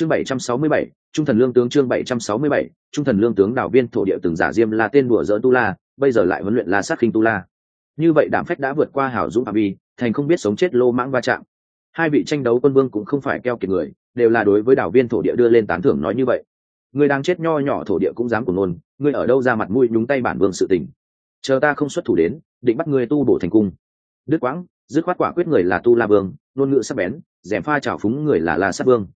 chương bảy trăm sáu mươi bảy, trung thần lương tướng chương bảy trăm sáu mươi bảy, trung thần lương tướng đảo viên thổ địa từng giả diêm là tên đùa dỡ tu la, bây giờ lại huấn luyện la sát khinh tu la. Như vậy đảm phách đã vượt qua hảo dũng phạm vi, thành không biết sống chết lô mãng va chạm. Hai vị tranh đấu quân vương cũng không phải keo kiệt người, đều là đối với đảo viên thổ địa đưa lên tán thưởng nói như vậy. Người đang chết nho nhỏ thổ địa cũng dám của nôn ngươi ở đâu ra mặt mũi nhúng tay bản vương sự tình. Chờ ta không xuất thủ đến, định bắt ngươi tu bổ thành cung. Đứt quãng, dứt khoát quả quyết người là tu la vương, ngôn ngữ sắc bén, rèm pha trào phúng người là la sát vương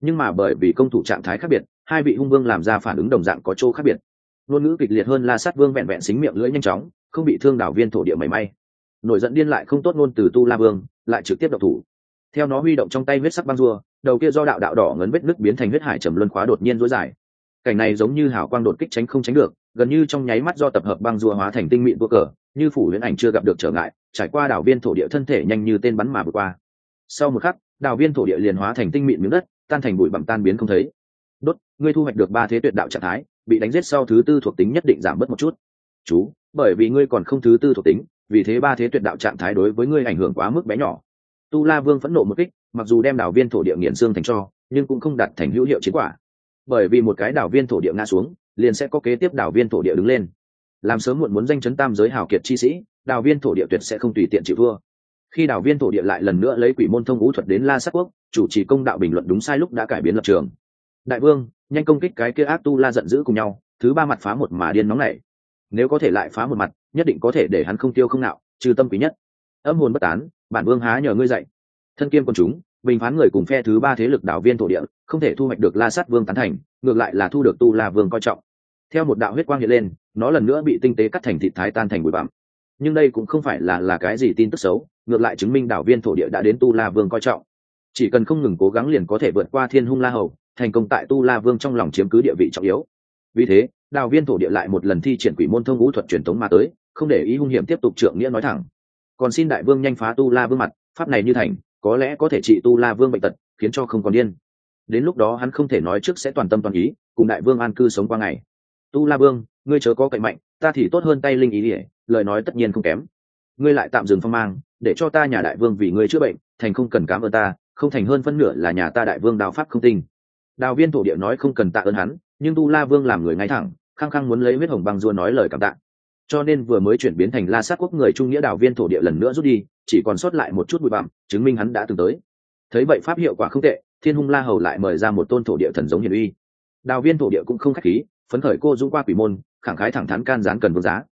nhưng mà bởi vì công thủ trạng thái khác biệt, hai vị hung vương làm ra phản ứng đồng dạng có chỗ khác biệt. Ngôn ngữ kịch liệt hơn la sát vương vẹn vẹn xính miệng lưỡi nhanh chóng, không bị thương đảo viên thổ địa mảy may. Nổi giận điên lại không tốt ngôn từ tu la vương, lại trực tiếp độc thủ. Theo nó huy động trong tay huyết sắc băng rùa đầu kia do đạo đạo đỏ ngấn vết nước biến thành huyết hải trầm luân khóa đột nhiên dối dài. Cảnh này giống như hào quang đột kích tránh không tránh được, gần như trong nháy mắt do tập hợp băng rùa hóa thành tinh mịn vô cờ, như phủ huyễn ảnh chưa gặp được trở ngại, trải qua đảo viên thổ địa thân thể nhanh như tên bắn mà vượt qua. Sau một khắc, đảo viên thổ địa liền hóa thành tinh mịn miếng đất tan thành bụi bặm tan biến không thấy. Đốt, ngươi thu hoạch được ba thế tuyệt đạo trạng thái, bị đánh giết sau thứ tư thuộc tính nhất định giảm bớt một chút. Chú, bởi vì ngươi còn không thứ tư thuộc tính, vì thế ba thế tuyệt đạo trạng thái đối với ngươi ảnh hưởng quá mức bé nhỏ. Tu la vương phẫn nộ một kích, mặc dù đem đảo viên thổ địa nghiền xương thành cho, nhưng cũng không đạt thành hữu hiệu chiến quả. Bởi vì một cái đảo viên thổ địa ngã xuống, liền sẽ có kế tiếp đảo viên thổ địa đứng lên. Làm sớm muộn muốn danh chấn tam giới hào kiệt chi sĩ, đảo viên thổ địa tuyệt sẽ không tùy tiện chịu thua khi đảo viên thổ địa lại lần nữa lấy quỷ môn thông ngũ thuật đến la sắc quốc, chủ trì công đạo bình luận đúng sai lúc đã cải biến lập trường. Đại vương, nhanh công kích cái kia ác tu la giận dữ cùng nhau, thứ ba mặt phá một mà điên nóng này. Nếu có thể lại phá một mặt, nhất định có thể để hắn không tiêu không nạo, trừ tâm quý nhất. Âm hồn bất tán, bản vương há nhờ ngươi dạy. Thân kiêm quần chúng, bình phán người cùng phe thứ ba thế lực đảo viên thổ địa, không thể thu hoạch được la sát vương tán thành, ngược lại là thu được tu la vương coi trọng. Theo một đạo huyết quang hiện lên, nó lần nữa bị tinh tế cắt thành thịt thái tan thành bụi bặm nhưng đây cũng không phải là là cái gì tin tức xấu, ngược lại chứng minh đảo viên thổ địa đã đến tu la vương coi trọng. Chỉ cần không ngừng cố gắng liền có thể vượt qua thiên hung la hầu, thành công tại tu la vương trong lòng chiếm cứ địa vị trọng yếu. Vì thế đào viên thổ địa lại một lần thi triển quỷ môn thông ngũ thuật truyền thống mà tới, không để ý hung hiểm tiếp tục trượng nghĩa nói thẳng. Còn xin đại vương nhanh phá tu la vương mặt, pháp này như thành, có lẽ có thể trị tu la vương bệnh tật, khiến cho không còn điên. Đến lúc đó hắn không thể nói trước sẽ toàn tâm toàn ý, cùng đại vương an cư sống qua ngày. Tu la vương ngươi chớ có cậy mạnh, ta thì tốt hơn tay linh ý ỉa, lời nói tất nhiên không kém. Ngươi lại tạm dừng phong mang, để cho ta nhà đại vương vì ngươi chữa bệnh, thành không cần cám ơn ta, không thành hơn phân nửa là nhà ta đại vương đào pháp không tinh. Đào viên thổ địa nói không cần tạ ơn hắn, nhưng tu la vương làm người ngay thẳng, khăng khăng muốn lấy huyết hồng băng dua nói lời cảm tạ. Cho nên vừa mới chuyển biến thành la sát quốc người trung nghĩa đào viên thổ địa lần nữa rút đi, chỉ còn sót lại một chút bụi bặm, chứng minh hắn đã từng tới. Thấy vậy pháp hiệu quả không tệ, thiên hung la hầu lại mời ra một tôn thổ địa thần giống hiền uy. Đào viên thổ địa cũng không k h á c h khí phấn khởi cô dũng qua quỷ môn, khẳng khái thẳng thắn can gián cần vương giá.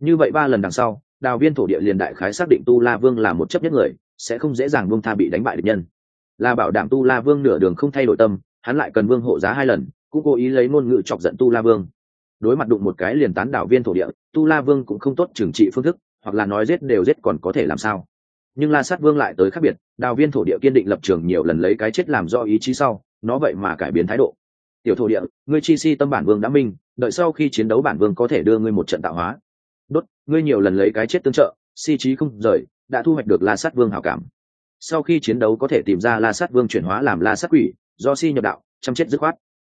Như vậy ba lần đằng sau, đào viên thổ địa liền đại khái xác định tu la vương là một chấp nhất người, sẽ không dễ dàng vương tha bị đánh bại địch nhân. Là bảo đảm tu la vương nửa đường không thay đổi tâm, hắn lại cần vương hộ giá hai lần, cũng cố ý lấy ngôn ngữ chọc giận tu la vương. Đối mặt đụng một cái liền tán đảo viên thổ địa, tu la vương cũng không tốt trừng trị phương thức, hoặc là nói giết đều giết còn có thể làm sao. Nhưng la sát vương lại tới khác biệt, đào viên thổ địa kiên định lập trường nhiều lần lấy cái chết làm do ý chí sau, nó vậy mà cải biến thái độ tiểu thổ địa, ngươi chi si tâm bản vương đã minh, đợi sau khi chiến đấu bản vương có thể đưa ngươi một trận tạo hóa. Đốt, ngươi nhiều lần lấy cái chết tương trợ, si trí không rời, đã thu hoạch được la sát vương hảo cảm. Sau khi chiến đấu có thể tìm ra la sát vương chuyển hóa làm la sát quỷ, do si nhập đạo, chăm chết dứt khoát.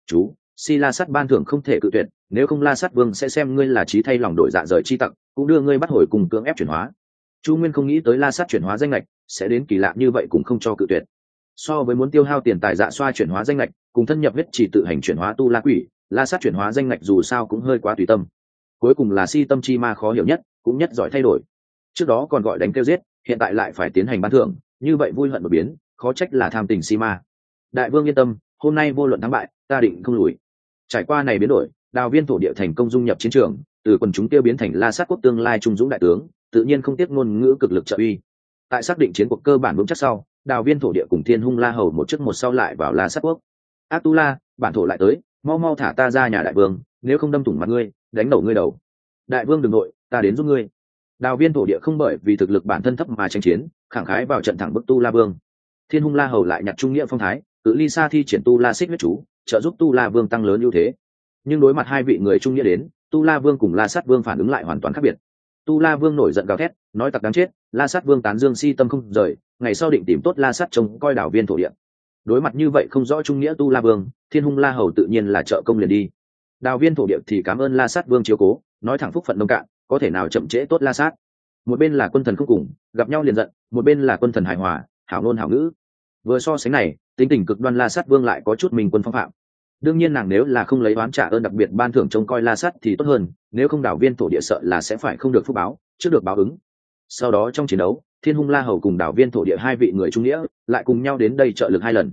Chú, si la sát ban thưởng không thể cự tuyệt, nếu không la sát vương sẽ xem ngươi là trí thay lòng đổi dạ rời chi tặng cũng đưa ngươi bắt hồi cùng cưỡng ép chuyển hóa. Chu nguyên không nghĩ tới la sát chuyển hóa danh lệch sẽ đến kỳ lạ như vậy cũng không cho cự tuyệt so với muốn tiêu hao tiền tài dạ xoa chuyển hóa danh lệch cùng thân nhập huyết chỉ tự hành chuyển hóa tu la quỷ, la sát chuyển hóa danh lệch dù sao cũng hơi quá tùy tâm. Cuối cùng là si tâm chi ma khó hiểu nhất, cũng nhất giỏi thay đổi. Trước đó còn gọi đánh kêu giết, hiện tại lại phải tiến hành ban thưởng, như vậy vui hận một biến, khó trách là tham tình si ma. Đại vương yên tâm, hôm nay vô luận thắng bại, ta định không lùi. Trải qua này biến đổi, đào viên thổ địa thành công dung nhập chiến trường, từ quần chúng tiêu biến thành la sát quốc tương lai trung dũng đại tướng, tự nhiên không tiếc ngôn ngữ cực lực trợ uy. Tại xác định chiến cuộc cơ bản vững chắc sau đào viên thổ địa cùng thiên hung la hầu một chức một sau lại vào la sát quốc. Ác tu la bản thổ lại tới, mau mau thả ta ra nhà đại vương, nếu không đâm thủng mặt ngươi, đánh đầu ngươi đầu. Đại vương đừng nội, ta đến giúp ngươi. Đào viên thổ địa không bởi vì thực lực bản thân thấp mà tranh chiến, khẳng khái vào trận thẳng bức tu la vương. Thiên hung la hầu lại nhặt trung nghĩa phong thái cự ly xa thi triển tu la xích huyết chú, trợ giúp tu la vương tăng lớn ưu thế. Nhưng đối mặt hai vị người trung nghĩa đến, tu la vương cùng la sát vương phản ứng lại hoàn toàn khác biệt tu la vương nổi giận gào thét, nói tặc đáng chết, la sát vương tán dương si tâm không rời, ngày sau định tìm tốt la sát trông coi đảo viên thổ địa. Đối mặt như vậy không rõ trung nghĩa tu la vương, thiên hung la hầu tự nhiên là trợ công liền đi. Đào viên thổ địa thì cảm ơn la sát vương chiếu cố, nói thẳng phúc phận nông cạn, có thể nào chậm trễ tốt la sát. Một bên là quân thần không cùng, gặp nhau liền giận, một bên là quân thần hài hòa, hảo ngôn hảo ngữ. Vừa so sánh này, tính tình cực đoan la sát vương lại có chút mình quân phong phạm đương nhiên nàng nếu là không lấy oán trả ơn đặc biệt ban thưởng trông coi la sắt thì tốt hơn, nếu không đảo viên thổ địa sợ là sẽ phải không được phúc báo trước được báo ứng. Sau đó trong chiến đấu, thiên hung la hầu cùng đảo viên thổ địa hai vị người trung nghĩa lại cùng nhau đến đây trợ lực hai lần.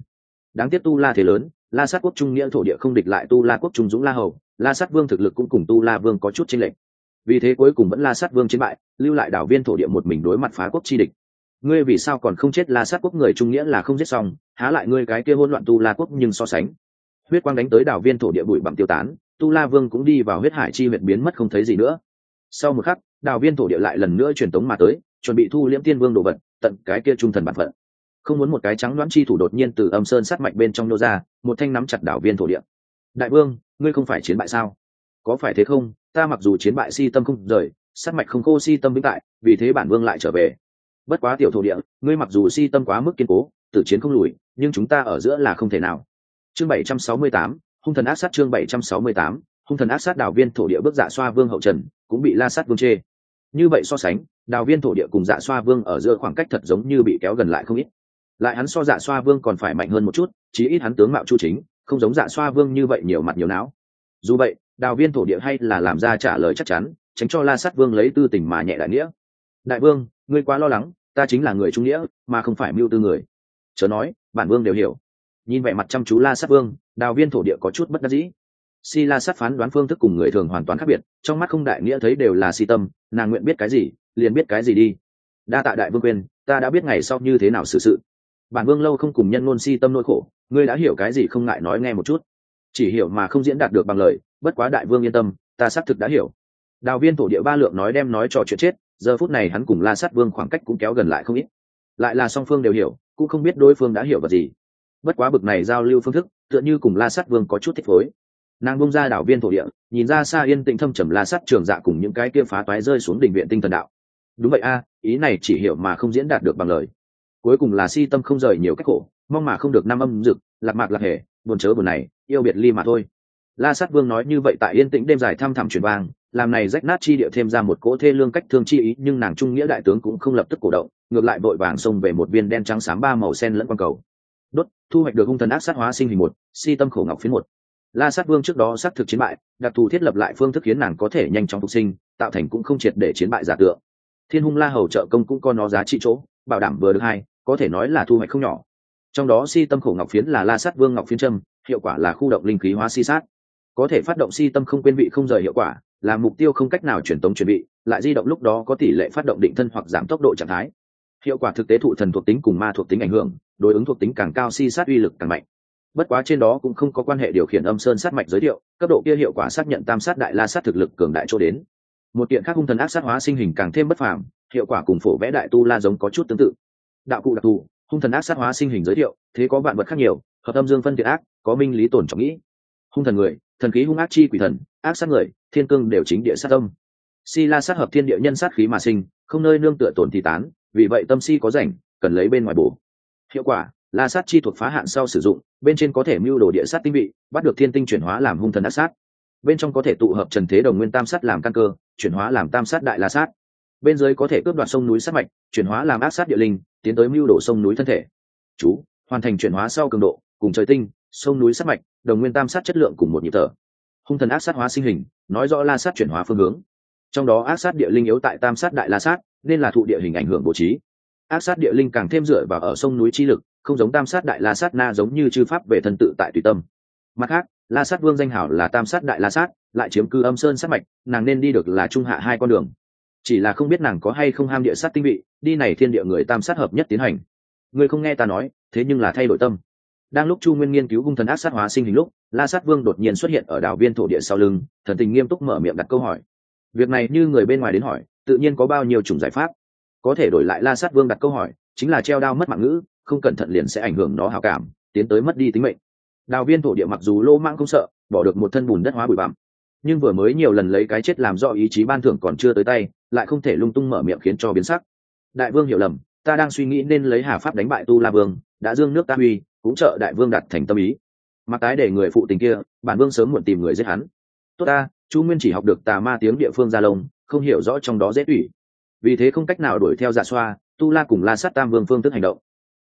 Đáng tiếc tu la thế lớn, la sát quốc trung nghĩa thổ địa không địch lại tu la quốc trung dũng la hầu, la sát vương thực lực cũng cùng tu la vương có chút chênh lệch. Vì thế cuối cùng vẫn la sát vương chiến bại, lưu lại đảo viên thổ địa một mình đối mặt phá quốc chi địch. Ngươi vì sao còn không chết? La sát quốc người trung nghĩa là không giết xong, há lại ngươi cái kia hỗn loạn tu la quốc nhưng so sánh huyết quang đánh tới đảo viên thổ địa bụi bặm tiêu tán, tu la vương cũng đi vào huyết hải chi huyệt biến mất không thấy gì nữa. Sau một khắc đào viên thổ địa lại lần nữa truyền tống mà tới, chuẩn bị thu liễm tiên vương đồ vật, tận cái kia trung thần bản phận. Không muốn một cái trắng đoán chi thủ đột nhiên từ âm sơn sát mạch bên trong nô ra, một thanh nắm chặt đảo viên thổ địa. Đại vương, ngươi không phải chiến bại sao? Có phải thế không? Ta mặc dù chiến bại si tâm không rời, sát mạch không khô si tâm vĩnh tại, vì thế bản vương lại trở về. Bất quá tiểu thổ địa, ngươi mặc dù si tâm quá mức kiên cố, tử chiến không lùi, nhưng chúng ta ở giữa là không thể nào chương bảy trăm sáu mươi tám, hung thần ác sát chương bảy trăm sáu mươi tám, hung thần ác sát đào viên thổ địa bước dạ xoa vương hậu trần, cũng bị la sát vương chê. Như vậy so sánh đào viên thổ địa cùng dạ xoa vương ở giữa khoảng cách thật giống như bị kéo gần lại không ít. Lại hắn so dạ xoa vương còn phải mạnh hơn một chút, chí ít hắn tướng mạo chu chính, không giống dạ xoa vương như vậy nhiều mặt nhiều não. Dù vậy đào viên thổ địa hay là làm ra trả lời chắc chắn, tránh cho la sát vương lấy tư tình mà nhẹ đại nghĩa. Đại vương, ngươi quá lo lắng, ta chính là người trung nghĩa, mà không phải mưu tư người. Chớ nói, bản vương đều hiểu nhìn vẻ mặt chăm chú la sát vương, đào viên thổ địa có chút bất đắc dĩ. Si la sát phán đoán phương thức cùng người thường hoàn toàn khác biệt, trong mắt không đại nghĩa thấy đều là si tâm, nàng nguyện biết cái gì, liền biết cái gì đi. Đa tạ đại vương quên ta đã biết ngày sau như thế nào xử sự. Bản vương lâu không cùng nhân ngôn si tâm nỗi khổ, ngươi đã hiểu cái gì không ngại nói nghe một chút. Chỉ hiểu mà không diễn đạt được bằng lời, bất quá đại vương yên tâm, ta xác thực đã hiểu. Đào viên thổ địa ba lượng nói đem nói trò chuyện chết, giờ phút này hắn cùng la sát vương khoảng cách cũng kéo gần lại không ít. Lại là song phương đều hiểu, cũng không biết đối phương đã hiểu vật gì bất quá bực này giao lưu phương thức, tựa như cùng la sát vương có chút thích phối. Nàng bông ra đảo viên thổ địa, nhìn ra xa yên tĩnh thâm trầm la sát trường dạ cùng những cái kia phá toái rơi xuống đỉnh viện tinh thần đạo. Đúng vậy a, ý này chỉ hiểu mà không diễn đạt được bằng lời. Cuối cùng là si tâm không rời nhiều cách khổ, mong mà không được năm âm dực, lạc mạc lạc hề, buồn chớ buồn này, yêu biệt ly mà thôi. La sát vương nói như vậy tại yên tĩnh đêm dài thăm thẳm truyền vang, làm này rách nát chi địa thêm ra một cỗ thê lương cách thương chi ý, nhưng nàng trung nghĩa đại tướng cũng không lập tức cổ động, ngược lại vội vàng xông về một viên đen trắng xám ba màu sen lẫn quang cầu đốt, thu hoạch được hung thần ác sát hóa sinh hình một, si tâm khổ ngọc phiến một. La sát vương trước đó xác thực chiến bại, đặc thù thiết lập lại phương thức khiến nàng có thể nhanh chóng phục sinh, tạo thành cũng không triệt để chiến bại giả tượng. Thiên hung la hầu trợ công cũng có nó giá trị chỗ, bảo đảm vừa được hai, có thể nói là thu hoạch không nhỏ. Trong đó si tâm khổ ngọc phiến là la sát vương ngọc phiến trâm hiệu quả là khu động linh khí hóa si sát. Có thể phát động si tâm không quên vị không rời hiệu quả, là mục tiêu không cách nào truyền tống chuẩn bị lại di động lúc đó có tỷ lệ phát động định thân hoặc giảm tốc độ trạng thái. Hiệu quả thực tế thụ thần thuộc tính cùng ma thuộc tính ảnh hưởng đối ứng thuộc tính càng cao, si sát uy lực càng mạnh. Bất quá trên đó cũng không có quan hệ điều khiển âm sơn sát mạch giới thiệu, cấp độ kia hiệu quả xác nhận tam sát đại la sát thực lực cường đại chỗ đến. Một kiện khác hung thần ác sát hóa sinh hình càng thêm bất phàm, hiệu quả cùng phổ vẽ đại tu la giống có chút tương tự. Đạo cụ đặc thù, hung thần ác sát hóa sinh hình giới thiệu, thế có vạn vật khác nhiều, hợp âm dương phân thiện ác, có minh lý tổn trọng nghĩ. Hung thần người, thần khí hung ác chi quỷ thần, ác sát người, thiên cương đều chính địa sát âm. Si la sát hợp thiên địa nhân sát khí mà sinh, không nơi nương tựa tổn thì tán, vì vậy tâm si có rảnh, cần lấy bên ngoài bổ hiệu quả, la sát chi thuộc phá hạn sau sử dụng, bên trên có thể mưu đồ địa sát tinh vị, bắt được thiên tinh chuyển hóa làm hung thần ác sát. Bên trong có thể tụ hợp trần thế đồng nguyên tam sát làm căn cơ, chuyển hóa làm tam sát đại la sát. Bên dưới có thể cướp đoạt sông núi sát mạch, chuyển hóa làm ác sát địa linh, tiến tới mưu đồ sông núi thân thể. Chú, hoàn thành chuyển hóa sau cường độ, cùng trời tinh, sông núi sát mạch, đồng nguyên tam sát chất lượng cùng một nhịp thở. Hung thần ác sát hóa sinh hình, nói rõ la sát chuyển hóa phương hướng. Trong đó ác sát địa linh yếu tại tam sát đại la sát, nên là thụ địa hình ảnh hưởng bố trí ác sát địa linh càng thêm dựa vào ở sông núi chi lực, không giống tam sát đại la sát na giống như chư pháp về thần tự tại tùy tâm. Mặt khác, la sát vương danh hảo là tam sát đại la sát, lại chiếm cư âm sơn sát mạch, nàng nên đi được là trung hạ hai con đường. Chỉ là không biết nàng có hay không ham địa sát tinh vị, đi này thiên địa người tam sát hợp nhất tiến hành. Người không nghe ta nói, thế nhưng là thay đổi tâm. Đang lúc chu nguyên nghiên cứu hung thần ác sát hóa sinh hình lúc, la sát vương đột nhiên xuất hiện ở đảo viên thổ địa sau lưng, thần tình nghiêm túc mở miệng đặt câu hỏi. Việc này như người bên ngoài đến hỏi, tự nhiên có bao nhiêu chủng giải pháp? Có thể đổi lại la sát vương đặt câu hỏi, chính là treo đao mất mạng ngữ, không cẩn thận liền sẽ ảnh hưởng nó hào cảm, tiến tới mất đi tính mệnh. Đào viên thổ địa mặc dù lô mang không sợ, bỏ được một thân bùn đất hóa bụi bặm, nhưng vừa mới nhiều lần lấy cái chết làm do ý chí ban thưởng còn chưa tới tay, lại không thể lung tung mở miệng khiến cho biến sắc. Đại vương hiểu lầm, ta đang suy nghĩ nên lấy hà pháp đánh bại tu la vương, đã dương nước ta uy cũng trợ đại vương đặt thành tâm ý. Mà tái để người phụ tình kia, bản vương sớm muộn tìm người giết hắn. Tốt ta, chu nguyên chỉ học được tà ma tiếng địa phương gia lông không hiểu rõ trong đó dễ ủy vì thế không cách nào đuổi theo dạ xoa, tu la cùng la sát tam vương phương thức hành động.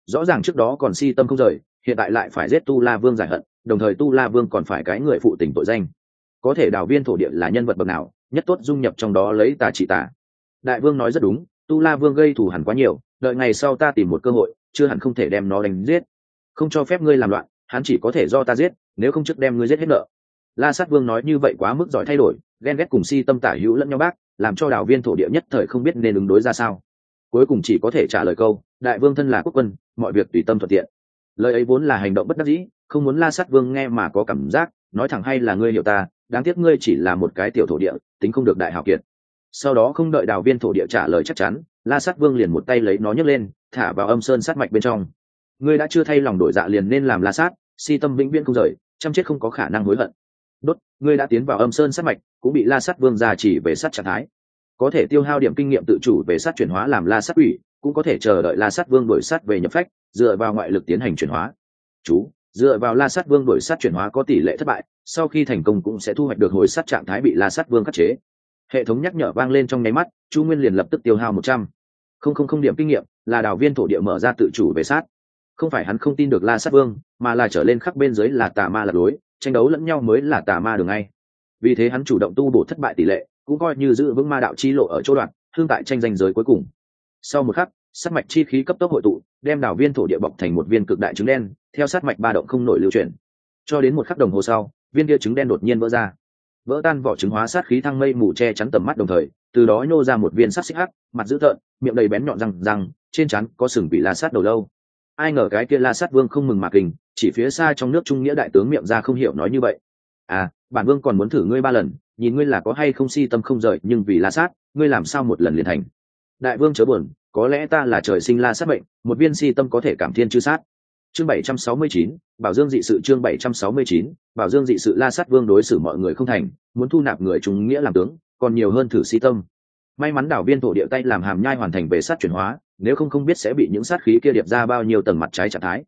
Rõ ràng trước đó còn si tâm không rời, hiện tại lại phải giết tu la vương giải hận, đồng thời tu la vương còn phải cái người phụ tình tội danh. Có thể đào viên thổ địa là nhân vật bậc nào, nhất tốt dung nhập trong đó lấy tà trị tà. Đại vương nói rất đúng, tu la vương gây thù hẳn quá nhiều, đợi ngày sau ta tìm một cơ hội, chưa hẳn không thể đem nó đánh giết. Không cho phép ngươi làm loạn, hắn chỉ có thể do ta giết, nếu không trước đem ngươi giết hết nợ. La sát vương nói như vậy quá mức giỏi thay đổi, ghen ghét cùng si tâm tả hữu lẫn nhau bác làm cho đào viên thổ địa nhất thời không biết nên ứng đối ra sao. Cuối cùng chỉ có thể trả lời câu, đại vương thân là quốc quân, mọi việc tùy tâm thuận tiện. Lời ấy vốn là hành động bất đắc dĩ, không muốn la sát vương nghe mà có cảm giác, nói thẳng hay là ngươi hiểu ta, đáng tiếc ngươi chỉ là một cái tiểu thổ địa, tính không được đại hảo kiệt. Sau đó không đợi đào viên thổ địa trả lời chắc chắn, la sát vương liền một tay lấy nó nhấc lên, thả vào âm sơn sát mạch bên trong. Ngươi đã chưa thay lòng đổi dạ liền nên làm la sát, si tâm vĩnh viễn không rời, chăm chết không có khả năng hối hận đốt, ngươi đã tiến vào âm sơn sát mạch, cũng bị la sát vương già chỉ về sát trạng thái. Có thể tiêu hao điểm kinh nghiệm tự chủ về sát chuyển hóa làm la sát ủy cũng có thể chờ đợi la sát vương đổi sát về nhập phách, dựa vào ngoại lực tiến hành chuyển hóa. Chú, dựa vào la sát vương đổi sát chuyển hóa có tỷ lệ thất bại, sau khi thành công cũng sẽ thu hoạch được hồi sát trạng thái bị la sát vương khắc chế. Hệ thống nhắc nhở vang lên trong nháy mắt, chu nguyên liền lập tức tiêu hao một trăm. Không không không điểm kinh nghiệm, là đào viên thổ địa mở ra tự chủ về sát. Không phải hắn không tin được la sát vương, mà là trở lên khắc bên dưới là tà ma lạc lối tranh đấu lẫn nhau mới là tà ma đường ngay. Vì thế hắn chủ động tu bổ thất bại tỷ lệ, cũng coi như giữ vững ma đạo chi lộ ở chỗ đoạn, thương tại tranh danh giới cuối cùng. Sau một khắc, sát mạch chi khí cấp tốc hội tụ, đem đảo viên thổ địa bọc thành một viên cực đại trứng đen, theo sát mạch ba động không nổi lưu chuyển. Cho đến một khắc đồng hồ sau, viên kia trứng đen đột nhiên vỡ ra. Vỡ tan vỏ trứng hóa sát khí thăng mây mù che chắn tầm mắt đồng thời, từ đó nhô ra một viên sát xích hắc, mặt dữ tợn, miệng đầy bén nhọn răng răng, trên trán có sừng bị la sát đầu lâu ai ngờ cái kia la sát vương không mừng mà kinh. chỉ phía xa trong nước trung nghĩa đại tướng miệng ra không hiểu nói như vậy. À bản vương còn muốn thử ngươi ba lần, nhìn ngươi là có hay không si tâm không rời, nhưng vì la sát, ngươi làm sao một lần liền thành? Đại vương chớ buồn, có lẽ ta là trời sinh la sát bệnh một viên si tâm có thể cảm thiên chư sát. Chương bảy trăm sáu mươi chín, bảo dương dị sự chương bảy trăm sáu mươi chín, bảo dương dị sự la sát vương đối xử mọi người không thành, muốn thu nạp người Trung nghĩa làm tướng, còn nhiều hơn thử si tâm may mắn đảo viên thổ địa tay làm hàm nhai hoàn thành về sát chuyển hóa, nếu không không biết sẽ bị những sát khí kia điệp ra bao nhiêu tầng mặt trái trạng thái.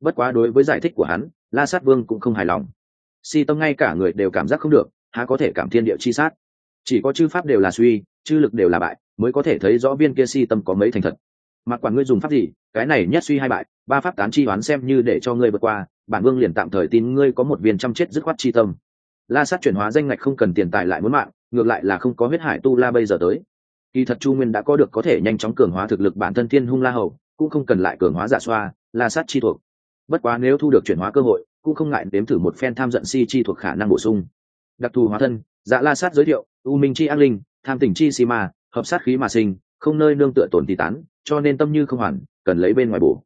Bất quá đối với giải thích của hắn, la sát vương cũng không hài lòng. Si tâm ngay cả người đều cảm giác không được, há có thể cảm thiên địa chi sát? Chỉ có chư pháp đều là suy, chư lực đều là bại, mới có thể thấy rõ viên kia si tâm có mấy thành thật. Mặc quản ngươi dùng pháp gì, cái này nhất suy hai bại, ba pháp tán chi đoán xem như để cho ngươi vượt qua, bản vương liền tạm thời tin ngươi có một viên trăm chết dứt khoát chi tâm. La sát chuyển hóa danh ngạch không cần tiền tài lại muốn mạng, ngược lại là không có huyết hải tu la bây giờ tới kỳ thật chu nguyên đã có được có thể nhanh chóng cường hóa thực lực bản thân thiên hung la hầu, cũng không cần lại cường hóa giả dạ xoa, la sát chi thuộc. Bất quá nếu thu được chuyển hóa cơ hội, cũng không ngại đếm thử một phen tham giận si chi thuộc khả năng bổ sung. Đặc thù hóa thân dạ la sát giới thiệu, u minh chi ác linh, tham Tỉnh chi si ma, hợp sát khí mà sinh, không nơi nương tựa tổn thì tán, cho nên tâm như không hoàn, cần lấy bên ngoài bổ.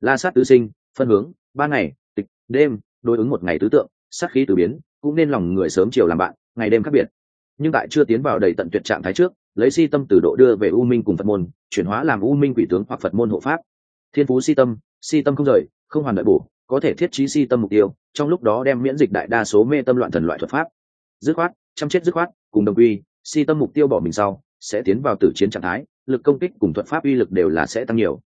La sát tứ sinh, phân hướng, ba ngày, tịch, đêm, đối ứng một ngày tứ tượng, sát khí từ biến, cũng nên lòng người sớm chiều làm bạn, ngày đêm khác biệt. Nhưng tại chưa tiến vào đầy tận tuyệt trạng thái trước lấy si tâm từ độ đưa về u minh cùng phật môn, chuyển hóa làm u minh quỷ tướng hoặc phật môn hộ pháp. Thiên phú si tâm si tâm không rời, không hoàn đợi bổ, có thể thiết trí si tâm mục tiêu, trong lúc đó đem miễn dịch đại đa số mê tâm loạn thần loại thuật pháp. Dứt khoát, chăm chết dứt khoát, cùng đồng quy, si tâm mục tiêu bỏ mình sau, sẽ tiến vào tử chiến trạng thái, lực công kích cùng thuật pháp uy lực đều là sẽ tăng nhiều.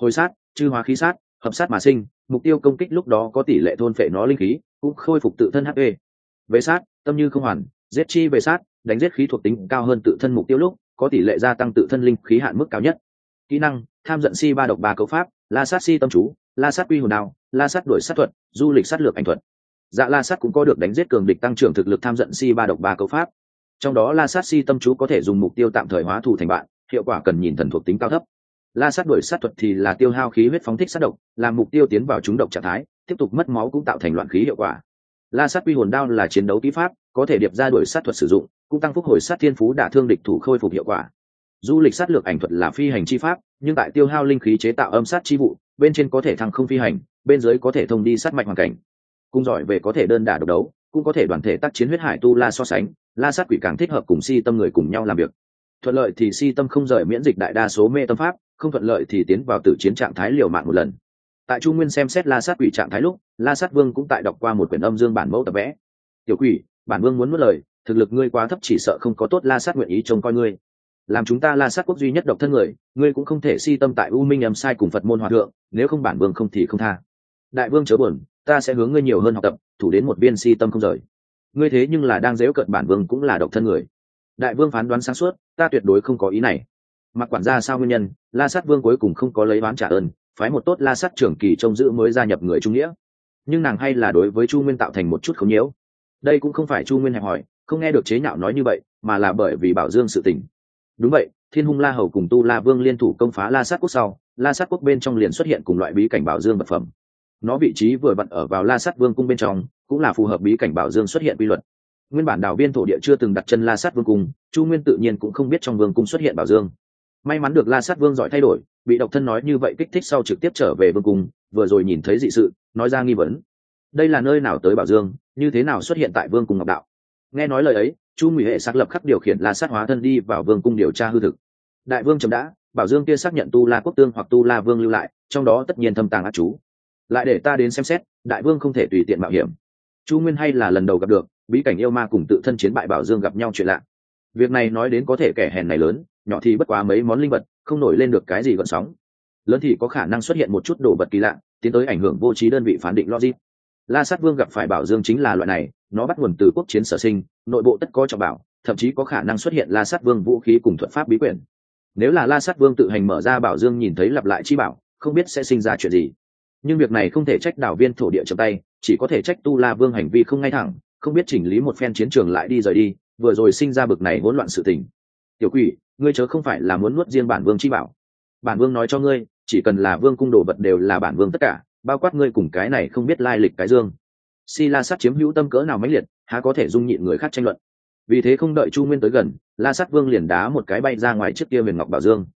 Hồi sát, chư hóa khí sát, hợp sát mà sinh, mục tiêu công kích lúc đó có tỷ lệ thôn phệ nó linh khí, cũng khôi phục tự thân hp về sát, tâm như không hoàn, giết chi về sát đánh giết khí thuộc tính cao hơn tự thân mục tiêu lúc, có tỷ lệ gia tăng tự thân linh khí hạn mức cao nhất. Kỹ năng, tham giận si ba độc ba cấu pháp, la sát si tâm chú, la sát quy hồn đao, la sát đổi sát thuật, du lịch sát lược ảnh thuật. Dạ la sát cũng có được đánh giết cường địch tăng trưởng thực lực tham giận si ba độc ba cấu pháp. Trong đó la sát si tâm chú có thể dùng mục tiêu tạm thời hóa thù thành bạn, hiệu quả cần nhìn thần thuộc tính cao thấp. La sát đổi sát thuật thì là tiêu hao khí huyết phóng thích sát độc làm mục tiêu tiến vào trúng độc trạng thái, tiếp tục mất máu cũng tạo thành loạn khí hiệu quả. La sát quy hồn đao là chiến đấu kỹ pháp, có thể điệp ra đổi sát thuật sử dụng cũng tăng phúc hồi sát thiên phú đả thương địch thủ khôi phục hiệu quả. Du lịch sát lược ảnh thuật là phi hành chi pháp, nhưng tại tiêu hao linh khí chế tạo âm sát chi vụ, bên trên có thể thăng không phi hành, bên dưới có thể thông đi sát mạch hoàn cảnh. Cung giỏi về có thể đơn đả độc đấu, cũng có thể đoàn thể tác chiến huyết hải tu la so sánh, la sát quỷ càng thích hợp cùng si tâm người cùng nhau làm việc. Thuận lợi thì si tâm không rời miễn dịch đại đa số mê tâm pháp, không thuận lợi thì tiến vào tử chiến trạng thái liều mạng một lần. Tại trung nguyên xem xét la sát quỷ trạng thái lúc, la sát vương cũng tại đọc qua một quyển âm dương bản mẫu tập vẽ. Tiểu quỷ, bản vương muốn mất lời thực lực ngươi quá thấp chỉ sợ không có tốt la sát nguyện ý trông coi ngươi. Làm chúng ta la sát quốc duy nhất độc thân người, ngươi cũng không thể si tâm tại u minh âm sai cùng phật môn hòa thượng, nếu không bản vương không thì không tha. Đại vương chớ buồn, ta sẽ hướng ngươi nhiều hơn học tập, thủ đến một viên si tâm không rời. Ngươi thế nhưng là đang dễu cận bản vương cũng là độc thân người. Đại vương phán đoán sáng suốt, ta tuyệt đối không có ý này. Mặc quản gia sao nguyên nhân, la sát vương cuối cùng không có lấy oán trả ơn, phái một tốt la sát trưởng kỳ trông giữ mới gia nhập người trung nghĩa. Nhưng nàng hay là đối với chu nguyên tạo thành một chút không nhiễu. Đây cũng không phải chu nguyên hẹp hỏi không nghe được chế nhạo nói như vậy, mà là bởi vì bảo dương sự tình. Đúng vậy, thiên hung la hầu cùng tu la vương liên thủ công phá la sát quốc sau, la sát quốc bên trong liền xuất hiện cùng loại bí cảnh bảo dương vật phẩm. Nó vị trí vừa vặn ở vào la sát vương cung bên trong, cũng là phù hợp bí cảnh bảo dương xuất hiện quy luật. Nguyên bản đảo viên thổ địa chưa từng đặt chân la sát vương cung, chu nguyên tự nhiên cũng không biết trong vương cung xuất hiện bảo dương. May mắn được la sát vương giỏi thay đổi, bị độc thân nói như vậy kích thích sau trực tiếp trở về vương cung, vừa rồi nhìn thấy dị sự, nói ra nghi vấn. Đây là nơi nào tới bảo dương, như thế nào xuất hiện tại vương cung ngọc đạo? Nghe nói lời ấy, chu ngụy hệ xác lập khắc điều khiển la sát hóa thân đi vào vương cung điều tra hư thực. Đại vương chấm đã, bảo dương kia xác nhận tu la quốc tương hoặc tu la vương lưu lại, trong đó tất nhiên thâm tàng ác chú. Lại để ta đến xem xét, đại vương không thể tùy tiện mạo hiểm. Chu nguyên hay là lần đầu gặp được, bí cảnh yêu ma cùng tự thân chiến bại bảo dương gặp nhau chuyện lạ. Việc này nói đến có thể kẻ hèn này lớn, nhỏ thì bất quá mấy món linh vật, không nổi lên được cái gì gọn sóng. Lớn thì có khả năng xuất hiện một chút đồ vật kỳ lạ, tiến tới ảnh hưởng vô trí đơn vị phán định logic la sát vương gặp phải bảo dương chính là loại này, nó bắt nguồn từ quốc chiến sở sinh, nội bộ tất có trọng bảo, thậm chí có khả năng xuất hiện la sát vương vũ khí cùng thuật pháp bí quyển. Nếu là la sát vương tự hành mở ra bảo dương nhìn thấy lặp lại chi bảo, không biết sẽ sinh ra chuyện gì. Nhưng việc này không thể trách đảo viên thổ địa trong tay, chỉ có thể trách tu la vương hành vi không ngay thẳng, không biết chỉnh lý một phen chiến trường lại đi rời đi, vừa rồi sinh ra bực này hỗn loạn sự tình. Tiểu quỷ, ngươi chớ không phải là muốn nuốt riêng bản vương chi bảo. Bản vương nói cho ngươi, chỉ cần là vương cung đồ vật đều là bản vương tất cả bao quát ngươi cùng cái này không biết lai lịch cái dương. Si la sát chiếm hữu tâm cỡ nào mãnh liệt, há có thể dung nhịn người khác tranh luận. Vì thế không đợi chu nguyên tới gần, la sát vương liền đá một cái bay ra ngoài trước kia huyền ngọc bảo dương.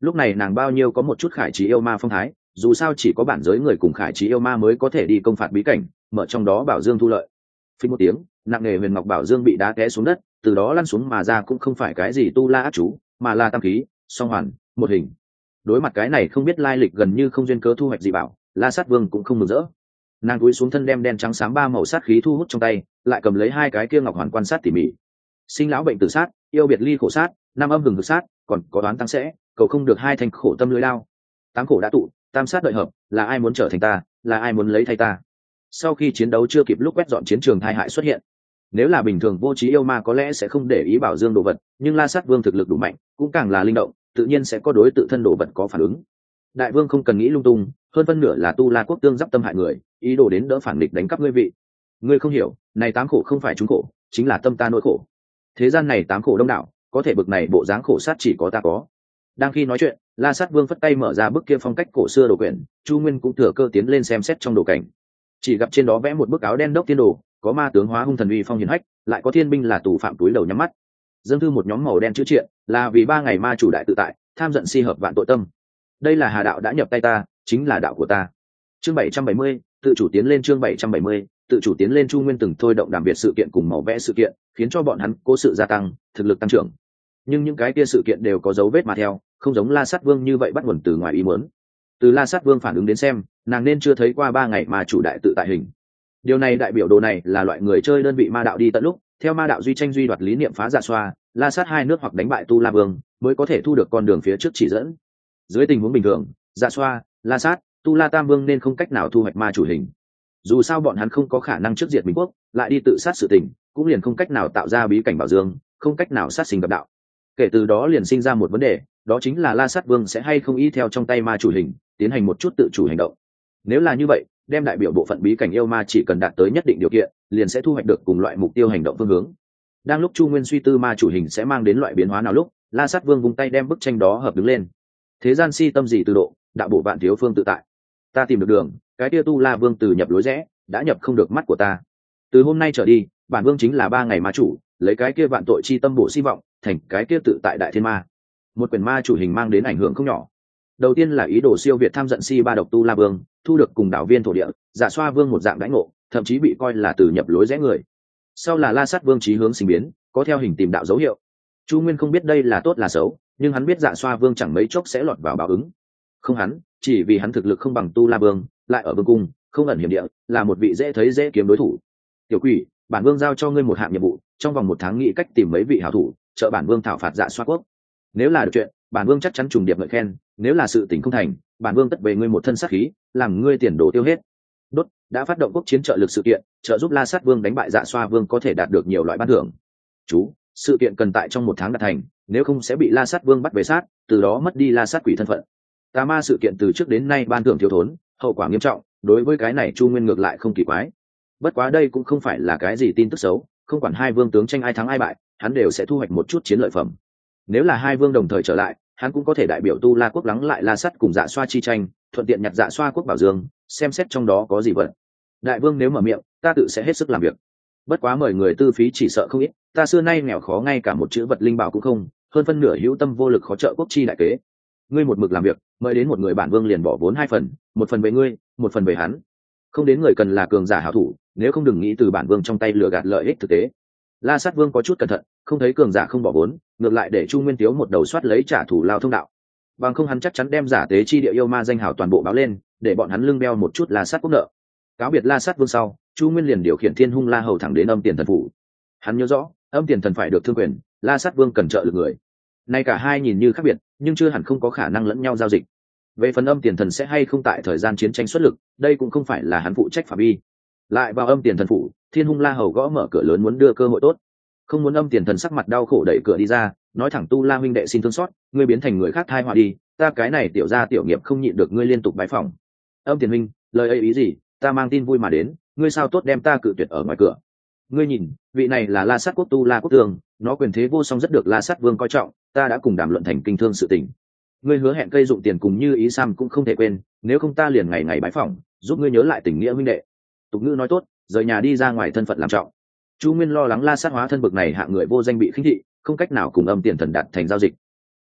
Lúc này nàng bao nhiêu có một chút khải trí yêu ma phong thái, dù sao chỉ có bản giới người cùng khải trí yêu ma mới có thể đi công phạt bí cảnh, mở trong đó bảo dương thu lợi. Phí một tiếng, nặng nề huyền ngọc bảo dương bị đá té xuống đất, từ đó lăn xuống mà ra cũng không phải cái gì tu la ác chú, mà là tam khí, song hoàn, một hình. Đối mặt cái này không biết lai lịch gần như không duyên cớ thu hoạch gì bảo la sát vương cũng không mừng rỡ. Nàng cúi xuống thân đem đen trắng sáng ba màu sát khí thu hút trong tay, lại cầm lấy hai cái kia ngọc hoàn quan sát tỉ mỉ. Sinh lão bệnh tử sát, yêu biệt ly khổ sát, nam âm hừng ngực sát, còn có đoán tăng sẽ, cầu không được hai thành khổ tâm lưới lao. Tám khổ đã tụ, tam sát đợi hợp, là ai muốn trở thành ta, là ai muốn lấy thay ta? Sau khi chiến đấu chưa kịp lúc quét dọn chiến trường tai hại xuất hiện. Nếu là bình thường vô trí yêu ma có lẽ sẽ không để ý bảo dương đồ vật, nhưng la sát vương thực lực đủ mạnh, cũng càng là linh động, tự nhiên sẽ có đối tự thân đồ vật có phản ứng đại vương không cần nghĩ lung tung, hơn phân nửa là tu la quốc tương d tâm hại người, ý đồ đến đỡ phản địch đánh cắp ngươi vị. Ngươi không hiểu, này tám khổ không phải chúng khổ, chính là tâm ta nỗi khổ. Thế gian này tám khổ đông đảo, có thể bực này bộ dáng khổ sát chỉ có ta có. Đang khi nói chuyện, la sát vương phất tay mở ra bức kia phong cách cổ xưa đồ quyển, chu nguyên cũng thừa cơ tiến lên xem xét trong đồ cảnh. Chỉ gặp trên đó vẽ một bức áo đen đốc tiên đồ, có ma tướng hóa hung thần uy phong hiền hách, lại có thiên binh là tù phạm túi đầu nhắm mắt. Dân thư một nhóm màu đen chữ triện, là vì ba ngày ma chủ đại tự tại, tham giận si hợp vạn tội tâm đây là hà đạo đã nhập tay ta, chính là đạo của ta. Chương bảy trăm bảy mươi, tự chủ tiến lên chương bảy trăm bảy mươi, tự chủ tiến lên chu nguyên từng thôi động đàm biệt sự kiện cùng màu vẽ sự kiện, khiến cho bọn hắn cố sự gia tăng, thực lực tăng trưởng. Nhưng những cái kia sự kiện đều có dấu vết mà theo, không giống la sát vương như vậy bắt nguồn từ ngoài ý muốn. Từ la sát vương phản ứng đến xem, nàng nên chưa thấy qua ba ngày mà chủ đại tự tại hình. Điều này đại biểu đồ này là loại người chơi đơn vị ma đạo đi tận lúc, theo ma đạo duy tranh duy đoạt lý niệm phá giả xoa, la sát hai nước hoặc đánh bại tu la vương, mới có thể thu được con đường phía trước chỉ dẫn dưới tình huống bình thường dạ xoa, la sát, tu la tam vương nên không cách nào thu hoạch ma chủ hình. Dù sao bọn hắn không có khả năng trước diệt bình quốc, lại đi tự sát sự tình, cũng liền không cách nào tạo ra bí cảnh bảo dương, không cách nào sát sinh gặp đạo. Kể từ đó liền sinh ra một vấn đề, đó chính là la sát vương sẽ hay không y theo trong tay ma chủ hình, tiến hành một chút tự chủ hành động. Nếu là như vậy, đem đại biểu bộ phận bí cảnh yêu ma chỉ cần đạt tới nhất định điều kiện, liền sẽ thu hoạch được cùng loại mục tiêu hành động phương hướng. Đang lúc chu nguyên suy tư ma chủ hình sẽ mang đến loại biến hóa nào lúc, la sát vương vung tay đem bức tranh đó hợp đứng lên thế gian si tâm gì từ độ, đạo bộ vạn thiếu phương tự tại. Ta tìm được đường, cái tia tu la vương từ nhập lối rẽ, đã nhập không được mắt của ta. Từ hôm nay trở đi, bản vương chính là ba ngày ma chủ, lấy cái kia vạn tội chi tâm bổ si vọng, thành cái kia tự tại đại thiên ma. Một quyển ma chủ hình mang đến ảnh hưởng không nhỏ. Đầu tiên là ý đồ siêu việt tham giận si ba độc tu la vương, thu được cùng đảo viên thổ địa, giả xoa vương một dạng đánh ngộ, thậm chí bị coi là từ nhập lối rẽ người. Sau là la sát vương trí hướng sinh biến, có theo hình tìm đạo dấu hiệu. Chu nguyên không biết đây là tốt là xấu nhưng hắn biết dạ xoa vương chẳng mấy chốc sẽ lọt vào báo ứng. Không hắn, chỉ vì hắn thực lực không bằng tu la vương, lại ở vương cung, không ẩn hiểm địa, là một vị dễ thấy dễ kiếm đối thủ. Tiểu quỷ, bản vương giao cho ngươi một hạng nhiệm vụ, trong vòng một tháng nghĩ cách tìm mấy vị hảo thủ, trợ bản vương thảo phạt dạ xoa quốc. Nếu là được chuyện, bản vương chắc chắn trùng điệp ngợi khen, nếu là sự tình không thành, bản vương tất về ngươi một thân sát khí, làm ngươi tiền đồ tiêu hết. Đốt, đã phát động quốc chiến trợ lực sự kiện, trợ giúp la sát vương đánh bại dạ xoa vương có thể đạt được nhiều loại ban thưởng. Chú sự kiện cần tại trong một tháng đạt thành, nếu không sẽ bị la sát vương bắt về sát, từ đó mất đi la sát quỷ thân phận. Tà ma sự kiện từ trước đến nay ban thưởng thiếu thốn, hậu quả nghiêm trọng, đối với cái này chu nguyên ngược lại không kỳ quái. Bất quá đây cũng không phải là cái gì tin tức xấu, không quản hai vương tướng tranh ai thắng ai bại, hắn đều sẽ thu hoạch một chút chiến lợi phẩm. Nếu là hai vương đồng thời trở lại, hắn cũng có thể đại biểu tu la quốc lắng lại la sắt cùng dạ xoa chi tranh, thuận tiện nhặt dạ xoa quốc bảo dương, xem xét trong đó có gì vật đại vương nếu mở miệng, ta tự sẽ hết sức làm việc. Bất quá mời người tư phí chỉ sợ không ít ta xưa nay nghèo khó ngay cả một chữ vật linh bảo cũng không, hơn phân nửa hữu tâm vô lực khó trợ quốc chi đại kế. Ngươi một mực làm việc, mời đến một người bản vương liền bỏ vốn hai phần, một phần về ngươi, một phần về hắn. Không đến người cần là cường giả hảo thủ, nếu không đừng nghĩ từ bản vương trong tay lừa gạt lợi ích thực tế. La sát vương có chút cẩn thận, không thấy cường giả không bỏ vốn, ngược lại để chu nguyên tiếu một đầu soát lấy trả thủ lao thông đạo. Bằng không hắn chắc chắn đem giả tế chi địa yêu ma danh hảo toàn bộ báo lên, để bọn hắn lưng beo một chút la sát quốc nợ. Cáo biệt la sát vương sau, chu nguyên liền điều khiển thiên hung la hầu thẳng đến âm tiền thần phủ. Hắn nhớ rõ âm tiền thần phải được thương quyền, la sát vương cần trợ được người. Nay cả hai nhìn như khác biệt, nhưng chưa hẳn không có khả năng lẫn nhau giao dịch. Về phần âm tiền thần sẽ hay không tại thời gian chiến tranh xuất lực, đây cũng không phải là hắn phụ trách phạm vi. Lại vào âm tiền thần phủ, thiên hung la hầu gõ mở cửa lớn muốn đưa cơ hội tốt. Không muốn âm tiền thần sắc mặt đau khổ đẩy cửa đi ra, nói thẳng tu la huynh đệ xin thương xót, ngươi biến thành người khác thai họa đi, ta cái này tiểu ra tiểu nghiệp không nhịn được ngươi liên tục bãi phòng âm tiền huynh lời ấy ý gì? Ta mang tin vui mà đến, ngươi sao tốt đem ta cự tuyệt ở ngoài cửa? Ngươi nhìn, vị này là la sát quốc tu la quốc thương, nó quyền thế vô song rất được la sát vương coi trọng, ta đã cùng đàm luận thành kinh thương sự tình. Ngươi hứa hẹn cây dụng tiền cùng như ý sam cũng không thể quên, nếu không ta liền ngày ngày bãi phỏng, giúp ngươi nhớ lại tình nghĩa huynh đệ. Tục ngữ nói tốt, rời nhà đi ra ngoài thân phận làm trọng. Chu nguyên lo lắng la sát hóa thân bực này hạ người vô danh bị khinh thị, không cách nào cùng âm tiền thần đạt thành giao dịch.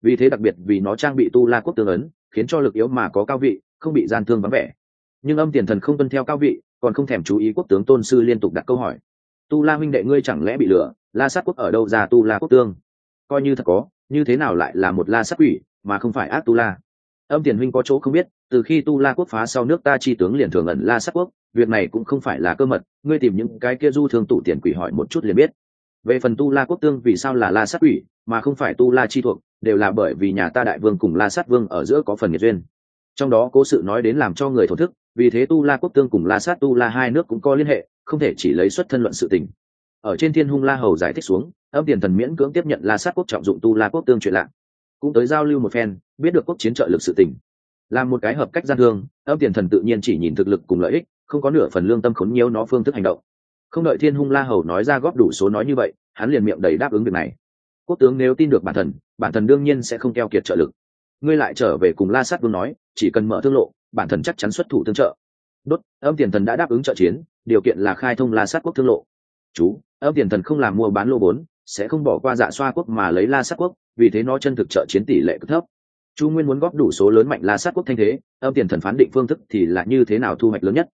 Vì thế đặc biệt vì nó trang bị tu la quốc tương ấn, khiến cho lực yếu mà có cao vị, không bị gian thương vắng vẻ. Nhưng âm tiền thần không tuân theo cao vị, còn không thèm chú ý quốc tướng tôn sư liên tục đặt câu hỏi tu la huynh đệ ngươi chẳng lẽ bị lừa? La sát quốc ở đâu ra tu la quốc tương? Coi như thật có, như thế nào lại là một la sát quỷ, mà không phải ác tu la? Âm tiền huynh có chỗ không biết, từ khi tu la quốc phá sau nước ta chi tướng liền thường ẩn la sát quốc, việc này cũng không phải là cơ mật, ngươi tìm những cái kia du thường tụ tiền quỷ hỏi một chút liền biết. Về phần tu la quốc tương vì sao là la sát quỷ, mà không phải tu la chi thuộc, đều là bởi vì nhà ta đại vương cùng la sát vương ở giữa có phần nghiệt duyên. Trong đó cố sự nói đến làm cho người thổ thức, vì thế tu la quốc tương cùng la sát tu la hai nước cũng có liên hệ không thể chỉ lấy xuất thân luận sự tình. Ở trên thiên hung la hầu giải thích xuống, âm tiền thần miễn cưỡng tiếp nhận la sát quốc trọng dụng tu la quốc tương chuyện lạ cũng tới giao lưu một phen, biết được quốc chiến trợ lực sự tình. Làm một cái hợp cách gian thương, âm tiền thần tự nhiên chỉ nhìn thực lực cùng lợi ích, không có nửa phần lương tâm khốn nhiều nó phương thức hành động. Không đợi thiên hung la hầu nói ra góp đủ số nói như vậy, hắn liền miệng đầy đáp ứng việc này. Quốc tướng nếu tin được bản thần bản thần đương nhiên sẽ không keo kiệt trợ lực. Ngươi lại trở về cùng la sát vương nói, chỉ cần mở thương lộ, bản thần chắc chắn xuất thủ tương trợ. Đốt, âm tiền thần đã đáp ứng trợ chiến điều kiện là khai thông la sát quốc thương lộ. Chú âm tiền thần không làm mua bán lô vốn, sẽ không bỏ qua dạ xoa quốc mà lấy la sát quốc, vì thế nó chân thực trợ chiến tỷ lệ cực thấp. Chu nguyên muốn góp đủ số lớn mạnh la sát quốc thanh thế âm tiền thần phán định phương thức thì là như thế nào thu hoạch lớn nhất.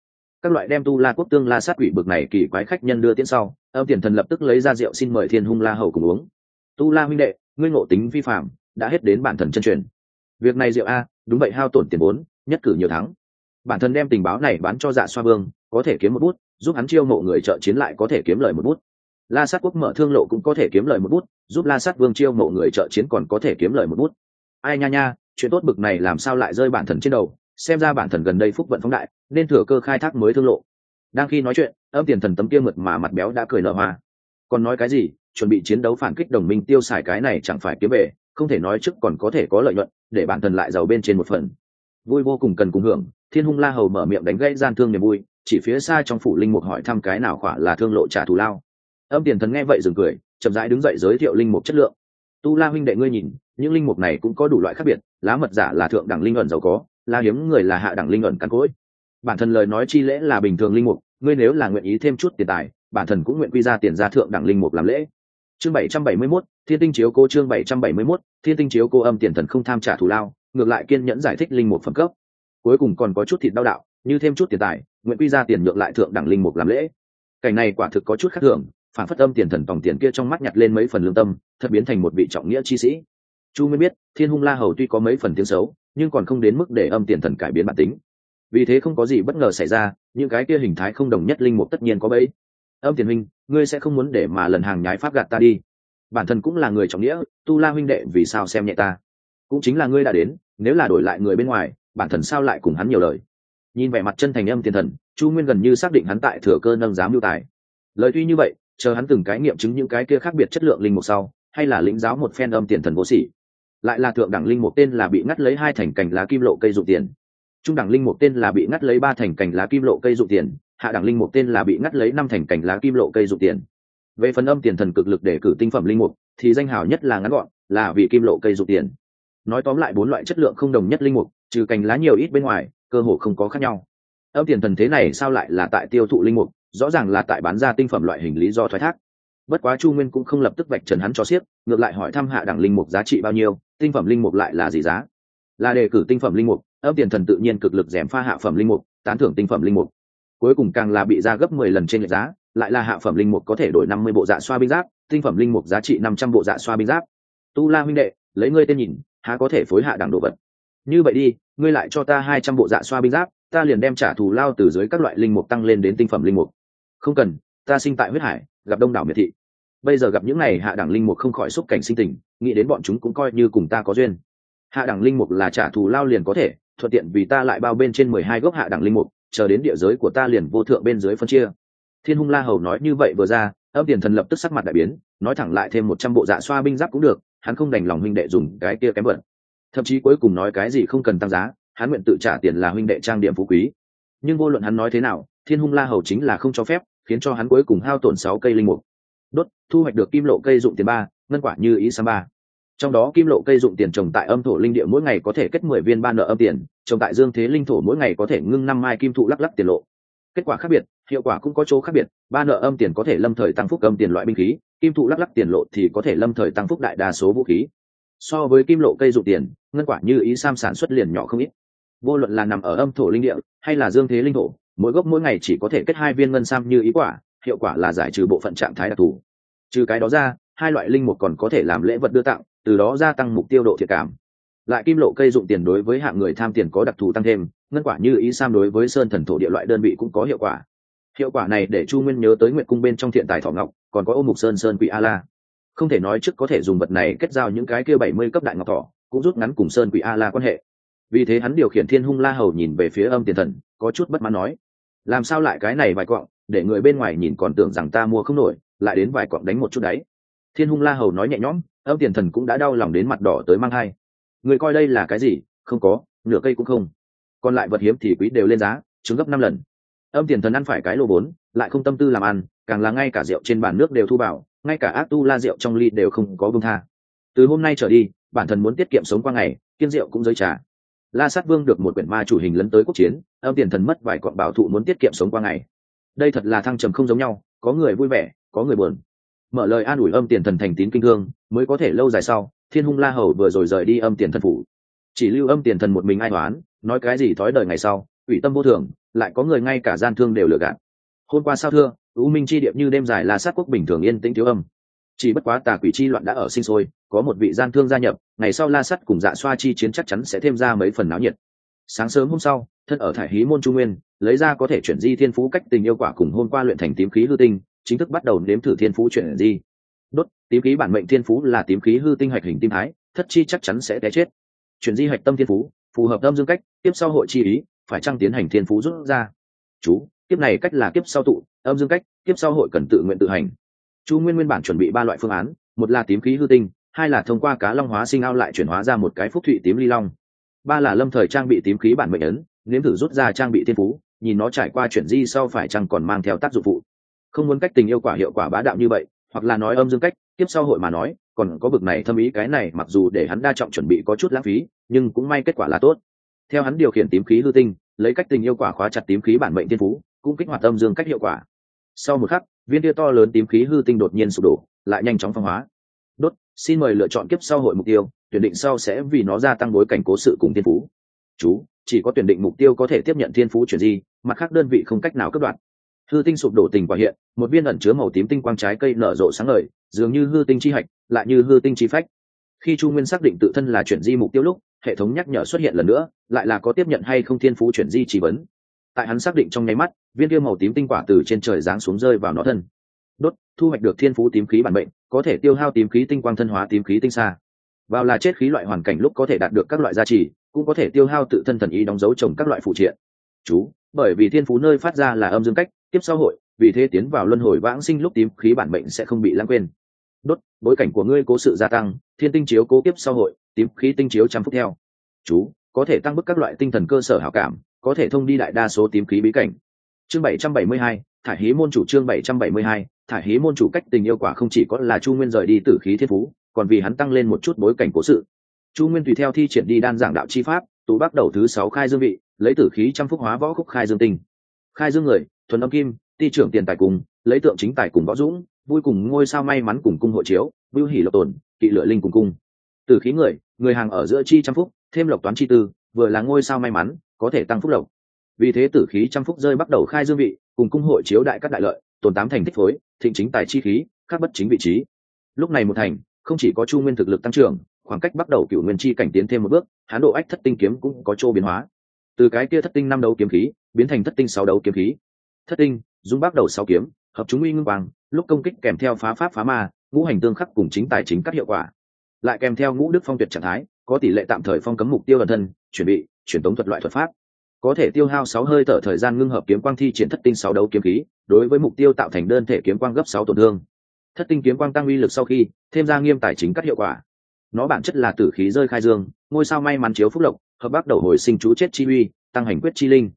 Các loại đem tu la quốc tương la sát quỷ bực này kỳ quái khách nhân đưa tiễn sau âm tiền thần lập tức lấy ra rượu xin mời thiên hung la hầu cùng uống. Tu la huynh đệ, ngươi ngộ tính vi phạm đã hết đến bản thần chân truyền. Việc này rượu a, đúng vậy hao tổn tiền vốn, nhất cử nhiều thắng. Bản thân đem tình báo này bán cho dạ xoa vương có thể kiếm một bút, giúp hắn chiêu mộ người trợ chiến lại có thể kiếm lời một bút. La sát quốc mở thương lộ cũng có thể kiếm lời một bút, giúp la sát vương chiêu mộ người trợ chiến còn có thể kiếm lời một bút. Ai nha nha, chuyện tốt bực này làm sao lại rơi bản thần trên đầu, xem ra bản thần gần đây phúc vận phóng đại, nên thừa cơ khai thác mới thương lộ. Đang khi nói chuyện, âm tiền thần tấm kia mượt mà mặt béo đã cười nở hoa. Còn nói cái gì, chuẩn bị chiến đấu phản kích đồng minh tiêu xài cái này chẳng phải kiếm về, không thể nói trước còn có thể có lợi nhuận, để bản thân lại giàu bên trên một phần vui vô cùng cần cùng hưởng thiên hung la hầu mở miệng đánh gãy gian thương niềm vui chỉ phía xa trong phủ linh mục hỏi thăm cái nào khỏa là thương lộ trả thù lao. Âm tiền thần nghe vậy dừng cười chậm rãi đứng dậy giới thiệu linh mục chất lượng. Tu la huynh đệ ngươi nhìn những linh mục này cũng có đủ loại khác biệt lá mật giả là thượng đẳng linh ẩn giàu có la hiếm người là hạ đẳng linh ẩn cắn cỗi. Bản thân lời nói chi lễ là bình thường linh mục ngươi nếu là nguyện ý thêm chút tiền tài bản thân cũng nguyện quy ra tiền ra thượng đẳng linh mục làm lễ. Chương bảy trăm bảy mươi 771, thiên tinh chiếu cô chương bảy trăm bảy mươi 771, thiên tinh chiếu cô âm tiền thần không tham trả thù lao ngược lại kiên nhẫn giải thích linh mục phẩm cấp. Cuối cùng còn có chút thịt đau đạo, như thêm chút tiền tài, nguyện quy ra tiền nhượng lại thượng đẳng linh mục làm lễ. Cảnh này quả thực có chút khác thường, phản phất âm tiền thần tòng tiền kia trong mắt nhặt lên mấy phần lương tâm, thật biến thành một vị trọng nghĩa chi sĩ. Chu mới biết, thiên hung la hầu tuy có mấy phần tiếng xấu, nhưng còn không đến mức để âm tiền thần cải biến bản tính. Vì thế không có gì bất ngờ xảy ra, những cái kia hình thái không đồng nhất linh mục tất nhiên có bấy âm tiền huynh, ngươi sẽ không muốn để mà lần hàng nhái pháp gạt ta đi. Bản thân cũng là người trọng nghĩa, tu la huynh đệ vì sao xem nhẹ ta? Cũng chính là ngươi đã đến nếu là đổi lại người bên ngoài, bản thần sao lại cùng hắn nhiều lời? Nhìn vẻ mặt chân thành âm tiền thần, chu nguyên gần như xác định hắn tại thừa cơ nâng giám lưu tài. Lời tuy như vậy, chờ hắn từng cái nghiệm chứng những cái kia khác biệt chất lượng linh mục sau, hay là lĩnh giáo một phen âm tiền thần vô sỉ. Lại là thượng đẳng linh mục tên là bị ngắt lấy hai thành cành lá kim lộ cây dụng tiền. Trung đẳng linh mục tên là bị ngắt lấy ba thành cành lá kim lộ cây dụng tiền, hạ đẳng linh mục tên là bị ngắt lấy năm thành cành lá kim lộ cây dụng tiền. Về phần âm tiền thần cực lực để cử tinh phẩm linh mục, thì danh hào nhất là ngắn gọn, là vì kim lộ cây dụng tiền nói tóm lại bốn loại chất lượng không đồng nhất linh mục, trừ cành lá nhiều ít bên ngoài, cơ hồ không có khác nhau. Âm tiền thần thế này sao lại là tại tiêu thụ linh mục, rõ ràng là tại bán ra tinh phẩm loại hình lý do thoái thác. Bất quá chu nguyên cũng không lập tức vạch trần hắn cho xiếc, ngược lại hỏi thăm hạ đẳng linh mục giá trị bao nhiêu, tinh phẩm linh mục lại là gì giá. Là đề cử tinh phẩm linh mục, âm tiền thần tự nhiên cực lực dèm pha hạ phẩm linh mục, tán thưởng tinh phẩm linh mục. Cuối cùng càng là bị ra gấp mười lần trên lệch giá, lại là hạ phẩm linh mục có thể đổi năm mươi bộ dạ xoa binh giáp, tinh phẩm linh mục giá trị năm trăm bộ dạ xoa binh giáp. Tu la huynh đệ, lấy ngươi tên nhìn há có thể phối hạ đẳng đồ vật. Như vậy đi, ngươi lại cho ta hai trăm bộ dạ xoa binh giáp, ta liền đem trả thù lao từ dưới các loại linh mục tăng lên đến tinh phẩm linh mục. Không cần, ta sinh tại huyết hải, gặp đông đảo miệt thị. Bây giờ gặp những này hạ đẳng linh mục không khỏi xúc cảnh sinh tình, nghĩ đến bọn chúng cũng coi như cùng ta có duyên. Hạ đẳng linh mục là trả thù lao liền có thể, thuận tiện vì ta lại bao bên trên mười hai gốc hạ đẳng linh mục, chờ đến địa giới của ta liền vô thượng bên dưới phân chia. Thiên hung la hầu nói như vậy vừa ra, âm tiền thần lập tức sắc mặt đại biến, nói thẳng lại thêm một trăm bộ dạ xoa binh giáp cũng được hắn không đành lòng huynh đệ dùng cái kia kém bận thậm chí cuối cùng nói cái gì không cần tăng giá, hắn nguyện tự trả tiền là huynh đệ trang điểm phú quý. Nhưng vô luận hắn nói thế nào, thiên hung la hầu chính là không cho phép, khiến cho hắn cuối cùng hao tổn sáu cây linh mục. Đốt, thu hoạch được kim lộ cây dụng tiền ba, ngân quả như ý sam ba. Trong đó kim lộ cây dụng tiền trồng tại âm thổ linh địa mỗi ngày có thể kết mười viên ban nợ âm tiền, trồng tại dương thế linh thổ mỗi ngày có thể ngưng năm mai kim thụ lắc lắc tiền lộ kết quả khác biệt, hiệu quả cũng có chỗ khác biệt, ba nợ âm tiền có thể lâm thời tăng phúc âm tiền loại binh khí, kim thụ lắc lắc tiền lộ thì có thể lâm thời tăng phúc đại đa số vũ khí. So với kim lộ cây dụ tiền, ngân quả như ý sam sản xuất liền nhỏ không ít. Vô luận là nằm ở âm thổ linh địa, hay là dương thế linh thổ, mỗi gốc mỗi ngày chỉ có thể kết hai viên ngân sam như ý quả, hiệu quả là giải trừ bộ phận trạng thái đặc thù. Trừ cái đó ra, hai loại linh mục còn có thể làm lễ vật đưa tặng, từ đó gia tăng mục tiêu độ thiệt cảm lại kim lộ cây dụng tiền đối với hạng người tham tiền có đặc thù tăng thêm, ngân quả như ý sam đối với sơn thần thổ địa loại đơn vị cũng có hiệu quả. Hiệu quả này để chu nguyên nhớ tới nguyện cung bên trong thiện tài thọ ngọc, còn có ô mục sơn sơn quỷ a la. Không thể nói trước có thể dùng vật này kết giao những cái kia bảy mươi cấp đại ngọc thọ cũng rút ngắn cùng sơn quỷ a la quan hệ. Vì thế hắn điều khiển thiên hung la hầu nhìn về phía âm tiền thần, có chút bất mãn nói, làm sao lại cái này vài cọng để người bên ngoài nhìn còn tưởng rằng ta mua không nổi, lại đến vài cọng đánh một chút đấy. Thiên hung la hầu nói nhẹ nhõm, âm tiền thần cũng đã đau lòng đến mặt đỏ tới mang hai người coi đây là cái gì? Không có, nửa cây cũng không. Còn lại vật hiếm thì quý đều lên giá trứng gấp năm lần. Âm tiền thần ăn phải cái lô bốn, lại không tâm tư làm ăn, càng là ngay cả rượu trên bàn nước đều thu bảo ngay cả ác tu la rượu trong ly đều không có vương tha. Từ hôm nay trở đi, bản thân muốn tiết kiệm sống qua ngày, kiên rượu cũng giới trả la sát vương được một quyển ma chủ hình lấn tới quốc chiến, âm tiền thần mất vài cọn bảo thụ muốn tiết kiệm sống qua ngày. Đây thật là thăng trầm không giống nhau, có người vui vẻ, có người buồn. Mở lời an ủi âm tiền thần thành tín kinh thương, mới có thể lâu dài sau thiên hung la hầu vừa rồi rời đi âm tiền thần phủ. Chỉ lưu âm tiền thần một mình ai toán nói cái gì thói đời ngày sau, ủy tâm vô thường, lại có người ngay cả gian thương đều lừa gạt. Hôm qua sao thưa, u minh chi điệp như đêm dài là sát quốc bình thường yên tĩnh thiếu âm. Chỉ bất quá tà quỷ chi loạn đã ở sinh sôi, có một vị gian thương gia nhập, ngày sau la sắt cùng dạ xoa chi chiến chắc chắn sẽ thêm ra mấy phần náo nhiệt. Sáng sớm hôm sau, thân ở thải hí môn trung nguyên, lấy ra có thể chuyển di thiên phú cách tình yêu quả cùng hôm qua luyện thành tím khí hư tinh, chính thức bắt đầu nếm thử thiên phú chuyển di đốt, tím khí bản mệnh thiên phú là tím khí hư tinh hoạch hình tim thái, thất chi chắc chắn sẽ té chết. Chuyển di hoạch tâm thiên phú, phù hợp tâm dương cách tiếp sau hội chi ý, phải trăng tiến hành thiên phú rút ra? Chú tiếp này cách là kiếp sau tụ, âm dương cách, kiếp sau hội cần tự nguyện tự hành. Chu nguyên nguyên bản chuẩn bị ba loại phương án, một là tím khí hư tinh, hai là thông qua cá long hóa sinh ao lại chuyển hóa ra một cái phúc thụy tím ly long. Ba là lâm thời trang bị tím khí bản mệnh ấn, nếm thử rút ra trang bị thiên phú, nhìn nó trải qua chuyển di sau phải chăng còn mang theo tác dụng phụ. Không muốn cách tình yêu quả hiệu quả bá đạo như vậy hoặc là nói âm dương cách tiếp sau hội mà nói, còn có bực này thâm ý cái này mặc dù để hắn đa trọng chuẩn bị có chút lãng phí, nhưng cũng may kết quả là tốt. Theo hắn điều khiển tím khí hư tinh, lấy cách tình yêu quả khóa chặt tím khí bản mệnh thiên phú, cũng kích hoạt âm dương cách hiệu quả. Sau một khắc, viên tia to lớn tím khí hư tinh đột nhiên sụp đổ, lại nhanh chóng phong hóa. Đốt, xin mời lựa chọn kiếp sau hội mục tiêu, tuyển định sau sẽ vì nó gia tăng bối cảnh cố sự cùng thiên phú. Chú, chỉ có tuyển định mục tiêu có thể tiếp nhận thiên phú chuyển di, mặt khác đơn vị không cách nào cấp đoạn hư tinh sụp đổ tình quả hiện, một viên ẩn chứa màu tím tinh quang trái cây nở rộ sáng ngời, dường như hư tinh chi hạch, lại như hư tinh chi phách. Khi chu nguyên xác định tự thân là chuyển di mục tiêu lúc, hệ thống nhắc nhở xuất hiện lần nữa, lại là có tiếp nhận hay không thiên phú chuyển di chỉ vấn. Tại hắn xác định trong nháy mắt, viên kia màu tím tinh quả từ trên trời giáng xuống rơi vào nó thân. Đốt, thu hoạch được thiên phú tím khí bản mệnh, có thể tiêu hao tím khí tinh quang thân hóa tím khí tinh xa vào là chết khí loại hoàn cảnh lúc có thể đạt được các loại gia trì, cũng có thể tiêu hao tự thân thần ý đóng dấu trồng các loại phụ triện. Chú, bởi vì thiên phú nơi phát ra là âm dương cách tiếp sau hội, vì thế tiến vào luân hồi vãng sinh lúc tím khí bản mệnh sẽ không bị lãng quên. Đốt, bối cảnh của ngươi cố sự gia tăng, thiên tinh chiếu cố kiếp sau hội, tím khí tinh chiếu trăm phút theo. Chú, có thể tăng bức các loại tinh thần cơ sở hảo cảm, có thể thông đi đại đa số tím khí bí cảnh. Chương bảy trăm bảy mươi hai, thải hí môn chủ chương bảy trăm bảy mươi hai, thải hí môn chủ cách tình yêu quả không chỉ có là chu nguyên rời đi tử khí thiên phú, còn vì hắn tăng lên một chút bối cảnh cố sự. Chu nguyên tùy theo thi triển đi đan giảng đạo chi pháp tú bắt đầu thứ sáu khai dương vị, lấy tử khí trăm phúc hóa võ khúc khai dương tinh. Khai dương người thuần âm kim, ti trưởng tiền tài cùng, lấy tượng chính tài cùng võ dũng, vui cùng ngôi sao may mắn cùng cung hộ chiếu vưu hỉ lộc tồn, kỵ lựa linh cùng cung. Tử khí người người hàng ở giữa chi trăm phúc, thêm lộc toán chi tư, vừa là ngôi sao may mắn, có thể tăng phúc lộc. Vì thế tử khí trăm phúc rơi bắt đầu khai dương vị, cùng cung hội chiếu đại các đại lợi, tồn tám thành thích phối, thịnh chính tài chi khí, các bất chính vị trí. Lúc này một thành, không chỉ có chu nguyên thực lực tăng trưởng, khoảng cách bắt đầu cựu nguyên chi cảnh tiến thêm một bước, hán độ ách thất tinh kiếm cũng có chỗ biến hóa. Từ cái kia thất tinh năm đấu kiếm khí, biến thành thất tinh sáu đấu kiếm khí thất tinh, dung bắt đầu sáu kiếm, hợp chúng uy ngưng quang, lúc công kích kèm theo phá pháp phá ma, ngũ hành tương khắc cùng chính tài chính các hiệu quả. Lại kèm theo ngũ đức phong tuyệt trạng thái, có tỷ lệ tạm thời phong cấm mục tiêu gần thân, chuẩn bị truyền tống thuật loại thuật pháp. Có thể tiêu hao sáu hơi thở thời gian ngưng hợp kiếm quang thi triển thất tinh sáu đấu kiếm khí, đối với mục tiêu tạo thành đơn thể kiếm quang gấp sáu tổn thương. Thất tinh kiếm quang tăng uy lực sau khi, thêm ra nghiêm tài chính các hiệu quả. Nó bản chất là tử khí rơi khai dương, ngôi sao may mắn chiếu phúc lộc, hợp bắt đầu hồi sinh chú chết chi uy, tăng hành quyết chi linh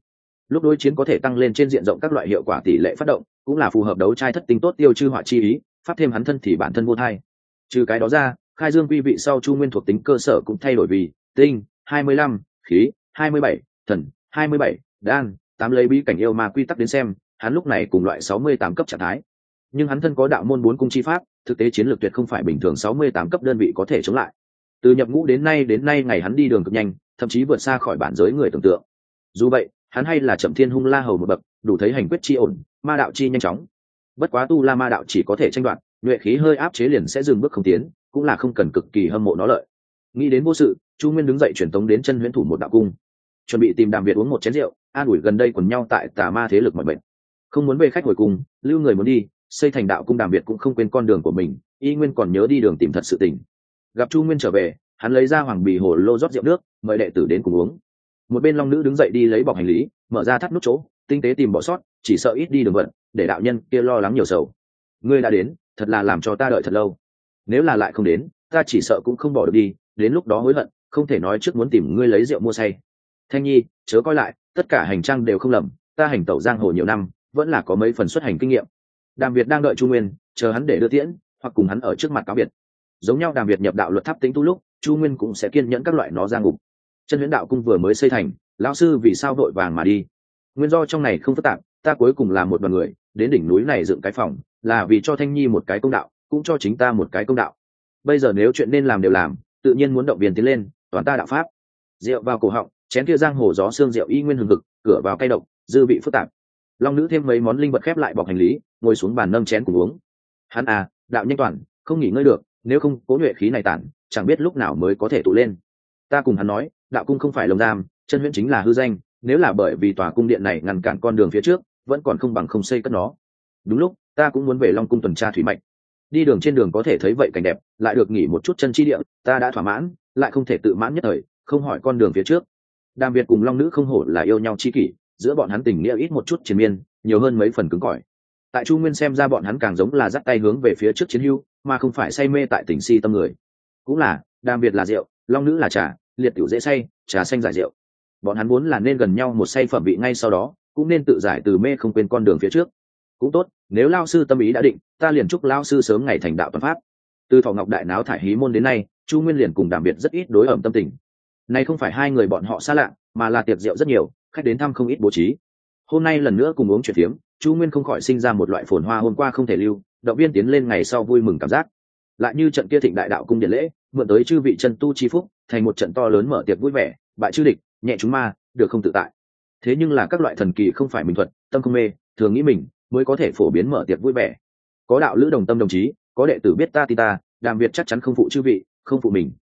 lúc đối chiến có thể tăng lên trên diện rộng các loại hiệu quả tỷ lệ phát động, cũng là phù hợp đấu trai thất tinh tốt tiêu chư họa chi ý phát thêm hắn thân thì bản thân vô thai. Trừ cái đó ra, khai dương quy vị sau chu nguyên thuộc tính cơ sở cũng thay đổi vì tinh, hai mươi lăm, khí, hai mươi bảy, thần, hai mươi bảy, đan, tám lấy bí cảnh yêu mà quy tắc đến xem, hắn lúc này cùng loại sáu mươi tám cấp trạng thái. Nhưng hắn thân có đạo môn bốn cung chi pháp, thực tế chiến lược tuyệt không phải bình thường sáu mươi tám cấp đơn vị có thể chống lại. Từ nhập ngũ đến nay đến nay ngày hắn đi đường cực nhanh, thậm chí vượt xa khỏi bản giới người tưởng tượng. Dù vậy hắn hay là chậm thiên hung la hầu một bậc, đủ thấy hành quyết chi ổn, ma đạo chi nhanh chóng. Bất quá tu la ma đạo chỉ có thể tranh đoạt, nhuệ khí hơi áp chế liền sẽ dừng bước không tiến, cũng là không cần cực kỳ hâm mộ nó lợi. Nghĩ đến vô sự, chu nguyên đứng dậy truyền tống đến chân huyễn thủ một đạo cung. Chuẩn bị tìm đàm việt uống một chén rượu, an ủi gần đây quần nhau tại tà ma thế lực mọi bệnh không muốn về khách hồi cung, lưu người muốn đi, xây thành đạo cung đàm việt cũng không quên con đường của mình, y nguyên còn nhớ đi đường tìm thật sự tình. Gặp chu nguyên trở về, hắn lấy ra hoàng bì hồ lô rót rượu nước, mời đệ tử đến cùng uống một bên long nữ đứng dậy đi lấy bọc hành lý, mở ra thắt nút chỗ, tinh tế tìm bỏ sót, chỉ sợ ít đi đường vận, để đạo nhân kia lo lắng nhiều sầu. Ngươi đã đến, thật là làm cho ta đợi thật lâu. Nếu là lại không đến, ta chỉ sợ cũng không bỏ được đi, đến lúc đó hối hận, không thể nói trước muốn tìm ngươi lấy rượu mua say. Thanh nhi, chớ coi lại, tất cả hành trang đều không lầm, ta hành tẩu giang hồ nhiều năm, vẫn là có mấy phần xuất hành kinh nghiệm. Đàm việt đang đợi chu nguyên, chờ hắn để đưa tiễn, hoặc cùng hắn ở trước mặt cáo biệt. Giống nhau đàm việt nhập đạo luật tháp tính tu lúc, chu nguyên cũng sẽ kiên nhẫn các loại nó ra ngục chân huyễn đạo cung vừa mới xây thành, lão sư vì sao vội vàng mà đi? Nguyên do trong này không phức tạp, ta cuối cùng là một đoàn người, đến đỉnh núi này dựng cái phòng, là vì cho thanh nhi một cái công đạo, cũng cho chính ta một cái công đạo. Bây giờ nếu chuyện nên làm đều làm, tự nhiên muốn động viên tiến lên, toàn ta đạo pháp. Rượu vào cổ họng, chén kia giang hồ gió xương rượu y nguyên hừng hực, cửa vào cay độc, dư vị phức tạp. Long nữ thêm mấy món linh vật khép lại bọc hành lý, ngồi xuống bàn nâng chén cùng uống. Hắn à đạo nhanh toàn, không nghỉ ngơi được, nếu không cố nhuệ khí này tản, chẳng biết lúc nào mới có thể tụ lên. Ta cùng hắn nói đạo cung không phải lồng giam, chân huyễn chính là hư danh, nếu là bởi vì tòa cung điện này ngăn cản con đường phía trước, vẫn còn không bằng không xây cất nó. Đúng lúc, ta cũng muốn về long cung tuần tra thủy mạch. Đi đường trên đường có thể thấy vậy cảnh đẹp, lại được nghỉ một chút chân chi địa, ta đã thỏa mãn, lại không thể tự mãn nhất thời, không hỏi con đường phía trước. Đàm việt cùng long nữ không hổ là yêu nhau chi kỷ, giữa bọn hắn tình nghĩa ít một chút chiến miên, nhiều hơn mấy phần cứng cỏi. Tại chu nguyên xem ra bọn hắn càng giống là dắt tay hướng về phía trước chiến hưu, mà không phải say mê tại tình si tâm người. Cũng là, đàm việt là rượu, long nữ là trà liệt tiểu dễ say, trà xanh giải rượu. Bọn hắn muốn là nên gần nhau một say phẩm vị ngay sau đó, cũng nên tự giải từ mê không quên con đường phía trước. Cũng tốt, nếu lao sư tâm ý đã định, ta liền chúc lao sư sớm ngày thành đạo toàn pháp. Từ thọ ngọc đại náo thải hí môn đến nay, chu nguyên liền cùng đàm biệt rất ít đối ẩm tâm tình. Này không phải hai người bọn họ xa lạ, mà là tiệc rượu rất nhiều, khách đến thăm không ít bố trí. Hôm nay lần nữa cùng uống chuyện phiếm, chu nguyên không khỏi sinh ra một loại phồn hoa hôm qua không thể lưu, động viên tiến lên ngày sau vui mừng cảm giác. Lại như trận kia thịnh đại đạo cung điện lễ, mượn tới chư vị chân tu chi phúc thành một trận to lớn mở tiệc vui vẻ, bại chư địch, nhẹ chúng ma, được không tự tại. Thế nhưng là các loại thần kỳ không phải mình thuật, tâm không mê, thường nghĩ mình mới có thể phổ biến mở tiệc vui vẻ. Có đạo lữ đồng tâm đồng chí, có đệ tử biết ta ti ta, đàm việt chắc chắn không phụ chư vị, không phụ mình.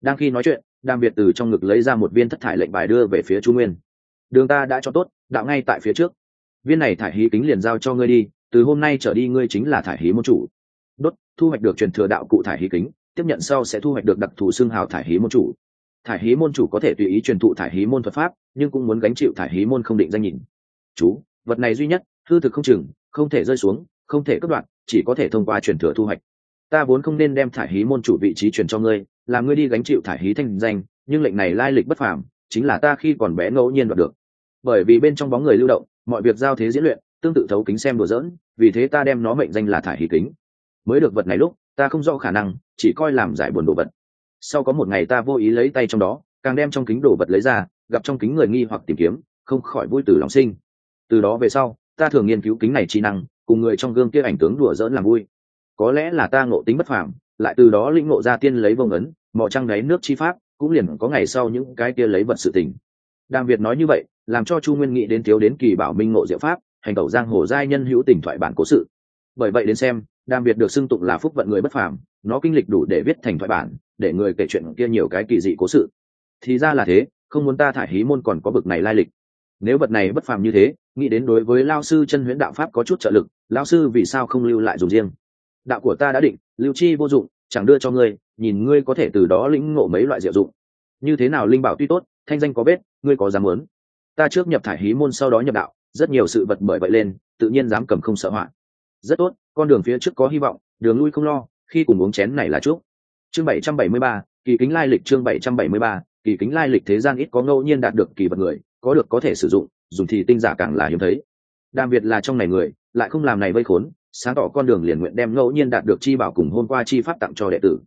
Đang khi nói chuyện, đàm việt từ trong ngực lấy ra một viên thất thải lệnh bài đưa về phía chu nguyên. Đường ta đã cho tốt, đạo ngay tại phía trước. Viên này thải hí kính liền giao cho ngươi đi, từ hôm nay trở đi ngươi chính là thải hí môn chủ. Đốt, thu hoạch được truyền thừa đạo cụ thải hí kính tiếp nhận sau sẽ thu hoạch được đặc thù xương hào thải hí môn chủ. Thải hí môn chủ có thể tùy ý truyền thụ thải hí môn thuật pháp, nhưng cũng muốn gánh chịu thải hí môn không định danh nhìn. Chú, vật này duy nhất, hư thực không chừng, không thể rơi xuống, không thể cất đoạn, chỉ có thể thông qua truyền thừa thu hoạch. Ta vốn không nên đem thải hí môn chủ vị trí truyền cho ngươi, là ngươi đi gánh chịu thải hí thanh danh, nhưng lệnh này lai lịch bất phàm, chính là ta khi còn bé ngẫu nhiên đoạt được. Bởi vì bên trong bóng người lưu động, mọi việc giao thế diễn luyện, tương tự thấu kính xem đùa dỡn vì thế ta đem nó mệnh danh là thải hí kính mới được vật này lúc, ta không rõ khả năng, chỉ coi làm giải buồn đồ vật. Sau có một ngày ta vô ý lấy tay trong đó, càng đem trong kính đồ vật lấy ra, gặp trong kính người nghi hoặc tìm kiếm, không khỏi vui từ lòng sinh. Từ đó về sau, ta thường nghiên cứu kính này trí năng, cùng người trong gương kia ảnh tướng đùa dỡn làm vui. Có lẽ là ta ngộ tính bất phàm, lại từ đó lĩnh ngộ ra tiên lấy vông ấn, mò trăng đáy nước chi pháp, cũng liền có ngày sau những cái kia lấy vật sự tình. Đàm việt nói như vậy, làm cho chu nguyên nghĩ đến thiếu đến kỳ bảo minh ngộ diệu pháp, hành tẩu giang hồ giai nhân hữu tình thoại bản cố sự. Bởi vậy đến xem đàm việt được xưng tụng là phúc vận người bất phàm, nó kinh lịch đủ để viết thành thoại bản, để người kể chuyện kia nhiều cái kỳ dị cố sự. Thì ra là thế, không muốn ta thải hí môn còn có bực này lai lịch. Nếu vật này bất phàm như thế, nghĩ đến đối với lao sư chân huyễn đạo pháp có chút trợ lực, lao sư vì sao không lưu lại dùng riêng? Đạo của ta đã định, lưu chi vô dụng, chẳng đưa cho ngươi, nhìn ngươi có thể từ đó lĩnh ngộ mấy loại diệu dụng. Như thế nào linh bảo tuy tốt, thanh danh có bết ngươi có dám muốn? Ta trước nhập thải hí môn sau đó nhập đạo, rất nhiều sự vật bởi vậy lên, tự nhiên dám cầm không sợ họa. Rất tốt con đường phía trước có hy vọng, đường lui không lo, khi cùng uống chén này là chúc. Chương bảy trăm bảy mươi ba, kỳ kính lai lịch chương bảy trăm bảy mươi ba, kỳ kính lai lịch thế gian ít có ngẫu nhiên đạt được kỳ vật người, có được có thể sử dụng, dùng thì tinh giả càng là hiếm thấy. Đàm việt là trong này người, lại không làm này vây khốn, sáng tỏ con đường liền nguyện đem ngẫu nhiên đạt được chi bảo cùng hôm qua chi pháp tặng cho đệ tử.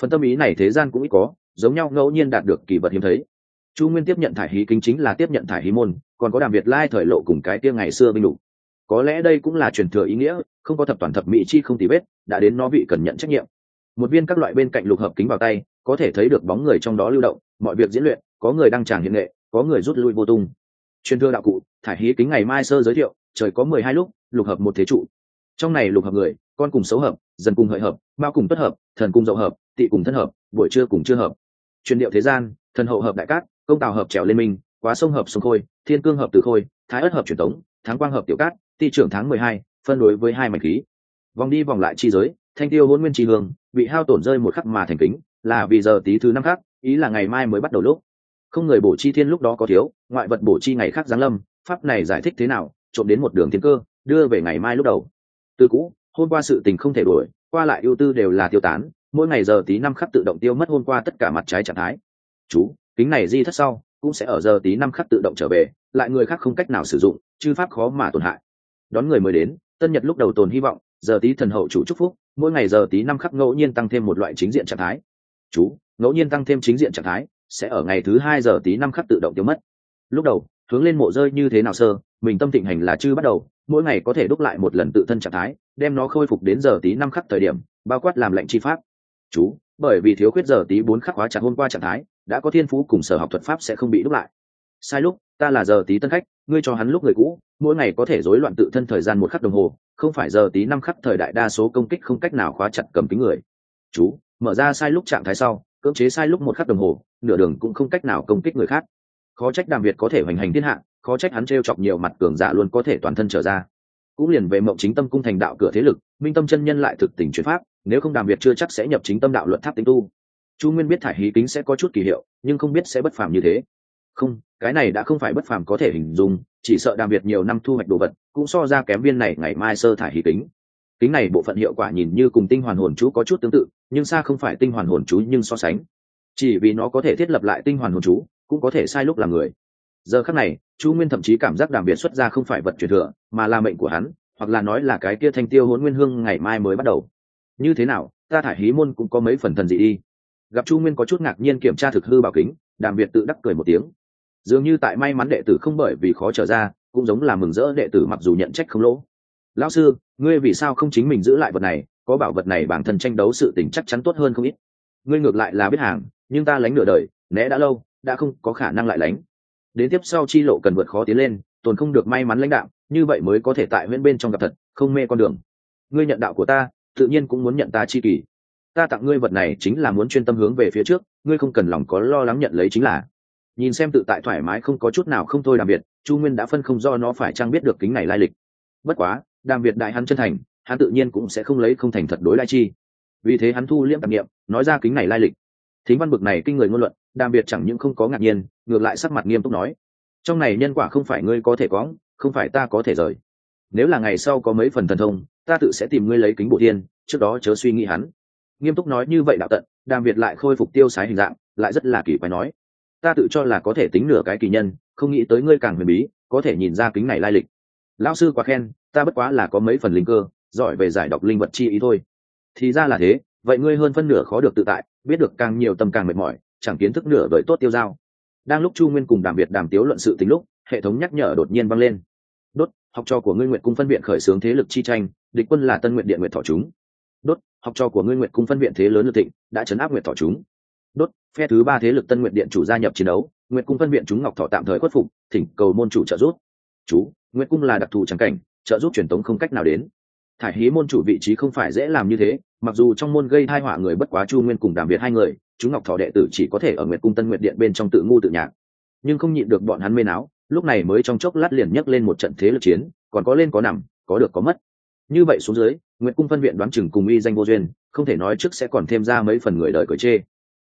Phần tâm ý này thế gian cũng ít có, giống nhau ngẫu nhiên đạt được kỳ vật hiếm thấy. Chu nguyên tiếp nhận thải hí kính chính là tiếp nhận thải hí môn, còn có đàm việt lai thời lộ cùng cái tia ngày xưa binh đủ có lẽ đây cũng là truyền thừa ý nghĩa không có thập toàn thập mỹ chi không tì vết, đã đến nó vị cần nhận trách nhiệm. Một viên các loại bên cạnh lục hợp kính vào tay, có thể thấy được bóng người trong đó lưu động, mọi việc diễn luyện, có người đăng tràng hiện nghệ, có người rút lui vô tung. Truyền thừa đạo cụ, thải hí kính ngày mai sơ giới thiệu, trời có mười hai lúc, lục hợp một thế trụ. Trong này lục hợp người, con cùng xấu hợp, dần cùng hợi hợp, mao cùng tất hợp, thần cùng dậu hợp tị cùng thân hợp, buổi trưa cùng chưa hợp. Truyền điệu thế gian, thần hậu hợp đại cát, công tào hợp trèo lên minh quá sông hợp sông khôi, thiên cương hợp từ khôi, thái ất hợp truyền tống tháng quang hợp tiểu cát, ti trưởng tháng mười hai phân đối với hai mảnh khí. Vòng đi vòng lại chi giới, thanh tiêu hôn nguyên tri hương, bị hao tổn rơi một khắc mà thành kính, là vì giờ tí thứ năm khác, ý là ngày mai mới bắt đầu lúc. Không người bổ chi thiên lúc đó có thiếu, ngoại vật bổ chi ngày khác giáng lâm, pháp này giải thích thế nào, trộm đến một đường thiên cơ, đưa về ngày mai lúc đầu. Từ cũ, hôm qua sự tình không thể đuổi qua lại ưu tư đều là tiêu tán, mỗi ngày giờ tí năm khắc tự động tiêu mất hôm qua tất cả mặt trái trạng thái. Chú, kính này di thất sau, cũng sẽ ở giờ tí năm khắc tự động trở về, lại người khác không cách nào sử dụng, chư pháp khó mà tổn hại. Đón người mới đến tân nhật lúc đầu tồn hy vọng, giờ tí thần hậu chủ chúc phúc, mỗi ngày giờ tí năm khắc ngẫu nhiên tăng thêm một loại chính diện trạng thái. Chú, ngẫu nhiên tăng thêm chính diện trạng thái, sẽ ở ngày thứ hai giờ tí năm khắc tự động tiêu mất. Lúc đầu, hướng lên mộ rơi như thế nào sơ, mình tâm thịnh hành là chưa bắt đầu, mỗi ngày có thể đúc lại một lần tự thân trạng thái, đem nó khôi phục đến giờ tí năm khắc thời điểm, bao quát làm lệnh chi pháp. Chú, bởi vì thiếu khuyết giờ tí bốn khắc hóa chặt hôm qua trạng thái, đã có thiên phú cùng sở học thuật pháp sẽ không bị đúc lại. Sai lúc ta là giờ tí tân khách, ngươi cho hắn lúc người cũ, mỗi ngày có thể rối loạn tự thân thời gian một khắc đồng hồ, không phải giờ tí năm khắc thời đại đa số công kích không cách nào khóa chặt cầm kính người. Chú, mở ra sai lúc trạng thái sau, cưỡng chế sai lúc một khắc đồng hồ, nửa đường cũng không cách nào công kích người khác. Khó trách đàm việt có thể hoành hành thiên hạ, khó trách hắn t r e o chọc nhiều mặt cường giả luôn có thể toàn thân trở ra. Cũng liền về mộng chính tâm cung thành đạo cửa thế lực, minh tâm chân nhân lại thực tình chuyển pháp, nếu không đàm việt chưa chắc sẽ nhập chính tâm đạo luận tháp tính tu. Chu nguyên biết thải hí kính sẽ có chút kỳ hiệu, nhưng không biết sẽ bất phàm như thế. Không cái này đã không phải bất phàm có thể hình dung, chỉ sợ đàm việt nhiều năm thu hoạch đồ vật, cũng so ra kém viên này ngày mai sơ thải hí kính. Kính này bộ phận hiệu quả nhìn như cùng tinh hoàn hồn chú có chút tương tự, nhưng xa không phải tinh hoàn hồn chú nhưng so sánh. Chỉ vì nó có thể thiết lập lại tinh hoàn hồn chú, cũng có thể sai lúc làm người. Giờ khắc này, chu nguyên thậm chí cảm giác đàm việt xuất ra không phải vật truyền thừa, mà là mệnh của hắn, hoặc là nói là cái kia thanh tiêu hôn nguyên hương ngày mai mới bắt đầu. Như thế nào, ta thải hí môn cũng có mấy phần thần dị đi gặp chu nguyên có chút ngạc nhiên kiểm tra thực hư bảo kính, đàm việt tự đắc cười một tiếng dường như tại may mắn đệ tử không bởi vì khó trở ra, cũng giống là mừng rỡ đệ tử mặc dù nhận trách không lỗ. Lão sư, ngươi vì sao không chính mình giữ lại vật này? Có bảo vật này bản thân tranh đấu sự tình chắc chắn tốt hơn không ít. Ngươi ngược lại là biết hàng, nhưng ta lánh nửa đời, né đã lâu, đã không có khả năng lại lánh. Đến tiếp sau chi lộ cần vượt khó tiến lên, tồn không được may mắn lãnh đạo, như vậy mới có thể tại huyễn bên trong gặp thật, không mê con đường. Ngươi nhận đạo của ta, tự nhiên cũng muốn nhận ta chi kỳ ta tặng ngươi vật này chính là muốn chuyên tâm hướng về phía trước, ngươi không cần lòng có lo lắng nhận lấy chính là nhìn xem tự tại thoải mái không có chút nào không thôi đặc biệt chu nguyên đã phân không do nó phải trang biết được kính này lai lịch. Bất quá, đàm việt đại hắn chân thành, hắn tự nhiên cũng sẽ không lấy không thành thật đối lai chi. Vì thế hắn thu liễm tạp nghiệm nói ra kính này lai lịch. Thính văn bực này kinh người ngôn luận, đàm việt chẳng những không có ngạc nhiên, ngược lại sắc mặt nghiêm túc nói. Trong này nhân quả không phải ngươi có thể có không phải ta có thể rời. Nếu là ngày sau có mấy phần thần thông, ta tự sẽ tìm ngươi lấy kính bộ thiên, trước đó chớ suy nghĩ hắn. Nghiêm túc nói như vậy đạo tận, đàm việt lại khôi phục tiêu sái hình dạng, lại rất là kỳ quái nói ta tự cho là có thể tính nửa cái kỳ nhân, không nghĩ tới ngươi càng huyền bí, có thể nhìn ra kính này lai lịch. Lão sư quá khen, ta bất quá là có mấy phần linh cơ, giỏi về giải đọc linh vật chi ý thôi. Thì ra là thế, vậy ngươi hơn phân nửa khó được tự tại, biết được càng nhiều tâm càng mệt mỏi, chẳng kiến thức nửa đời tốt tiêu dao. Đang lúc chu nguyên cùng đàm việt đàm tiếu luận sự tính lúc, hệ thống nhắc nhở đột nhiên vang lên. Đốt, học trò của ngươi nguyện cung phân viện khởi xướng thế lực chi tranh, địch quân là tân nguyện điện nguyện thọ chúng. Đốt, học trò của ngươi nguyện cung phân viện thế lớn lực thịnh, đã chấn áp nguyện thọ chúng đốt phe thứ ba thế lực tân nguyện điện chủ gia nhập chiến đấu nguyện cung phân viện chúng ngọc thọ tạm thời khuất phục thỉnh cầu môn chủ trợ giúp. Chú nguyện cung là đặc thù trắng cảnh trợ giúp truyền tống không cách nào đến. Thải hí môn chủ vị trí không phải dễ làm như thế mặc dù trong môn gây thai họa người bất quá chu nguyên cùng đàm việt hai người chú ngọc thọ đệ tử chỉ có thể ở nguyệt cung tân nguyệt điện bên trong tự ngu tự nhạc. Nhưng không nhịn được bọn hắn mê não, lúc này mới trong chốc lát liền nhấc lên một trận thế lực chiến còn có lên có nằm có được có mất. Như vậy xuống dưới nguyệt cung phân viện đoán chừng cùng y danh vô duyên không thể nói trước sẽ còn thêm ra mấy phần người đời cởi chê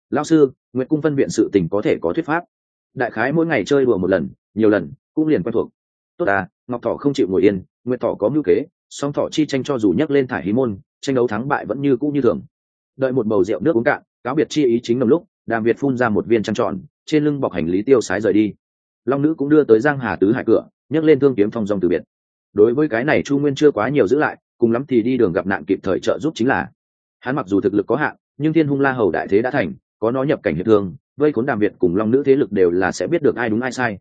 lao sư, nguyệt cung phân viện sự tình có thể có thuyết pháp. Đại khái mỗi ngày chơi đùa một lần, nhiều lần, cũng liền quen thuộc. Tốt à ngọc thọ không chịu ngồi yên, nguyệt thọ có mưu kế, song thọ chi tranh cho dù nhắc lên thải hí môn, tranh đấu thắng bại vẫn như cũ như thường. Đợi một bầu rượu nước uống cạn, cáo biệt chi ý chính đồng lúc, đàm việt phun ra một viên trăng tròn, trên lưng bọc hành lý tiêu sái rời đi. Long nữ cũng đưa tới giang hà tứ hải cửa, nhấc lên thương kiếm phong dòng từ biệt. Đối với cái này chu nguyên chưa quá nhiều giữ lại, cùng lắm thì đi đường gặp nạn kịp thời trợ giúp chính là. Hắn mặc dù thực lực có hạn, nhưng thiên hung la hầu đại thế đã thành có nó nhập cảnh hiệp thương, vây khốn đàm việt cùng long nữ thế lực đều là sẽ biết được ai đúng ai sai.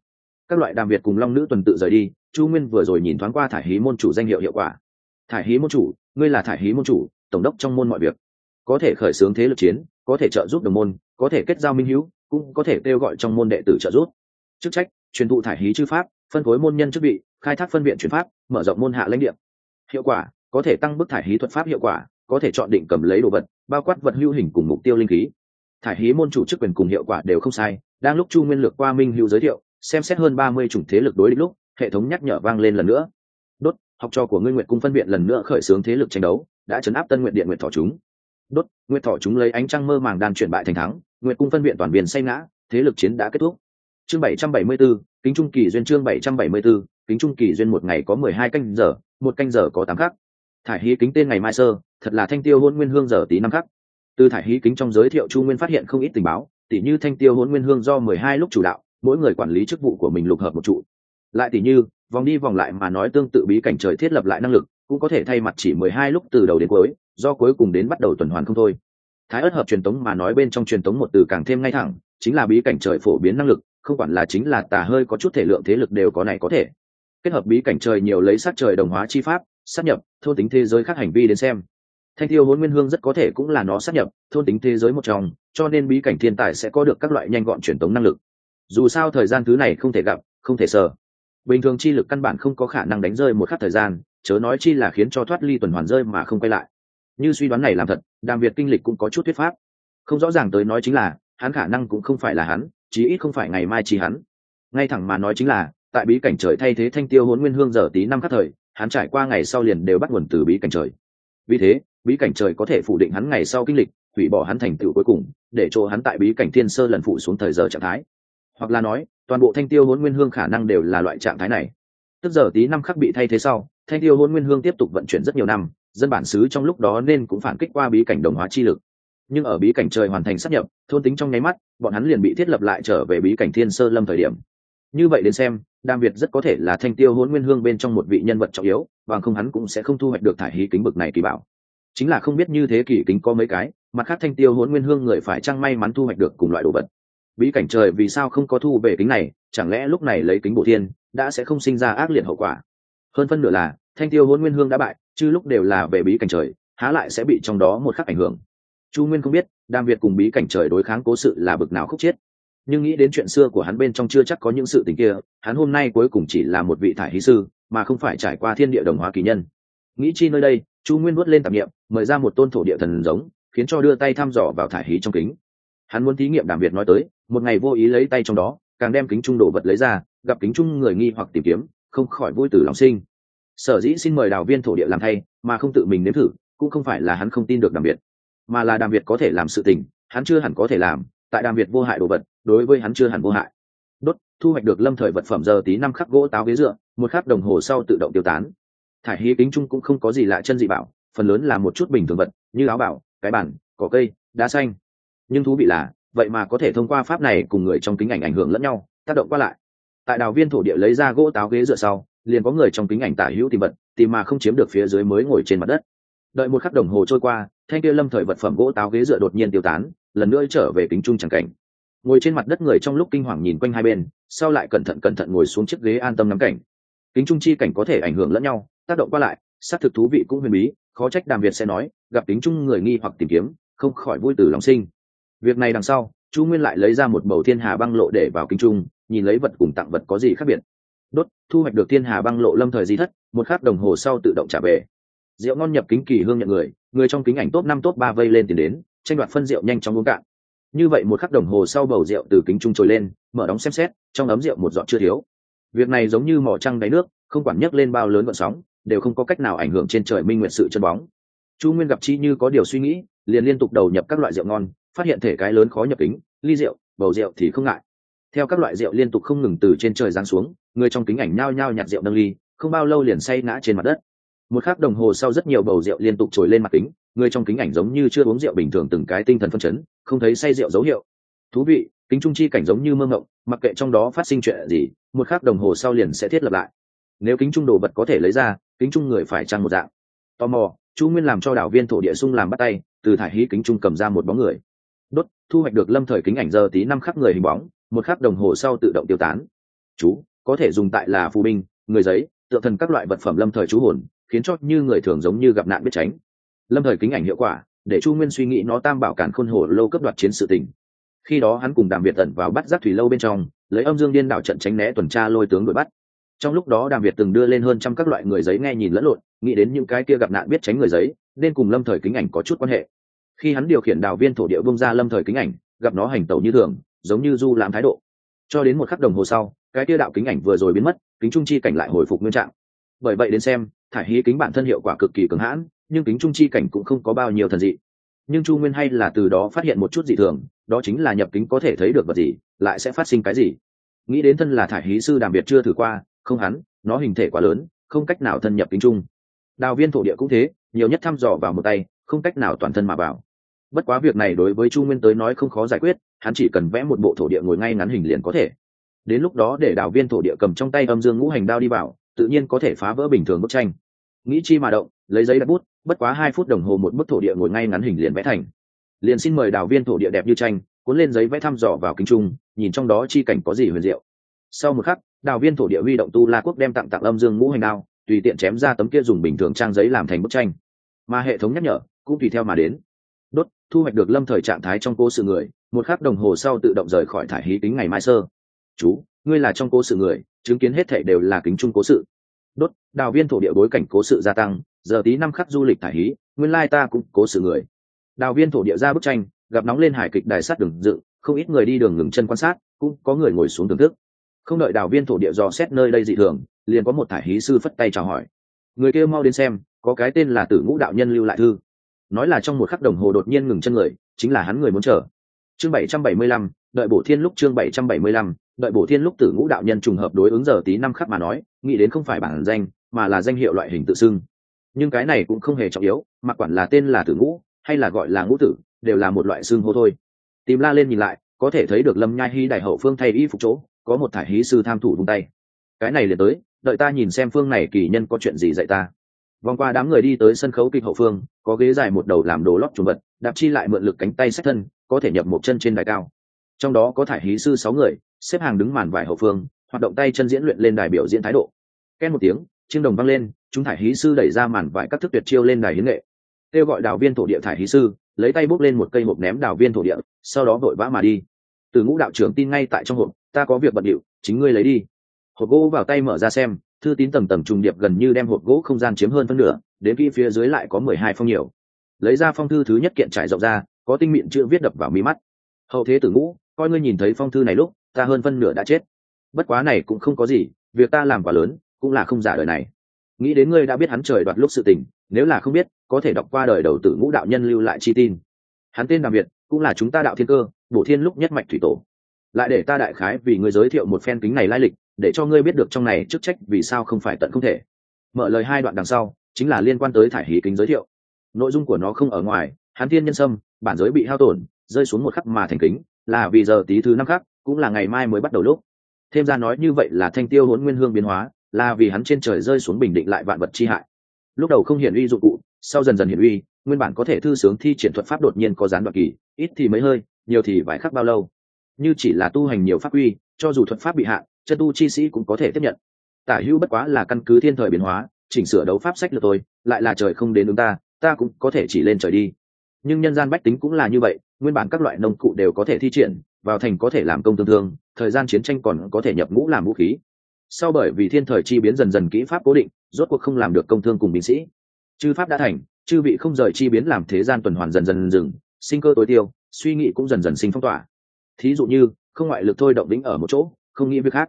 Các loại đàm việt cùng long nữ tuần tự rời đi, chu nguyên vừa rồi nhìn thoáng qua thải hí môn chủ danh hiệu hiệu quả. Thải hí môn chủ, ngươi là thải hí môn chủ, tổng đốc trong môn mọi việc. Có thể khởi xướng thế lực chiến, có thể trợ giúp đồng môn, có thể kết giao minh hữu cũng có thể kêu gọi trong môn đệ tử trợ giúp. Chức trách, truyền thụ thải hí chư pháp, phân phối môn nhân chức vị, khai thác phân viện chuyển pháp, mở rộng môn hạ lãnh địa. Hiệu quả, có thể tăng bức thải hí thuật pháp hiệu quả, có thể chọn định cầm lấy đồ vật, bao quát vật hữu hình cùng mục tiêu linh khí thải hí môn chủ chức quyền cùng hiệu quả đều không sai đang lúc chu nguyên lược qua minh hữu giới thiệu xem xét hơn ba mươi chủng thế lực đối địch lúc hệ thống nhắc nhở vang lên lần nữa. Đốt học trò của ngươi nguyện cung phân viện lần nữa khởi xướng thế lực tranh đấu đã chấn áp tân nguyện điện nguyện thọ chúng. Đốt nguyện thọ chúng lấy ánh trăng mơ màng đan chuyển bại thành thắng nguyện cung phân viện toàn viên say ngã thế lực chiến đã kết thúc. Chương bảy trăm bảy mươi 774, kính trung kỳ duyên chương bảy trăm bảy mươi 774, kính trung kỳ duyên một ngày có mười hai canh giờ một canh giờ có tám khắc. Thải hí kính tên ngày mai sơ thật là thanh tiêu hôn nguyên hương giờ tí năm khắc từ thải hí kính trong giới thiệu chu nguyên phát hiện không ít tình báo, tỉ như thanh tiêu hôn nguyên hương do mười hai lúc chủ đạo, mỗi người quản lý chức vụ của mình lục hợp một trụ. Lại tỉ như, vòng đi vòng lại mà nói tương tự bí cảnh trời thiết lập lại năng lực, cũng có thể thay mặt chỉ mười hai lúc từ đầu đến cuối, do cuối cùng đến bắt đầu tuần hoàn không thôi. Thái ớt hợp truyền tống mà nói bên trong truyền tống một từ càng thêm ngay thẳng, chính là bí cảnh trời phổ biến năng lực, không quản là chính là tà hơi có chút thể lượng thế lực đều có này có thể. Kết hợp bí cảnh trời nhiều lấy sát trời đồng hóa chi pháp, sát nhập, thôn tính thế giới khác hành vi đến xem thanh tiêu hôn nguyên hương rất có thể cũng là nó sát nhập, thôn tính thế giới một trong, cho nên bí cảnh thiên tài sẽ có được các loại nhanh gọn truyền tống năng lực. Dù sao thời gian thứ này không thể gặp, không thể sờ. Bình thường chi lực căn bản không có khả năng đánh rơi một khắc thời gian, chớ nói chi là khiến cho thoát ly tuần hoàn rơi mà không quay lại. Như suy đoán này làm thật, đàm việt kinh lịch cũng có chút thuyết pháp. Không rõ ràng tới nói chính là, hắn khả năng cũng không phải là hắn, chí ít không phải ngày mai chỉ hắn. Ngay thẳng mà nói chính là, tại bí cảnh trời thay thế thanh tiêu hôn nguyên hương giờ tí năm khắc thời, hắn trải qua ngày sau liền đều bắt nguồn từ bí cảnh trời. Vì thế bí cảnh trời có thể phủ định hắn ngày sau kinh lịch, hủy bỏ hắn thành tựu cuối cùng, để cho hắn tại bí cảnh thiên sơ lần phụ xuống thời giờ trạng thái. Hoặc là nói, toàn bộ thanh tiêu hôn nguyên hương khả năng đều là loại trạng thái này. Tức giờ tí năm khắc bị thay thế sau, thanh tiêu hôn nguyên hương tiếp tục vận chuyển rất nhiều năm, dân bản xứ trong lúc đó nên cũng phản kích qua bí cảnh đồng hóa chi lực. Nhưng ở bí cảnh trời hoàn thành sắp nhập, thôn tính trong nháy mắt, bọn hắn liền bị thiết lập lại trở về bí cảnh thiên sơ lâm thời điểm. Như vậy đến xem, đam việt rất có thể là thanh tiêu hôn nguyên hương bên trong một vị nhân vật trọng yếu, bằng không hắn cũng sẽ không thu hoạch được thải hí kính bực này kỳ bảo chính là không biết như thế kỷ kính có mấy cái mặt khác thanh tiêu huấn nguyên hương người phải chăng may mắn thu hoạch được cùng loại đồ vật. Bí cảnh trời vì sao không có thu về kính này, chẳng lẽ lúc này lấy kính bổ thiên, đã sẽ không sinh ra ác liệt hậu quả? Hơn phân nửa là, thanh tiêu hôn nguyên hương đã bại, chứ lúc đều là về bí cảnh trời, há lại sẽ bị trong đó một khắc ảnh hưởng. Chu nguyên không biết đam việt cùng bí cảnh trời đối kháng cố sự là bực nào khúc chết. nhưng nghĩ đến chuyện xưa của hắn bên trong chưa chắc có những sự tình kia, hắn hôm nay cuối cùng chỉ là một vị thải hí sư, mà không phải trải qua thiên địa đồng hóa kỳ nhân. Nghĩ chi nơi đây chu nguyên nuốt lên tạp nghiệm mời ra một tôn thổ địa thần giống, khiến cho đưa tay thăm dò vào thải hí trong kính. Hắn muốn thí nghiệm đàm việt nói tới, một ngày vô ý lấy tay trong đó, càng đem kính trung đồ vật lấy ra, gặp kính trung người nghi hoặc tìm kiếm, không khỏi vui từ lòng sinh. Sở dĩ xin mời đào viên thổ địa làm thay, mà không tự mình nếm thử, cũng không phải là hắn không tin được đàm việt, mà là đàm việt có thể làm sự tình, hắn chưa hẳn có thể làm, tại đàm việt vô hại đồ vật, đối với hắn chưa hẳn vô hại. Đốt, thu hoạch được lâm thời vật phẩm giờ tí năm khắc gỗ táo ghế dựa, một khắc đồng hồ sau tự động tiêu tán thải hí kính trung cũng không có gì lạ chân dị bảo, phần lớn là một chút bình thường vật, như áo bảo, cái bản cỏ cây, đá xanh. Nhưng thú vị là, vậy mà có thể thông qua pháp này cùng người trong kính ảnh ảnh hưởng lẫn nhau, tác động qua lại. Tại đào viên thổ địa lấy ra gỗ táo ghế dựa sau, liền có người trong kính ảnh tả hữu tìm vật, tìm mà không chiếm được phía dưới mới ngồi trên mặt đất. Đợi một khắc đồng hồ trôi qua, thanh kia lâm thời vật phẩm gỗ táo ghế dựa đột nhiên tiêu tán, lần nữa trở về kính trung chẳng cảnh. Ngồi trên mặt đất người trong lúc kinh hoàng nhìn quanh hai bên, sau lại cẩn thận cẩn thận ngồi xuống chiếc ghế an tâm nắm cảnh. Kính trung chi cảnh có thể ảnh hưởng lẫn nhau tác động qua lại, xác thực thú vị cũng huyền bí, khó trách đàm việt sẽ nói, gặp kính trung người nghi hoặc tìm kiếm, không khỏi vui từ lòng sinh. Việc này đằng sau, chu nguyên lại lấy ra một bầu thiên hà băng lộ để vào kính trung nhìn lấy vật cùng tặng vật có gì khác biệt. Đốt, thu hoạch được thiên hà băng lộ lâm thời di thất, một khắc đồng hồ sau tự động trả về. Rượu ngon nhập kính kỳ hương nhận người người trong kính ảnh top năm, top ba vây lên tiền đến, tranh đoạt phân rượu nhanh chóng uống cạn. Như vậy một khắc đồng hồ sau bầu rượu từ kính trung trồi lên, mở đóng xem xét, trong ấm rượu một giọt chưa thiếu. Việc này giống như mỏ trăng đáy nước, không quản nhấc lên bao lớn vận sóng đều không có cách nào ảnh hưởng trên trời minh nguyện sự chân bóng. Chu nguyên gặp chi như có điều suy nghĩ, liền liên tục đầu nhập các loại rượu ngon, phát hiện thể cái lớn khó nhập kính, ly rượu, bầu rượu thì không ngại. Theo các loại rượu liên tục không ngừng từ trên trời giáng xuống, người trong kính ảnh nhao nhao nhặt rượu nâng ly, không bao lâu liền say ngã trên mặt đất. Một khắc đồng hồ sau rất nhiều bầu rượu liên tục trồi lên mặt kính, người trong kính ảnh giống như chưa uống rượu bình thường từng cái tinh thần phân chấn, không thấy say rượu dấu hiệu. Thú vị, kính trung chi cảnh giống như mơ ngộng mặc kệ trong đó phát sinh chuyện gì, một khắc đồng hồ sau liền sẽ thiết lập lại. Nếu kính trung đồ vật có thể lấy ra kính trung người phải trang một dạng? Tò mò, chu nguyên làm cho đảo viên thổ địa sung làm bắt tay, từ thải hí kính trung cầm ra một bóng người. Đốt, thu hoạch được lâm thời kính ảnh giờ tí năm khắc người hình bóng, một khắc đồng hồ sau tự động tiêu tán. Chú, có thể dùng tại là phù binh, người giấy, tượng thần các loại vật phẩm lâm thời chú hồn, khiến cho như người thường giống như gặp nạn biết tránh. Lâm thời kính ảnh hiệu quả, để chu nguyên suy nghĩ nó tam bảo cản khôn hồ lâu cấp đoạt chiến sự tình. Khi đó hắn cùng đàm việt tận vào bắt giác thủy lâu bên trong, lấy âm dương điên đảo trận tránh né tuần tra lôi tướng đuổi bắt trong lúc đó đàm việt từng đưa lên hơn trăm các loại người giấy nghe nhìn lẫn lộn, nghĩ đến những cái kia gặp nạn biết tránh người giấy, nên cùng lâm thời kính ảnh có chút quan hệ. Khi hắn điều khiển đào viên thổ địa bông ra lâm thời kính ảnh, gặp nó hành tẩu như thường, giống như du làm thái độ. Cho đến một khắc đồng hồ sau, cái kia đạo kính ảnh vừa rồi biến mất, kính trung chi cảnh lại hồi phục nguyên trạng. Bởi vậy đến xem, thải hí kính bản thân hiệu quả cực kỳ cứng hãn, nhưng kính trung chi cảnh cũng không có bao nhiêu thần dị. Nhưng chu nguyên hay là từ đó phát hiện một chút dị thường, đó chính là nhập kính có thể thấy được vật gì, lại sẽ phát sinh cái gì. Nghĩ đến thân là thải hí sư đàm biệt chưa thử qua không hắn, nó hình thể quá lớn, không cách nào thân nhập kính trung. Đào viên thổ địa cũng thế, nhiều nhất thăm dò vào một tay, không cách nào toàn thân mà vào. Bất quá việc này đối với chu nguyên tới nói không khó giải quyết, hắn chỉ cần vẽ một bộ thổ địa ngồi ngay ngắn hình liền có thể. Đến lúc đó để đào viên thổ địa cầm trong tay âm dương ngũ hành đao đi vào, tự nhiên có thể phá vỡ bình thường bức tranh. Nghĩ chi mà động, lấy giấy đặt bút, bất quá hai phút đồng hồ một bức thổ địa ngồi ngay ngắn hình liền vẽ thành. Liền xin mời đào viên thổ địa đẹp như tranh, cuốn lên giấy vẽ thăm dò vào kính trung, nhìn trong đó chi cảnh có gì huyền diệu. Sau một khắc đào viên thổ địa huy động tu la quốc đem tặng tặng âm dương ngũ hành đao, tùy tiện chém ra tấm kia dùng bình thường trang giấy làm thành bức tranh. Mà hệ thống nhắc nhở cũng tùy theo mà đến. Đốt, thu hoạch được lâm thời trạng thái trong cố sự người, một khắc đồng hồ sau tự động rời khỏi thải hí tính ngày mai sơ. Chú, ngươi là trong cố sự người, chứng kiến hết thể đều là kính trung cố sự. Đốt, đào viên thổ địa bối cảnh cố sự gia tăng, giờ tí năm khắc du lịch thải hí, nguyên lai ta cũng cố sự người. Đào viên thổ địa ra bức tranh, gặp nóng lên hải kịch đài sát đường dự không ít người đi đường ngừng chân quan sát, cũng có người ngồi xuống thưởng thức không đợi đào viên thổ địa dò xét nơi đây dị thường, liền có một thải hí sư phất tay chào hỏi. Người kêu mau đến xem, có cái tên là tử ngũ đạo nhân lưu lại thư. Nói là trong một khắc đồng hồ đột nhiên ngừng chân người, chính là hắn người muốn chờ. Chương bảy trăm bảy mươi lăm, đợi bổ thiên lúc chương bảy trăm bảy mươi lăm, đợi bổ thiên lúc tử ngũ đạo nhân trùng hợp đối ứng giờ tí năm khắc mà nói, nghĩ đến không phải bản danh, mà là danh hiệu loại hình tự xưng. Nhưng cái này cũng không hề trọng yếu, mặc quản là tên là tử ngũ, hay là gọi là ngũ tử, đều là một loại xưng hô thôi. Tìm la lên nhìn lại có thể thấy được lâm nhai hy đại hậu phương thay y phục chỗ, có một thải hí sư tham thủ vung tay. Cái này liền tới, đợi ta nhìn xem phương này kỳ nhân có chuyện gì dạy ta. Vòng qua đám người đi tới sân khấu kịch hậu phương, có ghế dài một đầu làm đồ lót trùng vật, đạp chi lại mượn lực cánh tay sát thân, có thể nhập một chân trên đài cao. Trong đó có thải hí sư sáu người, xếp hàng đứng màn vải hậu phương, hoạt động tay chân diễn luyện lên đài biểu diễn thái độ. Ken một tiếng, chiêng đồng vang lên, chúng thải hí sư đẩy ra màn vải các thức tuyệt chiêu lên đài hiến nghệ. Kêu gọi đào viên thổ địa thải hí sư lấy tay bốc lên một cây hộp ném đào viên thổ địa, sau đó vội vã mà đi. Từ ngũ đạo trưởng tin ngay tại trong hộp, ta có việc bận điệu, chính ngươi lấy đi. Hộp gỗ vào tay mở ra xem, thư tín tầng tầng trùng điệp gần như đem hộp gỗ không gian chiếm hơn phân nửa, đến khi phía dưới lại có mười hai phong nhiều. Lấy ra phong thư thứ nhất kiện trải rộng ra, có tinh miệng chữ viết đập vào mí mắt. Hậu thế tử ngũ, coi ngươi nhìn thấy phong thư này lúc, ta hơn phân nửa đã chết. Bất quá này cũng không có gì, việc ta làm quá lớn, cũng là không giả đời này. Nghĩ đến ngươi đã biết hắn trời đoạt lúc sự tình nếu là không biết, có thể đọc qua đời đầu tử ngũ đạo nhân lưu lại chi tin. Hắn tên đặc biệt cũng là chúng ta đạo thiên cơ, bổ thiên lúc nhất mạch thủy tổ. Lại để ta đại khái vì ngươi giới thiệu một phen kính này lai lịch, để cho ngươi biết được trong này chức trách vì sao không phải tận không thể. Mở lời hai đoạn đằng sau, chính là liên quan tới thải hí kính giới thiệu. Nội dung của nó không ở ngoài hán thiên nhân sâm, bản giới bị hao tổn, rơi xuống một khắc mà thành kính, là vì giờ tí thứ năm khắc, cũng là ngày mai mới bắt đầu lúc. Thêm ra nói như vậy là thanh tiêu hỗn nguyên hương biến hóa, là vì hắn trên trời rơi xuống bình định lại vạn vật chi hại lúc đầu không hiển uy dụng cụ, sau dần dần hiển uy, nguyên bản có thể thư sướng thi triển thuật pháp đột nhiên có gián đoạn kỳ, ít thì mấy hơi, nhiều thì vài khắc bao lâu. Như chỉ là tu hành nhiều pháp uy, cho dù thuật pháp bị hạn chân tu chi sĩ cũng có thể tiếp nhận. Tả hữu bất quá là căn cứ thiên thời biến hóa, chỉnh sửa đấu pháp sách lược tôi lại là trời không đến ứng ta ta cũng có thể chỉ lên trời đi. Nhưng nhân gian bách tính cũng là như vậy, nguyên bản các loại nông cụ đều có thể thi triển, vào thành có thể làm công tương thương, thời gian chiến tranh còn có thể nhập ngũ làm vũ khí sau bởi vì thiên thời chi biến dần dần kỹ pháp cố định, rốt cuộc không làm được công thương cùng binh sĩ. Chư pháp đã thành, chư vị không rời chi biến làm thế gian tuần hoàn dần dần dừng, sinh cơ tối tiêu, suy nghĩ cũng dần dần sinh phong tỏa. Thí dụ như, không ngoại lực thôi động đĩnh ở một chỗ, không nghĩ việc khác.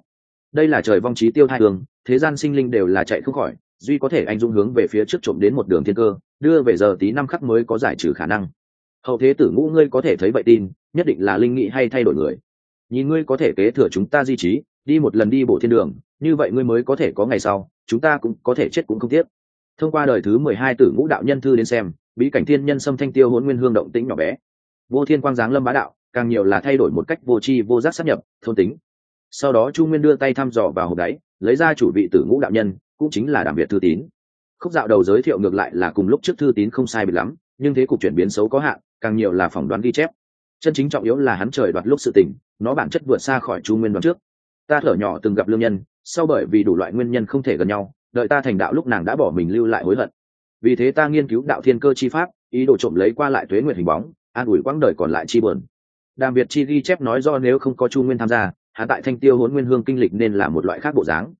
Đây là trời vong trí tiêu thai đường thế gian sinh linh đều là chạy không khỏi, duy có thể anh dung hướng về phía trước trộm đến một đường thiên cơ, đưa về giờ tí năm khắc mới có giải trừ khả năng. Hậu thế tử ngũ ngươi có thể thấy vậy tin, nhất định là linh nghị hay thay đổi người. Nhìn ngươi có thể kế thừa chúng ta di trí đi một lần đi bộ thiên đường, như vậy ngươi mới có thể có ngày sau, chúng ta cũng có thể chết cũng không tiếc. Thông qua đời thứ mười hai tử ngũ đạo nhân thư đến xem, bí cảnh thiên nhân xâm thanh tiêu hôn nguyên hương động tĩnh nhỏ bé. Vô thiên quang giáng lâm bá đạo, càng nhiều là thay đổi một cách vô tri vô giác sắp nhập, thôn tính. Sau đó chu nguyên đưa tay thăm dò vào hộp đáy, lấy ra chủ vị tử ngũ đạo nhân, cũng chính là đảm biệt thư tín. Khúc dạo đầu giới thiệu ngược lại là cùng lúc trước thư tín không sai biệt lắm, nhưng thế cục chuyển biến xấu có hạn, càng nhiều là phỏng đoán ghi chép. Chân chính trọng yếu là hắn trời đoạt lúc sự tình, nó bản chất vượt xa khỏi chu nguyên đoán trước ta thở nhỏ từng gặp lương nhân, sau bởi vì đủ loại nguyên nhân không thể gần nhau, đợi ta thành đạo lúc nàng đã bỏ mình lưu lại hối hận. Vì thế ta nghiên cứu đạo thiên cơ chi pháp, ý đồ trộm lấy qua lại tuế nguyệt hình bóng, an ủi quãng đời còn lại chi buồn. Đàm việt chi ghi chép nói do nếu không có chu nguyên tham gia, hạ tại thanh tiêu hốn nguyên hương kinh lịch nên là một loại khác bộ dáng.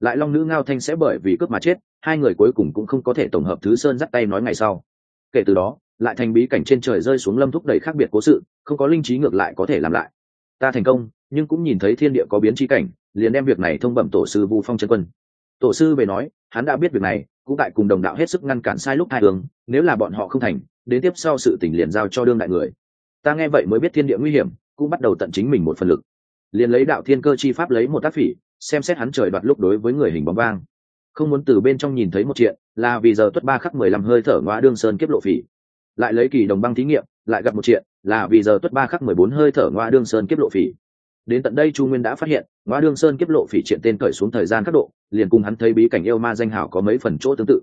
Lại long nữ ngao thanh sẽ bởi vì cướp mà chết, hai người cuối cùng cũng không có thể tổng hợp thứ sơn dắt tay nói ngày sau. Kể từ đó, lại thành bí cảnh trên trời rơi xuống lâm thúc đầy khác biệt cố sự, không có linh trí ngược lại có thể làm lại. Ta thành công nhưng cũng nhìn thấy thiên địa có biến chi cảnh, liền đem việc này thông bẩm tổ sư vu phong chân quân. Tổ sư về nói, hắn đã biết việc này, cũng tại cùng đồng đạo hết sức ngăn cản sai lúc hai hướng nếu là bọn họ không thành, đến tiếp sau sự tình liền giao cho đương đại người. Ta nghe vậy mới biết thiên địa nguy hiểm, cũng bắt đầu tận chính mình một phần lực. Liền lấy đạo thiên cơ chi pháp lấy một tác phỉ, xem xét hắn trời đoạt lúc đối với người hình bóng vang. Không muốn từ bên trong nhìn thấy một chuyện, là vì giờ tuất ba khắc mười lăm hơi thở ngoa đương sơn kiếp lộ phỉ. Lại lấy kỳ đồng băng thí nghiệm, lại gặp một chuyện, là vì giờ tuất ba khắc mười bốn hơi thở ngoa đương sơn kiếp lộ phỉ đến tận đây chu nguyên đã phát hiện ngoa đương sơn kiếp lộ phỉ triện tên cởi xuống thời gian các độ, liền cùng hắn thấy bí cảnh yêu ma danh hảo có mấy phần chỗ tương tự.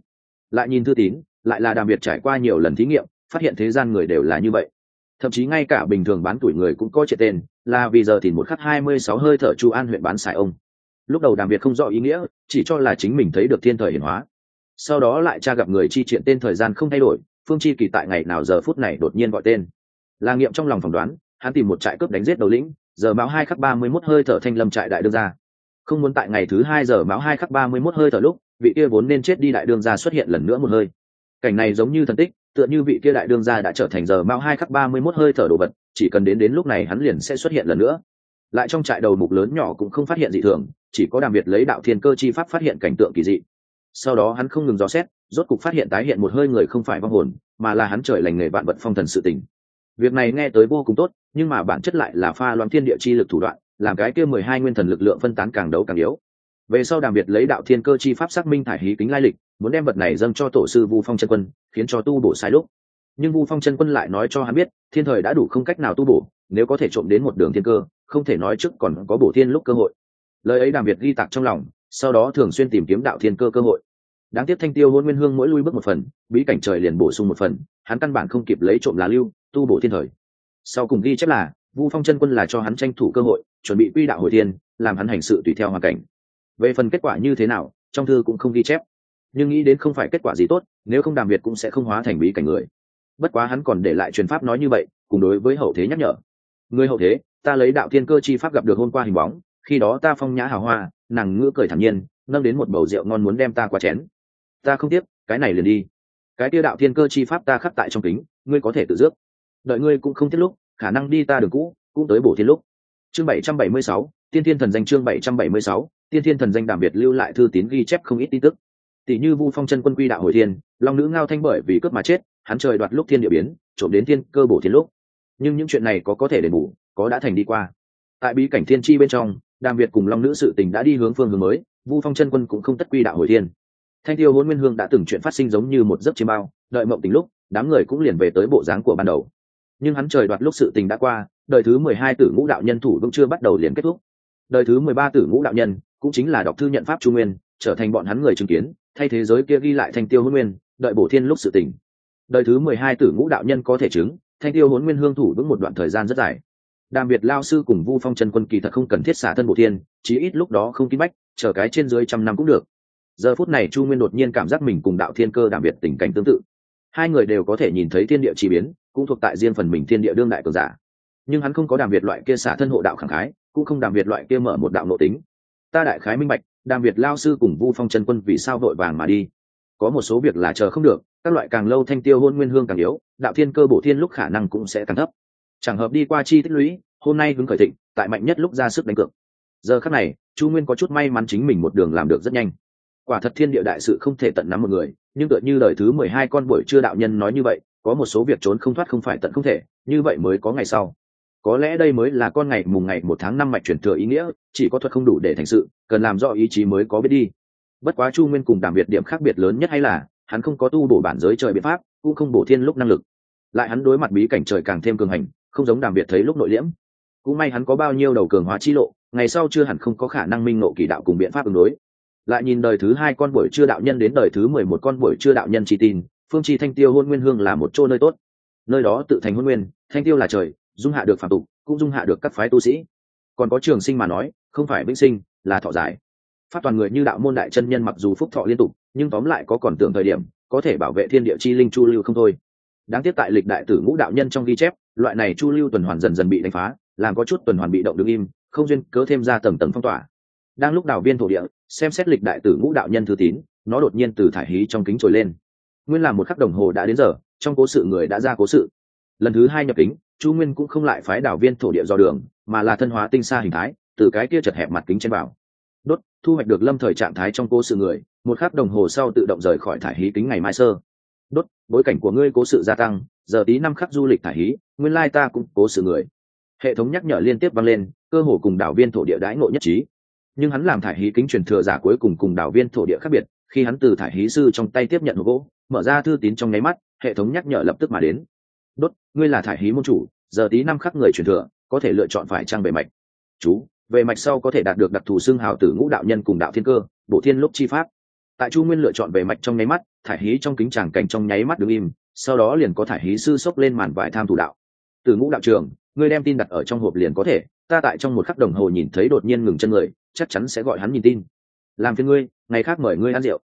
Lại nhìn thư tín, lại là đàm việt trải qua nhiều lần thí nghiệm, phát hiện thế gian người đều là như vậy. Thậm chí ngay cả bình thường bán tuổi người cũng có triệt tên, là vì giờ thì một khắc hai mươi sáu hơi thở chu an huyện bán xài ông. Lúc đầu đàm việt không rõ ý nghĩa, chỉ cho là chính mình thấy được thiên thời hiển hóa. Sau đó lại cha gặp người chi triện tên thời gian không thay đổi, phương chi kỳ tại ngày nào giờ phút này đột nhiên gọi tên. Là nghiệm trong lòng phỏng đoán, hắn tìm một trại cướp đánh giết đầu lĩnh giờ mão hai khắc ba mươi mốt hơi thở thanh lâm trại đại đương ra không muốn tại ngày thứ hai giờ mão hai khắc ba mươi mốt hơi thở lúc, vị kia vốn nên chết đi đại đương ra xuất hiện lần nữa một hơi. Cảnh này giống như thần tích, tựa như vị kia đại đương gia đã trở thành giờ mão hai khắc ba mươi mốt hơi thở đồ vật, chỉ cần đến đến lúc này hắn liền sẽ xuất hiện lần nữa. Lại trong trại đầu mục lớn nhỏ cũng không phát hiện gì thường, chỉ có đàm biệt lấy đạo thiên cơ chi pháp phát hiện cảnh tượng kỳ dị. Sau đó hắn không ngừng dò xét, rốt cục phát hiện tái hiện một hơi người không phải vong hồn, mà là hắn trời lành nghề vạn vật phong thần sự tình việc này nghe tới vô cùng tốt, nhưng mà bản chất lại là pha loãng thiên địa chi lực thủ đoạn, làm cái kia mười hai nguyên thần lực lượng phân tán càng đấu càng yếu. Về sau đàm biệt lấy đạo thiên cơ chi pháp xác minh thải hí kính lai lịch, muốn đem vật này dâng cho tổ sư vu phong chân quân, khiến cho tu bổ sai lúc. Nhưng vu phong chân quân lại nói cho hắn biết, thiên thời đã đủ không cách nào tu bổ, nếu có thể trộm đến một đường thiên cơ, không thể nói trước còn có bổ thiên lúc cơ hội. Lời ấy đàm biệt ghi tạc trong lòng, sau đó thường xuyên tìm kiếm đạo thiên cơ cơ hội. Đáng tiếc thanh tiêu hôn nguyên hương mỗi lui bước một phần, bí cảnh trời liền bổ sung một phần, hắn căn bản không kịp lấy trộm lá lưu tu bổ thiên thời. Sau cùng ghi chép là vu phong chân quân là cho hắn tranh thủ cơ hội chuẩn bị quy đạo hồi thiên làm hắn hành sự tùy theo hoàn cảnh. Về phần kết quả như thế nào trong thư cũng không ghi chép. Nhưng nghĩ đến không phải kết quả gì tốt nếu không đàm việt cũng sẽ không hóa thành bí cảnh người. Bất quá hắn còn để lại truyền pháp nói như vậy cùng đối với hậu thế nhắc nhở. Người hậu thế ta lấy đạo thiên cơ chi pháp gặp được hôm qua hình bóng khi đó ta phong nhã hào hoa nàng ngữ cười thản nhiên nâng đến một bầu rượu ngon muốn đem ta qua chén. Ta không tiếp, cái này liền đi. Cái tiêu đạo thiên cơ chi pháp ta khắc tại trong kính ngươi có thể tự dước đợi ngươi cũng không thiết lúc, khả năng đi ta đường cũ, cũng tới bổ thiên lúc. Chương bảy trăm bảy mươi sáu, tiên thiên thần danh chương bảy trăm bảy mươi sáu, tiên thiên thần danh đảm biệt lưu lại thư tín ghi chép không ít tin tức. Tỷ như vu phong chân quân quy đạo hồi thiên, long nữ ngao thanh bởi vì cướp mà chết, hắn trời đoạt lúc thiên địa biến, trộm đến thiên cơ bổ thiên lúc. Nhưng những chuyện này có có thể đền bù, có đã thành đi qua. Tại bí cảnh thiên chi bên trong đàm việt cùng long nữ sự tình đã đi hướng phương hướng mới, vu phong chân quân cũng không tất quy đạo hồi thiên. Thanh tiêu hôn nguyên hương đã từng chuyện phát sinh giống như một giấc chiêm bao, đợi mộng tình lúc, đám người cũng liền về tới bộ dáng của ban đầu nhưng hắn trời đoạt lúc sự tình đã qua, đời thứ mười hai tử ngũ đạo nhân thủ vẫn chưa bắt đầu liền kết thúc. Đời thứ mười ba tử ngũ đạo nhân cũng chính là đọc thư nhận pháp trung nguyên, trở thành bọn hắn người chứng kiến, thay thế giới kia ghi lại thành tiêu hôn nguyên, đợi bổ thiên lúc sự tình. Đời thứ mười hai tử ngũ đạo nhân có thể chứng, thanh tiêu hôn nguyên hương thủ vững một đoạn thời gian rất dài. Đàm việt lao sư cùng vu phong trần quân kỳ thật không cần thiết xả thân bổ thiên, chí ít lúc đó không kín bách, chờ cái trên dưới trăm năm cũng được. Giờ phút này chu nguyên đột nhiên cảm giác mình cùng đạo thiên cơ đàm việt tình cảnh tương tự. Hai người đều có thể nhìn thấy thiên địa chi biến cũng thuộc tại riêng phần mình thiên địa đương đại cường giả. Nhưng hắn không có đàm việt loại kia xả thân hộ đạo khẳng khái, cũng không đàm việt loại kia mở một đạo nội tính. Ta đại khái minh bạch, đàm việt lao sư cùng vu phong trần quân vì sao vội vàng mà đi. Có một số việc là chờ không được, các loại càng lâu thanh tiêu hôn nguyên hương càng yếu, đạo thiên cơ bổ thiên lúc khả năng cũng sẽ càng thấp. Chẳng hợp đi qua chi tích lũy, hôm nay hứng khởi thịnh, tại mạnh nhất lúc ra sức đánh cược. Giờ khắc này, chu nguyên có chút may mắn chính mình một đường làm được rất nhanh. Quả thật thiên địa đại sự không thể tận nắm một người, nhưng tựa như lời thứ mười hai con buổi chưa đạo nhân nói như vậy có một số việc trốn không thoát không phải tận không thể, như vậy mới có ngày sau. Có lẽ đây mới là con ngày mùng ngày một tháng năm mạch truyền thừa ý nghĩa, chỉ có thuật không đủ để thành sự, cần làm rõ ý chí mới có biết đi. Bất quá chu nguyên cùng đàm biệt điểm khác biệt lớn nhất hay là, hắn không có tu bổ bản giới trời biện pháp, cũng không bổ thiên lúc năng lực. Lại hắn đối mặt bí cảnh trời càng thêm cường hành, không giống đàm biệt thấy lúc nội liễm. Cũng may hắn có bao nhiêu đầu cường hóa chi lộ, ngày sau chưa hẳn không có khả năng minh nộ kỳ đạo cùng biện pháp ứng đối. Lại nhìn đời thứ hai con buổi chưa đạo nhân đến đời thứ mười một con buổi chưa đạo nhân chi tin phương chi thanh tiêu hôn nguyên hương là một chỗ nơi tốt. Nơi đó tự thành hôn nguyên, thanh tiêu là trời, dung hạ được phạm tục, cũng dung hạ được các phái tu sĩ. Còn có trường sinh mà nói, không phải vĩnh sinh, là thọ giải. Phát toàn người như đạo môn đại chân nhân mặc dù phúc thọ liên tục, nhưng tóm lại có còn tưởng thời điểm, có thể bảo vệ thiên địa chi linh chu lưu không thôi. Đáng tiếc tại lịch đại tử ngũ đạo nhân trong ghi chép, loại này chu lưu tuần hoàn dần dần bị đánh phá, làm có chút tuần hoàn bị động đứng im, không duyên cớ thêm ra tầng tầng phong tỏa. Đang lúc đào viên thổ địa, xem xét lịch đại tử ngũ đạo nhân thư tín, nó đột nhiên từ thải hí trong kính trồi lên nguyên là một khắc đồng hồ đã đến giờ, trong cố sự người đã ra cố sự. Lần thứ hai nhập kính, chu nguyên cũng không lại phái đảo viên thổ địa do đường, mà là thân hóa tinh xa hình thái, từ cái kia chật hẹp mặt kính trên vào. Đốt, thu hoạch được lâm thời trạng thái trong cố sự người, một khắc đồng hồ sau tự động rời khỏi thải hí kính ngày mai sơ. Đốt, bối cảnh của ngươi cố sự gia tăng, giờ tí năm khắc du lịch thải hí, nguyên lai ta cũng cố sự người. Hệ thống nhắc nhở liên tiếp vang lên, cơ hồ cùng đảo viên thổ địa đãi ngộ nhất trí. Nhưng hắn làm thải hí kính truyền thừa giả cuối cùng cùng đảo viên thổ địa khác biệt, khi hắn từ thải hí sư trong tay tiếp nhận hộp gỗ mở ra thư tín trong nháy mắt, hệ thống nhắc nhở lập tức mà đến. Đốt, ngươi là thải hí môn chủ, giờ tí năm khắc người truyền thừa, có thể lựa chọn phải trang về mạch. Chú, về mạch sau có thể đạt được đặc thù xương hào tử ngũ đạo nhân cùng đạo thiên cơ bộ thiên lúc chi pháp. Tại chu nguyên lựa chọn về mạch trong nháy mắt, thải hí trong kính tràng cảnh trong nháy mắt đứng im, sau đó liền có thải hí sư sốc lên màn vải tham thủ đạo. Từ ngũ đạo trường, ngươi đem tin đặt ở trong hộp liền có thể, ta tại trong một khắc đồng hồ nhìn thấy đột nhiên ngừng chân người, chắc chắn sẽ gọi hắn nhìn tin. Làm phiên ngươi, ngày khác mời ngươi ăn rượu.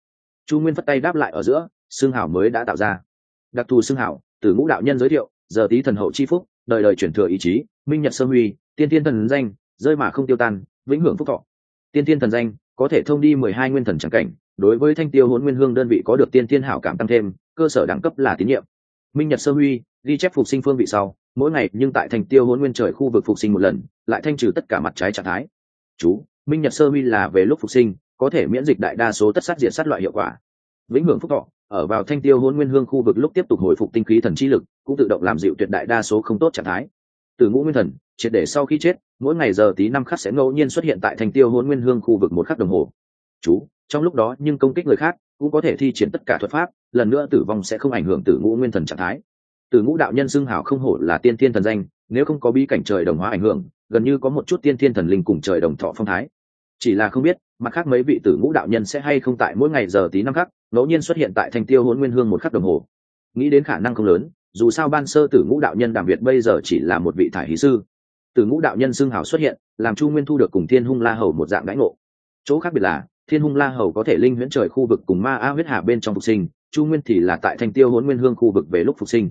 Chu nguyên phất tay đáp lại ở giữa xương hảo mới đã tạo ra. Đặc thù xương hảo, từ ngũ đạo nhân giới thiệu, giờ tí thần hậu chi phúc, đời đời chuyển thừa ý chí, minh nhật sơ huy, tiên tiên thần danh, rơi mà không tiêu tan, vĩnh hưởng phúc thọ. Tiên tiên thần danh, có thể thông đi mười hai nguyên thần trắng cảnh, đối với thanh tiêu hôn nguyên hương đơn vị có được tiên tiên hảo cảm tăng thêm, cơ sở đẳng cấp là tín nhiệm. Minh nhật sơ huy, ghi chép phục sinh phương vị sau, mỗi ngày nhưng tại thành tiêu hôn nguyên trời khu vực phục sinh một lần, lại thanh trừ tất cả mặt trái trạng thái. Chú, minh nhật sơ huy là về lúc phục sinh, có thể miễn dịch đại đa số tất sát diệt sát loại hiệu quả. Vĩnh hưởng phúc thọ ở vào thanh tiêu hôn nguyên hương khu vực lúc tiếp tục hồi phục tinh khí thần chi lực, cũng tự động làm dịu tuyệt đại đa số không tốt trạng thái. Từ ngũ nguyên thần, triệt để sau khi chết, mỗi ngày giờ tí năm khắc sẽ ngẫu nhiên xuất hiện tại thanh tiêu hôn nguyên hương khu vực một khắc đồng hồ. Chú, trong lúc đó nhưng công kích người khác cũng có thể thi triển tất cả thuật pháp, lần nữa tử vong sẽ không ảnh hưởng từ ngũ nguyên thần trạng thái. Từ ngũ đạo nhân xưng hảo không hổ là tiên thiên thần danh, nếu không có bi cảnh trời đồng hóa ảnh hưởng, gần như có một chút tiên thiên thần linh cùng trời đồng thọ phong thái. Chỉ là không biết mặt khác mấy vị tử ngũ đạo nhân sẽ hay không tại mỗi ngày giờ tí năm khắc, ngẫu nhiên xuất hiện tại thanh tiêu hôn nguyên hương một khắc đồng hồ. Nghĩ đến khả năng không lớn, dù sao ban sơ tử ngũ đạo nhân đàm việt bây giờ chỉ là một vị thải hí sư. Tử ngũ đạo nhân xưng hào xuất hiện, làm chu nguyên thu được cùng thiên hung la hầu một dạng đãi ngộ. Chỗ khác biệt là, thiên hung la hầu có thể linh huyễn trời khu vực cùng ma a huyết hà bên trong phục sinh, chu nguyên thì là tại thanh tiêu hôn nguyên hương khu vực về lúc phục sinh.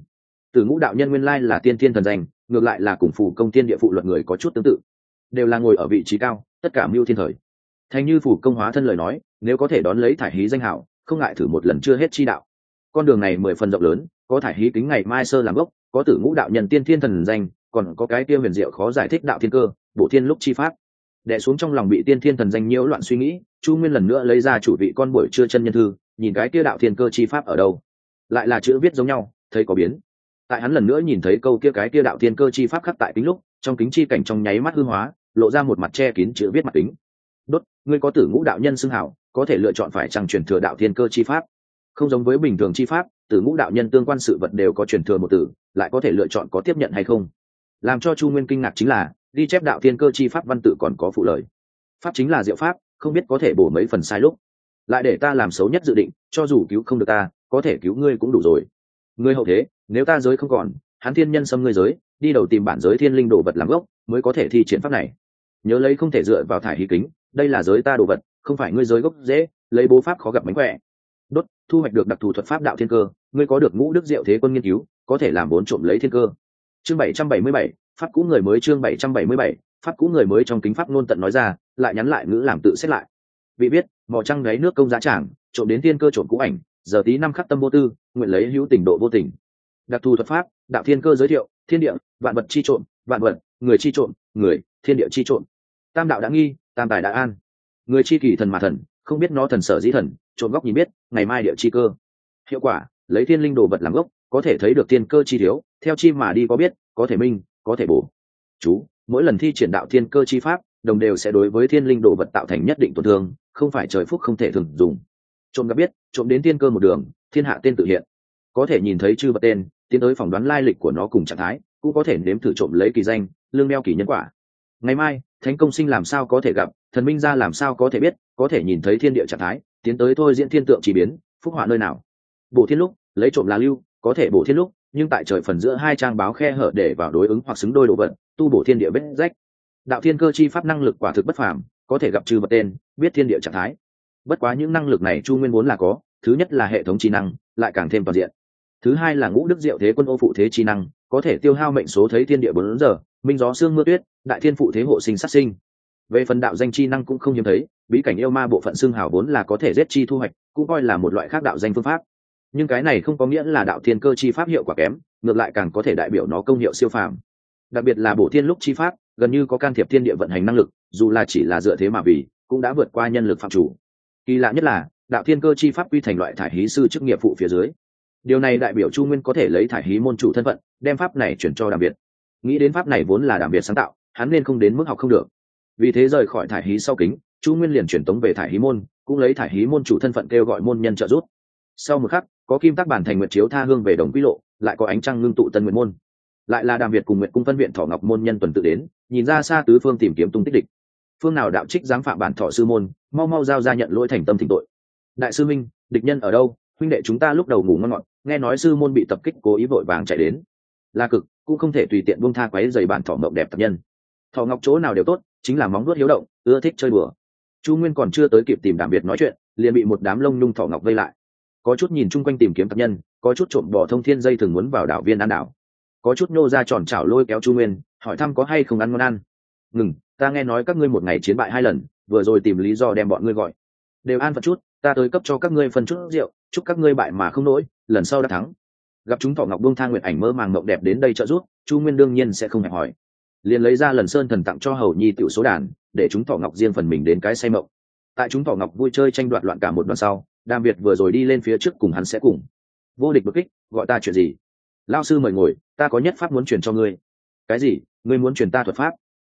Tử ngũ đạo nhân nguyên lai là tiên thiên thần danh, ngược lại là cùng phủ công tiên địa phụ luận người có chút tương tự. Đều là ngồi ở vị trí cao, tất cả mưu thiên thời thành như phủ công hóa thân lời nói, nếu có thể đón lấy thải hí danh hảo, không ngại thử một lần chưa hết chi đạo. Con đường này mười phần rộng lớn, có thải hí kính ngày mai sơ làm gốc, có tử ngũ đạo nhân tiên thiên thần danh, còn có cái tiêu huyền diệu khó giải thích đạo thiên cơ bộ thiên lúc chi pháp. Đẻ xuống trong lòng bị tiên thiên thần danh nhiễu loạn suy nghĩ, chu nguyên lần nữa lấy ra chủ vị con buổi chưa chân nhân thư, nhìn cái kia đạo thiên cơ chi pháp ở đâu. Lại là chữ viết giống nhau, thấy có biến. Tại hắn lần nữa nhìn thấy câu kia cái kia đạo thiên cơ chi pháp khắc tại kính lúc, trong kính chi cảnh trong nháy mắt hư hóa, lộ ra một mặt che kín chữ viết mặt kính đốt, ngươi có tử ngũ đạo nhân xưng hảo, có thể lựa chọn phải chẳng truyền thừa đạo thiên cơ chi pháp. Không giống với bình thường chi pháp, tử ngũ đạo nhân tương quan sự vật đều có truyền thừa một tử, lại có thể lựa chọn có tiếp nhận hay không? Làm cho chu nguyên kinh ngạc chính là, ghi chép đạo thiên cơ chi pháp văn tự còn có phụ lời. Pháp chính là diệu pháp, không biết có thể bổ mấy phần sai lúc. Lại để ta làm xấu nhất dự định, cho dù cứu không được ta, có thể cứu ngươi cũng đủ rồi. Ngươi hậu thế, nếu ta giới không còn, hắn thiên nhân xâm ngươi giới, đi đầu tìm bản giới thiên linh đồ vật làm gốc, mới có thể thi triển pháp này. Nhớ lấy không thể dựa vào thải hí kính đây là giới ta đồ vật, không phải ngươi giới gốc dễ lấy bố pháp khó gặp mánh khỏe. Đốt, thu hoạch được đặc thù thuật pháp đạo thiên cơ, ngươi có được ngũ đức diệu thế quân nghiên cứu, có thể làm bốn trộm lấy thiên cơ. Chương bảy trăm bảy mươi bảy, pháp cũ người mới chương bảy trăm bảy mươi bảy, pháp cũ người mới trong kính pháp ngôn tận nói ra, lại nhắn lại ngữ làm tự xét lại. Vị biết, mò trăng gáy nước công giá trảng, trộm đến thiên cơ trộm cũ ảnh, giờ tí năm khắc tâm vô tư, nguyện lấy hữu tình độ vô tình. Đặc thù thuật pháp, đạo thiên cơ giới thiệu, thiên địa, vạn vật chi trộm, vạn vật, người chi trộm, người, thiên địa chi trộm. Tam đạo đã nghi tam tài đã an. Người chi kỳ thần mà thần, không biết nó thần sở dĩ thần, trộm góc nhìn biết, ngày mai địa chi cơ. Hiệu quả, lấy thiên linh đồ vật làm gốc, có thể thấy được thiên cơ chi thiếu, theo chi mà đi có biết, có thể minh, có thể bổ. Chú, mỗi lần thi triển đạo thiên cơ chi pháp, đồng đều sẽ đối với thiên linh đồ vật tạo thành nhất định tổn thương, không phải trời phúc không thể thường dùng. Trộm gặp biết, trộm đến thiên cơ một đường, thiên hạ tên tự hiện. Có thể nhìn thấy chư vật tên, tiến tới phỏng đoán lai lịch của nó cùng trạng thái, cũng có thể nếm thử trộm lấy kỳ danh, lương đeo kỳ nhân quả. Ngày mai thánh công sinh làm sao có thể gặp, thần minh ra làm sao có thể biết, có thể nhìn thấy thiên địa trạng thái, tiến tới thôi diễn thiên tượng chỉ biến, phúc họa nơi nào. Bổ thiên lúc, lấy trộm là lưu, có thể bổ thiên lúc, nhưng tại trời phần giữa hai trang báo khe hở để vào đối ứng hoặc xứng đôi đồ vật, tu bổ thiên địa vết rách. Đạo thiên cơ chi pháp năng lực quả thực bất phàm, có thể gặp trừ vật tên, biết thiên địa trạng thái. Bất quá những năng lực này chu nguyên muốn là có, thứ nhất là hệ thống trí năng, lại càng thêm toàn diện. Thứ hai là ngũ đức diệu thế quân ô phụ thế trí năng, có thể tiêu hao mệnh số thấy thiên địa bốn giờ minh gió sương mưa tuyết, đại thiên phụ thế hộ sinh sát sinh. Về phần đạo danh chi năng cũng không hiếm thấy, bí cảnh yêu ma bộ phận xương hào vốn là có thể giết chi thu hoạch, cũng coi là một loại khác đạo danh phương pháp. Nhưng cái này không có nghĩa là đạo thiên cơ chi pháp hiệu quả kém, ngược lại càng có thể đại biểu nó công hiệu siêu phàm. Đặc biệt là bổ thiên lúc chi pháp, gần như có can thiệp thiên địa vận hành năng lực, dù là chỉ là dựa thế mà vì, cũng đã vượt qua nhân lực phạm chủ. Kỳ lạ nhất là, đạo thiên cơ chi pháp quy thành loại thải hí sư chức nghiệp phụ phía dưới. Điều này đại biểu chu nguyên có thể lấy thải hí môn chủ thân phận, đem pháp này chuyển cho đặc biệt nghĩ đến pháp này vốn là đặc biệt sáng tạo, hắn nên không đến mức học không được. Vì thế rời khỏi thải hí sau kính, chu nguyên liền chuyển tống về thải hí môn, cũng lấy thải hí môn chủ thân phận kêu gọi môn nhân trợ giúp. Sau một khắc, có kim tác bản thành nguyện chiếu tha hương về đồng quý lộ, lại có ánh trăng ngưng tụ tân nguyện môn. Lại là đàm việt cùng nguyện cung phân viện thọ ngọc môn nhân tuần tự đến, nhìn ra xa tứ phương tìm kiếm tung tích địch. Phương nào đạo trích giáng phạm bản thọ sư môn, mau mau giao ra nhận lỗi thành tâm thỉnh tội. Đại sư minh, địch nhân ở đâu? Huynh đệ chúng ta lúc đầu ngủ ngon ngọt, nghe nói sư môn bị tập kích cố ý vội vàng chạy đến. La cực cũng không thể tùy tiện buông tha quấy dày bản thọ mộng đẹp tập nhân. Thọ ngọc chỗ nào đều tốt, chính là móng nuốt hiếu động, ưa thích chơi bừa chu nguyên còn chưa tới kịp tìm đảm biệt nói chuyện, liền bị một đám lông nhung thọ ngọc vây lại. Có chút nhìn chung quanh tìm kiếm tập nhân, có chút trộm bỏ thông thiên dây thường muốn vào đảo viên ăn đảo. Có chút nô ra tròn chảo lôi kéo chu nguyên, hỏi thăm có hay không ăn ngon ăn. Ngừng, ta nghe nói các ngươi một ngày chiến bại hai lần, vừa rồi tìm lý do đem bọn ngươi gọi. Đều an phận chút, ta tới cấp cho các ngươi phân chút rượu, chúc các ngươi bại mà không nổi, lần sau đã thắng gặp chúng thọ ngọc buông thang nguyện ảnh mơ màng mộng đẹp đến đây trợ giúp, chu nguyên đương nhiên sẽ không hẹp hỏi liền lấy ra lần sơn thần tặng cho hầu nhi tiểu số đàn, để chúng thọ ngọc riêng phần mình đến cái say mộng. Tại chúng thọ ngọc vui chơi tranh đoạt loạn cả một đoạn sau, đàm việt vừa rồi đi lên phía trước cùng hắn sẽ cùng. Vô địch bực kích, gọi ta chuyện gì? Lao sư mời ngồi, ta có nhất pháp muốn truyền cho ngươi. Cái gì? Ngươi muốn truyền ta thuật pháp?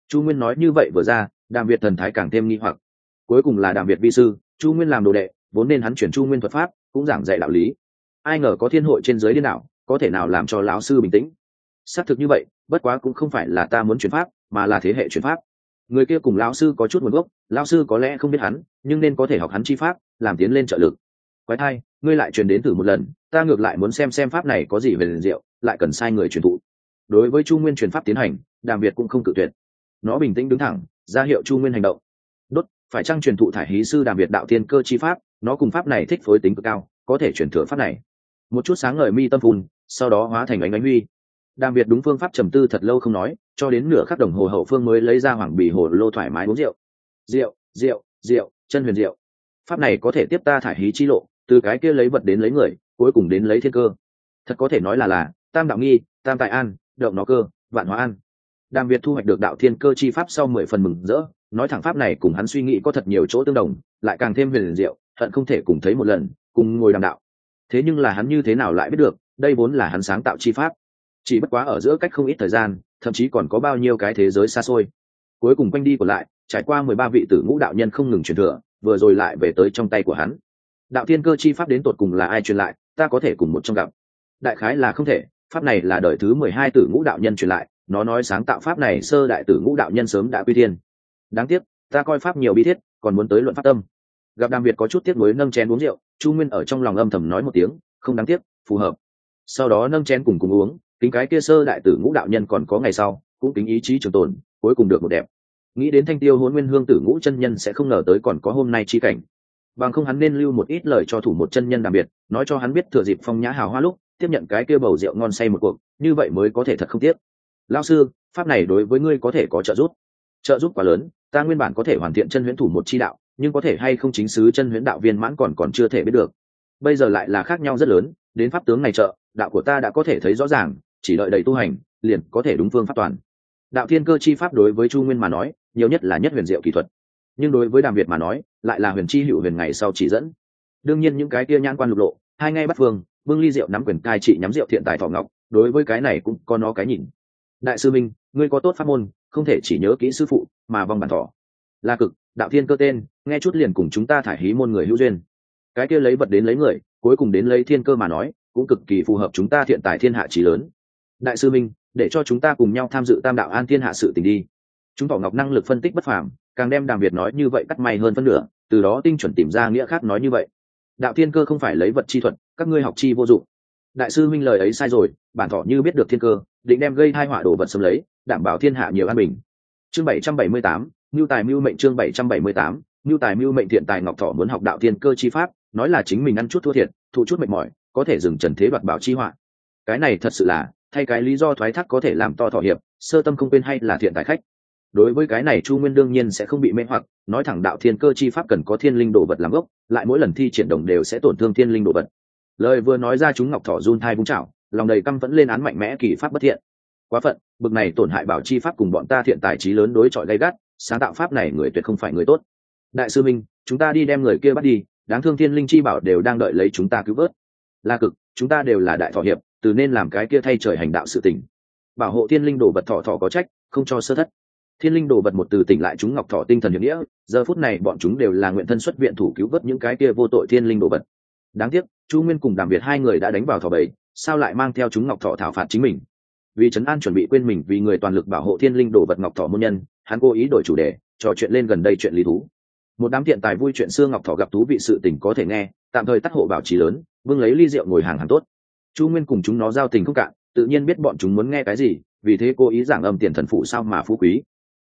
Chu nguyên nói như vậy vừa ra, đàm việt thần thái càng thêm nghi hoặc. Cuối cùng là đàm việt vi sư, chu nguyên làm đồ đệ, vốn nên hắn chuyển chu nguyên thuật pháp, cũng giảng dạy đạo lý ai ngờ có thiên hội trên giới điên đảo, có thể nào làm cho lão sư bình tĩnh? Xác thực như vậy, bất quá cũng không phải là ta muốn chuyển pháp, mà là thế hệ chuyển pháp. Người kia cùng lão sư có chút nguồn gốc, lão sư có lẽ không biết hắn, nhưng nên có thể học hắn chi pháp, làm tiến lên trợ lực. Quái thai, ngươi lại truyền đến thử một lần, ta ngược lại muốn xem xem pháp này có gì về liền diệu, lại cần sai người truyền thụ. Đối với chu nguyên truyền pháp tiến hành, đàm việt cũng không cự tuyệt. Nó bình tĩnh đứng thẳng, ra hiệu chu nguyên hành động. Đốt, phải chăng truyền thụ thải hí sư đàm việt đạo tiên cơ chi pháp, nó cùng pháp này thích phối tính cực cao, có thể truyền thừa pháp này? Một chút sáng ngời mi tâm phun, sau đó hóa thành ánh ánh huy. Đàm việt đúng phương pháp trầm tư thật lâu không nói, cho đến nửa khắc đồng hồ hậu phương mới lấy ra hoàng bì hồ lô thoải mái uống rượu. Rượu rượu rượu, chân huyền rượu. Pháp này có thể tiếp ta thải hí chi lộ, từ cái kia lấy vật đến lấy người, cuối cùng đến lấy thiên cơ. Thật có thể nói là là, tam đạo nghi, tam tại an, động nó cơ, vạn hóa an. Đàm việt thu hoạch được đạo thiên cơ chi pháp sau mười phần mừng rỡ, nói thẳng pháp này cùng hắn suy nghĩ có thật nhiều chỗ tương đồng, lại càng thêm huyền diệu, hận không thể cùng thấy một lần, cùng ngồi đàm đạo thế nhưng là hắn như thế nào lại biết được, đây vốn là hắn sáng tạo chi pháp. Chỉ bất quá ở giữa cách không ít thời gian, thậm chí còn có bao nhiêu cái thế giới xa xôi. Cuối cùng quanh đi còn lại, trải qua mười ba vị tử ngũ đạo nhân không ngừng truyền thừa, vừa rồi lại về tới trong tay của hắn. Đạo thiên cơ chi pháp đến tột cùng là ai truyền lại, ta có thể cùng một trong gặp. Đại khái là không thể, pháp này là đời thứ mười hai tử ngũ đạo nhân truyền lại, nó nói sáng tạo pháp này sơ đại tử ngũ đạo nhân sớm đã quy thiên. Đáng tiếc, ta coi pháp nhiều bi thiết, còn muốn tới luận pháp tâm. Gặp đàm việt có chút tiếc nuối nâng chén uống rượu chu nguyên ở trong lòng âm thầm nói một tiếng, không đáng tiếc, phù hợp. Sau đó nâng chén cùng cùng uống tính cái kia sơ đại tử ngũ đạo nhân còn có ngày sau, cũng tính ý chí trường tồn, cuối cùng được một đẹp. Nghĩ đến thanh tiêu hôn nguyên hương tử ngũ chân nhân sẽ không ngờ tới còn có hôm nay chi cảnh. Bằng không hắn nên lưu một ít lời cho thủ một chân nhân đặc biệt, nói cho hắn biết thừa dịp phong nhã hào hoa lúc, tiếp nhận cái kia bầu rượu ngon say một cuộc, như vậy mới có thể thật không tiếc. Lao sư, pháp này đối với ngươi có thể có trợ giúp. Trợ giúp quá lớn, ta nguyên bản có thể hoàn thiện chân huyễn thủ một chi đạo nhưng có thể hay không chính xứ chân huyễn đạo viên mãn còn còn chưa thể biết được. Bây giờ lại là khác nhau rất lớn, đến pháp tướng này trợ, đạo của ta đã có thể thấy rõ ràng, chỉ đợi đầy tu hành, liền có thể đúng phương pháp toàn. Đạo thiên cơ chi pháp đối với chu nguyên mà nói, nhiều nhất là nhất huyền diệu kỹ thuật. Nhưng đối với đàm việt mà nói, lại là huyền chi hữu huyền ngày sau chỉ dẫn. Đương nhiên những cái kia nhãn quan lục lộ, hai ngay bắt phương, vương ly diệu nắm quyền cai trị nhắm rượu thiện tài thọ ngọc, đối với cái này cũng có nó cái nhìn. Đại sư minh, ngươi có tốt pháp môn, không thể chỉ nhớ kỹ sư phụ, mà vong bản thọ là cực đạo thiên cơ tên, nghe chút liền cùng chúng ta thải hí môn người hữu duyên. Cái kia lấy vật đến lấy người, cuối cùng đến lấy thiên cơ mà nói, cũng cực kỳ phù hợp chúng ta thiện tài thiên hạ trí lớn. Đại sư minh, để cho chúng ta cùng nhau tham dự tam đạo an thiên hạ sự tình đi. Chúng tỏ ngọc năng lực phân tích bất phàm, càng đem đàm việt nói như vậy cắt may hơn phân nửa, từ đó tinh chuẩn tìm ra nghĩa khác nói như vậy. Đạo thiên cơ không phải lấy vật chi thuật, các ngươi học chi vô dụng. Đại sư minh lời ấy sai rồi, bản thọ như biết được thiên cơ, định đem gây thai họa đồ vật xâm lấy, đảm bảo thiên hạ nhiều an bình. Chương bảy trăm bảy mươi tám mưu tài mưu mệnh chương bảy trăm bảy mươi tám mưu tài mưu mệnh thiện tài ngọc thọ muốn học đạo thiên cơ chi pháp, nói là chính mình ăn chút thua thiệt, thụ chút mệt mỏi, có thể dừng trần thế đoạt bảo chi họa. Cái này thật sự là, thay cái lý do thoái thác có thể làm to thọ hiệp, sơ tâm không quên hay là thiện tài khách. Đối với cái này chu nguyên đương nhiên sẽ không bị mê hoặc, nói thẳng đạo thiên cơ chi pháp cần có thiên linh đồ vật làm gốc, lại mỗi lần thi triển đồng đều sẽ tổn thương thiên linh đồ vật. Lời vừa nói ra chúng ngọc thọ run thai vung chảo, lòng đầy căm vẫn lên án mạnh mẽ kỳ pháp bất thiện. Quá phận, bực này tổn hại bảo chi pháp cùng bọn ta thiện tài trí lớn đối chọi gay gắt sáng tạo pháp này người tuyệt không phải người tốt. Đại sư minh, chúng ta đi đem người kia bắt đi, đáng thương thiên linh chi bảo đều đang đợi lấy chúng ta cứu vớt. La cực, chúng ta đều là đại thọ hiệp, từ nên làm cái kia thay trời hành đạo sự tình. Bảo hộ thiên linh đồ vật thọ thọ có trách, không cho sơ thất. Thiên linh đồ vật một từ tỉnh lại chúng ngọc thọ tinh thần hiệp nghĩa, giờ phút này bọn chúng đều là nguyện thân xuất viện thủ cứu vớt những cái kia vô tội thiên linh đồ vật. Đáng tiếc, chu nguyên cùng đàm việt hai người đã đánh vào thọ bảy sao lại mang theo chúng ngọc thọ thảo phạt chính mình? Vì trấn an chuẩn bị quên mình vì người toàn lực bảo hộ thiên linh đồ vật ngọc thọ môn nhân hắn cố ý đổi chủ đề, trò chuyện lên gần đây chuyện lý thú. Một đám thiện tài vui chuyện xưa ngọc thọ gặp thú vị sự tình có thể nghe, tạm thời tắt hộ bảo trì lớn, vương lấy ly rượu ngồi hàng hàng tốt. Chu nguyên cùng chúng nó giao tình không cạn, tự nhiên biết bọn chúng muốn nghe cái gì, vì thế cố ý giảng âm tiền thần phụ sao mà phú quý.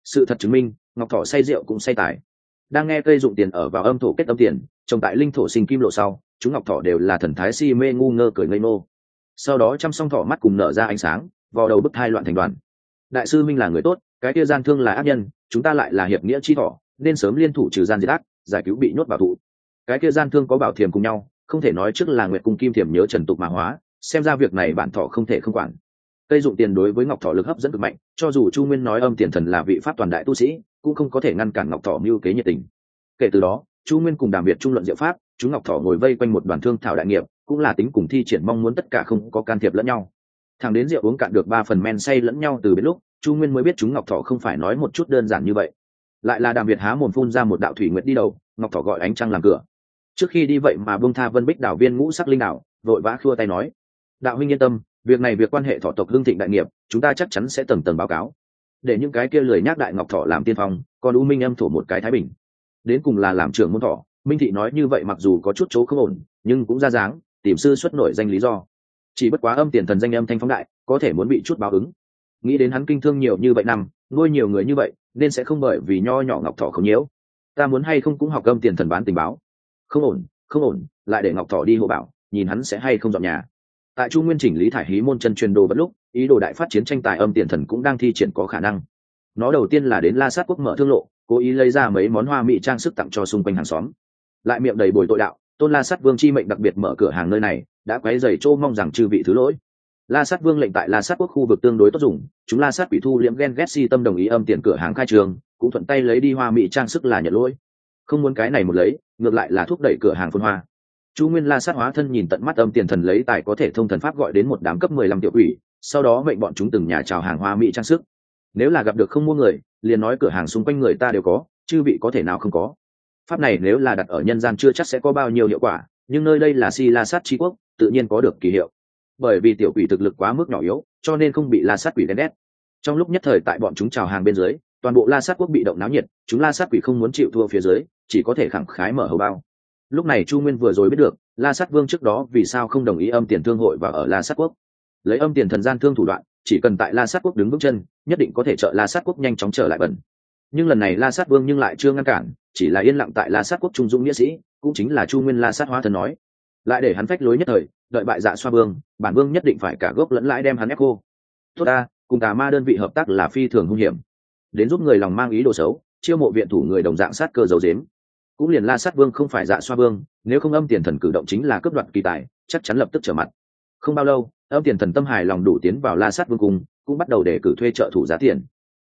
Sự thật chứng minh, ngọc thọ say rượu cũng say tài. Đang nghe cây dụng tiền ở vào âm thổ kết âm tiền, trồng tại linh thổ sinh kim lộ sau, chúng ngọc thọ đều là thần thái si mê ngu ngơ cười ngây ngô. Sau đó chăm song thọ mắt cùng nở ra ánh sáng vào đầu bức thai loạn thành đoàn. Đại sư minh là người tốt cái kia gian thương là ác nhân, chúng ta lại là hiệp nghĩa chi thọ, nên sớm liên thủ trừ gian diệt ác, giải cứu bị nhốt vào thụ cái kia gian thương có bảo thiềm cùng nhau, không thể nói trước là nguyệt cung kim thiềm nhớ trần tục mà hóa, xem ra việc này bản thọ không thể không quản. Cây dụng tiền đối với ngọc thọ lực hấp dẫn cực mạnh, cho dù chu nguyên nói âm tiền thần là vị pháp toàn đại tu sĩ, cũng không có thể ngăn cản ngọc thọ mưu kế nhiệt tình. Kể từ đó, chu nguyên cùng đàm việt trung luận diệu pháp, chúng ngọc thọ ngồi vây quanh một đoàn thương thảo đại nghiệp, cũng là tính cùng thi triển mong muốn tất cả không có can thiệp lẫn nhau thằng đến rượu uống cạn được ba phần men say lẫn nhau từ biết lúc, chu nguyên mới biết chúng ngọc thọ không phải nói một chút đơn giản như vậy. Lại là đàm việt há mồm phun ra một đạo thủy nguyệt đi đầu, ngọc thọ gọi ánh trăng làm cửa. Trước khi đi vậy mà bông tha vân bích đảo viên ngũ sắc linh đảo, vội vã khua tay nói, đạo huynh yên tâm, việc này việc quan hệ thọ tộc hương thịnh đại nghiệp, chúng ta chắc chắn sẽ tầng tầng báo cáo. Để những cái kia lười nhác đại ngọc thọ làm tiên phong còn u minh âm thổ một cái thái bình. Đến cùng là làm trưởng môn thọ minh thị nói như vậy mặc dù có chút chỗ không ổn, nhưng cũng ra dáng, tìm sư xuất nổi danh lý do chỉ bất quá âm tiền thần danh âm thanh phóng đại, có thể muốn bị chút báo ứng. Nghĩ đến hắn kinh thương nhiều như vậy năm, nuôi nhiều người như vậy, nên sẽ không bởi vì nho nhỏ ngọc thọ không nhiễu. Ta muốn hay không cũng học âm tiền thần bán tình báo. Không ổn không ổn, lại để ngọc thọ đi hộ bảo, nhìn hắn sẽ hay không dọn nhà. Tại chu nguyên chỉnh lý thải hí môn chân truyền đồ bất lúc, ý đồ đại phát chiến tranh tài âm tiền thần cũng đang thi triển có khả năng. Nó đầu tiên là đến la sát quốc mở thương lộ, cố ý lấy ra mấy món hoa mỹ trang sức tặng cho xung quanh hàng xóm. Lại miệng đầy bồi tội đạo, tôn la sát vương chi mệnh đặc biệt mở cửa hàng nơi này đã quấy dày chỗ mong rằng chư vị thứ lỗi. La sát vương lệnh tại la sát quốc khu vực tương đối tốt dùng, chúng la sát quỷ thu liễm ghen ghét si tâm đồng ý âm tiền cửa hàng khai trường, cũng thuận tay lấy đi hoa mỹ trang sức là nhận lỗi. Không muốn cái này một lấy, ngược lại là thúc đẩy cửa hàng phân hoa. Chu nguyên la sát hóa thân nhìn tận mắt âm tiền thần lấy tài có thể thông thần pháp gọi đến một đám cấp mười lăm tiểu quỷ, sau đó mệnh bọn chúng từng nhà chào hàng hoa mỹ trang sức. Nếu là gặp được không mua người, liền nói cửa hàng xung quanh người ta đều có, chư vị có thể nào không có. Pháp này nếu là đặt ở nhân gian chưa chắc sẽ có bao nhiêu hiệu quả, nhưng nơi đây là si la sát tri quốc tự nhiên có được kỳ hiệu bởi vì tiểu quỷ thực lực quá mức nhỏ yếu cho nên không bị la sát quỷ đen đét trong lúc nhất thời tại bọn chúng trào hàng bên dưới toàn bộ la sát quốc bị động náo nhiệt chúng la sát quỷ không muốn chịu thua phía dưới chỉ có thể khẳng khái mở hầu bao lúc này chu nguyên vừa rồi biết được la sát vương trước đó vì sao không đồng ý âm tiền thương hội và ở la sát quốc lấy âm tiền thần gian thương thủ đoạn chỉ cần tại la sát quốc đứng vững chân nhất định có thể trợ la sát quốc nhanh chóng trở lại bẩn nhưng lần này la sát vương nhưng lại chưa ngăn cản chỉ là yên lặng tại la sát quốc trung dũng nghĩa sĩ cũng chính là chu nguyên la sát hóa thần nói lại để hắn phách lối nhất thời đợi bại dạ xoa vương bản vương nhất định phải cả gốc lẫn lãi đem hắn ép cô tốt ta cùng tà ma đơn vị hợp tác là phi thường hung hiểm. Đến giúp người lòng mang ý đồ xấu chiêu mộ viện thủ người đồng dạng sát cơ dấu dếm cũng liền la sát vương không phải dạ xoa vương nếu không âm tiền thần cử động chính là cướp đoạt kỳ tài chắc chắn lập tức trở mặt. Không bao lâu âm tiền thần tâm hài lòng đủ tiến vào la sát vương cùng, cũng bắt đầu để cử thuê trợ thủ giá tiền.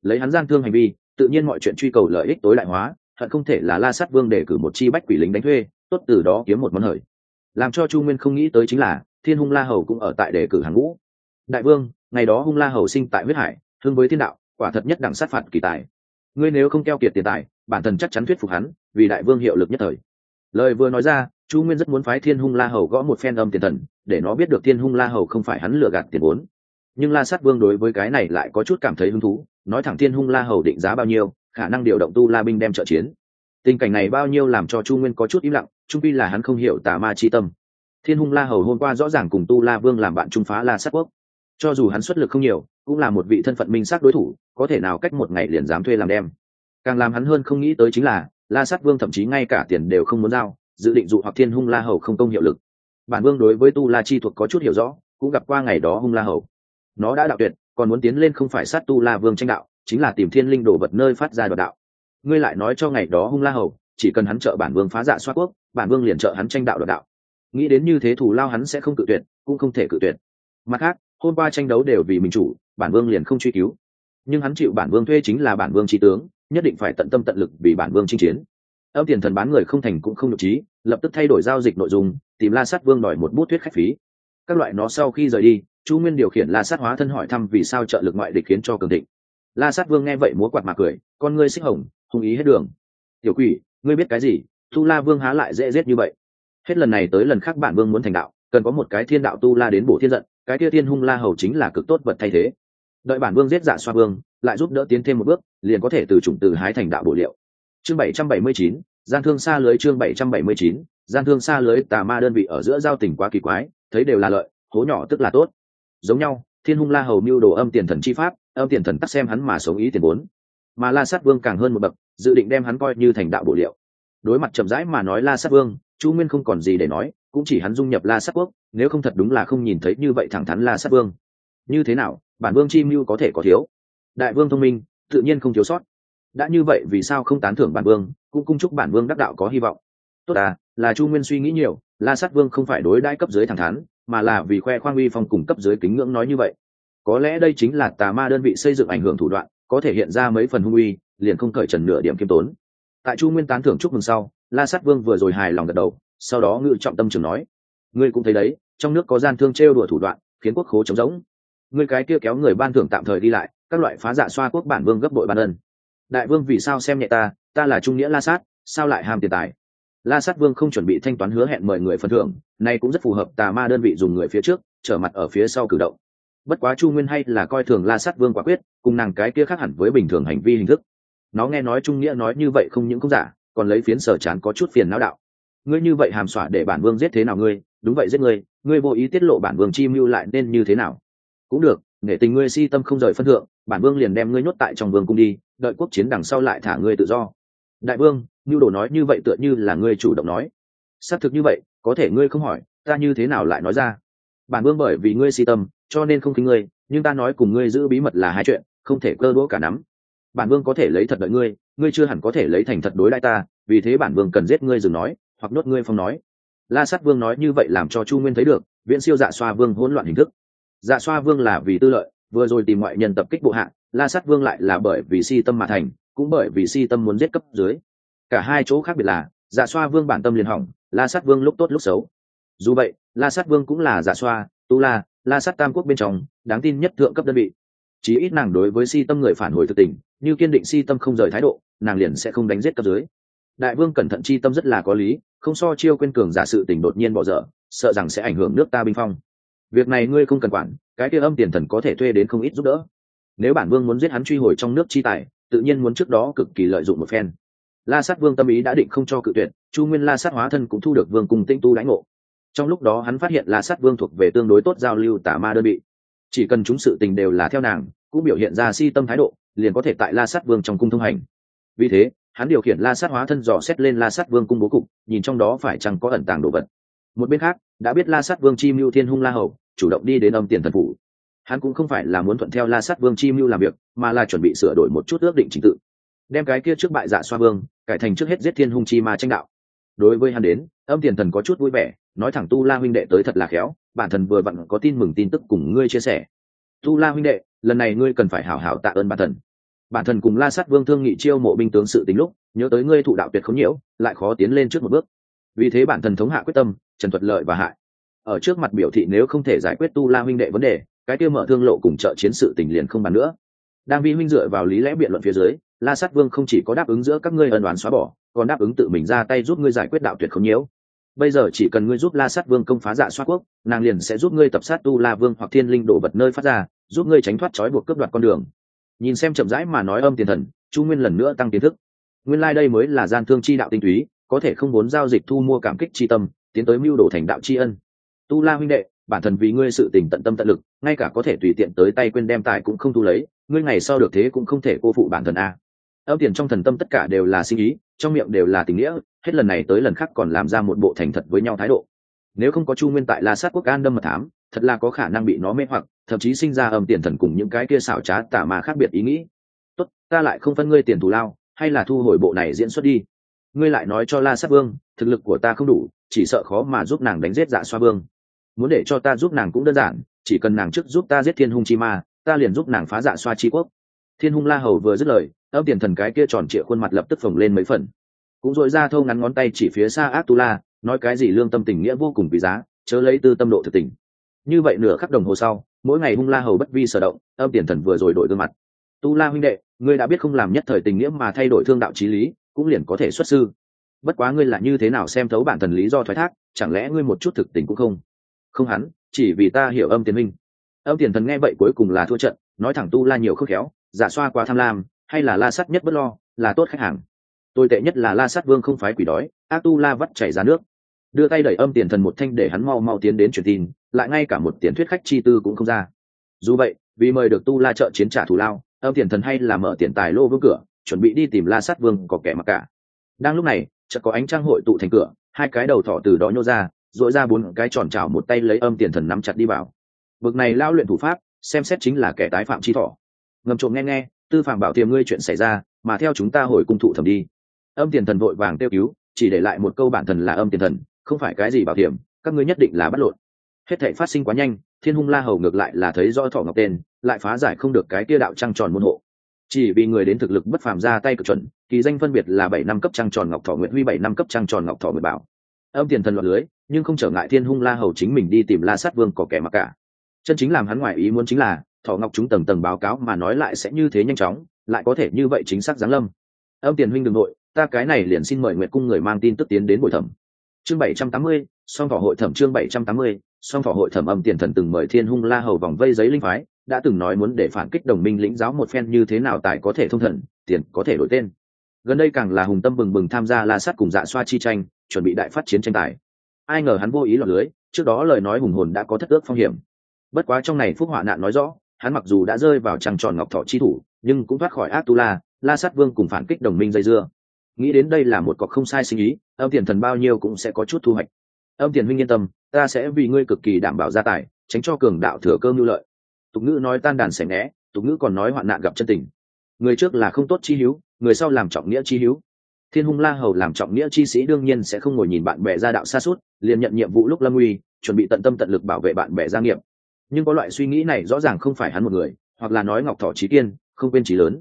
Lấy hắn gian thương hành vi tự nhiên mọi chuyện truy cầu lợi ích tối đại hóa hận không thể là la sát vương để cử một chi bách quỷ lính đánh thuê tốt từ đó kiếm một món hời làm cho chu nguyên không nghĩ tới chính là, thiên hung la hầu cũng ở tại đề cử hàng ngũ. Đại vương, ngày đó hung la hầu sinh tại huyết hải, thương với thiên đạo, quả thật nhất đẳng sát phạt kỳ tài. Ngươi nếu không keo kiệt tiền tài, bản thân chắc chắn thuyết phục hắn, vì đại vương hiệu lực nhất thời. Lời vừa nói ra, chu nguyên rất muốn phái thiên hung la hầu gõ một phen âm tiền thần, để nó biết được thiên hung la hầu không phải hắn lừa gạt tiền vốn. Nhưng la sát vương đối với cái này lại có chút cảm thấy hứng thú, nói thẳng thiên hung la hầu định giá bao nhiêu, khả năng điều động tu la binh đem trợ chiến tình cảnh này bao nhiêu làm cho chu nguyên có chút im lặng trung pi là hắn không hiểu tà ma chi tâm. Thiên hung la hầu hôm qua rõ ràng cùng tu la vương làm bạn trung phá la sát quốc. Cho dù hắn xuất lực không nhiều, cũng là một vị thân phận minh sát đối thủ, có thể nào cách một ngày liền dám thuê làm đem. Càng làm hắn hơn không nghĩ tới chính là, la sát vương thậm chí ngay cả tiền đều không muốn giao, dự định dụ hoặc thiên hung la hầu không công hiệu lực. Bản vương đối với tu la chi thuộc có chút hiểu rõ, cũng gặp qua ngày đó hung la hầu. Nó đã đạo tuyệt, còn muốn tiến lên không phải sát tu la vương tranh đạo, chính là tìm thiên linh đổ vật nơi phát ra đoạt đạo ngươi lại nói cho ngày đó hung la hầu, chỉ cần hắn trợ bản vương phá dạ xoa quốc, bản vương liền trợ hắn tranh đạo đoạt đạo. Nghĩ đến như thế thủ lao hắn sẽ không cự tuyệt, cũng không thể cự tuyệt. Mặt khác, hôm qua tranh đấu đều vì mình chủ, bản vương liền không truy cứu. Nhưng hắn chịu bản vương thuê chính là bản vương trí tướng, nhất định phải tận tâm tận lực vì bản vương chinh chiến. Âm tiền thần bán người không thành cũng không nhục trí, lập tức thay đổi giao dịch nội dung, tìm la sát vương đòi một bút thuyết khách phí. Các loại nó sau khi rời đi, chu nguyên điều khiển la sát hóa thân hỏi thăm vì sao trợ lực ngoại địch khiến cho cường thịnh. La sát vương nghe vậy múa quạt mà cười, con ngươi xích hồng hung ý hết đường. Tiểu quỷ, ngươi biết cái gì? Tu la vương há lại dễ giết như vậy. Hết lần này tới lần khác bản vương muốn thành đạo, cần có một cái thiên đạo tu la đến bổ thiên giận, cái kia thiên hung la hầu chính là cực tốt vật thay thế. Đợi bản vương giết dạ xoa vương, lại giúp đỡ tiến thêm một bước, liền có thể từ chủng từ hái thành đạo bổ liệu. Chương bảy trăm bảy mươi chín, gian thương xa lưới chương bảy trăm bảy mươi chín, gian thương xa lưới tà ma đơn vị ở giữa giao tình quá kỳ quái, thấy đều là lợi, hố nhỏ tức là tốt. Giống nhau, thiên hung la hầu mưu đồ âm tiền thần chi pháp, âm tiền thần tắc xem hắn mà sống ý tiền vốn mà la sát vương càng hơn một bậc, dự định đem hắn coi như thành đạo bổ liệu. Đối mặt chậm rãi mà nói la sát vương, chu nguyên không còn gì để nói, cũng chỉ hắn dung nhập la sát quốc, nếu không thật đúng là không nhìn thấy như vậy thẳng thắn la sát vương. Như thế nào, bản vương chi mưu có thể có thiếu? Đại vương thông minh, tự nhiên không thiếu sót. Đã như vậy vì sao không tán thưởng bản vương, cũng cung chúc bản vương đắc đạo có hy vọng. Tốt à là chu nguyên suy nghĩ nhiều, la sát vương không phải đối đãi cấp dưới thẳng thắn, mà là vì khoe khoang uy phong cùng cấp dưới kính ngưỡng nói như vậy. Có lẽ đây chính là tà ma đơn vị xây dựng ảnh hưởng thủ đoạn có thể hiện ra mấy phần hung uy, liền không cởi trần nửa điểm kiêm tốn. Tại chu nguyên tán thưởng chúc mừng sau, la sát vương vừa rồi hài lòng gật đầu, sau đó ngự trọng tâm trường nói, ngươi cũng thấy đấy, trong nước có gian thương trêu đùa thủ đoạn, khiến quốc khố trống rỗng. Ngươi cái kia kéo người ban thưởng tạm thời đi lại, các loại phá dạ xoa quốc bản vương gấp đội ban ân. Đại vương vì sao xem nhẹ ta ta là trung nghĩa la sát, sao lại ham tiền tài? La sát vương không chuẩn bị thanh toán hứa hẹn mời người phần thưởng, nay cũng rất phù hợp tà ma đơn vị dùng người phía trước, trở mặt ở phía sau cử động bất quá chu nguyên hay là coi thường la sát vương quả quyết, cùng nàng cái kia khác hẳn với bình thường hành vi hình thức. Nó nghe nói trung nghĩa nói như vậy không những không giả, còn lấy phiến sở chán có chút phiền não đạo. Ngươi như vậy hàm xỏa để bản vương giết thế nào ngươi? Đúng vậy giết ngươi ngươi vô ý tiết lộ bản vương chi mưu lại nên như thế nào? Cũng được nghệ tình ngươi si tâm không rời phân thượng, bản vương liền đem ngươi nhốt tại trong vương cung đi, đợi quốc chiến đằng sau lại thả ngươi tự do. Đại vương như đồ nói như vậy tựa như là ngươi chủ động nói. Xác thực như vậy, có thể ngươi không hỏi, ta như thế nào lại nói ra? Bản vương bởi vì ngươi si tâm cho nên không kính ngươi, nhưng ta nói cùng ngươi giữ bí mật là hai chuyện, không thể cơ đũa cả nắm. Bản vương có thể lấy thật đợi ngươi ngươi chưa hẳn có thể lấy thành thật đối lại ta, vì thế bản vương cần giết ngươi dừng nói, hoặc nốt ngươi phong nói. La sát vương nói như vậy làm cho chu nguyên thấy được, viễn siêu dạ xoa vương hỗn loạn hình thức. Dạ xoa vương là vì tư lợi, vừa rồi tìm ngoại nhân tập kích bộ hạ, la sát vương lại là bởi vì si tâm mà thành, cũng bởi vì si tâm muốn giết cấp dưới. Cả hai chỗ khác biệt là dạ xoa vương bản tâm liền hỏng, la sát vương lúc tốt lúc xấu. Dù vậy, la sát vương cũng là dạ xoa, tu la la sát tam quốc bên trong, đáng tin nhất thượng cấp đơn vị. Chí ít nàng đối với si tâm người phản hồi thực tình, như kiên định si tâm không rời thái độ, nàng liền sẽ không đánh giết cấp dưới. Đại vương cẩn thận chi tâm rất là có lý, không so chiêu quên cường giả sự tình đột nhiên bỏ dở, sợ rằng sẽ ảnh hưởng nước ta binh phong. Việc này ngươi không cần quản, cái kia âm tiền thần có thể thuê đến không ít giúp đỡ. Nếu bản vương muốn giết hắn truy hồi trong nước chi tài, tự nhiên muốn trước đó cực kỳ lợi dụng một phen. La sát vương tâm ý đã định không cho cự tuyệt, chu nguyên la sát hóa thân cũng thu được vương cùng tinh tu đánh ngộ trong lúc đó hắn phát hiện la sát vương thuộc về tương đối tốt giao lưu tả ma đơn vị. Chỉ cần chúng sự tình đều là theo nàng, cũng biểu hiện ra si tâm thái độ, liền có thể tại la sát vương trong cung thông hành. Vì thế, hắn điều khiển la sát hóa thân dò xét lên la sát vương cung bố cục, nhìn trong đó phải chăng có ẩn tàng đồ vật. Một bên khác, đã biết la sát vương chi mưu thiên hung la hầu, chủ động đi đến âm tiền thần phủ. Hắn cũng không phải là muốn thuận theo la sát vương chi mưu làm việc, mà là chuẩn bị sửa đổi một chút ước định trình tự. Đem cái kia trước bại dạ xoa vương, cải thành trước hết giết thiên hung chi ma tranh đạo đối với hắn đến, âm tiền thần có chút vui vẻ, nói thẳng tu la huynh đệ tới thật là khéo, bản thần vừa vặn có tin mừng tin tức cùng ngươi chia sẻ. Tu la huynh đệ, lần này ngươi cần phải hảo hảo tạ ơn bản thần bản thần cùng la sát vương thương nghị chiêu mộ binh tướng sự tính lúc, nhớ tới ngươi thụ đạo tuyệt không nhiễu, lại khó tiến lên trước một bước. Vì thế bản thần thống hạ quyết tâm, trần thuật lợi và hại. Ở trước mặt biểu thị nếu không thể giải quyết tu la huynh đệ vấn đề, cái kia mở thương lộ cùng trợ chiến sự tình liền không bàn nữa. Đang vi huynh dựa vào lý lẽ biện luận phía dưới la sát vương không chỉ có đáp ứng giữa các ngươi ân đoán xóa bỏ, còn đáp ứng tự mình ra tay giúp ngươi giải quyết đạo tuyệt không nhiễu. Bây giờ chỉ cần ngươi giúp la sát vương công phá dạ xoa quốc, nàng liền sẽ giúp ngươi tập sát tu la vương hoặc thiên linh đổ vật nơi phát ra, giúp ngươi tránh thoát trói buộc cướp đoạt con đường. Nhìn xem chậm rãi mà nói âm tiền thần, chu nguyên lần nữa tăng kiến thức. Nguyên lai、like、đây mới là gian thương chi đạo tinh túy, có thể không muốn giao dịch thu mua cảm kích chi tâm, tiến tới mưu đồ thành đạo tri ân. Tu la huynh đệ, bản thần vì ngươi sự tình tận tâm tận lực, ngay cả có thể tùy tiện tới tay quên đem tài cũng không thu lấy, ngươi ngày sau được thế cũng không thể cô phụ bản thần a âm tiền trong thần tâm tất cả đều là sinh ý, trong miệng đều là tình nghĩa, hết lần này tới lần khác còn làm ra một bộ thành thật với nhau thái độ. Nếu không có chu nguyên tại la sát quốc an đâm mật thám, thật là có khả năng bị nó mê hoặc, thậm chí sinh ra âm tiền thần cùng những cái kia xảo trá tả mà khác biệt ý nghĩ. Tốt, ta lại không phân ngươi tiền thù lao, hay là thu hồi bộ này diễn xuất đi. Ngươi lại nói cho la sát vương, thực lực của ta không đủ, chỉ sợ khó mà giúp nàng đánh giết dạ xoa vương. Muốn để cho ta giúp nàng cũng đơn giản, chỉ cần nàng trước giúp ta giết thiên hung chi ma, ta liền giúp nàng phá dạ xoa chi quốc. Thiên hung la hầu vừa dứt lời âm tiền thần cái kia tròn trịa khuôn mặt lập tức phồng lên mấy phần. Cũng dội ra thâu ngắn ngón tay chỉ phía xa ác tu la nói cái gì lương tâm tình nghĩa vô cùng quý giá, chớ lấy tư tâm độ thực tình. Như vậy nửa khắc đồng hồ sau, mỗi ngày hung la hầu bất vi sở động, âm tiền thần vừa rồi đổi gương mặt. Tu la huynh đệ, ngươi đã biết không làm nhất thời tình nghĩa mà thay đổi thương đạo trí lý, cũng liền có thể xuất sư. Bất quá ngươi là như thế nào xem thấu bản thần lý do thoái thác, chẳng lẽ ngươi một chút thực tình cũng không? Không hắn chỉ vì ta hiểu âm tiền minh. Âm tiền thần nghe vậy cuối cùng là thua trận, nói thẳng tu la nhiều khước khéo, giả xoa quá tham lam hay là la sắt nhất bất lo, là tốt khách hàng. Tồi tệ nhất là la sát vương không phái quỷ đói a tu la vắt chảy ra nước. Đưa tay đẩy âm tiền thần một thanh để hắn mau mau tiến đến truyền tin, lại ngay cả một tiền thuyết khách chi tư cũng không ra. Dù vậy, vì mời được tu la trợ chiến trả thù lao, âm tiền thần hay là mở tiền tài lô vương cửa, chuẩn bị đi tìm la sát vương có kẻ mặc cả. Đang lúc này, chợt có ánh trăng hội tụ thành cửa, hai cái đầu thỏ từ đó nhô ra dội ra bốn cái tròn trào một tay lấy âm tiền thần nắm chặt đi vào. Vực này lao luyện thủ pháp, xem xét chính là kẻ tái phạm chi thỏ. Ngầm trộm nghe nghe tư phạm bảo tiềm ngươi chuyện xảy ra, mà theo chúng ta hồi cung thụ thẩm đi. Âm tiền thần vội vàng kêu cứu, chỉ để lại một câu bản thần là âm tiền thần, không phải cái gì bảo hiểm các ngươi nhất định là bắt lộn. Hết thảy phát sinh quá nhanh, thiên hung la hầu ngược lại là thấy do thọ ngọc tên, lại phá giải không được cái kia đạo trăng tròn môn hộ. Chỉ vì người đến thực lực bất phàm ra tay cực chuẩn, kỳ danh phân biệt là bảy năm cấp trăng tròn ngọc thọ nguyện huy, bảy năm cấp trăng tròn ngọc thọ nguyện bảo. Âm tiền thần loạn lưới, nhưng không trở ngại thiên hung la hầu chính mình đi tìm la sát vương có kẻ mặc cả. Chân chính làm hắn ngoại ý muốn chính là thọ ngọc chúng tầng tầng báo cáo mà nói lại sẽ như thế nhanh chóng, lại có thể như vậy chính xác giáng lâm. Âm tiền huynh đường nội, ta cái này liền xin mời nguyện cung người mang tin tức tiến đến buổi thẩm. Chương bảy trăm tám mươi, song thọ hội thẩm chương bảy trăm tám mươi, song thọ hội thẩm âm tiền thần từng mời thiên hung la hầu vòng vây giấy linh phái, đã từng nói muốn để phản kích đồng minh lĩnh giáo một phen như thế nào tài có thể thông thần, tiền có thể đổi tên. Gần đây càng là hùng tâm bừng bừng tham gia la sát cùng dạ xoa chi tranh, chuẩn bị đại phát chiến tranh tài. Ai ngờ hắn vô ý lọt lưới, trước đó lời nói hùng hồn đã có thất ước phong hiểm. Bất quá trong này phúc họa nạn nói rõ hắn mặc dù đã rơi vào trăng tròn ngọc thọ chi thủ, nhưng cũng thoát khỏi ác tu la la sát vương cùng phản kích đồng minh dây dưa. Nghĩ đến đây là một cọc không sai sinh ý, âm tiền thần bao nhiêu cũng sẽ có chút thu hoạch. Âm tiền huynh yên tâm, ta sẽ vì ngươi cực kỳ đảm bảo gia tài, tránh cho cường đạo thừa cơ mưu lợi. Tục ngữ nói tan đàn sẻ né tục ngữ còn nói hoạn nạn gặp chân tình. Người trước là không tốt chi hiếu người sau làm trọng nghĩa chi hiếu thiên hung la hầu làm trọng nghĩa chi sĩ đương nhiên sẽ không ngồi nhìn bạn bè ra đạo xa suốt, liền nhận nhiệm vụ lúc lâm uy chuẩn bị tận tâm tận lực bảo vệ bạn bè gia nghiệp nhưng có loại suy nghĩ này rõ ràng không phải hắn một người hoặc là nói ngọc thọ trí kiên không quên trí lớn.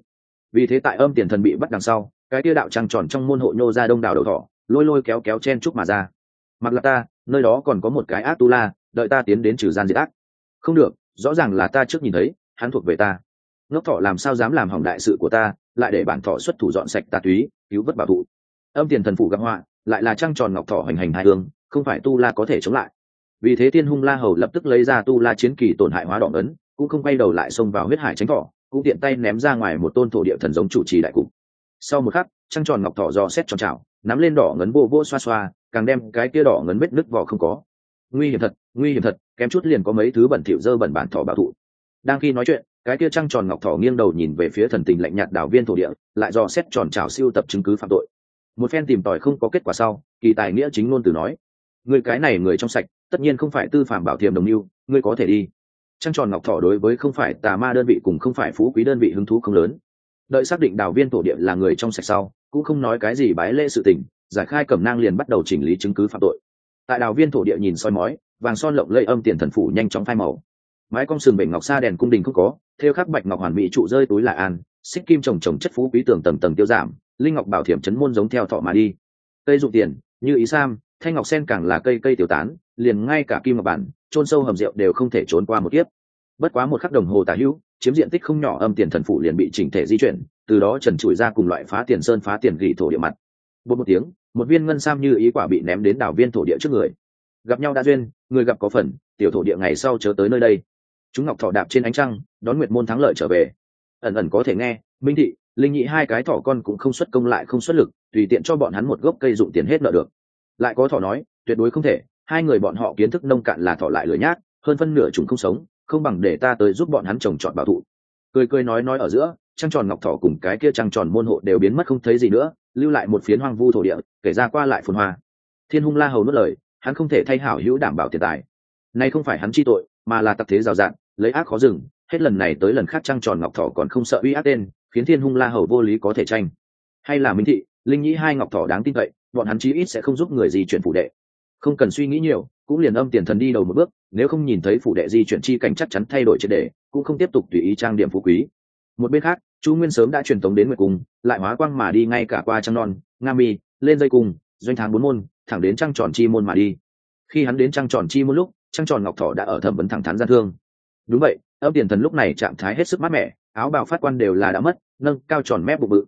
Vì thế tại âm tiền thần bị bắt đằng sau cái tia đạo trăng tròn trong môn hộ nhô ra đông đảo đầu thọ, lôi lôi kéo kéo chen chúc mà ra. Mặc là ta nơi đó còn có một cái ác tu la đợi ta tiến đến trừ gian diệt ác. Không được rõ ràng là ta trước nhìn thấy hắn thuộc về ta. Ngốc thọ làm sao dám làm hỏng đại sự của ta lại để bản thọ xuất thủ dọn sạch tà túy cứu vất bảo thụ âm tiền thần phủ gặp họa lại là trăng tròn ngọc thọ hoành hành hai hương không phải tu la có thể chống lại vì thế thiên hung la hầu lập tức lấy ra tu la chiến kỳ tổn hại hóa đỏ ấn, cũng không quay đầu lại xông vào huyết hải tránh thọ, cũng tiện tay ném ra ngoài một tôn thổ địa thần giống chủ trì đại cục. Sau một khắc, trăng tròn ngọc thọ do xét tròn trào nắm lên đỏ ngấn vô vô xoa xoa, càng đem cái kia đỏ ngấn vết nứt vỏ không có. Nguy hiểm thật, nguy hiểm thật, kém chút liền có mấy thứ bẩn thỉu dơ bẩn bản thọ bảo thụ đang khi nói chuyện, cái kia trăng tròn ngọc thỏ nghiêng đầu nhìn về phía thần tình lạnh nhạt đảo viên thổ địa, lại do xét tròn trào siêu tập chứng cứ phạm tội. Một phen tìm tòi không có kết quả sau, kỳ tài nghĩa chính ngôn từ nói, người cái này người trong sạch tất nhiên không phải tư phạm bảo thiềm đồng mưu, ngươi có thể đi. Trăng tròn ngọc thỏ đối với không phải tà ma đơn vị cùng không phải phú quý đơn vị hứng thú không lớn. Đợi xác định đào viên thổ địa là người trong sạch sau, cũng không nói cái gì bái lễ sự tình, giải khai cẩm nang liền bắt đầu chỉnh lý chứng cứ phạm tội. Tại đào viên thổ địa nhìn soi mói, vàng son lộng lây âm tiền thần phủ nhanh chóng phai màu. Mái cong sừng bệnh ngọc sa đèn cung đình không có, theo khắc bạch ngọc hoàn mỹ trụ rơi túi là an, xích kim trồng trồng chất phú quý tường tầng tầng tiêu giảm, linh ngọc bảo thiểm chấn môn giống theo thọ mà đi. Cây dụng tiền, như ý sam thanh ngọc sen càng là cây cây tiểu tán, liền ngay cả kim ngọc bản trôn sâu hầm rượu đều không thể trốn qua một kiếp. Bất quá một khắc đồng hồ tả hữu, chiếm diện tích không nhỏ âm tiền thần phủ liền bị chỉnh thể di chuyển, từ đó trần trụi ra cùng loại phá tiền sơn phá tiền gỉ thổ địa mặt. Một một tiếng, một viên ngân sam như ý quả bị ném đến đảo viên thổ địa trước người. Gặp nhau đã duyên, người gặp có phần, tiểu thổ địa ngày sau chớ tới nơi đây. Chúng ngọc thọ đạp trên ánh trăng, đón nguyệt môn thắng lợi trở về. Ẩn ẩn có thể nghe, minh thị, linh nhị hai cái thỏ con cũng không xuất công lại không xuất lực, tùy tiện cho bọn hắn một gốc cây dụng tiền hết nợ được lại có thỏ nói, tuyệt đối không thể, hai người bọn họ kiến thức nông cạn là thỏ lại lười nhác, hơn phân nửa chúng không sống, không bằng để ta tới giúp bọn hắn trồng trọt bảo thụ. Cười cười nói nói ở giữa, trăng tròn ngọc thỏ cùng cái kia trăng tròn môn hộ đều biến mất không thấy gì nữa, lưu lại một phiến hoang vu thổ địa, kể ra qua lại phồn hoa. Thiên hung la hầu nuốt lời, hắn không thể thay hảo hữu đảm bảo tiền tài. Nay không phải hắn chi tội, mà là tập thế rào dạn lấy ác khó dừng, hết lần này tới lần khác trăng tròn ngọc thỏ còn không sợ uy ác tên, khiến thiên hung la hầu vô lý có thể tranh. Hay là minh thị, linh nhĩ hai ngọc thỏ đáng tin cậy bọn hắn chí ít sẽ không giúp người gì chuyển phủ đệ. Không cần suy nghĩ nhiều, cũng liền âm tiền thần đi đầu một bước, nếu không nhìn thấy phủ đệ di chuyển chi cảnh chắc chắn thay đổi triệt đề cũng không tiếp tục tùy ý trang điểm phú quý. Một bên khác, chu nguyên sớm đã truyền tống đến nguyệt cung, lại hóa quang mà đi ngay cả qua trăng non, nga mi, lên dây cung, doanh tháng bốn môn, thẳng đến trăng tròn chi môn mà đi. Khi hắn đến trăng tròn chi môn lúc, trăng tròn ngọc thọ đã ở thẩm vấn thẳng thắn gian thương. Đúng vậy, âm tiền thần lúc này trạng thái hết sức mát mẻ, áo bào phát quan đều là đã mất, nâng cao tròn mép bụng bự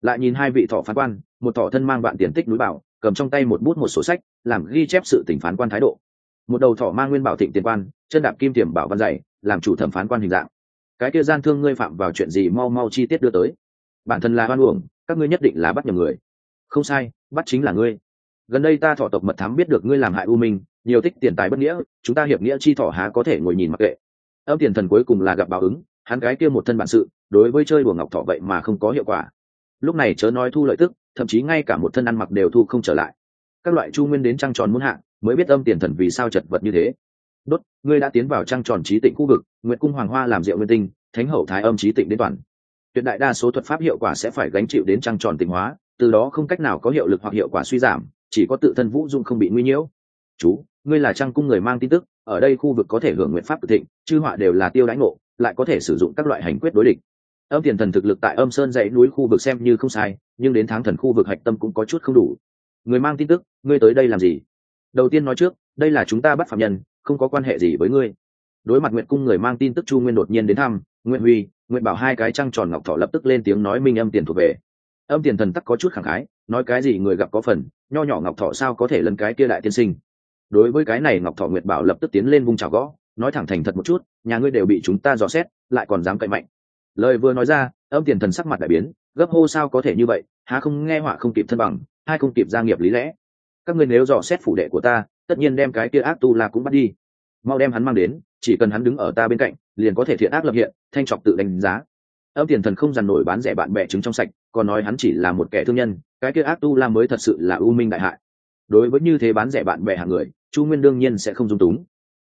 lại nhìn hai vị thọ phán quan, một thọ thân mang vạn tiền tích núi bảo, cầm trong tay một bút một sổ sách, làm ghi chép sự tỉnh phán quan thái độ. Một đầu thọ mang nguyên bảo thịnh tiền quan, chân đạp kim tiềm bảo văn dày, làm chủ thẩm phán quan hình dạng. Cái kia gian thương ngươi phạm vào chuyện gì mau mau chi tiết đưa tới. Bản thân là hoan uổng, các ngươi nhất định là bắt nhầm người. Không sai, bắt chính là ngươi. Gần đây ta thọ tộc mật thám biết được ngươi làm hại u minh, nhiều tích tiền tài bất nghĩa, chúng ta hiệp nghĩa chi thọ há có thể ngồi nhìn mặc kệ. Âm tiền thần cuối cùng là gặp báo ứng, hắn cái kia một thân bản sự, đối với chơi đùa ngọc thọ vậy mà không có hiệu quả lúc này chớ nói thu lợi tức, thậm chí ngay cả một thân ăn mặc đều thu không trở lại. Các loại chu nguyên đến trăng tròn muốn hạ mới biết âm tiền thần vì sao chật vật như thế. Đốt, ngươi đã tiến vào trăng tròn trí tịnh khu vực nguyện cung hoàng hoa làm rượu nguyên tinh, thánh hậu thái âm trí tịnh đến toàn. Tuyệt đại đa số thuật pháp hiệu quả sẽ phải gánh chịu đến trăng tròn tịnh hóa, từ đó không cách nào có hiệu lực hoặc hiệu quả suy giảm, chỉ có tự thân vũ dung không bị nguy nhiễu. Chú, ngươi là trăng cung người mang tin tức, ở đây khu vực có thể hưởng nguyện pháp tự thịnh, chư họa đều là tiêu đánh ngộ, lại có thể sử dụng các loại hành quyết đối địch âm tiền thần thực lực tại âm sơn dãy núi khu vực xem như không sai, nhưng đến tháng thần khu vực hạch tâm cũng có chút không đủ. Người mang tin tức, ngươi tới đây làm gì? Đầu tiên nói trước, đây là chúng ta bắt phạm nhân, không có quan hệ gì với ngươi. Đối mặt nguyện cung người mang tin tức chu nguyên đột nhiên đến thăm nguyện huy nguyện bảo hai cái trăng tròn ngọc thọ lập tức lên tiếng nói minh âm tiền thuộc về. Âm tiền thần tắc có chút khẳng khái, nói cái gì người gặp có phần, nho nhỏ ngọc thọ sao có thể lấn cái kia đại tiên sinh. Đối với cái này ngọc thọ nguyệt bảo lập tức tiến lên vung trào gõ, nói thẳng thành thật một chút, nhà ngươi đều bị chúng ta dò xét, lại còn dám cậy mạnh lời vừa nói ra, âm tiền thần sắc mặt đại biến, gấp hô sao có thể như vậy, há không nghe họa không kịp thân bằng, hai không kịp gia nghiệp lý lẽ. Các ngươi nếu dò xét phủ đệ của ta, tất nhiên đem cái kia ác tu la cũng bắt đi. Mau đem hắn mang đến, chỉ cần hắn đứng ở ta bên cạnh, liền có thể thiện ác lập hiện, thanh trọc tự đánh giá. Âm tiền thần không dằn nổi bán rẻ bạn bè trứng trong sạch, còn nói hắn chỉ là một kẻ thương nhân, cái kia ác tu la mới thật sự là ưu minh đại hại. Đối với như thế bán rẻ bạn bè hàng người, chu nguyên đương nhiên sẽ không dung túng.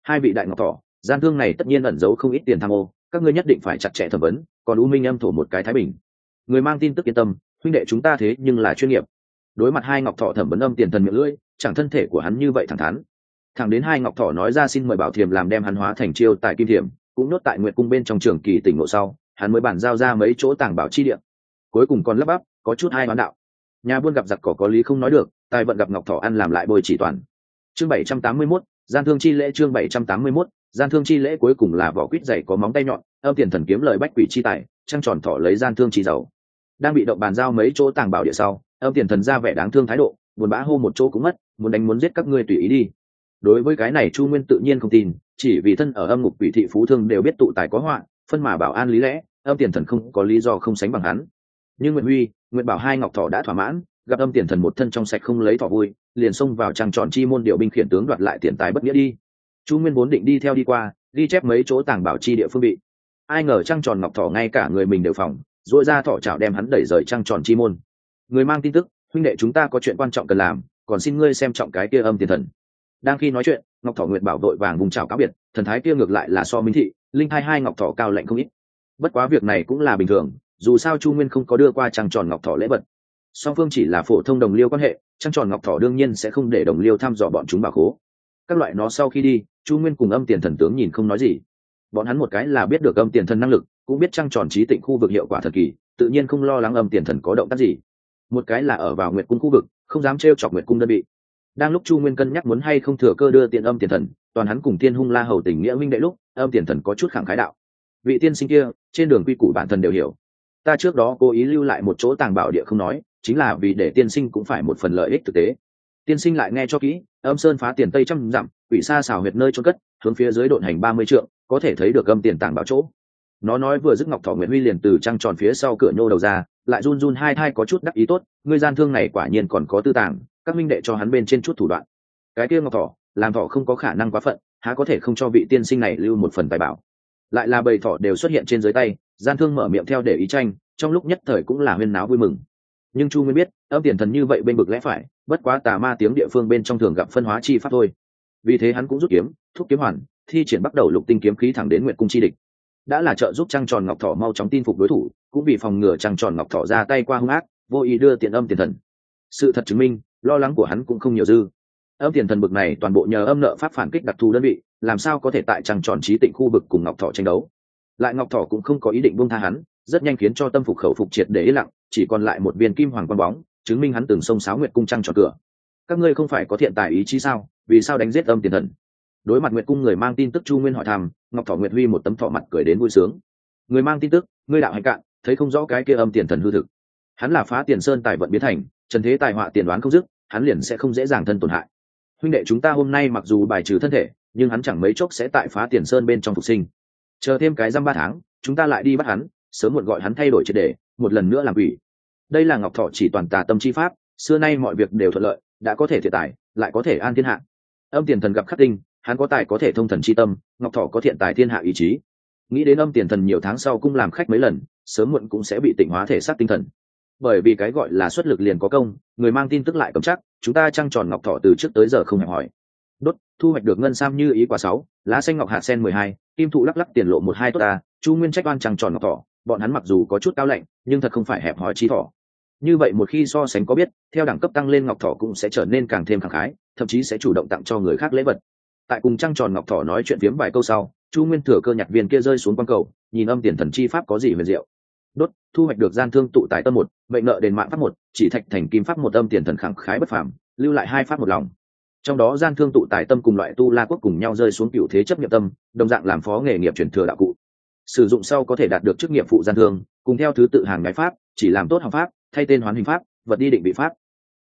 Hai vị đại ngọc tỏ gian thương này tất nhiên ẩn giấu không ít tiền tham ô, các ngươi nhất định phải chặt chẽ thẩm vấn còn u minh âm thổ một cái thái bình. Người mang tin tức yên tâm huynh đệ chúng ta thế nhưng là chuyên nghiệp. Đối mặt hai ngọc thọ thẩm vấn âm tiền thần miệng lưỡi chẳng thân thể của hắn như vậy thẳng thắn. Thẳng đến hai ngọc thọ nói ra xin mời bảo thiềm làm đem hắn hóa thành chiêu tại kim thiềm cũng nốt tại nguyện cung bên trong trường kỳ tỉnh ngộ sau hắn mới bàn giao ra mấy chỗ tàng bảo chi điện cuối cùng còn lấp bắp có chút hai bán đạo. Nhà buôn gặp giặc cỏ có lý không nói được tài vận gặp ngọc thọ ăn làm lại bồi chỉ toàn. Chương bảy trăm tám mươi 781, gian thương chi lễ chương bảy trăm tám mươi 781, gian thương chi lễ cuối cùng là vỏ quýt dày có móng tay nhọn âm tiền thần kiếm lời bách quỷ chi tài trăng tròn thọ lấy gian thương chi giàu, đang bị động bàn giao mấy chỗ tàng bảo địa sau âm tiền thần ra vẻ đáng thương thái độ buồn bã hô một chỗ cũng mất muốn đánh muốn giết các ngươi tùy ý đi. Đối với cái này chu nguyên tự nhiên không tin chỉ vì thân ở âm ngục quỷ thị phú thương đều biết tụ tài có họa phân mà bảo an lý lẽ âm tiền thần không có lý do không sánh bằng hắn. Nhưng nguyễn huy nguyễn bảo hai ngọc thọ đã thỏa mãn gặp âm tiền thần một thân trong sạch không lấy thọ vui liền xông vào trang tròn chi môn điệu binh khiển tướng đoạt lại tiền tài bất nghĩa đi chu nguyên vốn định đi theo đi qua, ghi chép mấy chỗ tàng bảo chi địa phương bị. Ai ngờ trăng tròn ngọc Thỏ ngay cả người mình đều phòng dội ra thỏ chảo đem hắn đẩy rời trăng tròn chi môn. Người mang tin tức, huynh đệ chúng ta có chuyện quan trọng cần làm, còn xin ngươi xem trọng cái kia âm tiền thần. Đang khi nói chuyện, ngọc Thỏ nguyệt bảo đội vàng vùng trào cáo biệt, thần thái kia ngược lại là so minh thị, linh hai hai ngọc Thỏ cao lạnh không ít. Bất quá việc này cũng là bình thường, dù sao chu nguyên không có đưa qua trăng tròn ngọc Thỏ lễ vật. Song phương chỉ là phổ thông đồng liêu quan hệ, trăng tròn ngọc Thỏ đương nhiên sẽ không để đồng liêu thăm dò bọn chúng bà khố. Các loại nó sau khi đi chu nguyên cùng âm tiền thần tướng nhìn không nói gì. Bọn hắn một cái là biết được âm tiền thần năng lực, cũng biết trăng tròn trí tịnh khu vực hiệu quả thần kỳ, tự nhiên không lo lắng âm tiền thần có động tác gì. Một cái là ở vào nguyệt cung khu vực, không dám t chọc nguyệt cung đơn vị. Đang lúc chu nguyên cân nhắc muốn hay không thừa cơ đưa tiện âm tiền thần, toàn hắn cùng tiên hung la hầu tình nghĩa minh đệ lúc, âm tiền thần có chút khẳng khái đạo. Vị tiên sinh kia, trên đường quy củ bản thân đều hiểu. Ta trước đó cố ý lưu lại một chỗ tàng bảo địa không nói, chính là vì để tiên sinh cũng phải một phần lợi ích thực tế. Tiên sinh lại nghe cho kỹ âm sơn phá tiền tây trăm dặm, quỷ xa xào huyệt nơi trôn cất, hướng phía dưới độn hành ba mươi trượng, có thể thấy được âm tiền tàng bảo chỗ. Nó nói vừa dứt ngọc thọ nguyễn huy liền từ trăng tròn phía sau cửa nhô đầu ra, lại run run hai thai có chút đắc ý tốt, ngươi gian thương này quả nhiên còn có tư tàng, các minh đệ cho hắn bên trên chút thủ đoạn. Cái kia ngọc thọ, làm thọ không có khả năng quá phận, há có thể không cho vị tiên sinh này lưu một phần tài bảo. Lại là bầy thọ đều xuất hiện trên dưới tay, gian thương mở miệng theo để ý tranh, trong lúc nhất thời cũng là huyên náo vui mừng. Nhưng chu nguyên biết, âm tiền thần như vậy bên bực lẽ phải bất quá tà ma tiếng địa phương bên trong thường gặp phân hóa chi pháp thôi. Vì thế hắn cũng rút kiếm, thúc kiếm hoàn, thi triển bắt đầu lục tinh kiếm khí thẳng đến nguyện cung chi địch. Đã là trợ giúp trăng tròn ngọc thỏ mau chóng tin phục đối thủ, cũng vì phòng ngừa trăng tròn ngọc thỏ ra tay qua hung ác, vô ý đưa tiền âm tiền thần. Sự thật chứng minh, lo lắng của hắn cũng không nhiều dư. Âm tiền thần bực này toàn bộ nhờ âm nợ pháp phản kích đặc thù đơn vị, làm sao có thể tại trăng tròn trí tịnh khu vực cùng ngọc thỏ tranh đấu? Lại ngọc thỏ cũng không có ý định buông tha hắn, rất nhanh khiến cho tâm phục khẩu phục triệt để lặng, chỉ còn lại một viên kim hoàng quang bóng chứng minh hắn từng sông sáo nguyệt cung trăng tròn cửa. Các ngươi không phải có thiện tài ý chí sao? Vì sao đánh giết âm tiền thần? Đối mặt nguyệt cung người mang tin tức chu nguyên hỏi thăm, ngọc thọ nguyệt huy một tấm thọ mặt cười đến vui sướng. Người mang tin tức, ngươi đạo hành cạn, thấy không rõ cái kia âm tiền thần hư thực. Hắn là phá tiền sơn tài vận biến thành, trần thế tài họa tiền đoán không dứt, hắn liền sẽ không dễ dàng thân tổn hại. Huynh đệ chúng ta hôm nay mặc dù bài trừ thân thể, nhưng hắn chẳng mấy chốc sẽ tại phá tiền sơn bên trong phục sinh. Chờ thêm cái dăm ba tháng, chúng ta lại đi bắt hắn, sớm muộn gọi hắn thay đổi triệt đề một lần nữa làm ủy đây là ngọc thọ chỉ toàn tà tâm chi pháp, xưa nay mọi việc đều thuận lợi, đã có thể thiệt tài, lại có thể an thiên hạ. Âm tiền thần gặp khắc tinh, hắn có tài có thể thông thần chi tâm, ngọc thọ có thiện tài thiên hạ ý chí. Nghĩ đến âm tiền thần nhiều tháng sau cũng làm khách mấy lần, sớm muộn cũng sẽ bị tịnh hóa thể xác tinh thần. Bởi vì cái gọi là xuất lực liền có công, người mang tin tức lại cầm chắc, chúng ta trăng tròn ngọc thọ từ trước tới giờ không hẹn hỏi đốt, thu hoạch được ngân sam như ý quả sáu, lá xanh ngọc hạ sen mười hai, kim thụ lắc lắc tiền lộ một hai tốt ta, chu nguyên trách oan trăng tròn ngọc thọ bọn hắn mặc dù có chút cao lạnh, nhưng thật không phải hẹp hòi chi thọ như vậy một khi so sánh có biết, theo đẳng cấp tăng lên ngọc thọ cũng sẽ trở nên càng thêm khẳng khái, thậm chí sẽ chủ động tặng cho người khác lễ vật. Tại cùng trăng tròn ngọc thọ nói chuyện phiếm vài câu sau, chu nguyên thừa cơ nhặt viên kia rơi xuống quang cầu, nhìn âm tiền thần chi pháp có gì huyền diệu. Đốt, thu hoạch được gian thương tụ tài tâm một, mệnh nợ đền mạng pháp một, chỉ thạch thành kim pháp một âm tiền thần khẳng khái bất phàm, lưu lại hai pháp một lòng. Trong đó gian thương tụ tài tâm cùng loại tu la quốc cùng nhau rơi xuống cựu thế chấp nhiệm tâm, đồng dạng làm phó nghề nghiệp truyền thừa đạo cụ sử dụng sau có thể đạt được chức nghiệp phụ gian thương, cùng theo thứ tự hàng ngái pháp, chỉ làm tốt hàng pháp, thay tên hoán hình pháp, vật đi định vị pháp.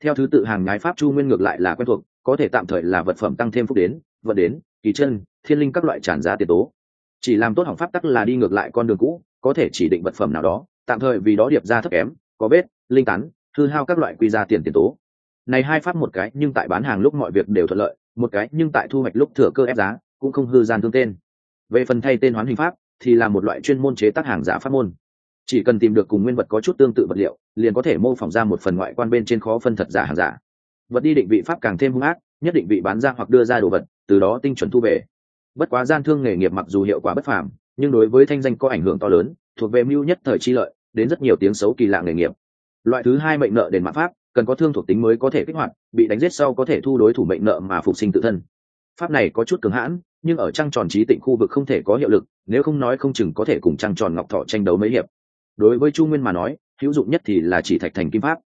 Theo thứ tự hàng ngái pháp chu nguyên ngược lại là quen thuộc, có thể tạm thời là vật phẩm tăng thêm phúc đến vật đến, kỳ chân, thiên linh các loại tràn giá tiền tố. Chỉ làm tốt hỏng pháp tắc là đi ngược lại con đường cũ, có thể chỉ định vật phẩm nào đó, tạm thời vì đó điệp ra thấp kém, có vết, linh tán, hư hao các loại quy ra tiền tiền tố. Này hai pháp một cái, nhưng tại bán hàng lúc mọi việc đều thuận lợi, một cái, nhưng tại thu hoạch lúc thừa cơ ép giá, cũng không hư gian thương tên. Về phần thay tên hoán hình pháp thì là một loại chuyên môn chế tác hàng giả pháp môn. Chỉ cần tìm được cùng nguyên vật có chút tương tự vật liệu, liền có thể mô phỏng ra một phần ngoại quan bên trên khó phân thật giả hàng giả. Vật đi định vị pháp càng thêm hung ác, nhất định vị bán ra hoặc đưa ra đồ vật, từ đó tinh chuẩn thu về. Bất quá gian thương nghề nghiệp mặc dù hiệu quả bất phàm, nhưng đối với thanh danh có ảnh hưởng to lớn, thuộc về mưu nhất thời chi lợi, đến rất nhiều tiếng xấu kỳ lạ nghề nghiệp. Loại thứ hai mệnh nợ đền mạng pháp, cần có thương thuộc tính mới có thể kích hoạt, bị đánh giết sau có thể thu đối thủ mệnh nợ mà phục sinh tự thân. Pháp này có chút cứng hãn nhưng ở trăng tròn trí tịnh khu vực không thể có hiệu lực, nếu không nói không chừng có thể cùng trăng tròn ngọc thọ tranh đấu mấy hiệp. Đối với chu nguyên mà nói, hữu dụng nhất thì là chỉ thạch thành kim pháp.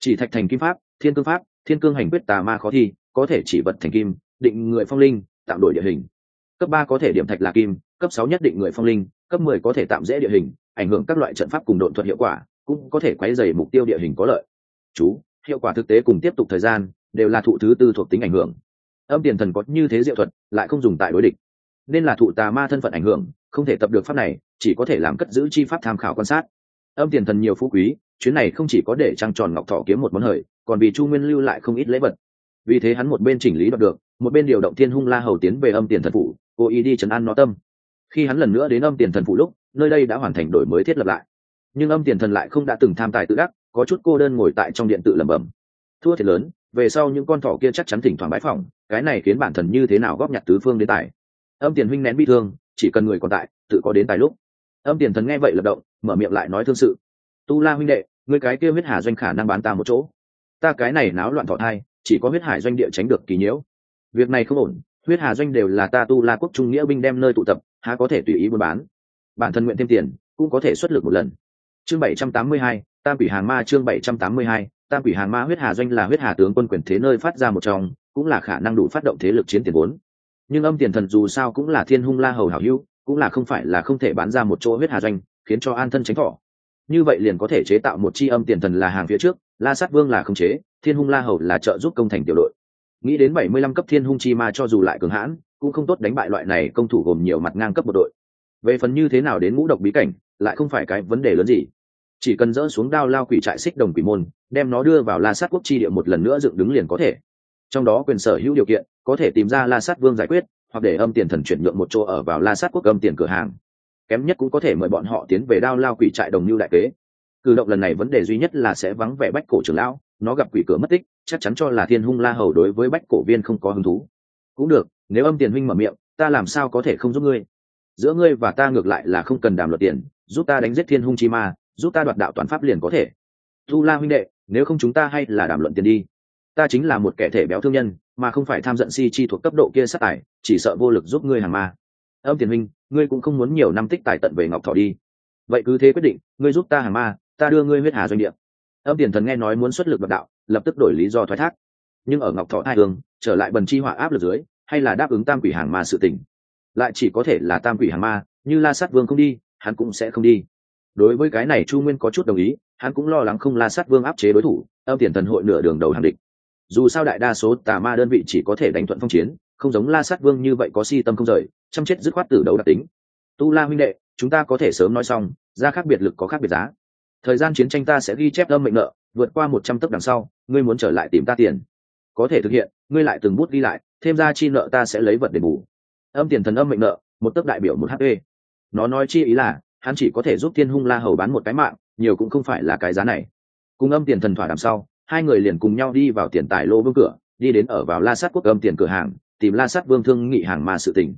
Chỉ thạch thành kim pháp, thiên cương pháp, thiên cương hành quyết tà ma khó thi, có thể chỉ vật thành kim, định người phong linh, tạm đổi địa hình. Cấp ba có thể điểm thạch là kim, cấp sáu nhất định người phong linh, cấp mười có thể tạm dễ địa hình, ảnh hưởng các loại trận pháp cùng độn thuật hiệu quả, cũng có thể quấy dày mục tiêu địa hình có lợi. Chú, hiệu quả thực tế cùng tiếp tục thời gian, đều là thụ thứ tư thuộc tính ảnh hưởng âm tiền thần có như thế diệu thuật, lại không dùng tại đối địch. Nên là thụ tà ma thân phận ảnh hưởng, không thể tập được pháp này, chỉ có thể làm cất giữ chi pháp tham khảo quan sát. Âm tiền thần nhiều phú quý, chuyến này không chỉ có để trăng tròn ngọc thọ kiếm một món hời, còn vì chu nguyên lưu lại không ít lễ vật. Vì thế hắn một bên chỉnh lý đoạt được, một bên điều động thiên hung la hầu tiến về âm tiền thần phủ, cố ý đi chấn an nó tâm. Khi hắn lần nữa đến âm tiền thần phủ lúc, nơi đây đã hoàn thành đổi mới thiết lập lại. Nhưng âm tiền thần lại không đã từng tham tài tự đắc, có chút cô đơn ngồi tại trong điện tự lẩm bẩm. Thua thiệt lớn, về sau những con thỏ kia chắc chắn thỉnh thoảng bãi phỏng cái này khiến bản thần như thế nào góp nhặt tứ phương đến tài? Âm tiền huynh nén bi thương, chỉ cần người còn tại, tự có đến tài lúc. Âm tiền thần nghe vậy lập động, mở miệng lại nói thương sự. Tu la huynh đệ người cái kia huyết hà doanh khả năng bán ta một chỗ. Ta cái này náo loạn thọ thai, chỉ có huyết hải doanh địa tránh được kỳ nhiễu. Việc này không ổn, huyết hà doanh đều là ta tu la quốc trung nghĩa binh đem nơi tụ tập, há có thể tùy ý buôn bán. Bản thân nguyện thêm tiền, cũng có thể xuất lực một lần. Chương bảy trăm tám mươi hai, tam quỷ hàng ma chương bảy trăm tám mươi hai, tam quỷ hàng ma huyết hà doanh là huyết hà tướng quân quyền thế nơi phát ra một trong cũng là khả năng đủ phát động thế lực chiến tiền vốn. Nhưng âm tiền thần dù sao cũng là thiên hung la hầu hảo hữu, cũng là không phải là không thể bán ra một chỗ huyết hà doanh, khiến cho an thân tránh thọ. Như vậy liền có thể chế tạo một chi âm tiền thần là hàng phía trước, la sát vương là không chế, thiên hung la hầu là trợ giúp công thành tiểu đội. Nghĩ đến bảy mươi lăm cấp thiên hung chi ma cho dù lại cường hãn, cũng không tốt đánh bại loại này công thủ gồm nhiều mặt ngang cấp một đội. Về phần như thế nào đến ngũ độc bí cảnh, lại không phải cái vấn đề lớn gì. Chỉ cần dỡ xuống đao lao quỷ trại xích đồng quỷ môn, đem nó đưa vào la sát quốc chi địa một lần nữa dựng đứng liền có thể trong đó quyền sở hữu điều kiện, có thể tìm ra la sát vương giải quyết, hoặc để âm tiền thần chuyển nhượng một chỗ ở vào la sát quốc âm tiền cửa hàng. Kém nhất cũng có thể mời bọn họ tiến về đao lao quỷ trại đồng lưu đại kế. Cử động lần này vấn đề duy nhất là sẽ vắng vẻ bách cổ trưởng lão, nó gặp quỷ cửa mất tích, chắc chắn cho là thiên hung la hầu đối với bách cổ viên không có hứng thú. Cũng được, nếu âm tiền huynh mở miệng, ta làm sao có thể không giúp ngươi? Giữa ngươi và ta ngược lại là không cần đàm luật tiền, giúp ta đánh giết thiên hung chi ma, giúp ta đoạt đạo toàn pháp liền có thể. Tu la huynh đệ, nếu không chúng ta hay là đàm luận tiền đi ta chính là một kẻ thể béo thương nhân, mà không phải tham giận si chi thuộc cấp độ kia sát tài, chỉ sợ vô lực giúp ngươi hàng ma. Âm tiền huynh ngươi cũng không muốn nhiều năm tích tài tận về ngọc thọ đi. Vậy cứ thế quyết định, ngươi giúp ta hàng ma, ta đưa ngươi huyết hà doanh địa. Âm tiền thần nghe nói muốn xuất lực đoạt đạo, lập tức đổi lý do thoái thác. Nhưng ở ngọc thọ hai hương, trở lại bần chi họa áp lực dưới, hay là đáp ứng tam quỷ hàng ma sự tình. Lại chỉ có thể là tam quỷ hàng ma, như la sát vương không đi, hắn cũng sẽ không đi. Đối với cái này chu nguyên có chút đồng ý, hắn cũng lo lắng không la sát vương áp chế đối thủ, âm tiền thần hội nửa đường đầu hàng địch dù sao đại đa số tà ma đơn vị chỉ có thể đánh thuận phong chiến, không giống la sát vương như vậy có si tâm không rời, chăm chết dứt khoát từ đấu đặc tính. Tu la huynh đệ, chúng ta có thể sớm nói xong, ra khác biệt lực có khác biệt giá. Thời gian chiến tranh ta sẽ ghi chép âm mệnh nợ, vượt qua một trăm tấc đằng sau, ngươi muốn trở lại tìm ta tiền. Có thể thực hiện, ngươi lại từng bút ghi lại, thêm ra chi nợ ta sẽ lấy vật để bù. Âm tiền thần âm mệnh nợ, một tấc đại biểu một hp nó nói chi ý là, hắn chỉ có thể giúp thiên hung la hầu bán một cái mạng, nhiều cũng không phải là cái giá này. Cùng âm tiền thần thỏa đằng sau hai người liền cùng nhau đi vào tiền tài lô vương cửa, đi đến ở vào la sát quốc âm tiền cửa hàng, tìm la sát vương thương nghị hàng mà sự tình.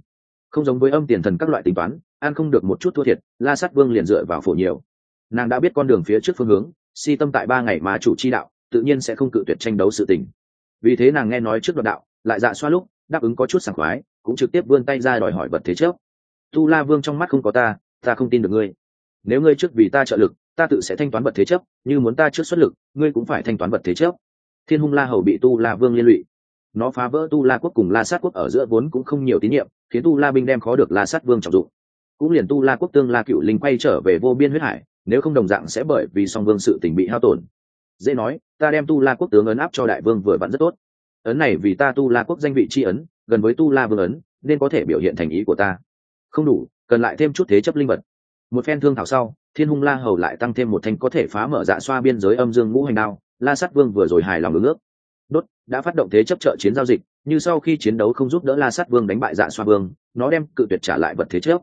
Không giống với âm tiền thần các loại tính toán an không được một chút thua thiệt, la sát vương liền dựa vào phổ nhiều. Nàng đã biết con đường phía trước phương hướng, si tâm tại ba ngày mà chủ chi đạo, tự nhiên sẽ không cự tuyệt tranh đấu sự tình. Vì thế nàng nghe nói trước đoạn đạo, lại dạ xoa lúc, đáp ứng có chút sảng khoái, cũng trực tiếp vươn tay ra đòi hỏi vật thế trước. Tu la vương trong mắt không có ta ta không tin được ngươi. Nếu ngươi trước vì ta trợ lực ta tự sẽ thanh toán vật thế chấp, như muốn ta trước xuất lực, ngươi cũng phải thanh toán vật thế chấp. Thiên hung la hầu bị tu la vương liên lụy. Nó phá vỡ tu la quốc cùng la sát quốc ở giữa vốn cũng không nhiều tín nhiệm, khiến tu la binh đem khó được la sát vương trọng dụng. Cũng liền tu la quốc tương la cựu linh quay trở về vô biên huyết hải, nếu không đồng dạng sẽ bởi vì song vương sự tình bị hao tổn. Dễ nói, ta đem tu la quốc tướng ấn áp cho đại vương vừa vặn rất tốt. Ấn này vì ta tu la quốc danh vị tri ấn, gần với tu la vương ấn, nên có thể biểu hiện thành ý của ta. Không đủ, cần lại thêm chút thế chấp linh vật. Một phen thương thảo sau thiên hung la hầu lại tăng thêm một thanh có thể phá mở dạ xoa biên giới âm dương ngũ hành đao, la sát vương vừa rồi hài lòng ứng ước. Đốt, đã phát động thế chấp trợ chiến giao dịch, như sau khi chiến đấu không giúp đỡ la sát vương đánh bại dạ xoa vương, nó đem cự tuyệt trả lại vật thế chấp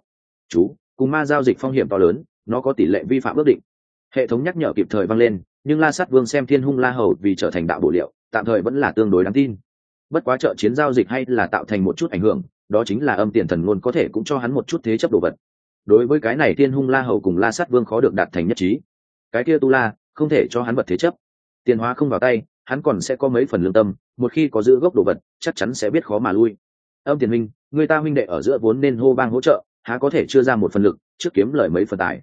chú, cùng ma giao dịch phong hiểm to lớn, nó có tỷ lệ vi phạm ước định. Hệ thống nhắc nhở kịp thời vang lên, nhưng la sát vương xem thiên hung la hầu vì trở thành đạo bổ liệu, tạm thời vẫn là tương đối đáng tin. Bất quá trợ chiến giao dịch hay là tạo thành một chút ảnh hưởng, đó chính là âm tiền thần luôn có thể cũng cho hắn một chút thế chấp đồ vật đối với cái này thiên hung la hầu cùng la sát vương khó được đạt thành nhất trí. Cái kia tu la, không thể cho hắn vật thế chấp. Tiền hóa không vào tay, hắn còn sẽ có mấy phần lương tâm, một khi có giữ gốc đồ vật, chắc chắn sẽ biết khó mà lui. Âm tiền minh, người ta minh đệ ở giữa vốn nên hô bang hỗ trợ, há có thể chưa ra một phần lực, trước kiếm lời mấy phần tài.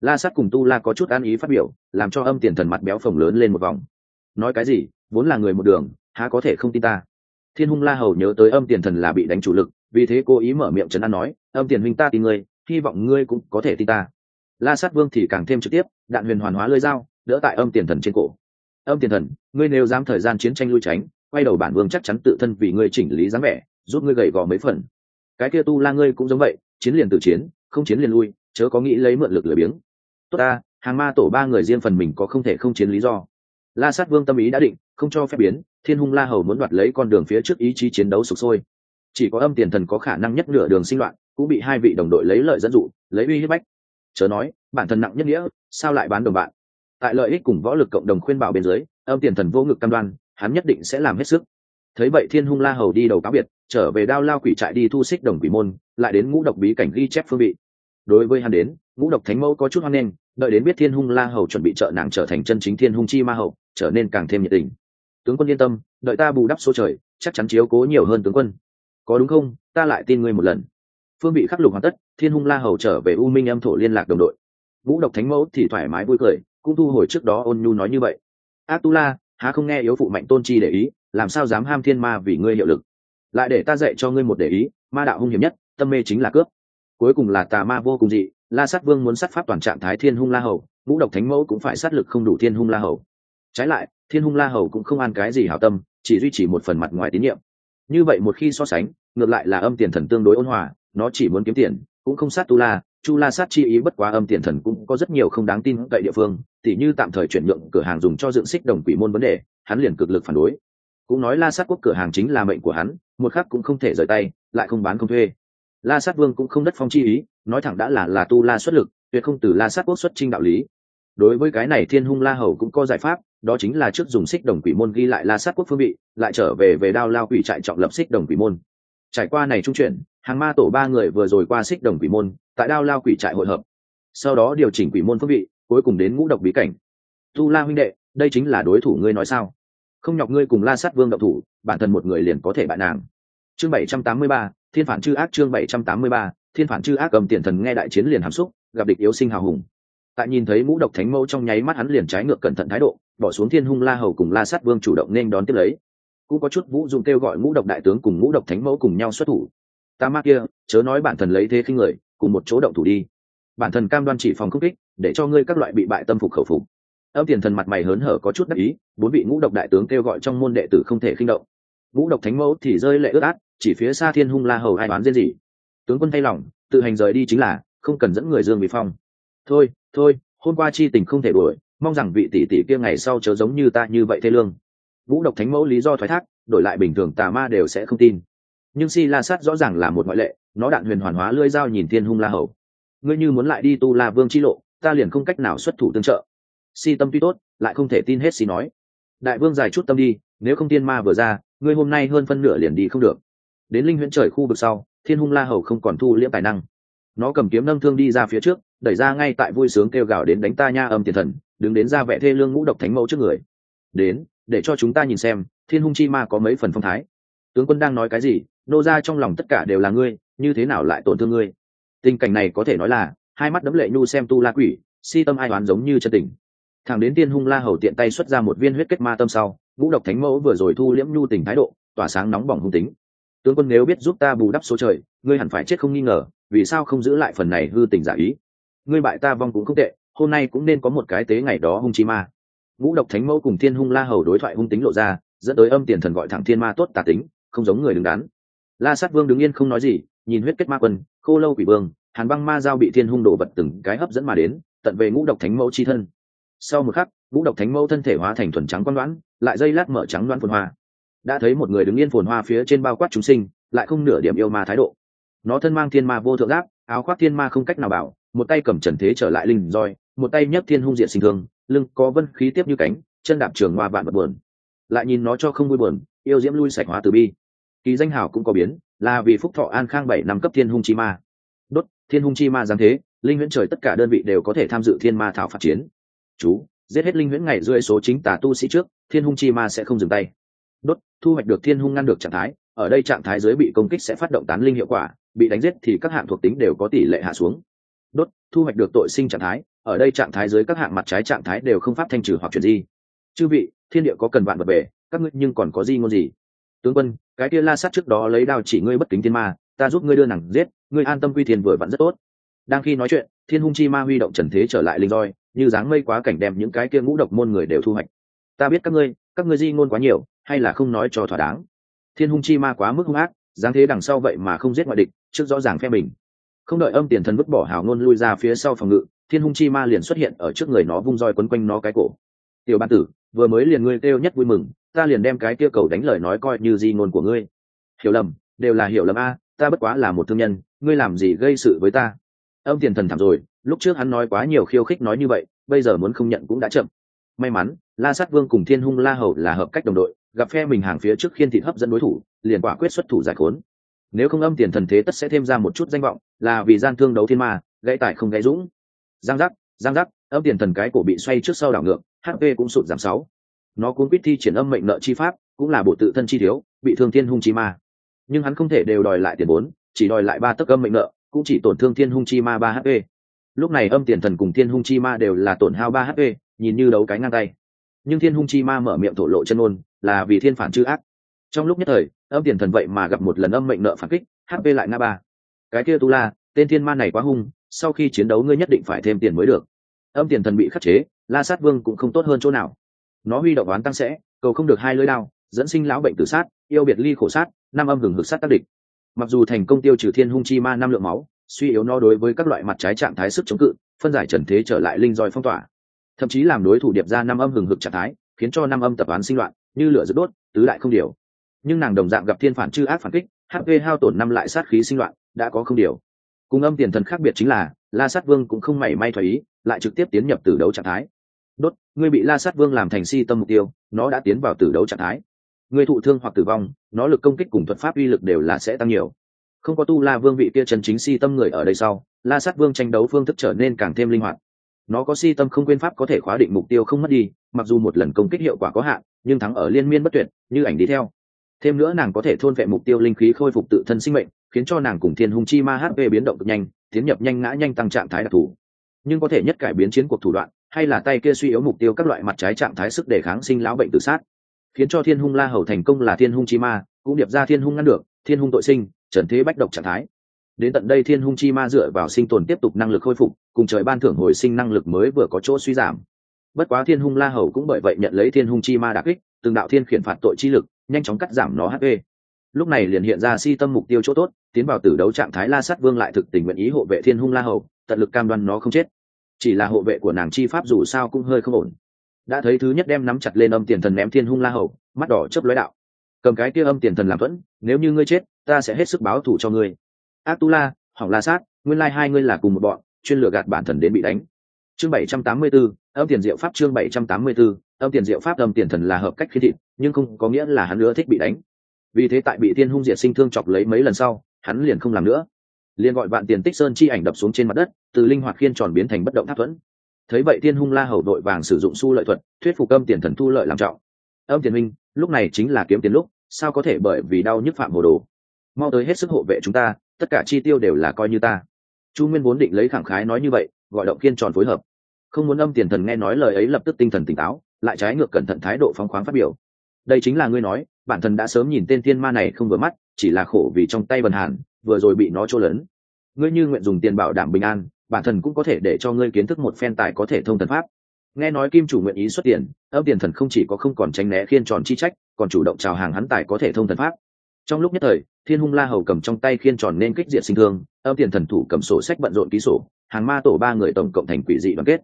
La sát cùng tu la có chút an ý phát biểu, làm cho âm tiền thần mặt béo phồng lớn lên một vòng. Nói cái gì, vốn là người một đường, há có thể không tin ta. Thiên hung la hầu nhớ tới âm tiền thần là bị đánh chủ lực, vì thế cô ý mở miệng trấn an nói, âm tiền huynh ta tin ngươi hy vọng ngươi cũng có thể tin ta. La sát vương thì càng thêm trực tiếp, đạn huyền hoàn hóa lơi dao, đỡ tại âm tiền thần trên cổ. Âm tiền thần, ngươi nếu dám thời gian chiến tranh lui tránh, quay đầu bản vương chắc chắn tự thân vì ngươi chỉnh lý dáng vẻ, giúp ngươi gầy gò mấy phần. Cái kia tu la ngươi cũng giống vậy, chiến liền tự chiến, không chiến liền lui, chớ có nghĩ lấy mượn lực lười biếng. Tốt ta, hàng ma tổ ba người riêng phần mình có không thể không chiến lý do. La sát vương tâm ý đã định, không cho phép biến, thiên hung la hầu muốn đoạt lấy con đường phía trước ý chí chiến đấu sụp sôi. Chỉ có âm tiền thần có khả năng nhất nửa đường sinh loạn cũng bị hai vị đồng đội lấy lợi dẫn dụ, lấy uy hiếp bách. Chớ nói, bản thân nặng nhất nghĩa, sao lại bán đồng bạn? Tại lợi ích cùng võ lực cộng đồng khuyên bảo bên dưới, âm tiền thần vô ngực cam đoan, hắn nhất định sẽ làm hết sức. Thấy vậy thiên hung la hầu đi đầu cáo biệt, trở về đao lao quỷ trại đi thu xích đồng quỷ môn, lại đến ngũ độc bí cảnh ghi chép phương vị. Đối với hắn đến, ngũ độc thánh mẫu có chút hoan nghênh, đợi đến biết thiên hung la hầu chuẩn bị trợ nàng trở thành chân chính thiên hung chi ma hậu, trở nên càng thêm nhiệt tình. Tướng quân yên tâm, đợi ta bù đắp số trời, chắc chắn chiếu cố nhiều hơn tướng quân. Có đúng không? Ta lại tin ngươi một lần phương bị khắc lục hoàn tất, thiên hung la hầu trở về u minh âm thổ liên lạc đồng đội. Ngũ độc thánh mẫu thì thoải mái vui cười, cũng thu hồi trước đó ôn nhu nói như vậy. Ác tu la há không nghe yếu phụ mạnh tôn chi để ý, làm sao dám ham thiên ma vì ngươi hiệu lực? Lại để ta dạy cho ngươi một để ý, ma đạo hung hiểm nhất, tâm mê chính là cướp. Cuối cùng là tà ma vô cùng dị, la sát vương muốn sát pháp toàn trạng thái thiên hung la hầu ngũ độc thánh mẫu cũng phải sát lực không đủ thiên hung la hầu. Trái lại, thiên hung la hầu cũng không an cái gì hảo tâm, chỉ duy trì một phần mặt ngoài tín nhiệm. Như vậy một khi so sánh, ngược lại là âm tiền thần tương đối ôn hòa nó chỉ muốn kiếm tiền, cũng không sát tu la. Chu la sát chi ý bất quá âm tiền thần cũng có rất nhiều không đáng tin cậy địa phương, tỉ như tạm thời chuyển nhượng cửa hàng dùng cho dựng xích đồng quỷ môn vấn đề, hắn liền cực lực phản đối. Cũng nói la sát quốc cửa hàng chính là mệnh của hắn, một khắc cũng không thể rời tay, lại không bán không thuê. La sát vương cũng không đất phong chi ý, nói thẳng đã là là tu la xuất lực, tuyệt không từ la sát quốc xuất trinh đạo lý. Đối với cái này thiên hung la hầu cũng có giải pháp, đó chính là trước dùng xích đồng quỷ môn ghi lại la sát quốc phương vị, lại trở về về đao lao quỷ trại trọng lập xích đồng quỷ môn. Trải qua này trung chuyển hàng ma tổ ba người vừa rồi qua xích đồng quỷ môn, tại đao lao quỷ trại hội hợp. Sau đó điều chỉnh quỷ môn phương vị, cuối cùng đến ngũ độc bí cảnh. Tu la huynh đệ, đây chính là đối thủ ngươi nói sao? Không nhọc ngươi cùng la sát vương độc thủ, bản thân một người liền có thể bại nàng. Chương bảy trăm tám mươi ba, thiên phản chư ác chương bảy trăm tám mươi ba, thiên phản chư ác cầm tiền thần nghe đại chiến liền hàm xúc, gặp địch yếu sinh hào hùng. Tại nhìn thấy ngũ độc thánh mẫu trong nháy mắt hắn liền trái ngược cẩn thận thái độ, bỏ xuống thiên hung la hầu cùng la sát vương chủ động nên đón tiếp lấy. Cũng có chút vũ dùng kêu gọi ngũ độc đại tướng cùng ngũ độc thánh mẫu cùng nhau xuất thủ ta mắc kia, chớ nói bản thân lấy thế khinh người, cùng một chỗ động thủ đi. Bản thân cam đoan chỉ phòng công kích, để cho ngươi các loại bị bại tâm phục khẩu phục. Âm tiền thần mặt mày hớn hở có chút đắc ý, bốn vị ngũ độc đại tướng kêu gọi trong môn đệ tử không thể khinh động. Ngũ độc thánh mẫu thì rơi lệ ướt át, chỉ phía xa thiên hung la hầu ai đoán riêng gì. Tướng quân thay lòng, tự hành rời đi chính là, không cần dẫn người dương bị phong. Thôi thôi, hôm qua chi tình không thể đuổi, mong rằng vị tỷ tỷ kia ngày sau chớ giống như ta như vậy thê lương. Vũ độc thánh mẫu lý do thoái thác, đổi lại bình thường tà ma đều sẽ không tin nhưng si la sát rõ ràng là một ngoại lệ, nó đạn huyền hoàn hóa lưỡi dao nhìn thiên hung la hầu. Ngươi như muốn lại đi tu la vương chi lộ, ta liền không cách nào xuất thủ tương trợ. Si tâm tuy tốt, lại không thể tin hết si nói. Đại vương dài chút tâm đi, nếu không tiên ma vừa ra, ngươi hôm nay hơn phân nửa liền đi không được. Đến linh huyễn trời khu vực sau, thiên hung la hầu không còn thu liễm tài năng. Nó cầm kiếm nâng thương đi ra phía trước, đẩy ra ngay tại vui sướng kêu gào đến đánh ta nha âm tiền thần, đứng đến ra vẻ thê lương ngũ độc thánh mẫu trước người. Đến, để cho chúng ta nhìn xem, thiên hung chi ma có mấy phần phong thái. Tướng quân đang nói cái gì? Nô ra trong lòng tất cả đều là ngươi, như thế nào lại tổn thương ngươi? Tình cảnh này có thể nói là, hai mắt đấm lệ nhu xem tu la quỷ, si tâm ai oán giống như chân tình. Thằng đến tiên hung la hầu tiện tay xuất ra một viên huyết kết ma tâm sau, ngũ độc thánh mẫu vừa rồi thu liễm nhu tình thái độ, tỏa sáng nóng bỏng hung tính. Tướng quân nếu biết giúp ta bù đắp số trời, ngươi hẳn phải chết không nghi ngờ, vì sao không giữ lại phần này hư tình giả ý? Ngươi bại ta vong cũng không tệ, hôm nay cũng nên có một cái tế ngày đó hung chi ma. Ngũ độc thánh mẫu cùng thiên hung la hầu đối thoại hung tính lộ ra, dẫn tới âm tiền thần gọi thẳng thiên ma tốt tà tính, không giống người đứng đắn la sát vương đứng yên không nói gì, nhìn huyết kết ma quân, khô lâu quỷ vương, hàn băng ma giao bị thiên hung đổ vật từng cái hấp dẫn mà đến, tận về ngũ độc thánh mẫu chi thân. Sau một khắc, ngũ độc thánh mẫu thân thể hóa thành thuần trắng quan đoán, lại dây lát mở trắng đoán phồn hoa. Đã thấy một người đứng yên phồn hoa phía trên bao quát chúng sinh, lại không nửa điểm yêu ma thái độ. Nó thân mang thiên ma vô thượng áp áo khoác thiên ma không cách nào bảo, một tay cầm trần thế trở lại linh roi, một tay nhấc thiên hung diện sinh thương, lưng có vân khí tiếp như cánh, chân đạp trường hoa vạn vật buồn. Lại nhìn nó cho không vui buồn, yêu diễm lui sạch hóa từ bi kỳ danh hào cũng có biến, là vì phúc thọ an khang bảy năm cấp thiên hung chi ma. Đốt, thiên hung chi ma giáng thế, linh huyễn trời tất cả đơn vị đều có thể tham dự thiên ma thảo phạt chiến. Chú, giết hết linh huyễn ngày rưỡi số chính tà tu sĩ trước, thiên hung chi ma sẽ không dừng tay. Đốt, thu hoạch được thiên hung ngăn được trạng thái, ở đây trạng thái dưới bị công kích sẽ phát động tán linh hiệu quả, bị đánh giết thì các hạng thuộc tính đều có tỷ lệ hạ xuống. Đốt, thu hoạch được tội sinh trạng thái, ở đây trạng thái dưới các hạng mặt trái trạng thái đều không pháp thanh trừ hoặc chuyển di. Chư vị, thiên địa có cần bạn vật về các ngươi nhưng còn có gì ngôn gì? Tướng quân, cái kia la sát trước đó lấy đao chỉ ngươi bất kính thiên ma, ta giúp ngươi đưa nàng giết, ngươi an tâm quy thiên vừa vặn rất tốt. Đang khi nói chuyện, thiên hung chi ma huy động trần thế trở lại linh roi, như dáng mây quá cảnh đem những cái kia ngũ độc môn người đều thu hoạch. Ta biết các ngươi các ngươi di ngôn quá nhiều, hay là không nói cho thỏa đáng. Thiên hung chi ma quá mức hung ác, dáng thế đằng sau vậy mà không giết ngoại địch, trước rõ ràng phe mình. Không đợi âm tiền thần vứt bỏ hào ngôn lui ra phía sau phòng ngự, thiên hung chi ma liền xuất hiện ở trước người nó vung roi quấn quanh nó cái cổ. Tiểu ban tử vừa mới liền ngươi kêu nhất vui mừng, ta liền đem cái kia cầu đánh lời nói coi như di ngôn của ngươi. Hiểu lầm, đều là hiểu lầm a, ta bất quá là một thương nhân, ngươi làm gì gây sự với ta? Âm tiền thần thảm rồi, lúc trước hắn nói quá nhiều khiêu khích nói như vậy, bây giờ muốn không nhận cũng đã chậm. May mắn, la sát vương cùng thiên hung la hầu là hợp cách đồng đội, gặp phe mình hàng phía trước khiên thịt hấp dẫn đối thủ, liền quả quyết xuất thủ giải khốn. Nếu không âm tiền thần thế tất sẽ thêm ra một chút danh vọng, là vì gian thương đấu thiên ma, gãy tải không gãy dũng. Giang giác giang giác âm tiền thần cái cổ bị xoay trước sau đảo ngược hp cũng sụt giảm sáu. Nó cũng biết thi triển âm mệnh nợ chi pháp, cũng là bộ tự thân chi thiếu, bị thương thiên hung chi ma. Nhưng hắn không thể đều đòi lại tiền vốn chỉ đòi lại ba tấc âm mệnh nợ, cũng chỉ tổn thương thiên hung chi ma ba hp lúc này âm tiền thần cùng thiên hung chi ma đều là tổn hao ba hp nhìn như đấu cái ngang tay. Nhưng thiên hung chi ma mở miệng thổ lộ chân ôn, là vì thiên phản chư ác. Trong lúc nhất thời, âm tiền thần vậy mà gặp một lần âm mệnh nợ phản kích hp lại nga ba. Cái kia tu la, tên thiên ma này quá hung, sau khi chiến đấu ngươi nhất định phải thêm tiền mới được âm tiền thần bị khắc chế, la sát vương cũng không tốt hơn chỗ nào. Nó huy động oán tăng sẽ, cầu không được hai lưỡi đao, dẫn sinh lão bệnh tử sát, yêu biệt ly khổ sát, năm âm hừng hực sát tác địch. Mặc dù thành công tiêu trừ thiên hung chi ma năm lượng máu, suy yếu nó đối với các loại mặt trái trạng thái sức chống cự, phân giải trần thế trở lại linh roi phong tỏa. Thậm chí làm đối thủ điệp ra năm âm hừng hực trạng thái, khiến cho năm âm tập án sinh loạn, như lửa dứt đốt, tứ lại không điều. Nhưng nàng đồng dạng gặp thiên phản chư ác phản kích hp hao tổn năm lại sát khí sinh loạn, đã có không điều. Cùng âm tiền thần khác biệt chính là la sát vương cũng không mảy may thoái ý, lại trực tiếp tiến nhập từ đấu trạng thái. Đốt, ngươi bị la sát vương làm thành si tâm mục tiêu, nó đã tiến vào từ đấu trạng thái. Ngươi thụ thương hoặc tử vong, nó lực công kích cùng thuật pháp uy lực đều là sẽ tăng nhiều. Không có tu la vương vị kia chân chính si tâm người ở đây sau, la sát vương tranh đấu phương thức trở nên càng thêm linh hoạt. Nó có si tâm không quên pháp có thể khóa định mục tiêu không mất đi, mặc dù một lần công kích hiệu quả có hạn, nhưng thắng ở liên miên bất tuyệt, như ảnh đi theo. Thêm nữa nàng có thể thôn vệ mục tiêu linh khí khôi phục tự thân sinh mệnh, khiến cho nàng cùng thiên Hùng chi ma hp biến động cực nhanh tiến nhập nhanh ngã nhanh tăng trạng thái đặc thù. Nhưng có thể nhất cải biến chiến cuộc thủ đoạn, hay là tay kia suy yếu mục tiêu các loại mặt trái trạng thái sức đề kháng sinh lão bệnh tự sát. Khiến cho thiên hung la hầu thành công là thiên hung chi ma, cũng điệp ra thiên hung ngăn được, thiên hung tội sinh, trần thế bách độc trạng thái. Đến tận đây thiên hung chi ma dựa vào sinh tồn tiếp tục năng lực khôi phục, cùng trời ban thưởng hồi sinh năng lực mới vừa có chỗ suy giảm. Bất quá thiên hung la hầu cũng bởi vậy nhận lấy thiên hung chi ma đặc kích, từng đạo thiên khiển phạt tội chi lực, nhanh chóng cắt giảm nó hp lúc này liền hiện ra si tâm mục tiêu chỗ tốt tiến vào tử đấu trạng thái la sát vương lại thực tình nguyện ý hộ vệ thiên hung la hầu tận lực cam đoan nó không chết. Chỉ là hộ vệ của nàng chi pháp dù sao cũng hơi không ổn. Đã thấy thứ nhất đem nắm chặt lên âm tiền thần ném thiên hung la hầu mắt đỏ chớp lói đạo. Cầm cái kia âm tiền thần làm vẫn nếu như ngươi chết ta sẽ hết sức báo thù cho ngươi. Ác tu la hỏng la sát nguyên lai hai ngươi là cùng một bọn chuyên lừa gạt bản thần đến bị đánh. Chương bảy trăm tám mươi 784, âm tiền diệu pháp chương bảy trăm tám mươi 784, âm tiền diệu pháp âm tiền thần là hợp cách khi thịt nhưng không có nghĩa là hắn nữa thích bị đánh vì thế tại bị thiên hung diệt sinh thương chọc lấy mấy lần sau, hắn liền không làm nữa. Liền gọi vạn tiền tích sơn chi ảnh đập xuống trên mặt đất, từ linh hoạt khiên tròn biến thành bất động tháp thuẫn. Thấy vậy thiên hung la hầu đội vàng sử dụng su lợi thuật, thuyết phục âm tiền thần thu lợi làm trọng. Âm tiền minh, lúc này chính là kiếm tiền lúc, sao có thể bởi vì đau nhức phạm hồ đồ? Mau tới hết sức hộ vệ chúng ta, tất cả chi tiêu đều là coi như ta. Chu nguyên vốn định lấy khẳng khái nói như vậy, gọi động kiên tròn phối hợp. Không muốn âm tiền thần nghe nói lời ấy lập tức tinh thần tỉnh táo, lại trái ngược cẩn thận thái độ phóng khoáng phát biểu. Đây chính là ngươi nói bản thân đã sớm nhìn tên thiên ma này không vừa mắt, chỉ là khổ vì trong tay bần hàn, vừa rồi bị nó trô lớn ngươi như nguyện dùng tiền bảo đảm bình an, bản thân cũng có thể để cho ngươi kiến thức một phen tài có thể thông thần pháp. Nghe nói kim chủ nguyện ý xuất tiền, âm tiền thần không chỉ có không còn tránh né khiên tròn chi trách, còn chủ động chào hàng hắn tài có thể thông thần pháp. Trong lúc nhất thời, thiên hung la hầu cầm trong tay khiên tròn nên kích diệt sinh thương, âm tiền thần thủ cầm sổ sách bận rộn ký sổ, hàng ma tổ ba người tổng cộng thành quỷ dị đoàn kết.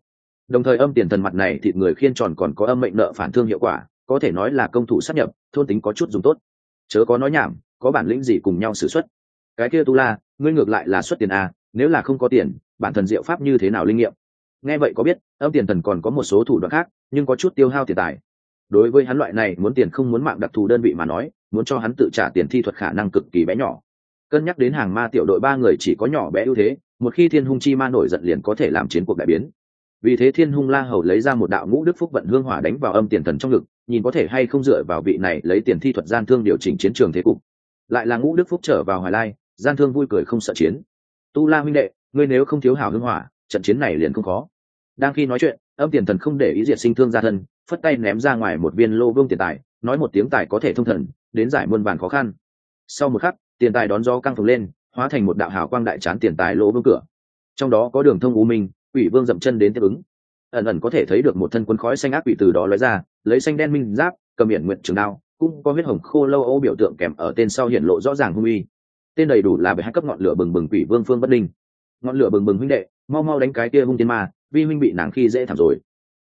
Đồng thời âm tiền thần mặt này thịt người khiên tròn còn có âm mệnh nợ phản thương hiệu quả có thể nói là công thủ sát nhập, thôn tính có chút dùng tốt. Chớ có nói nhảm, có bản lĩnh gì cùng nhau xử xuất cái kia tu la, ngươi ngược lại là xuất tiền à? nếu là không có tiền, bản thần diệu pháp như thế nào linh nghiệm? Nghe vậy có biết, âm tiền thần còn có một số thủ đoạn khác, nhưng có chút tiêu hao tiền tài. Đối với hắn loại này muốn tiền không muốn mạng đặc thù đơn vị mà nói, muốn cho hắn tự trả tiền thi thuật khả năng cực kỳ bé nhỏ. Cân nhắc đến hàng ma tiểu đội ba người chỉ có nhỏ bé ưu thế, một khi thiên hung chi ma nổi giận liền có thể làm chiến cuộc đại biến. Vì thế thiên hung la hầu lấy ra một đạo ngũ đức phúc vận hương hỏa đánh vào âm tiền thần trong ngực nhìn có thể hay không dựa vào vị này lấy tiền thi thuật gian thương điều chỉnh chiến trường thế cục. Lại là ngũ đức phúc trở vào hoài lai, gian thương vui cười không sợ chiến. Tu la huynh đệ, ngươi nếu không thiếu hảo hưng hỏa, trận chiến này liền không khó. Đang khi nói chuyện, âm tiền thần không để ý diệt sinh thương ra thân, phất tay ném ra ngoài một viên lô vương tiền tài, nói một tiếng tài có thể thông thần, đến giải muôn vàn khó khăn. Sau một khắc, tiền tài đón gió căng phồng lên, hóa thành một đạo hào quang đại chán tiền tài lỗ vương cửa. Trong đó có đường thông u minh, quỷ vương dậm chân đến tiếp ứng. Ẩn ẩn có thể thấy được một thân quân khói xanh ác quỷ từ đó lóe ra lấy xanh đen minh giáp, cầm hiển nguyện trường đao, cũng có huyết hồng khô lâu ô biểu tượng kèm ở tên sau hiện lộ rõ ràng hung uy. Tên đầy đủ là bởi hai cấp ngọn lửa bừng bừng quỷ vương phương bất linh. Ngọn lửa bừng bừng huynh đệ, mau mau đánh cái kia hung tiên ma, vi huynh bị nàng khi dễ thảm rồi.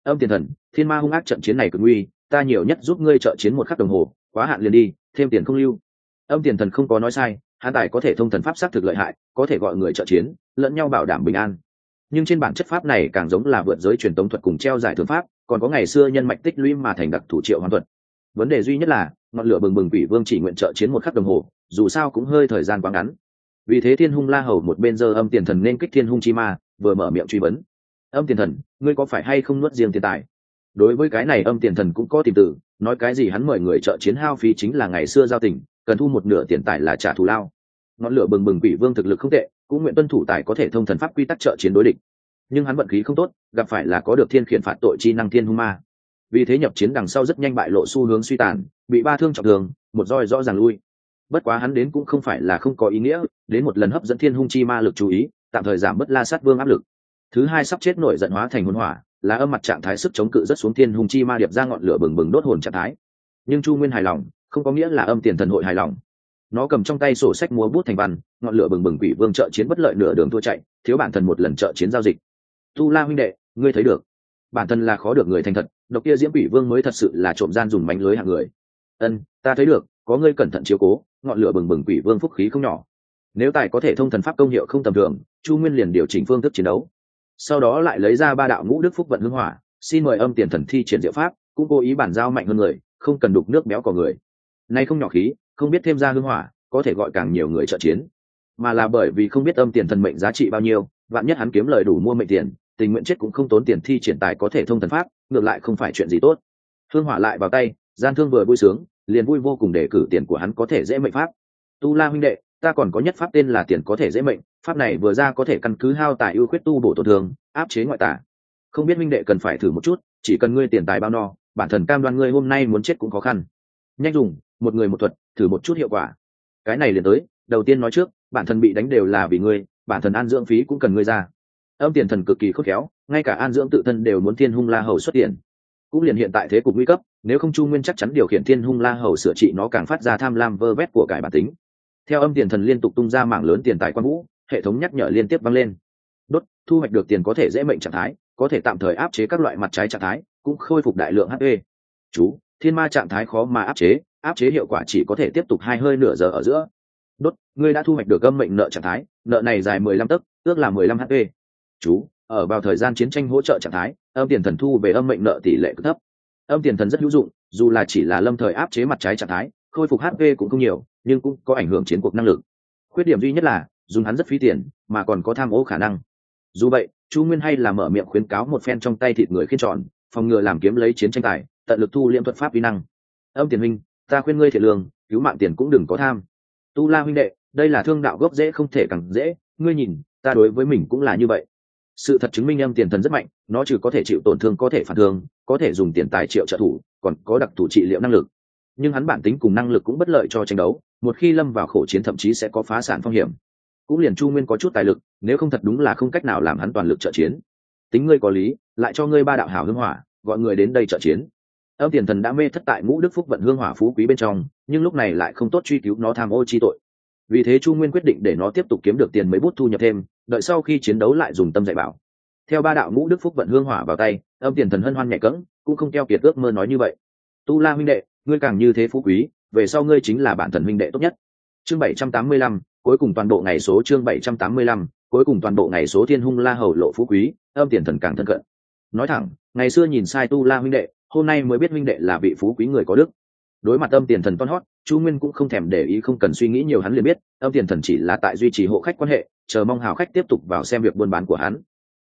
Âm tiền thần, thiên ma hung ác trận chiến này cực nguy, ta nhiều nhất giúp ngươi trợ chiến một khắc đồng hồ, quá hạn liền đi, thêm tiền không lưu. Âm tiền thần không có nói sai, hắn tài có thể thông thần pháp xác thực lợi hại, có thể gọi người trợ chiến, lẫn nhau bảo đảm bình an nhưng trên bản chất pháp này càng giống là vượt giới truyền tống thuật cùng treo giải thưởng pháp còn có ngày xưa nhân mạch tích lũy mà thành đặc thủ triệu hoàn thuật. Vấn đề duy nhất là ngọn lửa bừng bừng quỷ vương chỉ nguyện trợ chiến một khắc đồng hồ dù sao cũng hơi thời gian quá ngắn. Vì thế thiên hung la hầu một bên giờ âm tiền thần nên kích thiên hung chi ma vừa mở miệng truy vấn. Âm tiền thần ngươi có phải hay không nuốt riêng tiền tài? Đối với cái này âm tiền thần cũng có tìm tử, nói cái gì hắn mời người trợ chiến hao phí chính là ngày xưa giao tình cần thu một nửa tiền tài là trả thù lao. Ngọn lửa bừng bừng quỷ vương thực lực không tệ cũng nguyện tuân thủ tài có thể thông thần pháp quy tắc trợ chiến đối địch. Nhưng hắn vận khí không tốt, gặp phải là có được thiên khiển phạt tội chi năng thiên hung ma. Vì thế nhập chiến đằng sau rất nhanh bại lộ xu hướng suy tàn, bị ba thương trọng thường một roi rõ ràng lui. Bất quá hắn đến cũng không phải là không có ý nghĩa, đến một lần hấp dẫn thiên hung chi ma lực chú ý, tạm thời giảm bớt la sát vương áp lực. Thứ hai sắp chết nổi giận hóa thành hôn hỏa, là âm mặt trạng thái sức chống cự rất xuống thiên hung chi ma điệp ra ngọn lửa bừng bừng đốt hồn trạng thái. Nhưng chu nguyên hài lòng, không có nghĩa là âm tiền thần hội hài lòng nó cầm trong tay sổ sách múa bút thành văn, ngọn lửa bừng bừng quỷ vương trợ chiến bất lợi nửa đường thua chạy, thiếu bản thân một lần trợ chiến giao dịch. Tu la huynh đệ, ngươi thấy được. Bản thân là khó được người thành thật, độc kia diễm quỷ vương mới thật sự là trộm gian dùng mánh lưới hạng người. Ân, ta thấy được, có ngươi cẩn thận chiếu cố, ngọn lửa bừng bừng quỷ vương phúc khí không nhỏ. Nếu tài có thể thông thần pháp công hiệu không tầm thường, chu nguyên liền điều chỉnh phương thức chiến đấu. Sau đó lại lấy ra ba đạo ngũ đức phúc vận hưng hỏa, xin mời âm tiền thần thi triển diệu pháp, cũng cố ý bản giao mạnh hơn người, không cần đục nước béo cò người. Nay không nhỏ khí không biết thêm ra hưng hỏa, có thể gọi càng nhiều người trợ chiến. Mà là bởi vì không biết âm tiền thần mệnh giá trị bao nhiêu, vạn nhất hắn kiếm lời đủ mua mệnh tiền, tình nguyện chết cũng không tốn tiền thi triển tài có thể thông thần pháp, ngược lại không phải chuyện gì tốt. Hương hỏa lại vào tay, gian thương vừa vui sướng, liền vui vô cùng để cử tiền của hắn có thể dễ mệnh pháp. Tu la huynh đệ, ta còn có nhất pháp tên là tiền có thể dễ mệnh, pháp này vừa ra có thể căn cứ hao tài ưu khuyết tu bổ tổn thương, áp chế ngoại tả không biết huynh đệ cần phải thử một chút, chỉ cần ngươi tiền tài bao no, bản thần cam đoan ngươi hôm nay muốn chết cũng khó khăn. Nhanh dùng, một người một thuật thử một chút hiệu quả. Cái này liền tới, đầu tiên nói trước, bản thân bị đánh đều là vì ngươi, bản thân an dưỡng phí cũng cần ngươi ra. Âm tiền thần cực kỳ khốc khéo, ngay cả an dưỡng tự thân đều muốn thiên hung la hầu xuất tiền. Cũng liền hiện tại thế cục nguy cấp, nếu không chu nguyên chắc chắn điều khiển thiên hung la hầu sửa trị nó càng phát ra tham lam vơ vét của cải bản tính. Theo âm tiền thần liên tục tung ra mảng lớn tiền tài quan vũ, hệ thống nhắc nhở liên tiếp vang lên. Đốt, thu hoạch được tiền có thể dễ mệnh trạng thái, có thể tạm thời áp chế các loại mặt trái trạng thái, cũng khôi phục đại lượng hp chú, thiên ma trạng thái khó mà áp chế áp chế hiệu quả chỉ có thể tiếp tục hai hơi nửa giờ ở giữa. Đốt, ngươi đã thu hoạch được âm mệnh nợ trạng thái, nợ này dài mười lăm tấc, ước là mười lăm hp chú, ở vào thời gian chiến tranh hỗ trợ trạng thái, âm tiền thần thu về âm mệnh nợ tỷ lệ cực thấp. Âm tiền thần rất hữu dụng, dù là chỉ là lâm thời áp chế mặt trái trạng thái, khôi phục hp cũng không nhiều, nhưng cũng có ảnh hưởng chiến cuộc năng lực. Khuyết điểm duy nhất là, dùng hắn rất phí tiền, mà còn có tham ô khả năng. Dù vậy, chu nguyên hay là mở miệng khuyến cáo một phen trong tay thịt người khiên tròn, phòng ngừa làm kiếm lấy chiến tranh tài, tận lực thu liễm thuật pháp vi năng. Âm tiền huynh ta khuyên ngươi thiệt lương, cứu mạng tiền cũng đừng có tham. Tu la huynh đệ, đây là thương đạo gốc dễ không thể càng dễ, ngươi nhìn, ta đối với mình cũng là như vậy. Sự thật chứng minh em tiền thần rất mạnh, nó trừ có thể chịu tổn thương, có thể phản thương, có thể dùng tiền tài triệu trợ thủ, còn có đặc thủ trị liệu năng lực. Nhưng hắn bản tính cùng năng lực cũng bất lợi cho tranh đấu, một khi lâm vào khổ chiến thậm chí sẽ có phá sản phong hiểm. Cũng liền chu nguyên có chút tài lực, nếu không thật đúng là không cách nào làm hắn toàn lực trợ chiến. Tính ngươi có lý, lại cho ngươi ba đạo hảo hưng hỏa, gọi người đến đây trợ chiến âm tiền thần đã mê thất tại ngũ đức phúc vận hương hỏa phú quý bên trong, nhưng lúc này lại không tốt truy cứu nó tham ô chi tội. Vì thế chu nguyên quyết định để nó tiếp tục kiếm được tiền mấy bút thu nhập thêm, đợi sau khi chiến đấu lại dùng tâm dạy bảo. Theo ba đạo ngũ đức phúc vận hương hỏa vào tay, âm tiền thần hân hoan nhẹ cẫng, cũng không keo kiệt ước mơ nói như vậy. Tu la huynh đệ, ngươi càng như thế phú quý, về sau ngươi chính là bản thần huynh đệ tốt nhất. Chương bảy trăm tám mươi lăm, cuối cùng toàn bộ ngày số chương bảy trăm tám mươi lăm, cuối cùng toàn bộ ngày số thiên hung la hầu lộ phú quý, âm tiền thần càng thân cận. Nói thẳng, ngày xưa nhìn sai tu la huynh đệ hôm nay mới biết minh đệ là vị phú quý người có đức. Đối mặt âm tiền thần toan hót, chu nguyên cũng không thèm để ý, không cần suy nghĩ nhiều hắn liền biết, âm tiền thần chỉ là tại duy trì hộ khách quan hệ, chờ mong hào khách tiếp tục vào xem việc buôn bán của hắn.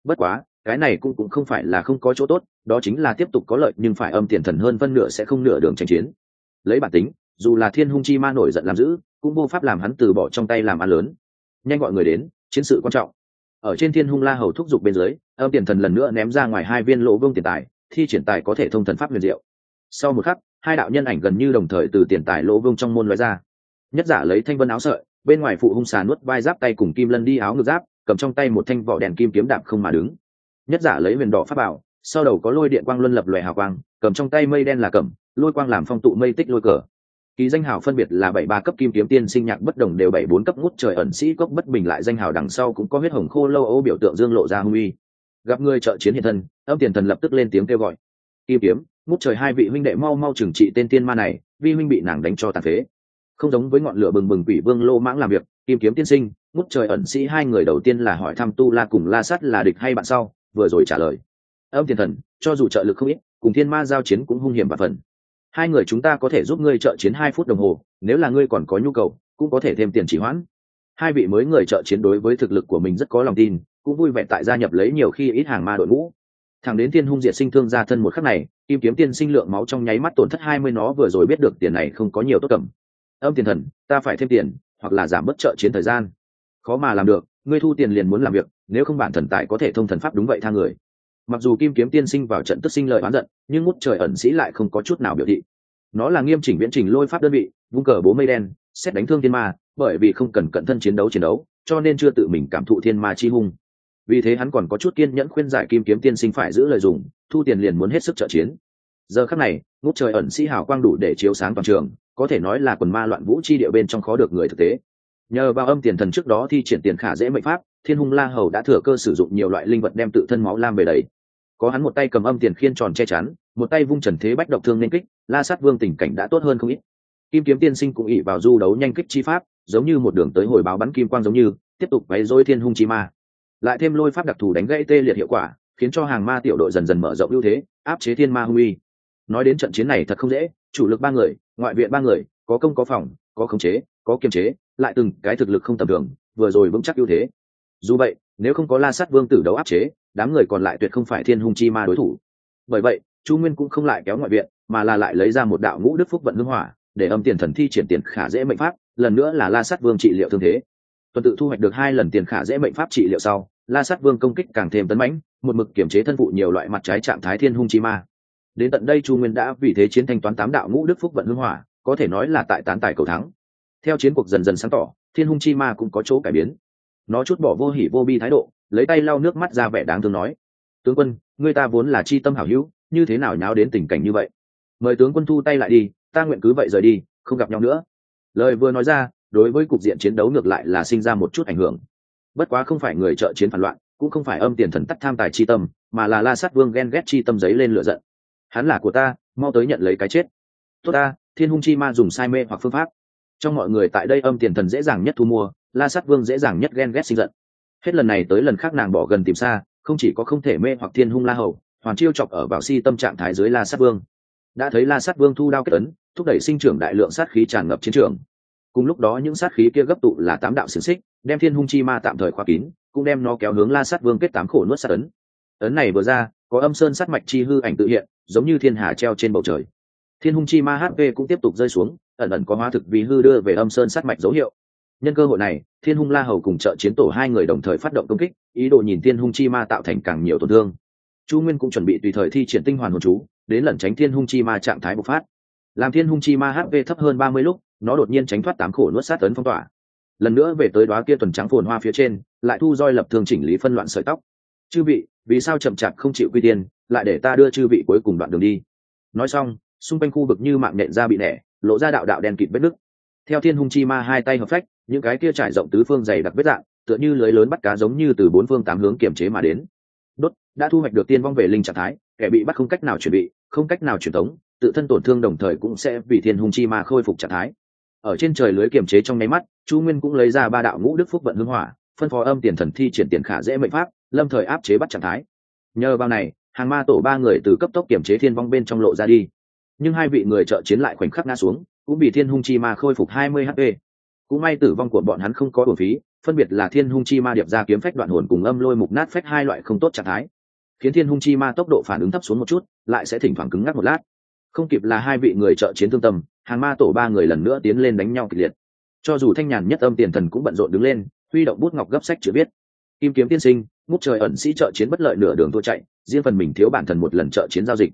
Bất quá, cái này cũng cũng không phải là không có chỗ tốt, đó chính là tiếp tục có lợi, nhưng phải âm tiền thần hơn phân nửa sẽ không nửa đường tranh chiến. Lấy bản tính, dù là thiên hung chi ma nổi giận làm giữ cũng vô pháp làm hắn từ bỏ trong tay làm ăn lớn. Nhanh gọi người đến, chiến sự quan trọng. Ở trên thiên hung la hầu thúc giục bên dưới, âm tiền thần lần nữa ném ra ngoài hai viên lỗ vương tiền tài thi triển tài có thể thông thần pháp huyền diệu. Sau một khắc, hai đạo nhân ảnh gần như đồng thời từ tiền tài lỗ vương trong môn loại ra. Nhất giả lấy thanh vân áo sợi, bên ngoài phụ hung xà nuốt vai giáp tay cùng kim lân đi áo ngực giáp, cầm trong tay một thanh vỏ đèn kim kiếm đạp không mà đứng. Nhất giả lấy huyền đỏ pháp bảo, sau đầu có lôi điện quang luân lập lòe hào quang, cầm trong tay mây đen là cầm lôi quang làm phong tụ mây tích lôi cờ. Ký danh hào phân biệt là bảy ba cấp kim kiếm tiên sinh nhạc bất đồng đều bảy bốn cấp ngút trời ẩn sĩ cốc bất bình lại danh hào đằng sau cũng có huyết hồng khô lâu âu biểu tượng dương lộ ra hung uy gặp người trợ chiến hiện thân, âm tiền thần lập tức lên tiếng kêu gọi. Kim kiếm, ngút trời hai vị huynh đệ mau mau trừng trị tên tiên ma này, vi huynh bị nàng đánh cho tàn phế. Không giống với ngọn lửa bừng bừng quỷ vương lô mãng làm việc, kim kiếm tiên sinh, ngút trời ẩn sĩ hai người đầu tiên là hỏi thăm tu la cùng la sắt là địch hay bạn sau, vừa rồi trả lời. Âm tiền thần, cho dù trợ lực không ít, cùng thiên ma giao chiến cũng hung hiểm và phần. Hai người chúng ta có thể giúp ngươi trợ chiến hai phút đồng hồ, nếu là ngươi còn có nhu cầu, cũng có thể thêm tiền chỉ hoãn. Hai vị mới người trợ chiến đối với thực lực của mình rất có lòng tin cũng vui vẻ tại gia nhập lấy nhiều khi ít hàng ma đội ngũ. Thẳng đến tiên hung diệt sinh thương ra thân một khắc này, kim kiếm tiên sinh lượng máu trong nháy mắt tổn thất hai mươi nó vừa rồi biết được tiền này không có nhiều tốt cầm. Âm tiền thần, ta phải thêm tiền, hoặc là giảm bất trợ chiến thời gian. Khó mà làm được, ngươi thu tiền liền muốn làm việc, nếu không bản thần tại có thể thông thần pháp đúng vậy tha người. Mặc dù kim kiếm tiên sinh vào trận tức sinh lợi oán giận, nhưng ngút trời ẩn sĩ lại không có chút nào biểu thị. Nó là nghiêm chỉnh viễn trình lôi pháp đơn vị, vung cờ bố mây đen, xét đánh thương thiên ma, bởi vì không cần cận thân chiến đấu chiến đấu, cho nên chưa tự mình cảm thụ thiên ma chi hung vì thế hắn còn có chút kiên nhẫn khuyên giải kim kiếm tiên sinh phải giữ lời dùng, thu tiền liền muốn hết sức trợ chiến. Giờ khắc này, ngút trời ẩn sĩ hào quang đủ để chiếu sáng toàn trường, có thể nói là quần ma loạn vũ chi địa bên trong khó được người thực tế. Nhờ vào âm tiền thần trước đó thi triển tiền khả dễ mệnh pháp, thiên hung la hầu đã thừa cơ sử dụng nhiều loại linh vật đem tự thân máu lam về đầy. Có hắn một tay cầm âm tiền khiên tròn che chắn, một tay vung trần thế bách độc thương nên kích, la sát vương tình cảnh đã tốt hơn không ít. Kim kiếm tiên sinh cũng ỉ vào du đấu nhanh kích chi pháp, giống như một đường tới hồi báo bắn kim quang giống như, tiếp tục váy dối thiên hung chi ma lại thêm lôi pháp đặc thù đánh gãy tê liệt hiệu quả, khiến cho hàng ma tiểu đội dần dần mở rộng ưu thế, áp chế thiên ma hung uy. Nói đến trận chiến này thật không dễ, chủ lực ba người, ngoại viện ba người, có công có phòng, có khống chế, có kiềm chế, lại từng cái thực lực không tầm thường, vừa rồi vững chắc ưu thế. Dù vậy, nếu không có la sát vương tử đấu áp chế, đám người còn lại tuyệt không phải thiên hung chi ma đối thủ. Bởi vậy, chu nguyên cũng không lại kéo ngoại viện, mà là lại lấy ra một đạo ngũ đức phúc vận hưng hỏa, để âm tiền thần thi triển tiền khả dễ mệnh pháp, lần nữa là la sát vương trị liệu thương thế tuần tự thu hoạch được hai lần tiền khả dễ mệnh pháp trị liệu sau, la sát vương công kích càng thêm tấn mãnh, một mực kiểm chế thân phụ nhiều loại mặt trái trạng thái thiên hung chi ma. Đến tận đây chu nguyên đã vì thế chiến thanh toán tám đạo ngũ đức phúc vận hưng hỏa, có thể nói là tại tán tài cầu thắng. Theo chiến cuộc dần dần sáng tỏ, thiên hung chi ma cũng có chỗ cải biến. Nó chút bỏ vô hỉ vô bi thái độ, lấy tay lau nước mắt ra vẻ đáng thương nói, tướng quân người ta vốn là chi tâm hảo hữu, như thế nào nháo đến tình cảnh như vậy? Mời tướng quân thu tay lại đi, ta nguyện cứ vậy rời đi, không gặp nhau nữa. Lời vừa nói ra đối với cục diện chiến đấu ngược lại là sinh ra một chút ảnh hưởng. Bất quá không phải người trợ chiến phản loạn, cũng không phải âm tiền thần tắc tham tài chi tâm, mà là la sát vương ghen ghét chi tâm giấy lên lựa giận. Hắn là của ta, mau tới nhận lấy cái chết. Tốt ta, thiên hung chi ma dùng sai mê hoặc phương pháp. Trong mọi người tại đây âm tiền thần dễ dàng nhất thu mua, la sát vương dễ dàng nhất ghen ghét sinh giận. Hết lần này tới lần khác nàng bỏ gần tìm xa, không chỉ có không thể mê hoặc thiên hung la hầu, hoàn chiêu chọc ở vào si tâm trạng thái dưới la sát vương. Đã thấy la sát vương thu đao kết ấn, thúc đẩy sinh trưởng đại lượng sát khí tràn ngập chiến trường cùng lúc đó những sát khí kia gấp tụ là tám đạo xiềng xích, đem thiên hung chi ma tạm thời khóa kín, cũng đem nó kéo hướng la sát vương kết tám khổ nuốt sát ấn. Ấn này vừa ra, có âm sơn sát mạch chi hư ảnh tự hiện, giống như thiên hà treo trên bầu trời. Thiên hung chi ma hp cũng tiếp tục rơi xuống, ẩn ẩn có hóa thực vì hư đưa về âm sơn sát mạch dấu hiệu. Nhân cơ hội này, thiên hung la hầu cùng trợ chiến tổ hai người đồng thời phát động công kích, ý đồ nhìn thiên hung chi ma tạo thành càng nhiều tổn thương. Chu nguyên cũng chuẩn bị tùy thời thi triển tinh hoàn hồn chú, đến lẩn tránh thiên hung chi ma trạng thái bộc phát. Làm thiên hung chi ma hp thấp hơn ba mươi lúc nó đột nhiên tránh thoát tám khổ nuốt sát ấn phong tỏa. Lần nữa về tới đoá kia tuần trắng phồn hoa phía trên, lại thu roi lập thường chỉnh lý phân loạn sợi tóc. Chư vị, vì sao chậm chạp không chịu quy tiên lại để ta đưa chư vị cuối cùng đoạn đường đi? Nói xong, xung quanh khu vực như mạng nhện ra bị nẻ, lộ ra đạo đạo đen kịt vết nứt. Theo thiên hung chi ma hai tay hợp phách, những cái kia trải rộng tứ phương dày đặc vết dạng, tựa như lưới lớn bắt cá giống như từ bốn phương tám hướng kiểm chế mà đến. Đốt, đã thu hoạch được tiên vong về linh trạng thái, kẻ bị bắt không cách nào chuẩn bị, không cách nào truyền tống tự thân tổn thương đồng thời cũng sẽ vì thiên hung chi ma khôi phục trạng thái ở trên trời lưới kiềm chế trong nháy mắt, chu nguyên cũng lấy ra ba đạo ngũ đức phúc vận hưng hỏa, phân phó âm tiền thần thi triển tiền khả dễ mệnh pháp, lâm thời áp chế bắt trạng thái. Nhờ vào này, hàng ma tổ ba người từ cấp tốc kiểm chế thiên vong bên trong lộ ra đi. Nhưng hai vị người trợ chiến lại khoảnh khắc ngã xuống, cũng bị thiên hung chi ma khôi phục hai mươi hp. Cũng may tử vong của bọn hắn không có bổ phí, phân biệt là thiên hung chi ma điệp ra kiếm phách đoạn hồn cùng âm lôi mục nát phách hai loại không tốt trạng thái. Khiến thiên hung chi ma tốc độ phản ứng thấp xuống một chút, lại sẽ thỉnh thoảng cứng ngắc một lát. Không kịp là hai vị người trợ chiến thương tâm hàng ma tổ ba người lần nữa tiến lên đánh nhau kịch liệt. Cho dù thanh nhàn nhất âm tiền thần cũng bận rộn đứng lên, huy động bút ngọc gấp sách chữ viết. Kim kiếm tiên sinh, ngút trời ẩn sĩ trợ chiến bất lợi nửa đường thua chạy, riêng phần mình thiếu bản thần một lần trợ chiến giao dịch.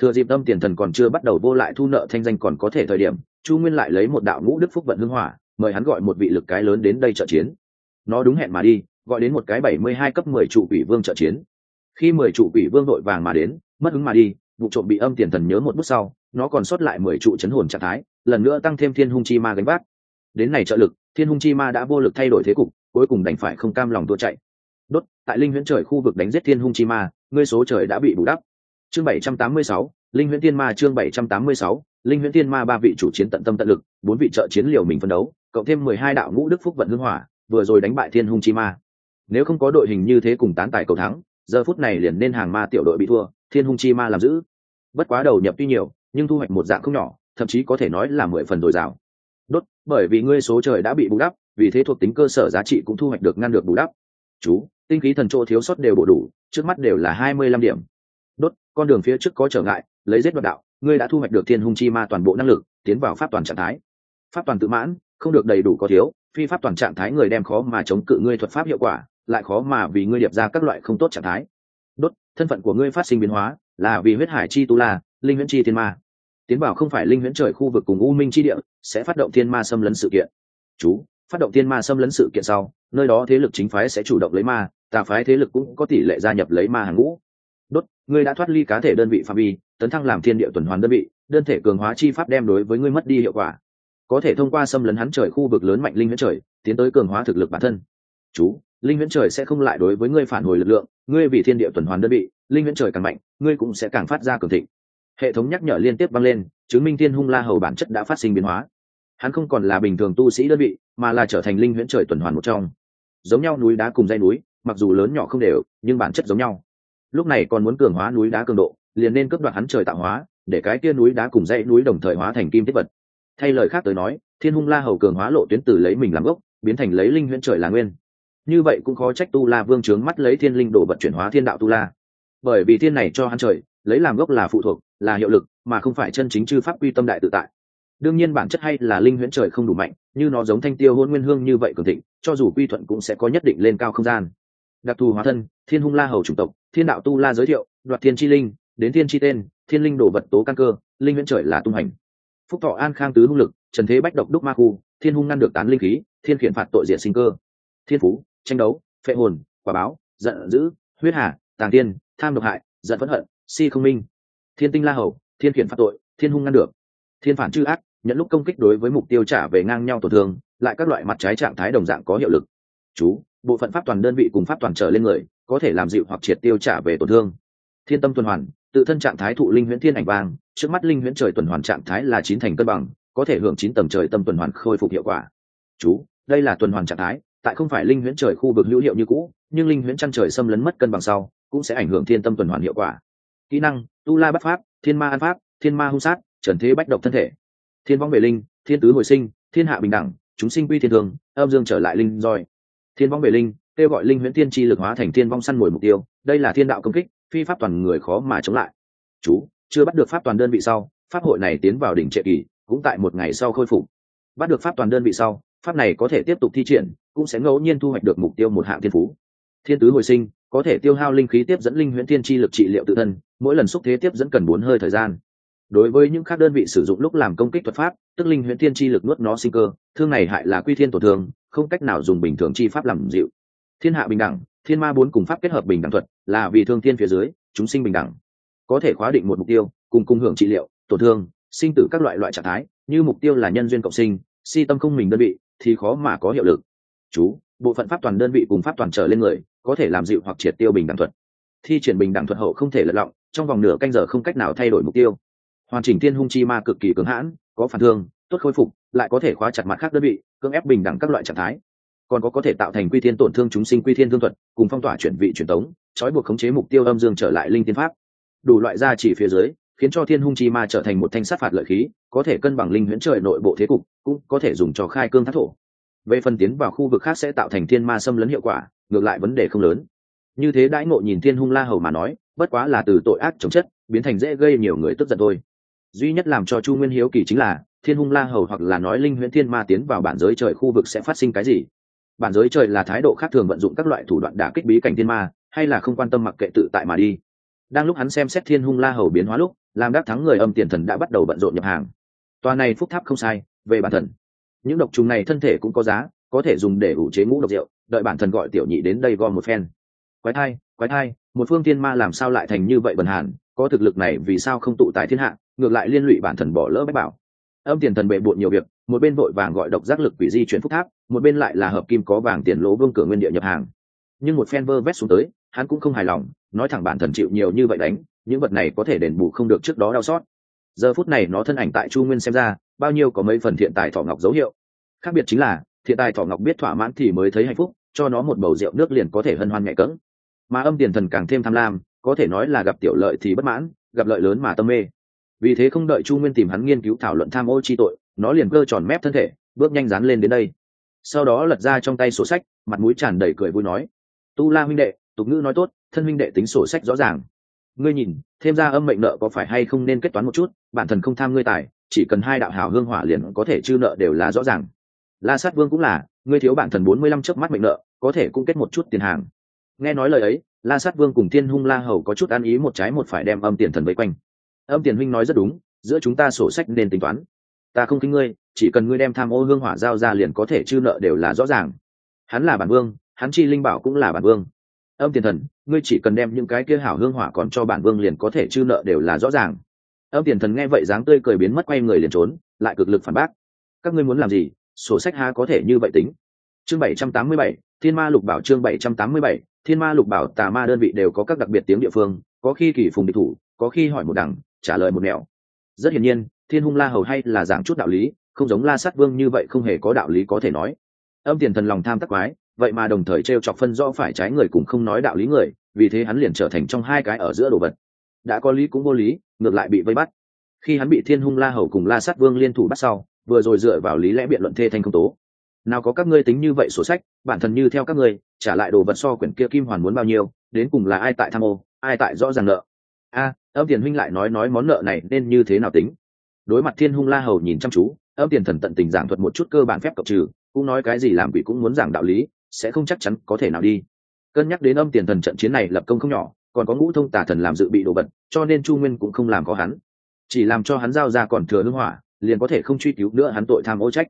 Thừa dịp âm tiền thần còn chưa bắt đầu vô lại thu nợ thanh danh còn có thể thời điểm, chu nguyên lại lấy một đạo ngũ đức phúc vận hưng hỏa, mời hắn gọi một vị lực cái lớn đến đây trợ chiến. Nó đúng hẹn mà đi, gọi đến một cái bảy mươi hai cấp mười trụ quỷ vương trợ chiến. Khi mười trụ quỷ vương đội vàng mà đến, mất hứng mà đi, vụ trộm bị âm tiền thần nhớ một bước sau nó còn sót lại mười trụ chấn hồn trạng thái, lần nữa tăng thêm thiên hung chi ma gánh vác. Đến này trợ lực, thiên hung chi ma đã vô lực thay đổi thế cục, cuối cùng đành phải không cam lòng tua chạy. Đốt, tại linh huyễn trời khu vực đánh giết thiên hung chi ma, ngươi số trời đã bị bù đắp. Chương bảy trăm tám mươi sáu, linh huyễn Tiên ma chương bảy trăm tám mươi sáu, linh huyễn Tiên ma ba vị chủ chiến tận tâm tận lực, bốn vị trợ chiến liều mình phân đấu, cộng thêm mười hai đạo ngũ đức phúc vận hưng hỏa, vừa rồi đánh bại thiên hung chi ma. Nếu không có đội hình như thế cùng tán tài cầu thắng, giờ phút này liền nên hàng ma tiểu đội bị thua, thiên hung chi ma làm giữ. Bất quá đầu nhập tuy nhiều nhưng thu hoạch một dạng không nhỏ, thậm chí có thể nói là mười phần dồi dào. Đốt, bởi vì ngươi số trời đã bị bù đắp, vì thế thuộc tính cơ sở giá trị cũng thu hoạch được ngăn được bù đắp. Chú, tinh khí thần chỗ thiếu sót đều bổ đủ, trước mắt đều là hai mươi lăm điểm. Đốt, con đường phía trước có trở ngại, lấy giết đoạt đạo, ngươi đã thu hoạch được thiên hung chi ma toàn bộ năng lực, tiến vào pháp toàn trạng thái. Pháp toàn tự mãn, không được đầy đủ có thiếu, phi pháp toàn trạng thái người đem khó mà chống cự ngươi thuật pháp hiệu quả, lại khó mà vì ngươi điệp ra các loại không tốt trạng thái. Đốt, thân phận của ngươi phát sinh biến hóa, là vì huyết hải chi tu la, linh huyễn chi thiên ma tiến vào không phải linh huyễn trời khu vực cùng u minh chi địa, sẽ phát động thiên ma xâm lấn sự kiện. Chú, phát động thiên ma xâm lấn sự kiện sau, nơi đó thế lực chính phái sẽ chủ động lấy ma, tà phái thế lực cũng có tỷ lệ gia nhập lấy ma hàng ngũ. Đốt, ngươi đã thoát ly cá thể đơn vị phạm vi, tấn thăng làm thiên địa tuần hoàn đơn vị, đơn thể cường hóa chi pháp đem đối với ngươi mất đi hiệu quả. Có thể thông qua xâm lấn hắn trời khu vực lớn mạnh linh huyễn trời, tiến tới cường hóa thực lực bản thân. Chú, linh huyễn trời sẽ không lại đối với ngươi phản hồi lực lượng, ngươi vì thiên địa tuần hoàn đơn vị, linh huyễn trời càng mạnh, ngươi cũng sẽ càng phát ra cường thịnh hệ thống nhắc nhở liên tiếp vang lên, chứng minh thiên hung la hầu bản chất đã phát sinh biến hóa. Hắn không còn là bình thường tu sĩ đơn vị, mà là trở thành linh huyễn trời tuần hoàn một trong. Giống nhau núi đá cùng dây núi, mặc dù lớn nhỏ không đều, nhưng bản chất giống nhau. Lúc này còn muốn cường hóa núi đá cường độ, liền nên cướp đoạt hắn trời tạo hóa, để cái kia núi đá cùng dãy núi đồng thời hóa thành kim thiết vật. Thay lời khác tới nói, thiên hung la hầu cường hóa lộ tuyến từ lấy mình làm gốc, biến thành lấy linh huyễn trời là nguyên. Như vậy cũng khó trách tu la vương trướng mắt lấy thiên linh đồ vật chuyển hóa thiên đạo tu la. Bởi vì thiên này cho hắn trời, lấy làm gốc là phụ thuộc là hiệu lực, mà không phải chân chính chư pháp quy tâm đại tự tại. Đương nhiên bản chất hay là linh huyễn trời không đủ mạnh, như nó giống thanh tiêu hôn nguyên hương như vậy cường thịnh, cho dù quy thuận cũng sẽ có nhất định lên cao không gian. Đặc thù hóa thân, thiên hung la hầu chủng tộc, thiên đạo tu la giới thiệu, đoạt thiên chi linh, đến thiên chi tên, thiên linh đổ vật tố căn cơ, linh huyễn trời là tung hành. Phúc thọ an khang tứ hung lực, trần thế bách độc đúc ma khu, thiên hung ngăn được tán linh khí, thiên khiển phạt tội diện sinh cơ. Thiên phú, tranh đấu, phệ hồn, quả báo, giận dữ, huyết hà, tàng tiên, tham độc hại, giận phẫn hận, si không minh thiên tinh la hầu, thiên khiển phạt tội, thiên hung ngăn được. Thiên phản chư ác nhận lúc công kích đối với mục tiêu trả về ngang nhau tổn thương, lại các loại mặt trái trạng thái đồng dạng có hiệu lực. Chú, bộ phận pháp toàn đơn vị cùng pháp toàn trở lên người, có thể làm dịu hoặc triệt tiêu trả về tổn thương. Thiên tâm tuần hoàn, tự thân trạng thái thụ linh huyễn thiên ảnh vang, trước mắt linh huyễn trời tuần hoàn trạng thái là chín thành cân bằng, có thể hưởng chín tầng trời tâm tuần hoàn khôi phục hiệu quả. Chú, đây là tuần hoàn trạng thái, tại không phải linh huyễn trời khu vực hữu hiệu như cũ, nhưng linh huyễn chăn trời xâm lấn mất cân bằng sau, cũng sẽ ảnh hưởng thiên tâm tuần hoàn hiệu quả kỹ năng, tu la bắt pháp, thiên ma an pháp, thiên ma hung sát, trần thế bách độc thân thể. Thiên vong về linh, thiên tứ hồi sinh, thiên hạ bình đẳng, chúng sinh quy thiên thường, âm dương trở lại linh roi. Thiên vong về linh, kêu gọi linh huyễn thiên chi lực hóa thành thiên vong săn mồi mục tiêu, đây là thiên đạo công kích, phi pháp toàn người khó mà chống lại. Chú, chưa bắt được pháp toàn đơn vị sau, pháp hội này tiến vào đỉnh trệ kỳ, cũng tại một ngày sau khôi phục. Bắt được pháp toàn đơn vị sau, pháp này có thể tiếp tục thi triển, cũng sẽ ngẫu nhiên thu hoạch được mục tiêu một hạng thiên phú. Thiên tứ hồi sinh có thể tiêu hao linh khí tiếp dẫn linh huyễn thiên chi lực trị liệu tự thân, mỗi lần xúc thế tiếp dẫn cần bốn hơi thời gian. Đối với những khác đơn vị sử dụng lúc làm công kích thuật pháp, tức linh huyễn thiên chi lực nuốt nó sinh cơ, thương này hại là quy thiên tổn thương, không cách nào dùng bình thường chi pháp làm dịu. Thiên hạ bình đẳng, thiên ma bốn cùng pháp kết hợp bình đẳng thuật, là vì thương thiên phía dưới, chúng sinh bình đẳng. Có thể khóa định một mục tiêu, cùng cung hưởng trị liệu, tổn thương, sinh tử các loại loại trạng thái, như mục tiêu là nhân duyên cộng sinh, si tâm không mình đơn vị, thì khó mà có hiệu lực. Chú bộ phận pháp toàn đơn vị cùng pháp toàn trở lên người, có thể làm dịu hoặc triệt tiêu bình đẳng thuật. Thi triển bình đẳng thuật hậu không thể lật lọng, trong vòng nửa canh giờ không cách nào thay đổi mục tiêu. Hoàn chỉnh thiên hung chi ma cực kỳ cứng hãn, có phản thương, tốt khôi phục, lại có thể khóa chặt mặt khác đơn vị, cưỡng ép bình đẳng các loại trạng thái. Còn có có thể tạo thành quy thiên tổn thương chúng sinh quy thiên thương thuật, cùng phong tỏa chuyển vị truyền tống, trói buộc khống chế mục tiêu âm dương trở lại linh tiên pháp. Đủ loại gia chỉ phía dưới, khiến cho thiên hung chi ma trở thành một thanh sát phạt lợi khí, có thể cân bằng linh huyễn trời nội bộ thế cục, cũng có thể dùng cho khai cương thác thổ về phần tiến vào khu vực khác sẽ tạo thành thiên ma xâm lấn hiệu quả, ngược lại vấn đề không lớn. Như thế đãi ngộ nhìn thiên hung la hầu mà nói, bất quá là từ tội ác chống chất, biến thành dễ gây nhiều người tức giận thôi. Duy nhất làm cho chu nguyên hiếu kỳ chính là, thiên hung la hầu hoặc là nói linh huyễn thiên ma tiến vào bản giới trời khu vực sẽ phát sinh cái gì? Bản giới trời là thái độ khác thường vận dụng các loại thủ đoạn đả kích bí cảnh thiên ma, hay là không quan tâm mặc kệ tự tại mà đi? Đang lúc hắn xem xét thiên hung la hầu biến hóa lúc làm đắc thắng người âm tiền thần đã bắt đầu bận rộn nhập hàng. Tòa này phúc tháp không sai, về bản thần những độc trùng này thân thể cũng có giá, có thể dùng để ủ chế ngũ độc rượu, đợi bản thần gọi tiểu nhị đến đây gom một phen. Quái thai quái thai, một phương thiên ma làm sao lại thành như vậy bần hàn, có thực lực này vì sao không tụ tại thiên hạ, ngược lại liên lụy bản thần bỏ lỡ bách bảo. Âm tiền thần bệ bộn nhiều việc, một bên vội vàng gọi độc giác lực quỷ di chuyển phúc tháp, một bên lại là hợp kim có vàng tiền lỗ vương cửa nguyên địa nhập hàng. Nhưng một phen vơ vét xuống tới, hắn cũng không hài lòng, nói thẳng bản thần chịu nhiều như vậy đánh, những vật này có thể đền bù không được trước đó đau xót giờ phút này nó thân ảnh tại chu nguyên xem ra, bao nhiêu có mấy phần thiện tài thọ ngọc dấu hiệu. Khác biệt chính là, thiện tài thọ ngọc biết thỏa mãn thì mới thấy hạnh phúc, cho nó một bầu rượu nước liền có thể hân hoan nhẹ cỡng mà âm tiền thần càng thêm tham lam, có thể nói là gặp tiểu lợi thì bất mãn, gặp lợi lớn mà tâm mê. Vì thế không đợi chu nguyên tìm hắn nghiên cứu thảo luận tham ô chi tội, nó liền cơ tròn mép thân thể, bước nhanh dán lên đến đây. Sau đó lật ra trong tay sổ sách, mặt mũi tràn đầy cười vui nói. Tu la huynh đệ, tục ngữ nói tốt, thân huynh đệ tính sổ sách rõ ràng ngươi nhìn, thêm ra âm mệnh nợ có phải hay không nên kết toán một chút, bản thân không tham ngươi tài, chỉ cần hai đạo hào hương hỏa liền có thể chư nợ đều là rõ ràng. La sát vương cũng là, ngươi thiếu bản thần bốn mươi lăm chớp mắt mệnh nợ, có thể cũng kết một chút tiền hàng. Nghe nói lời ấy, la sát vương cùng thiên hung la hầu có chút ăn ý một trái một phải đem âm tiền thần vây quanh. Âm tiền huynh nói rất đúng, giữa chúng ta sổ sách nên tính toán. Ta không kính ngươi, chỉ cần ngươi đem tham ô hương hỏa giao ra liền có thể chư nợ đều là rõ ràng. Hắn là bản vương, hắn chi linh bảo cũng là bản vương âm tiền thần, ngươi chỉ cần đem những cái kia hảo hương hỏa còn cho bản vương liền có thể chư nợ đều là rõ ràng. Âm tiền thần nghe vậy dáng tươi cười biến mất quay người liền trốn, lại cực lực phản bác. Các ngươi muốn làm gì? Sổ sách ha có thể như vậy tính? Chương bảy trăm tám mươi bảy, thiên ma lục bảo chương bảy trăm tám mươi bảy, thiên ma lục bảo tà ma đơn vị đều có các đặc biệt tiếng địa phương, có khi kỳ phùng địch thủ, có khi hỏi một đằng, trả lời một mẹo rất hiển nhiên, thiên hung la hầu hay là giảng chút đạo lý, không giống la sát vương như vậy không hề có đạo lý có thể nói. Âm tiền thần lòng tham tắc quái vậy mà đồng thời t r e o chọc phân rõ phải trái người cũng không nói đạo lý người, vì thế hắn liền trở thành trong hai cái ở giữa đồ vật. Đã có lý cũng vô lý, ngược lại bị vây bắt. Khi hắn bị thiên hung la hầu cùng la sát vương liên thủ bắt sau, vừa rồi dựa vào lý lẽ biện luận thê thanh công tố. Nào có các ngươi tính như vậy sổ sách, bản thân như theo các ngươi, trả lại đồ vật so quyển kia kim hoàn muốn bao nhiêu, đến cùng là ai tại tham ô, ai tại rõ ràng nợ? A, âm tiền huynh lại nói nói món nợ này nên như thế nào tính? Đối mặt thiên hung la hầu nhìn chăm chú, âm tiền thần tận tình giảng thuật một chút cơ bản phép cộng trừ, cũng nói cái gì làm quỷ cũng muốn giảng đạo lý sẽ không chắc chắn có thể nào đi. Cân nhắc đến âm tiền thần trận chiến này lập công không nhỏ, còn có ngũ thông tà thần làm dự bị đồ vật, cho nên chu nguyên cũng không làm có hắn. Chỉ làm cho hắn giao ra còn thừa hưng hỏa, liền có thể không truy cứu nữa hắn tội tham ô trách.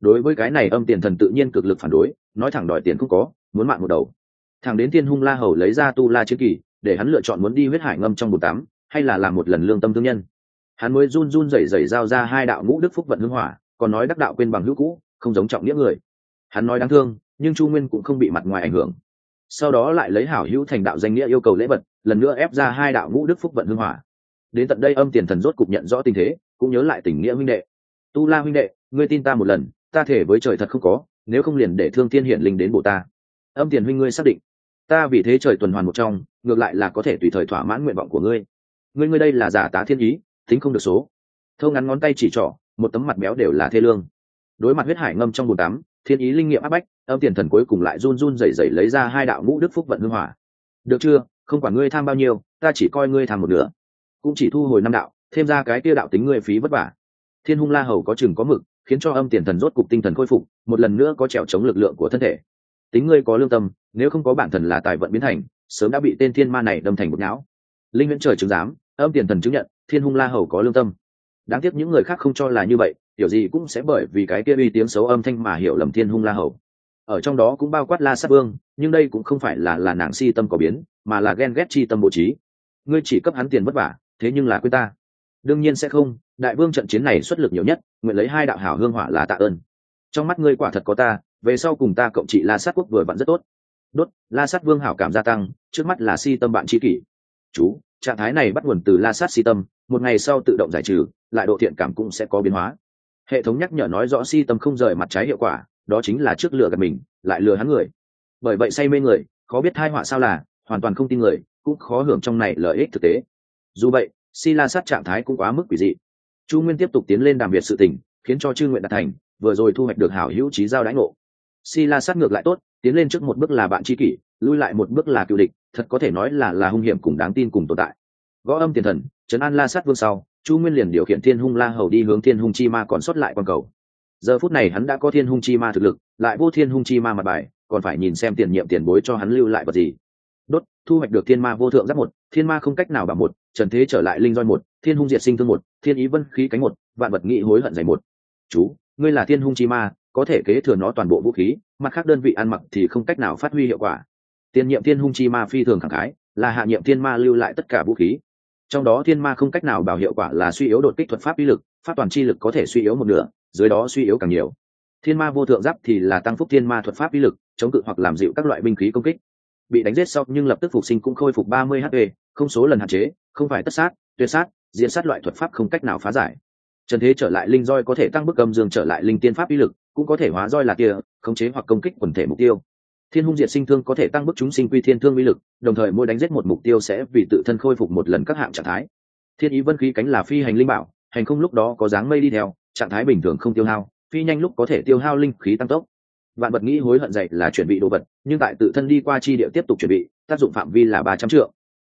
Đối với cái này âm tiền thần tự nhiên cực lực phản đối, nói thẳng đòi tiền không có, muốn mạng một đầu. Thẳng đến tiên hung la hầu lấy ra tu la chiến kỳ, để hắn lựa chọn muốn đi huyết hải ngâm trong bồn tắm, hay là làm một lần lương tâm thương nhân. Hắn mới run run rẩy rẩy giao ra hai đạo ngũ đức phúc vận hưng hỏa, còn nói đắc đạo quên bằng hữu cũ, không giống trọng nghĩa người. Hắn nói đáng thương nhưng chu nguyên cũng không bị mặt ngoài ảnh hưởng. Sau đó lại lấy hảo hữu thành đạo danh nghĩa yêu cầu lễ vật, lần nữa ép ra hai đạo ngũ đức phúc vận hưng hỏa. Đến tận đây âm tiền thần rốt cục nhận rõ tình thế, cũng nhớ lại tình nghĩa huynh đệ. Tu la huynh đệ, ngươi tin ta một lần, ta thể với trời thật không có, nếu không liền để thương thiên hiển linh đến bộ ta. Âm tiền huynh ngươi xác định. Ta vì thế trời tuần hoàn một trong, ngược lại là có thể tùy thời thỏa mãn nguyện vọng của ngươi. Ngươi ngươi đây là giả tá thiên ý, tính không được số. Thâu ngắn ngón tay chỉ trỏ, một tấm mặt béo đều là thê lương. Đối mặt huyết hải ngâm trong bồn tắm thiên ý linh nghiệm áp bách, âm tiền thần cuối cùng lại run run rẩy rẩy lấy ra hai đạo ngũ đức phúc vận hưng hỏa. Được chưa? Không quản ngươi tham bao nhiêu, ta chỉ coi ngươi tham một nửa. Cũng chỉ thu hồi năm đạo, thêm ra cái kia đạo tính ngươi phí vất vả. Thiên hung la hầu có chừng có mực, khiến cho âm tiền thần rốt cục tinh thần khôi phục, một lần nữa có trèo chống lực lượng của thân thể. Tính ngươi có lương tâm, nếu không có bản thần là tài vận biến thành, sớm đã bị tên thiên ma này đâm thành một não. Linh nguyễn trời chứng giám, âm tiền thần chứng nhận, thiên hung la hầu có lương tâm. Đáng tiếc những người khác không cho là như vậy kiểu gì cũng sẽ bởi vì cái kia uy tiếng xấu âm thanh mà hiểu lầm thiên hung la hầu. Ở trong đó cũng bao quát la sát vương, nhưng đây cũng không phải là là nàng si tâm có biến, mà là ghen ghét chi tâm bố trí. Ngươi chỉ cấp hắn tiền vất vả, thế nhưng là quên ta. Đương nhiên sẽ không, đại vương trận chiến này xuất lực nhiều nhất, nguyện lấy hai đạo hảo hương hỏa là tạ ơn. Trong mắt ngươi quả thật có ta, về sau cùng ta cộng trị la sát quốc vừa vặn rất tốt. Đốt, la sát vương hảo cảm gia tăng, trước mắt là si tâm bạn tri kỷ. Chú, trạng thái này bắt nguồn từ la sát si tâm, một ngày sau tự động giải trừ, lại độ thiện cảm cũng sẽ có biến hóa hệ thống nhắc nhở nói rõ si tâm không rời mặt trái hiệu quả, đó chính là trước lừa gạt mình, lại lừa hắn người. Bởi vậy say mê người, khó biết thai họa sao là, hoàn toàn không tin người, cũng khó hưởng trong này lợi ích thực tế. Dù vậy, si la sát trạng thái cũng quá mức quỷ dị. Chu nguyên tiếp tục tiến lên đàm biệt sự tình, khiến cho chư nguyện đạt thành, vừa rồi thu hoạch được hảo hữu trí giao đãi ngộ. Si la sát ngược lại tốt, tiến lên trước một bước là bạn tri kỷ, lui lại một bước là cựu địch, thật có thể nói là là hung hiểm cùng đáng tin cùng tồn tại. Gõ âm tiền thần, trấn an la sát vương sau chu nguyên liền điều khiển thiên hung la hầu đi hướng thiên hung chi ma còn sót lại quan cầu. Giờ phút này hắn đã có thiên hung chi ma thực lực, lại vô thiên hung chi ma mặt bài, còn phải nhìn xem tiền nhiệm tiền bối cho hắn lưu lại vật gì. Đốt, thu hoạch được thiên ma vô thượng giáp một, thiên ma không cách nào bằng một, trần thế trở lại linh roi một, thiên hung diệt sinh thương một, thiên ý vân khí cánh một, vạn vật nghị hối hận dày một. Chú, ngươi là thiên hung chi ma, có thể kế thừa nó toàn bộ vũ khí, mặt khác đơn vị ăn mặc thì không cách nào phát huy hiệu quả. Tiền nhiệm thiên hung chi ma phi thường khẳng khái, là hạ nhiệm thiên ma lưu lại tất cả vũ khí trong đó thiên ma không cách nào bảo hiệu quả là suy yếu đột kích thuật pháp uy lực, pháp toàn chi lực có thể suy yếu một nửa, dưới đó suy yếu càng nhiều. Thiên ma vô thượng giáp thì là tăng phúc thiên ma thuật pháp uy lực, chống cự hoặc làm dịu các loại binh khí công kích. Bị đánh giết sau nhưng lập tức phục sinh cũng khôi phục ba mươi hp không số lần hạn chế, không phải tất sát, tuyệt sát diễn sát loại thuật pháp không cách nào phá giải. Trần thế trở lại linh roi có thể tăng bức âm dương trở lại linh tiên pháp uy lực, cũng có thể hóa roi là tia, khống chế hoặc công kích quần thể mục tiêu thiên hung diệt sinh thương có thể tăng bức chúng sinh quy thiên thương uy lực, đồng thời mỗi đánh giết một mục tiêu sẽ vì tự thân khôi phục một lần các hạng trạng thái. Thiên ý vân khí cánh là phi hành linh bảo, hành không lúc đó có dáng mây đi theo, trạng thái bình thường không tiêu hao, phi nhanh lúc có thể tiêu hao linh khí tăng tốc. Vạn vật nghĩ hối hận dậy là chuẩn bị đồ vật, nhưng tại tự thân đi qua chi địa tiếp tục chuẩn bị, tác dụng phạm vi là ba trăm triệu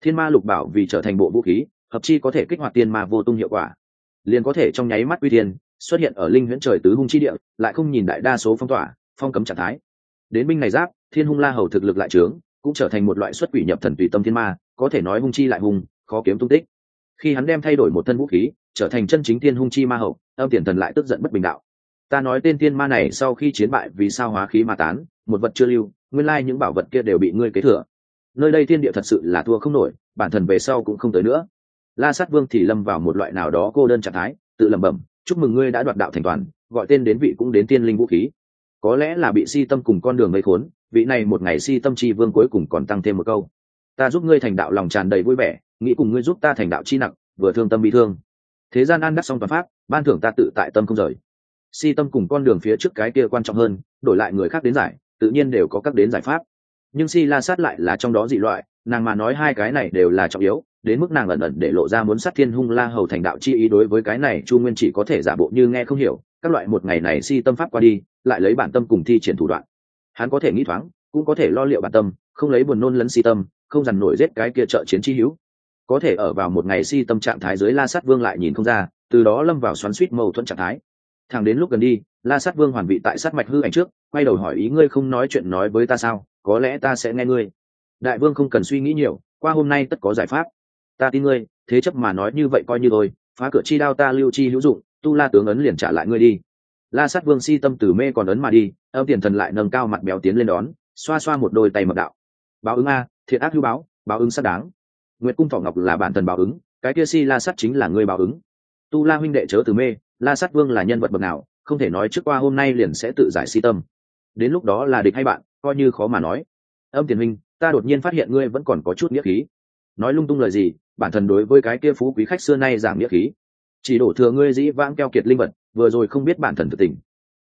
thiên ma lục bảo vì trở thành bộ vũ khí, hợp chi có thể kích hoạt tiên ma vô tung hiệu quả. Liền có thể trong nháy mắt uy thiên, xuất hiện ở linh huyễn trời tứ hung chi địa, lại không nhìn đại đa số phong tỏa, phong cấm trạng thái đến binh này giáp, thiên hung la hầu thực lực lại trướng, cũng trở thành một loại xuất quỷ nhập thần tùy tâm thiên ma, có thể nói hung chi lại hung, khó kiếm tung tích. Khi hắn đem thay đổi một thân vũ khí, trở thành chân chính thiên hung chi ma hậu âm tiền thần lại tức giận bất bình đạo. Ta nói tên thiên ma này sau khi chiến bại vì sao hóa khí mà tán, một vật chưa lưu, nguyên lai những bảo vật kia đều bị ngươi kế thừa. Nơi đây thiên địa thật sự là thua không nổi, bản thần về sau cũng không tới nữa. La sát vương thì lâm vào một loại nào đó cô đơn trạng thái, tự lẩm bẩm, chúc mừng ngươi đã đoạt đạo thành toàn, gọi tên đến vị cũng đến tiên linh vũ khí có lẽ là bị si tâm cùng con đường gây khốn, vị này một ngày si tâm chi vương cuối cùng còn tăng thêm một câu. Ta giúp ngươi thành đạo lòng tràn đầy vui vẻ, nghĩ cùng ngươi giúp ta thành đạo chi nặng, vừa thương tâm bị thương. Thế gian an đắc xong toàn pháp, ban thưởng ta tự tại tâm không rời. Si tâm cùng con đường phía trước cái kia quan trọng hơn, đổi lại người khác đến giải, tự nhiên đều có các đến giải pháp. Nhưng si la sát lại là trong đó dị loại, nàng mà nói hai cái này đều là trọng yếu, đến mức nàng ẩn ẩn để lộ ra muốn sát thiên hung la hầu thành đạo chi ý đối với cái này chu nguyên chỉ có thể giả bộ như nghe không hiểu, các loại một ngày này si tâm pháp qua đi lại lấy bản tâm cùng thi triển thủ đoạn. Hắn có thể nghĩ thoáng, cũng có thể lo liệu bản tâm, không lấy buồn nôn lấn si tâm, không dằn nổi giết cái kia trợ chiến chi hữu. Có thể ở vào một ngày si tâm trạng thái dưới la sát vương lại nhìn không ra, từ đó lâm vào xoắn suýt mâu thuẫn trạng thái. Thẳng đến lúc gần đi, la sát vương hoàn vị tại sát mạch hư ảnh trước, quay đầu hỏi ý ngươi không nói chuyện nói với ta sao, có lẽ ta sẽ nghe ngươi. Đại vương không cần suy nghĩ nhiều, qua hôm nay tất có giải pháp. Ta tin ngươi, thế chấp mà nói như vậy coi như thôi, phá cửa chi đao ta lưu chi hữu dụng, tu la tướng ấn liền trả lại ngươi đi la sát vương si tâm tử mê còn ấn mà đi, âm tiền thần lại nâng cao mặt béo tiến lên đón, xoa xoa một đôi tay mật đạo. Báo ứng a, thiện ác hữu báo báo ứng xác đáng. Nguyệt cung thọ ngọc là bản thần báo ứng, cái kia si la sát chính là người báo ứng. Tu la huynh đệ chớ từ mê, la sát vương là nhân vật bậc nào, không thể nói trước qua hôm nay liền sẽ tự giải si tâm. Đến lúc đó là địch hay bạn, coi như khó mà nói. Âm tiền huynh, ta đột nhiên phát hiện ngươi vẫn còn có chút nghĩa khí. Nói lung tung lời gì, bản thân đối với cái kia phú quý khách xưa nay giảm nghĩa khí. Chỉ đổ thừa ngươi dĩ vãng keo kiệt linh vật vừa rồi không biết bản thần thực tình.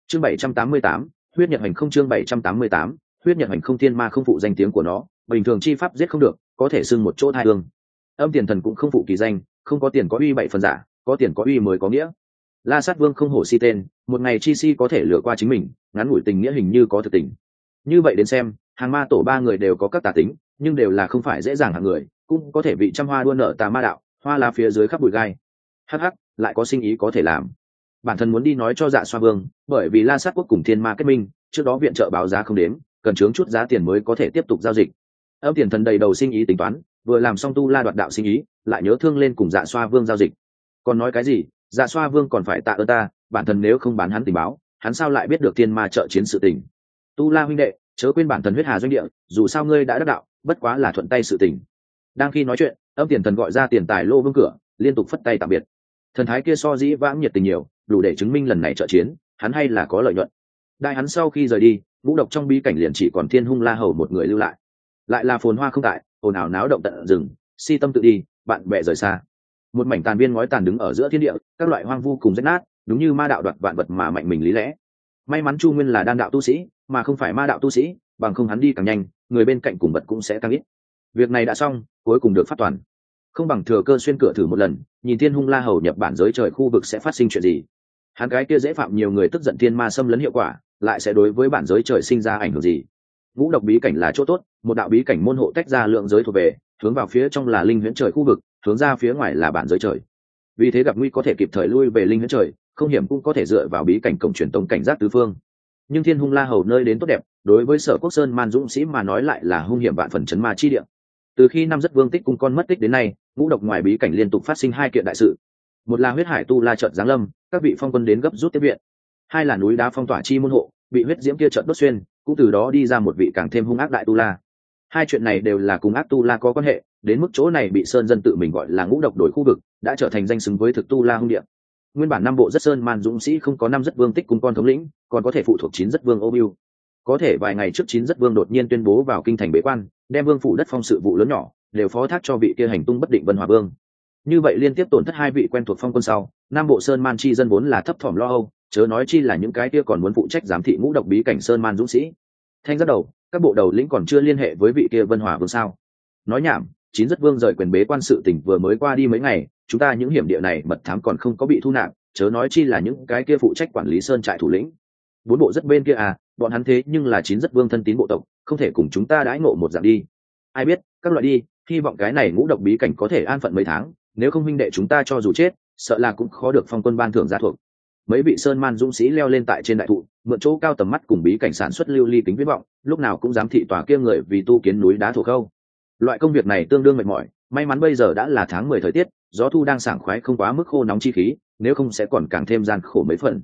Chương bảy trăm tám mươi tám, huyết nhật hành không chương bảy trăm tám mươi tám, huyết nhật hành không thiên ma không phụ danh tiếng của nó, bình thường chi pháp giết không được, có thể xưng một chỗ thai hương. Âm tiền thần cũng không phụ kỳ danh, không có tiền có uy bảy phần giả, có tiền có uy mới có nghĩa. La sát vương không hổ si tên, một ngày chi si có thể lừa qua chính mình, ngắn ngủi tình nghĩa hình như có thực tình. Như vậy đến xem, hàng ma tổ ba người đều có các tà tính, nhưng đều là không phải dễ dàng hàng người, cũng có thể bị trăm hoa đua nợ tà ma đạo, hoa lá phía dưới khắp bụi gai. Hh lại có sinh ý có thể làm bản thân muốn đi nói cho dạ xoa vương, bởi vì la sát quốc cùng thiên ma kết minh, trước đó viện trợ báo giá không đếm, cần chướng chút giá tiền mới có thể tiếp tục giao dịch. Âm tiền thần đầy đầu sinh ý tính toán, vừa làm xong tu la đoạt đạo sinh ý, lại nhớ thương lên cùng dạ xoa vương giao dịch. Còn nói cái gì dạ xoa vương còn phải tạ ơn ta, bản thân nếu không bán hắn tình báo, hắn sao lại biết được thiên ma trợ chiến sự tình? Tu la huynh đệ, chớ quên bản thân huyết hà doanh địa, dù sao ngươi đã đắc đạo, bất quá là thuận tay sự tình. Đang khi nói chuyện, âm tiền thần gọi ra tiền tài lô vương cửa, liên tục phất tay tạm biệt. Thần thái kia so dĩ vãng nhiệt tình nhiều đủ để chứng minh lần này trợ chiến, hắn hay là có lợi nhuận. Đại hắn sau khi rời đi vũ độc trong bi cảnh liền chỉ còn thiên hung la hầu một người lưu lại. Lại là phồn hoa không tại, ồn ào náo động tận rừng, si tâm tự đi, bạn bè rời xa. Một mảnh tàn viên ngói tàn đứng ở giữa thiên địa, các loại hoang vu cùng rách nát, đúng như ma đạo đoạt vạn vật mà mạnh mình lý lẽ. May mắn chu nguyên là đan đạo tu sĩ, mà không phải ma đạo tu sĩ, bằng không hắn đi càng nhanh, người bên cạnh cùng vật cũng sẽ càng ít. Việc này đã xong, cuối cùng được phát toàn. Không bằng thừa cơ xuyên cửa thử một lần, nhìn thiên hung la hầu nhập bản giới trời khu vực sẽ phát sinh chuyện gì hắn gái kia dễ phạm nhiều người tức giận thiên ma xâm lấn hiệu quả, lại sẽ đối với bản giới trời sinh ra ảnh hưởng gì? Ngũ độc bí cảnh là chỗ tốt, một đạo bí cảnh môn hộ tách ra lượng giới thuộc về, hướng vào phía trong là linh huyễn trời khu vực, hướng ra phía ngoài là bản giới trời. Vì thế gặp nguy có thể kịp thời lui về linh huyễn trời, không hiểm cũng có thể dựa vào bí cảnh cổng truyền tống cảnh giác tứ phương. Nhưng thiên hung la hầu nơi đến tốt đẹp, đối với sở quốc sơn man dũng sĩ mà nói lại là hung hiểm vạn phần chấn ma chi địa. Từ khi năm rất vương tích cung con mất tích đến nay, ngũ độc ngoài bí cảnh liên tục phát sinh hai kiện đại sự một là huyết hải tu la trận giáng lâm, các vị phong quân đến gấp rút tiếp viện. Hai là núi đá phong tỏa chi môn hộ, bị huyết diễm kia trận đốt xuyên, cũng từ đó đi ra một vị càng thêm hung ác đại tu la. Hai chuyện này đều là cùng ác tu la có quan hệ, đến mức chỗ này bị sơn dân tự mình gọi là ngũ độc đổi khu vực, đã trở thành danh xứng với thực tu la hung điệp nguyên bản năm bộ rất sơn, man dũng sĩ không có năm rất vương tích cùng con thống lĩnh, còn có thể phụ thuộc chín rất vương ô biu có thể vài ngày trước chín rất vương đột nhiên tuyên bố vào kinh thành bế quan, đem vương phủ đất phong sự vụ lớn nhỏ, đều phó thác cho vị kia hành tung bất định vân hòa vương như vậy liên tiếp tổn thất hai vị quen thuộc phong quân sau, nam bộ sơn man chi dân vốn là thấp thỏm lo âu, chớ nói chi là những cái kia còn muốn phụ trách giám thị ngũ độc bí cảnh sơn man dũng sĩ. Thanh rất đầu, các bộ đầu lĩnh còn chưa liên hệ với vị kia vân hòa vương sao? Nói nhảm, chín rất vương rời quyền bế quan sự tỉnh vừa mới qua đi mấy ngày, chúng ta những hiểm địa này mật thám còn không có bị thu nạp, chớ nói chi là những cái kia phụ trách quản lý sơn trại thủ lĩnh. Bốn bộ rất bên kia à bọn hắn thế nhưng là chín rất vương thân tín bộ tộc, không thể cùng chúng ta đãi ngộ một dạng đi. Ai biết, các loại đi, hy vọng cái này ngũ độc bí cảnh có thể an phận mấy tháng nếu không huynh đệ chúng ta cho dù chết, sợ là cũng khó được phong quân ban thưởng giá thuộc. Mấy vị sơn man dũng sĩ leo lên tại trên đại thụ, mượn chỗ cao tầm mắt cùng bí cảnh sản xuất lưu ly kính viết vọng, lúc nào cũng dám thị tòa kia người vì tu kiến núi đá thổ khâu loại công việc này tương đương mệt mỏi, may mắn bây giờ đã là tháng mười thời tiết, gió thu đang sảng khoái không quá mức khô nóng chi khí, nếu không sẽ còn càng thêm gian khổ mấy phần.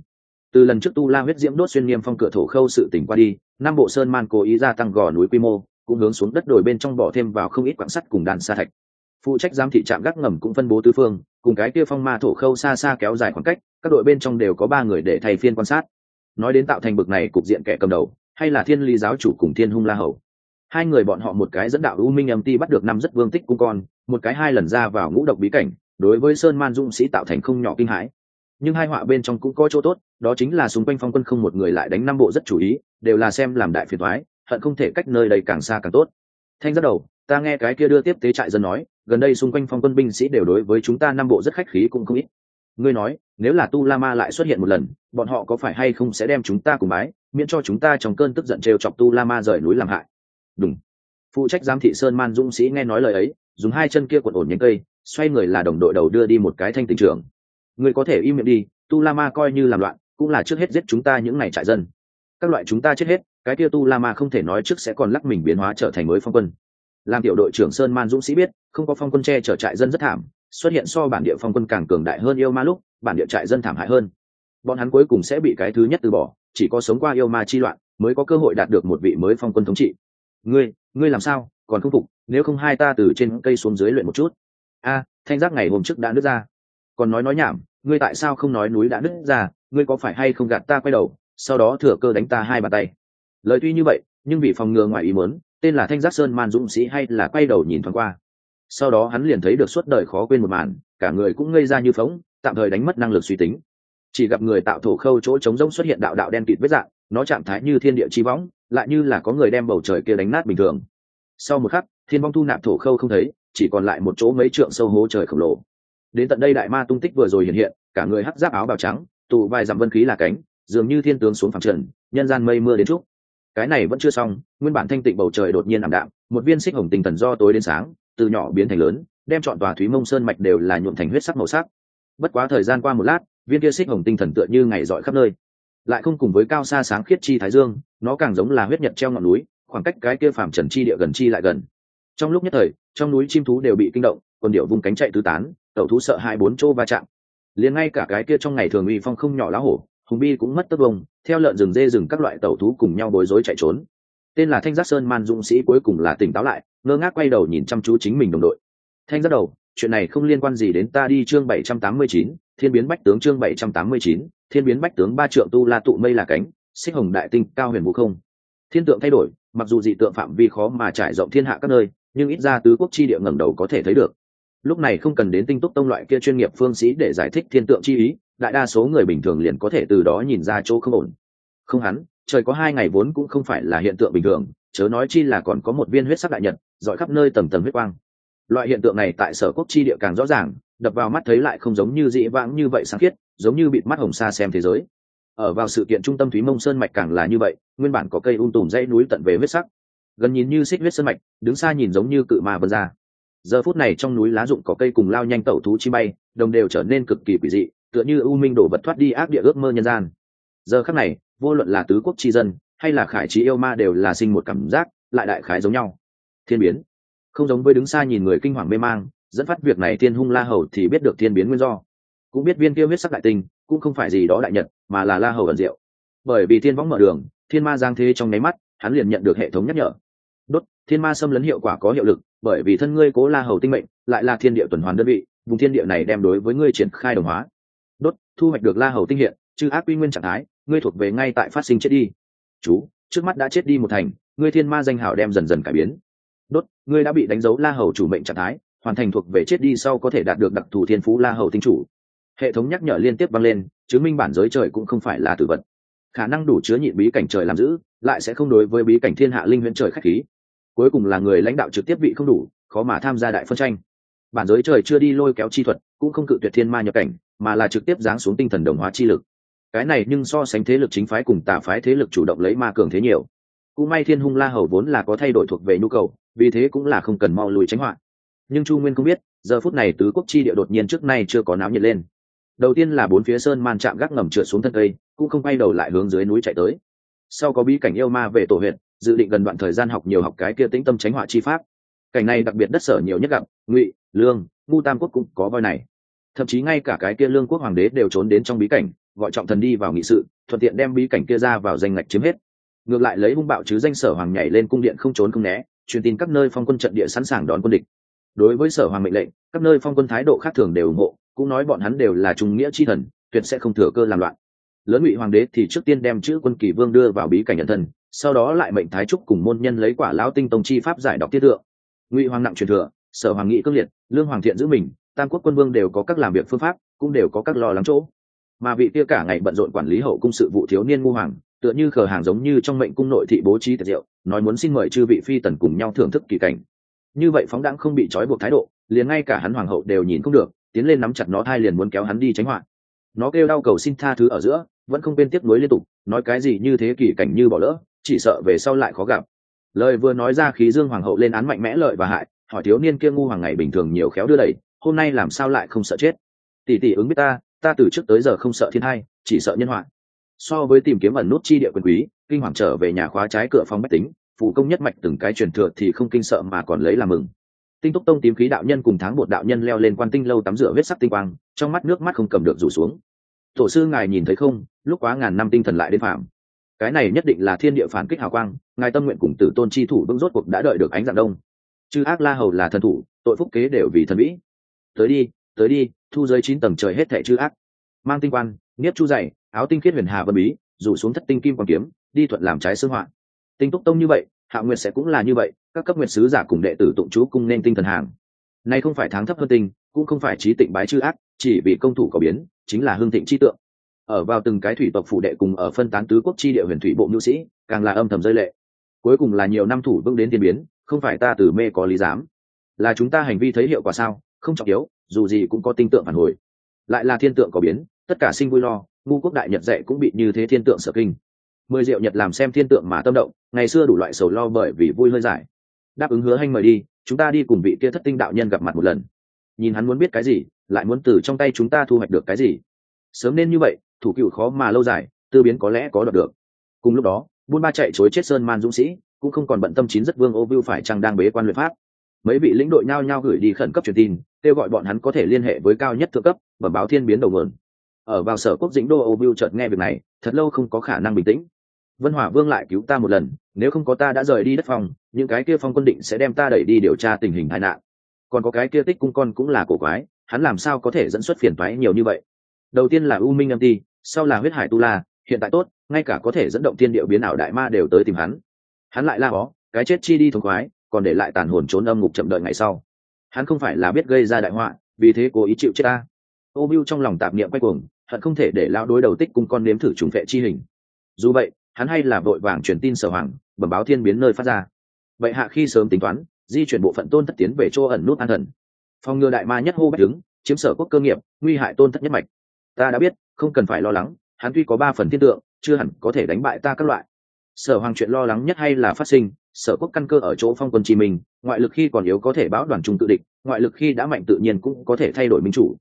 Từ lần trước tu la huyết diễm đốt xuyên nghiêm phong cửa thổ khâu sự tỉnh qua đi, năm bộ sơn man cố ý gia tăng gò núi quy mô, cũng hướng xuống đất đồi bên trong bỏ thêm vào không ít quạng sắt cùng đàn sa thạch phụ trách giám thị trạm gác ngầm cũng phân bố tư phương, cùng cái kia phong ma thổ khâu xa xa kéo dài khoảng cách, các đội bên trong đều có ba người để thay phiên quan sát. Nói đến tạo thành bực này cục diện kẻ cầm đầu, hay là thiên lý giáo chủ cùng thiên hung la hầu. Hai người bọn họ một cái dẫn đạo u minh âm ti bắt được năm rất vương tích cung con, một cái hai lần ra vào ngũ độc bí cảnh, đối với sơn man dũng sĩ tạo thành không nhỏ kinh hãi. Nhưng hai họa bên trong cũng có chỗ tốt, đó chính là xung quanh phong quân không một người lại đánh năm bộ rất chủ ý, đều là xem làm đại phiền thoái hận không thể cách nơi đây càng xa càng tốt. Thanh dắt đầu, ta nghe cái kia đưa tiếp tế trại dân nói gần đây xung quanh phong quân binh sĩ đều đối với chúng ta năm bộ rất khách khí cũng không ít. Ngươi nói, nếu là tu la ma lại xuất hiện một lần, bọn họ có phải hay không sẽ đem chúng ta cùng bái, miễn cho chúng ta trong cơn tức giận trêu chọc tu la ma rời núi làm hại? Đúng. Phụ trách giám thị sơn man dũng sĩ nghe nói lời ấy, dùng hai chân kia quật ổn nhánh cây, xoay người là đồng đội đầu đưa đi một cái thanh tình trưởng. Người có thể im miệng đi, tu la ma coi như làm loạn, cũng là trước hết giết chúng ta những ngày trại dân. Các loại chúng ta chết hết, cái kia tu la ma không thể nói trước sẽ còn lắc mình biến hóa trở thành mới phong quân làm tiểu đội trưởng sơn man dũng sĩ biết, không có phong quân che chở trại dân rất thảm, xuất hiện so bản địa phong quân càng cường đại hơn yêu ma lúc, bản địa trại dân thảm hại hơn. Bọn hắn cuối cùng sẽ bị cái thứ nhất từ bỏ, chỉ có sống qua yêu ma chi loạn mới có cơ hội đạt được một vị mới phong quân thống trị. Ngươi ngươi làm sao? Còn không phục, nếu không hai ta từ trên cây xuống dưới luyện một chút. A, thanh giác ngày hôm trước đã nứt ra. Còn nói nói nhảm, ngươi tại sao không nói núi đã nứt ra? Ngươi có phải hay không gạt ta quay đầu, sau đó thừa cơ đánh ta hai bàn tay? Lời tuy như vậy, nhưng vì phòng ngừa ngoài ý muốn tên là thanh giác sơn man dũng sĩ hay là quay đầu nhìn thoáng qua. Sau đó hắn liền thấy được suốt đời khó quên một màn, cả người cũng ngây ra như phóng tạm thời đánh mất năng lực suy tính. Chỉ gặp người tạo thổ khâu chỗ trống rỗng xuất hiện đạo đạo đen kịt vết dạng, nó trạng thái như thiên địa chi võng, lại như là có người đem bầu trời kia đánh nát bình thường. Sau một khắc, thiên vong thu nạp thổ khâu không thấy, chỉ còn lại một chỗ mấy trượng sâu hố trời khổng lồ. Đến tận đây đại ma tung tích vừa rồi hiện hiện, cả người hắc giáp áo bào trắng, tụ vài dặm vân khí là cánh, dường như thiên tướng xuống phẳng trần, nhân gian mây mưa đến trúc cái này vẫn chưa xong, nguyên bản thanh tịnh bầu trời đột nhiên ảm đạm, một viên xích hồng tinh thần do tối đến sáng, từ nhỏ biến thành lớn, đem chọn tòa thúy mông sơn mạch đều là nhuộm thành huyết sắc màu sắc. Bất quá thời gian qua một lát, viên kia xích hồng tinh thần tựa như ngày dọi khắp nơi. Lại không cùng với cao xa sáng khiết chi thái dương, nó càng giống là huyết nhật treo ngọn núi, khoảng cách cái kia phàm trần chi địa gần chi lại gần. Trong lúc nhất thời, trong núi chim thú đều bị kinh động còn điệu vùng cánh chạy tứ tán, tẩu thú sợ hai bốn chỗ va chạm. Liền ngay cả cái kia trong ngày thường uy phong không nhỏ lá hổ hùng bi cũng mất tất vông theo lợn rừng dê rừng các loại tẩu thú cùng nhau bối rối chạy trốn. Tên là thanh giác sơn man dũng sĩ cuối cùng là tỉnh táo lại, ngơ ngác quay đầu nhìn chăm chú chính mình đồng đội. Thanh giác đầu, chuyện này không liên quan gì đến ta đi chương bảy trăm tám mươi chín, thiên biến bách tướng chương bảy trăm tám mươi chín, thiên biến bách tướng ba trượng tu la tụ mây là cánh, xích hồng đại tinh cao huyền vũ không. Thiên tượng thay đổi, mặc dù dị tượng phạm vi khó mà trải rộng thiên hạ các nơi, nhưng ít ra tứ quốc chi địa ngẩng đầu có thể thấy được. Lúc này không cần đến tinh túc tông loại kia chuyên nghiệp phương sĩ để giải thích thiên tượng chi ý đại đa số người bình thường liền có thể từ đó nhìn ra chỗ không ổn. Không hắn, trời có hai ngày vốn cũng không phải là hiện tượng bình thường, chớ nói chi là còn có một viên huyết sắc đại nhật, dọi khắp nơi tầm tầm huyết quang. Loại hiện tượng này tại sở quốc chi địa càng rõ ràng, đập vào mắt thấy lại không giống như dị vãng như vậy sáng khiết giống như bịt mắt hồng xa xem thế giới. Ở vào sự kiện trung tâm thúy mông sơn mạch càng là như vậy, nguyên bản có cây un tùm dãy núi tận về huyết sắc. Gần nhìn như xích huyết sơn mạch, đứng xa nhìn giống như cự ma vân ra. Giờ phút này trong núi lá rụng có cây cùng lao nhanh tẩu thú chi bay, đồng đều trở nên cực kỳ quỷ dị tựa như u minh đổ vật thoát đi ác địa ước mơ nhân gian. Giờ khắc này, vô luận là tứ quốc tri dân, hay là khải trí yêu ma đều là sinh một cảm giác, lại đại khái giống nhau. Thiên biến. Không giống với đứng xa nhìn người kinh hoàng mê mang, dẫn phát việc này thiên hung la hầu thì biết được thiên biến nguyên do. Cũng biết viên kia huyết sắc đại tinh, cũng không phải gì đó đại nhật, mà là la hầu ẩn diệu. Bởi vì thiên võng mở đường, thiên ma giang thế trong nháy mắt, hắn liền nhận được hệ thống nhắc nhở. Đốt, thiên ma xâm lấn hiệu quả có hiệu lực, bởi vì thân ngươi cố la hầu tinh mệnh, lại là thiên địa tuần hoàn đơn vị, vùng thiên địa này đem đối với ngươi triển khai đồng hóa đốt, thu hoạch được la hầu tinh hiện chứ ác quy nguyên trạng thái, ngươi thuộc về ngay tại phát sinh chết đi. Chú, trước mắt đã chết đi một thành, ngươi thiên ma danh hào đem dần dần cải biến. Đốt, ngươi đã bị đánh dấu la hầu chủ mệnh trạng thái, hoàn thành thuộc về chết đi sau có thể đạt được đặc thù thiên phú la hầu tinh chủ. Hệ thống nhắc nhở liên tiếp vang lên, chứng minh bản giới trời cũng không phải là tử vật. Khả năng đủ chứa nhịn bí cảnh trời làm giữ, lại sẽ không đối với bí cảnh thiên hạ linh huyễn trời khách khí. Cuối cùng là người lãnh đạo trực tiếp bị không đủ, khó mà tham gia đại phân tranh. Bản giới trời chưa đi lôi kéo chi thuật, cũng không cự tuyệt thiên ma nhập cảnh mà là trực tiếp giáng xuống tinh thần đồng hóa chi lực. Cái này nhưng so sánh thế lực chính phái cùng tà phái thế lực chủ động lấy ma cường thế nhiều. Cũng may thiên hung la hầu vốn là có thay đổi thuộc về nhu cầu, vì thế cũng là không cần mau lùi tránh họa nhưng chu nguyên không biết, giờ phút này tứ quốc chi địa đột nhiên trước nay chưa có náo nhiệt lên. Đầu tiên là bốn phía sơn man chạm gác ngầm trượt xuống thân cây, cũng không quay đầu lại hướng dưới núi chạy tới. Sau có bí cảnh yêu ma về tổ huyện, dự định gần đoạn thời gian học nhiều học cái kia tĩnh tâm tránh họa chi pháp. Cảnh này đặc biệt đất sở nhiều nhất gặp, ngụy, lương, ngu tam quốc cũng có voi này thậm chí ngay cả cái kia lương quốc hoàng đế đều trốn đến trong bí cảnh, gọi trọng thần đi vào nghị sự, thuận tiện đem bí cảnh kia ra vào danh ngạch chiếm hết. Ngược lại lấy hung bạo chứ danh sở hoàng nhảy lên cung điện không trốn không né, truyền tin các nơi phong quân trận địa sẵn sàng đón quân địch. Đối với sở hoàng mệnh lệnh, các nơi phong quân thái độ khác thường đều ủng hộ, cũng nói bọn hắn đều là trung nghĩa chi thần, tuyệt sẽ không thừa cơ làm loạn. Lớn ngụy hoàng đế thì trước tiên đem chữ quân kỳ vương đưa vào bí cảnh nhận thần sau đó lại mệnh thái trúc cùng môn nhân lấy quả lão tinh tông chi pháp giải đọc tiết thượng. Ngụy hoàng nặng truyền thừa, sở hoàng nghị cương liệt, lương hoàng thiện giữ mình tam quốc quân vương đều có các làm việc phương pháp, cũng đều có các lo lắng chỗ. Mà vị kia cả ngày bận rộn quản lý hậu cung sự vụ thiếu niên ngu hoàng, tựa như khờ hàng giống như trong mệnh cung nội thị bố trí tiệc rượu nói muốn xin mời chư vị phi tần cùng nhau thưởng thức kỳ cảnh. Như vậy phóng đãng không bị trói buộc thái độ, liền ngay cả hắn hoàng hậu đều nhìn không được, tiến lên nắm chặt nó thai liền muốn kéo hắn đi tránh hoạn. nó kêu đau cầu xin tha thứ ở giữa, vẫn không bên tiếp nối liên tục, nói cái gì như thế kỳ cảnh như bỏ lỡ, chỉ sợ về sau lại khó gặp. Lời vừa nói ra khí dương hoàng hậu lên án mạnh mẽ lợi và hại, hỏi thiếu niên kia ngu hoàng ngày bình thường nhiều khéo đưa đẩy hôm nay làm sao lại không sợ chết? Tỷ tỷ ứng biết ta ta từ trước tới giờ không sợ thiên hai, chỉ sợ nhân họa. So với tìm kiếm ẩn nút chi địa quyền quý, kinh hoàng trở về nhà khóa trái cửa phòng bách tính, phụ công nhất mạch từng cái truyền thừa thì không kinh sợ mà còn lấy làm mừng. Tinh túc tông tím khí đạo nhân cùng tháng bột đạo nhân leo lên quan tinh lâu tắm rửa vết sắc tinh quang, trong mắt nước mắt không cầm được rủ xuống. Tổ sư ngài nhìn thấy không? Lúc quá ngàn năm tinh thần lại đến phạm cái này nhất định là thiên địa phản kích hào quang, ngài tâm nguyện cùng tử tôn chi thủ vững rốt cuộc đã đợi được ánh dạng đông. Chư ác la hầu là thần thủ, tội phúc kế đều vì thần mỹ tới đi tới đi thu giới chín tầng trời hết thẻ chư ác. Mang tinh quan niết chu dày áo tinh khiết huyền hà vân bí rủ xuống thất tinh kim quan kiếm đi thuận làm trái xương hoạn, tinh túc tông như vậy hạ nguyệt sẽ cũng là như vậy các cấp nguyệt sứ giả cùng đệ tử tụng chú cung nên tinh thần hàng. Nay không phải tháng thấp hơn tinh cũng không phải trí tịnh bái chư ác chỉ vì công thủ có biến chính là hương thịnh chi tượng. Ở vào từng cái thủy tộc phủ đệ cùng ở phân tán tứ quốc chi địa huyền thủy bộ nhu sĩ càng là âm thầm rơi lệ. Cuối cùng là nhiều năm thủ vững đến tiên biến không phải ta từ mê có lý giám. Là chúng ta hành vi thấy hiệu quả sao? Không trọng yếu, dù gì cũng có tinh tượng phản hồi. Lại là thiên tượng có biến, tất cả sinh vui lo, ngu quốc đại nhật dạy cũng bị như thế thiên tượng sở kinh. Mười diệu nhật làm xem thiên tượng mà tâm động, ngày xưa đủ loại sầu lo bởi vì vui hơi dài đáp ứng hứa hanh mời đi, chúng ta đi cùng vị kia thất tinh đạo nhân gặp mặt một lần. Nhìn hắn muốn biết cái gì, lại muốn từ trong tay chúng ta thu hoạch được cái gì. Sớm nên như vậy, thủ cựu khó mà lâu dài, tư biến có lẽ có đọc được. Cùng lúc đó, buôn ba chạy chối chết sơn man dũng sĩ, cũng không còn bận tâm chín rất vương ô vưu phải chăng đang bế quan luyện pháp mấy vị lĩnh đội nhao nhao gửi đi khẩn cấp truyền tin, kêu gọi bọn hắn có thể liên hệ với cao nhất thượng cấp và báo thiên biến đầu nguồn. Ở vào sở quốc dĩnh đô âu vưu chợt nghe việc này, thật lâu không có khả năng bình tĩnh. Vân hỏa vương lại cứu ta một lần, nếu không có ta đã rời đi đất phòng những cái kia phong quân định sẽ đem ta đẩy đi điều tra tình hình tai nạn. Còn có cái kia tích cung con cũng là cổ quái, hắn làm sao có thể dẫn xuất phiền toái nhiều như vậy? Đầu tiên là u minh âm ti, sau là huyết hải tu la, hiện tại tốt, ngay cả có thể dẫn động tiên điệu biến ảo đại ma đều tới tìm hắn. Hắn lại la ó cái chết chi đi thống khoái còn để lại tàn hồn trốn âm ngục chậm đợi ngày sau. Hắn không phải là biết gây ra đại họa, vì thế cố ý chịu chết ta. Ô biu trong lòng tạp niệm quay cuồng, hận không thể để lao đối đầu tích cùng con nếm thử trùng phệ chi hình. Dù vậy, hắn hay là vội vàng truyền tin sở hoàng, bẩm báo thiên biến nơi phát ra. Vậy hạ khi sớm tính toán, di chuyển bộ phận tôn thất tiến về chỗ ẩn nút an thần. Phòng ngừa đại ma nhất hô bách đứng, chiếm sở quốc cơ nghiệp, nguy hại tôn thất nhất mạch. Ta đã biết, không cần phải lo lắng, hắn tuy có ba phần thiên tượng, chưa hẳn có thể đánh bại ta các loại. Sở hoàng chuyện lo lắng nhất hay là phát sinh sở quốc căn cơ ở chỗ phong quân chi mình ngoại lực khi còn yếu có thể báo đoàn trung tự địch, ngoại lực khi đã mạnh tự nhiên cũng có thể thay đổi minh chủ.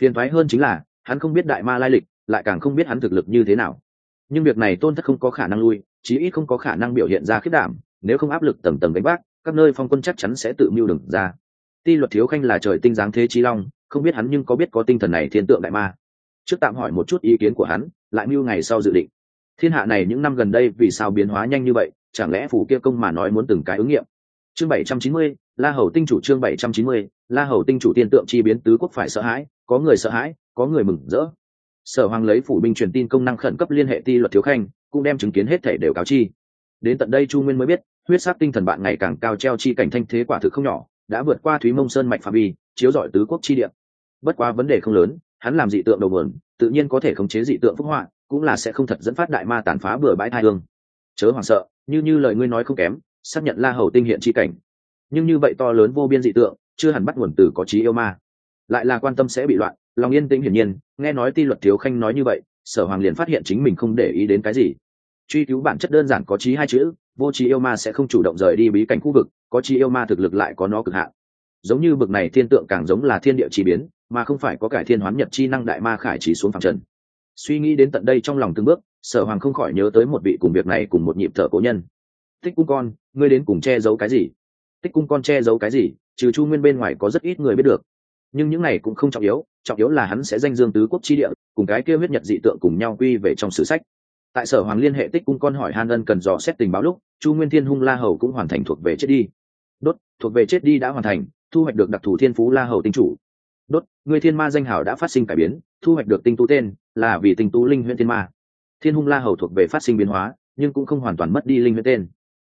Phiền thoái hơn chính là, hắn không biết đại ma lai lịch, lại càng không biết hắn thực lực như thế nào. Nhưng việc này tôn thất không có khả năng lui, chí ít không có khả năng biểu hiện ra khiết đảm, nếu không áp lực tầng tầng đánh bác các nơi phong quân chắc chắn sẽ tự mưu đừng ra. Ti luật thiếu khanh là trời tinh giáng thế trí long, không biết hắn nhưng có biết có tinh thần này thiên tượng đại ma. Trước tạm hỏi một chút ý kiến của hắn, lại mưu ngày sau dự định. Thiên hạ này những năm gần đây vì sao biến hóa nhanh như vậy? Chẳng lẽ phủ kia công mà nói muốn từng cái ứng nghiệm? Chương bảy trăm chín mươi, la hầu tinh chủ chương bảy trăm chín mươi, la hầu tinh chủ tiên tượng chi biến tứ quốc phải sợ hãi, có người sợ hãi, có người mừng rỡ. Sở hoàng lấy phủ binh truyền tin công năng khẩn cấp liên hệ ti luật thiếu khanh, cũng đem chứng kiến hết thể đều cáo chi. Đến tận đây chu nguyên mới biết, huyết sắc tinh thần bạn ngày càng cao treo chi cảnh thanh thế quả thực không nhỏ, đã vượt qua thúy mông sơn mạch phạm vi, chiếu giỏi tứ quốc chi địa. Bất quá vấn đề không lớn, hắn làm dị tượng đầu vườn tự nhiên có thể khống chế dị tượng phúc họa, cũng là sẽ không thật dẫn phát đại ma tàn phá bừa bãi thai hương. Chớ hoảng sợ như như lời ngươi nói không kém, xác nhận la hầu tinh hiện chi cảnh. Nhưng như vậy to lớn vô biên dị tượng, chưa hẳn bắt nguồn từ có trí yêu ma. Lại là quan tâm sẽ bị loạn, lòng yên tĩnh hiển nhiên, nghe nói ti luật thiếu khanh nói như vậy, sở hoàng liền phát hiện chính mình không để ý đến cái gì. Truy cứu bản chất đơn giản có trí hai chữ, vô trí yêu ma sẽ không chủ động rời đi bí cảnh khu vực, có trí yêu ma thực lực lại có nó cực hạn. Giống như bực này thiên tượng càng giống là thiên địa chi biến, mà không phải có cải thiên hoán nhật chi năng đại ma khải trí xuống phẳng trần. Suy nghĩ đến tận đây trong lòng từng bước sở hoàng không khỏi nhớ tới một vị cùng việc này cùng một nhịp thở cố nhân. Tích cung con, ngươi đến cùng che giấu cái gì? Tích cung con che giấu cái gì? Trừ chu nguyên bên ngoài có rất ít người biết được. Nhưng những này cũng không trọng yếu trọng yếu là hắn sẽ danh dương tứ quốc chi địa, cùng cái kêu huyết nhật dị tượng cùng nhau quy về trong sử sách. Tại sở hoàng liên hệ tích cung con hỏi han ân cần dò xét tình báo lúc, chu nguyên thiên hung la hầu cũng hoàn thành thuộc về chết đi. Đốt, thuộc về chết đi đã hoàn thành, thu hoạch được đặc thù thiên phú la hầu tinh chủ. Đốt, người thiên ma danh hảo đã phát sinh cải biến, thu hoạch được tinh tú tên là vì tinh tú linh huyện thiên ma thiên hung la hầu thuộc về phát sinh biến hóa, nhưng cũng không hoàn toàn mất đi linh huyễn tên.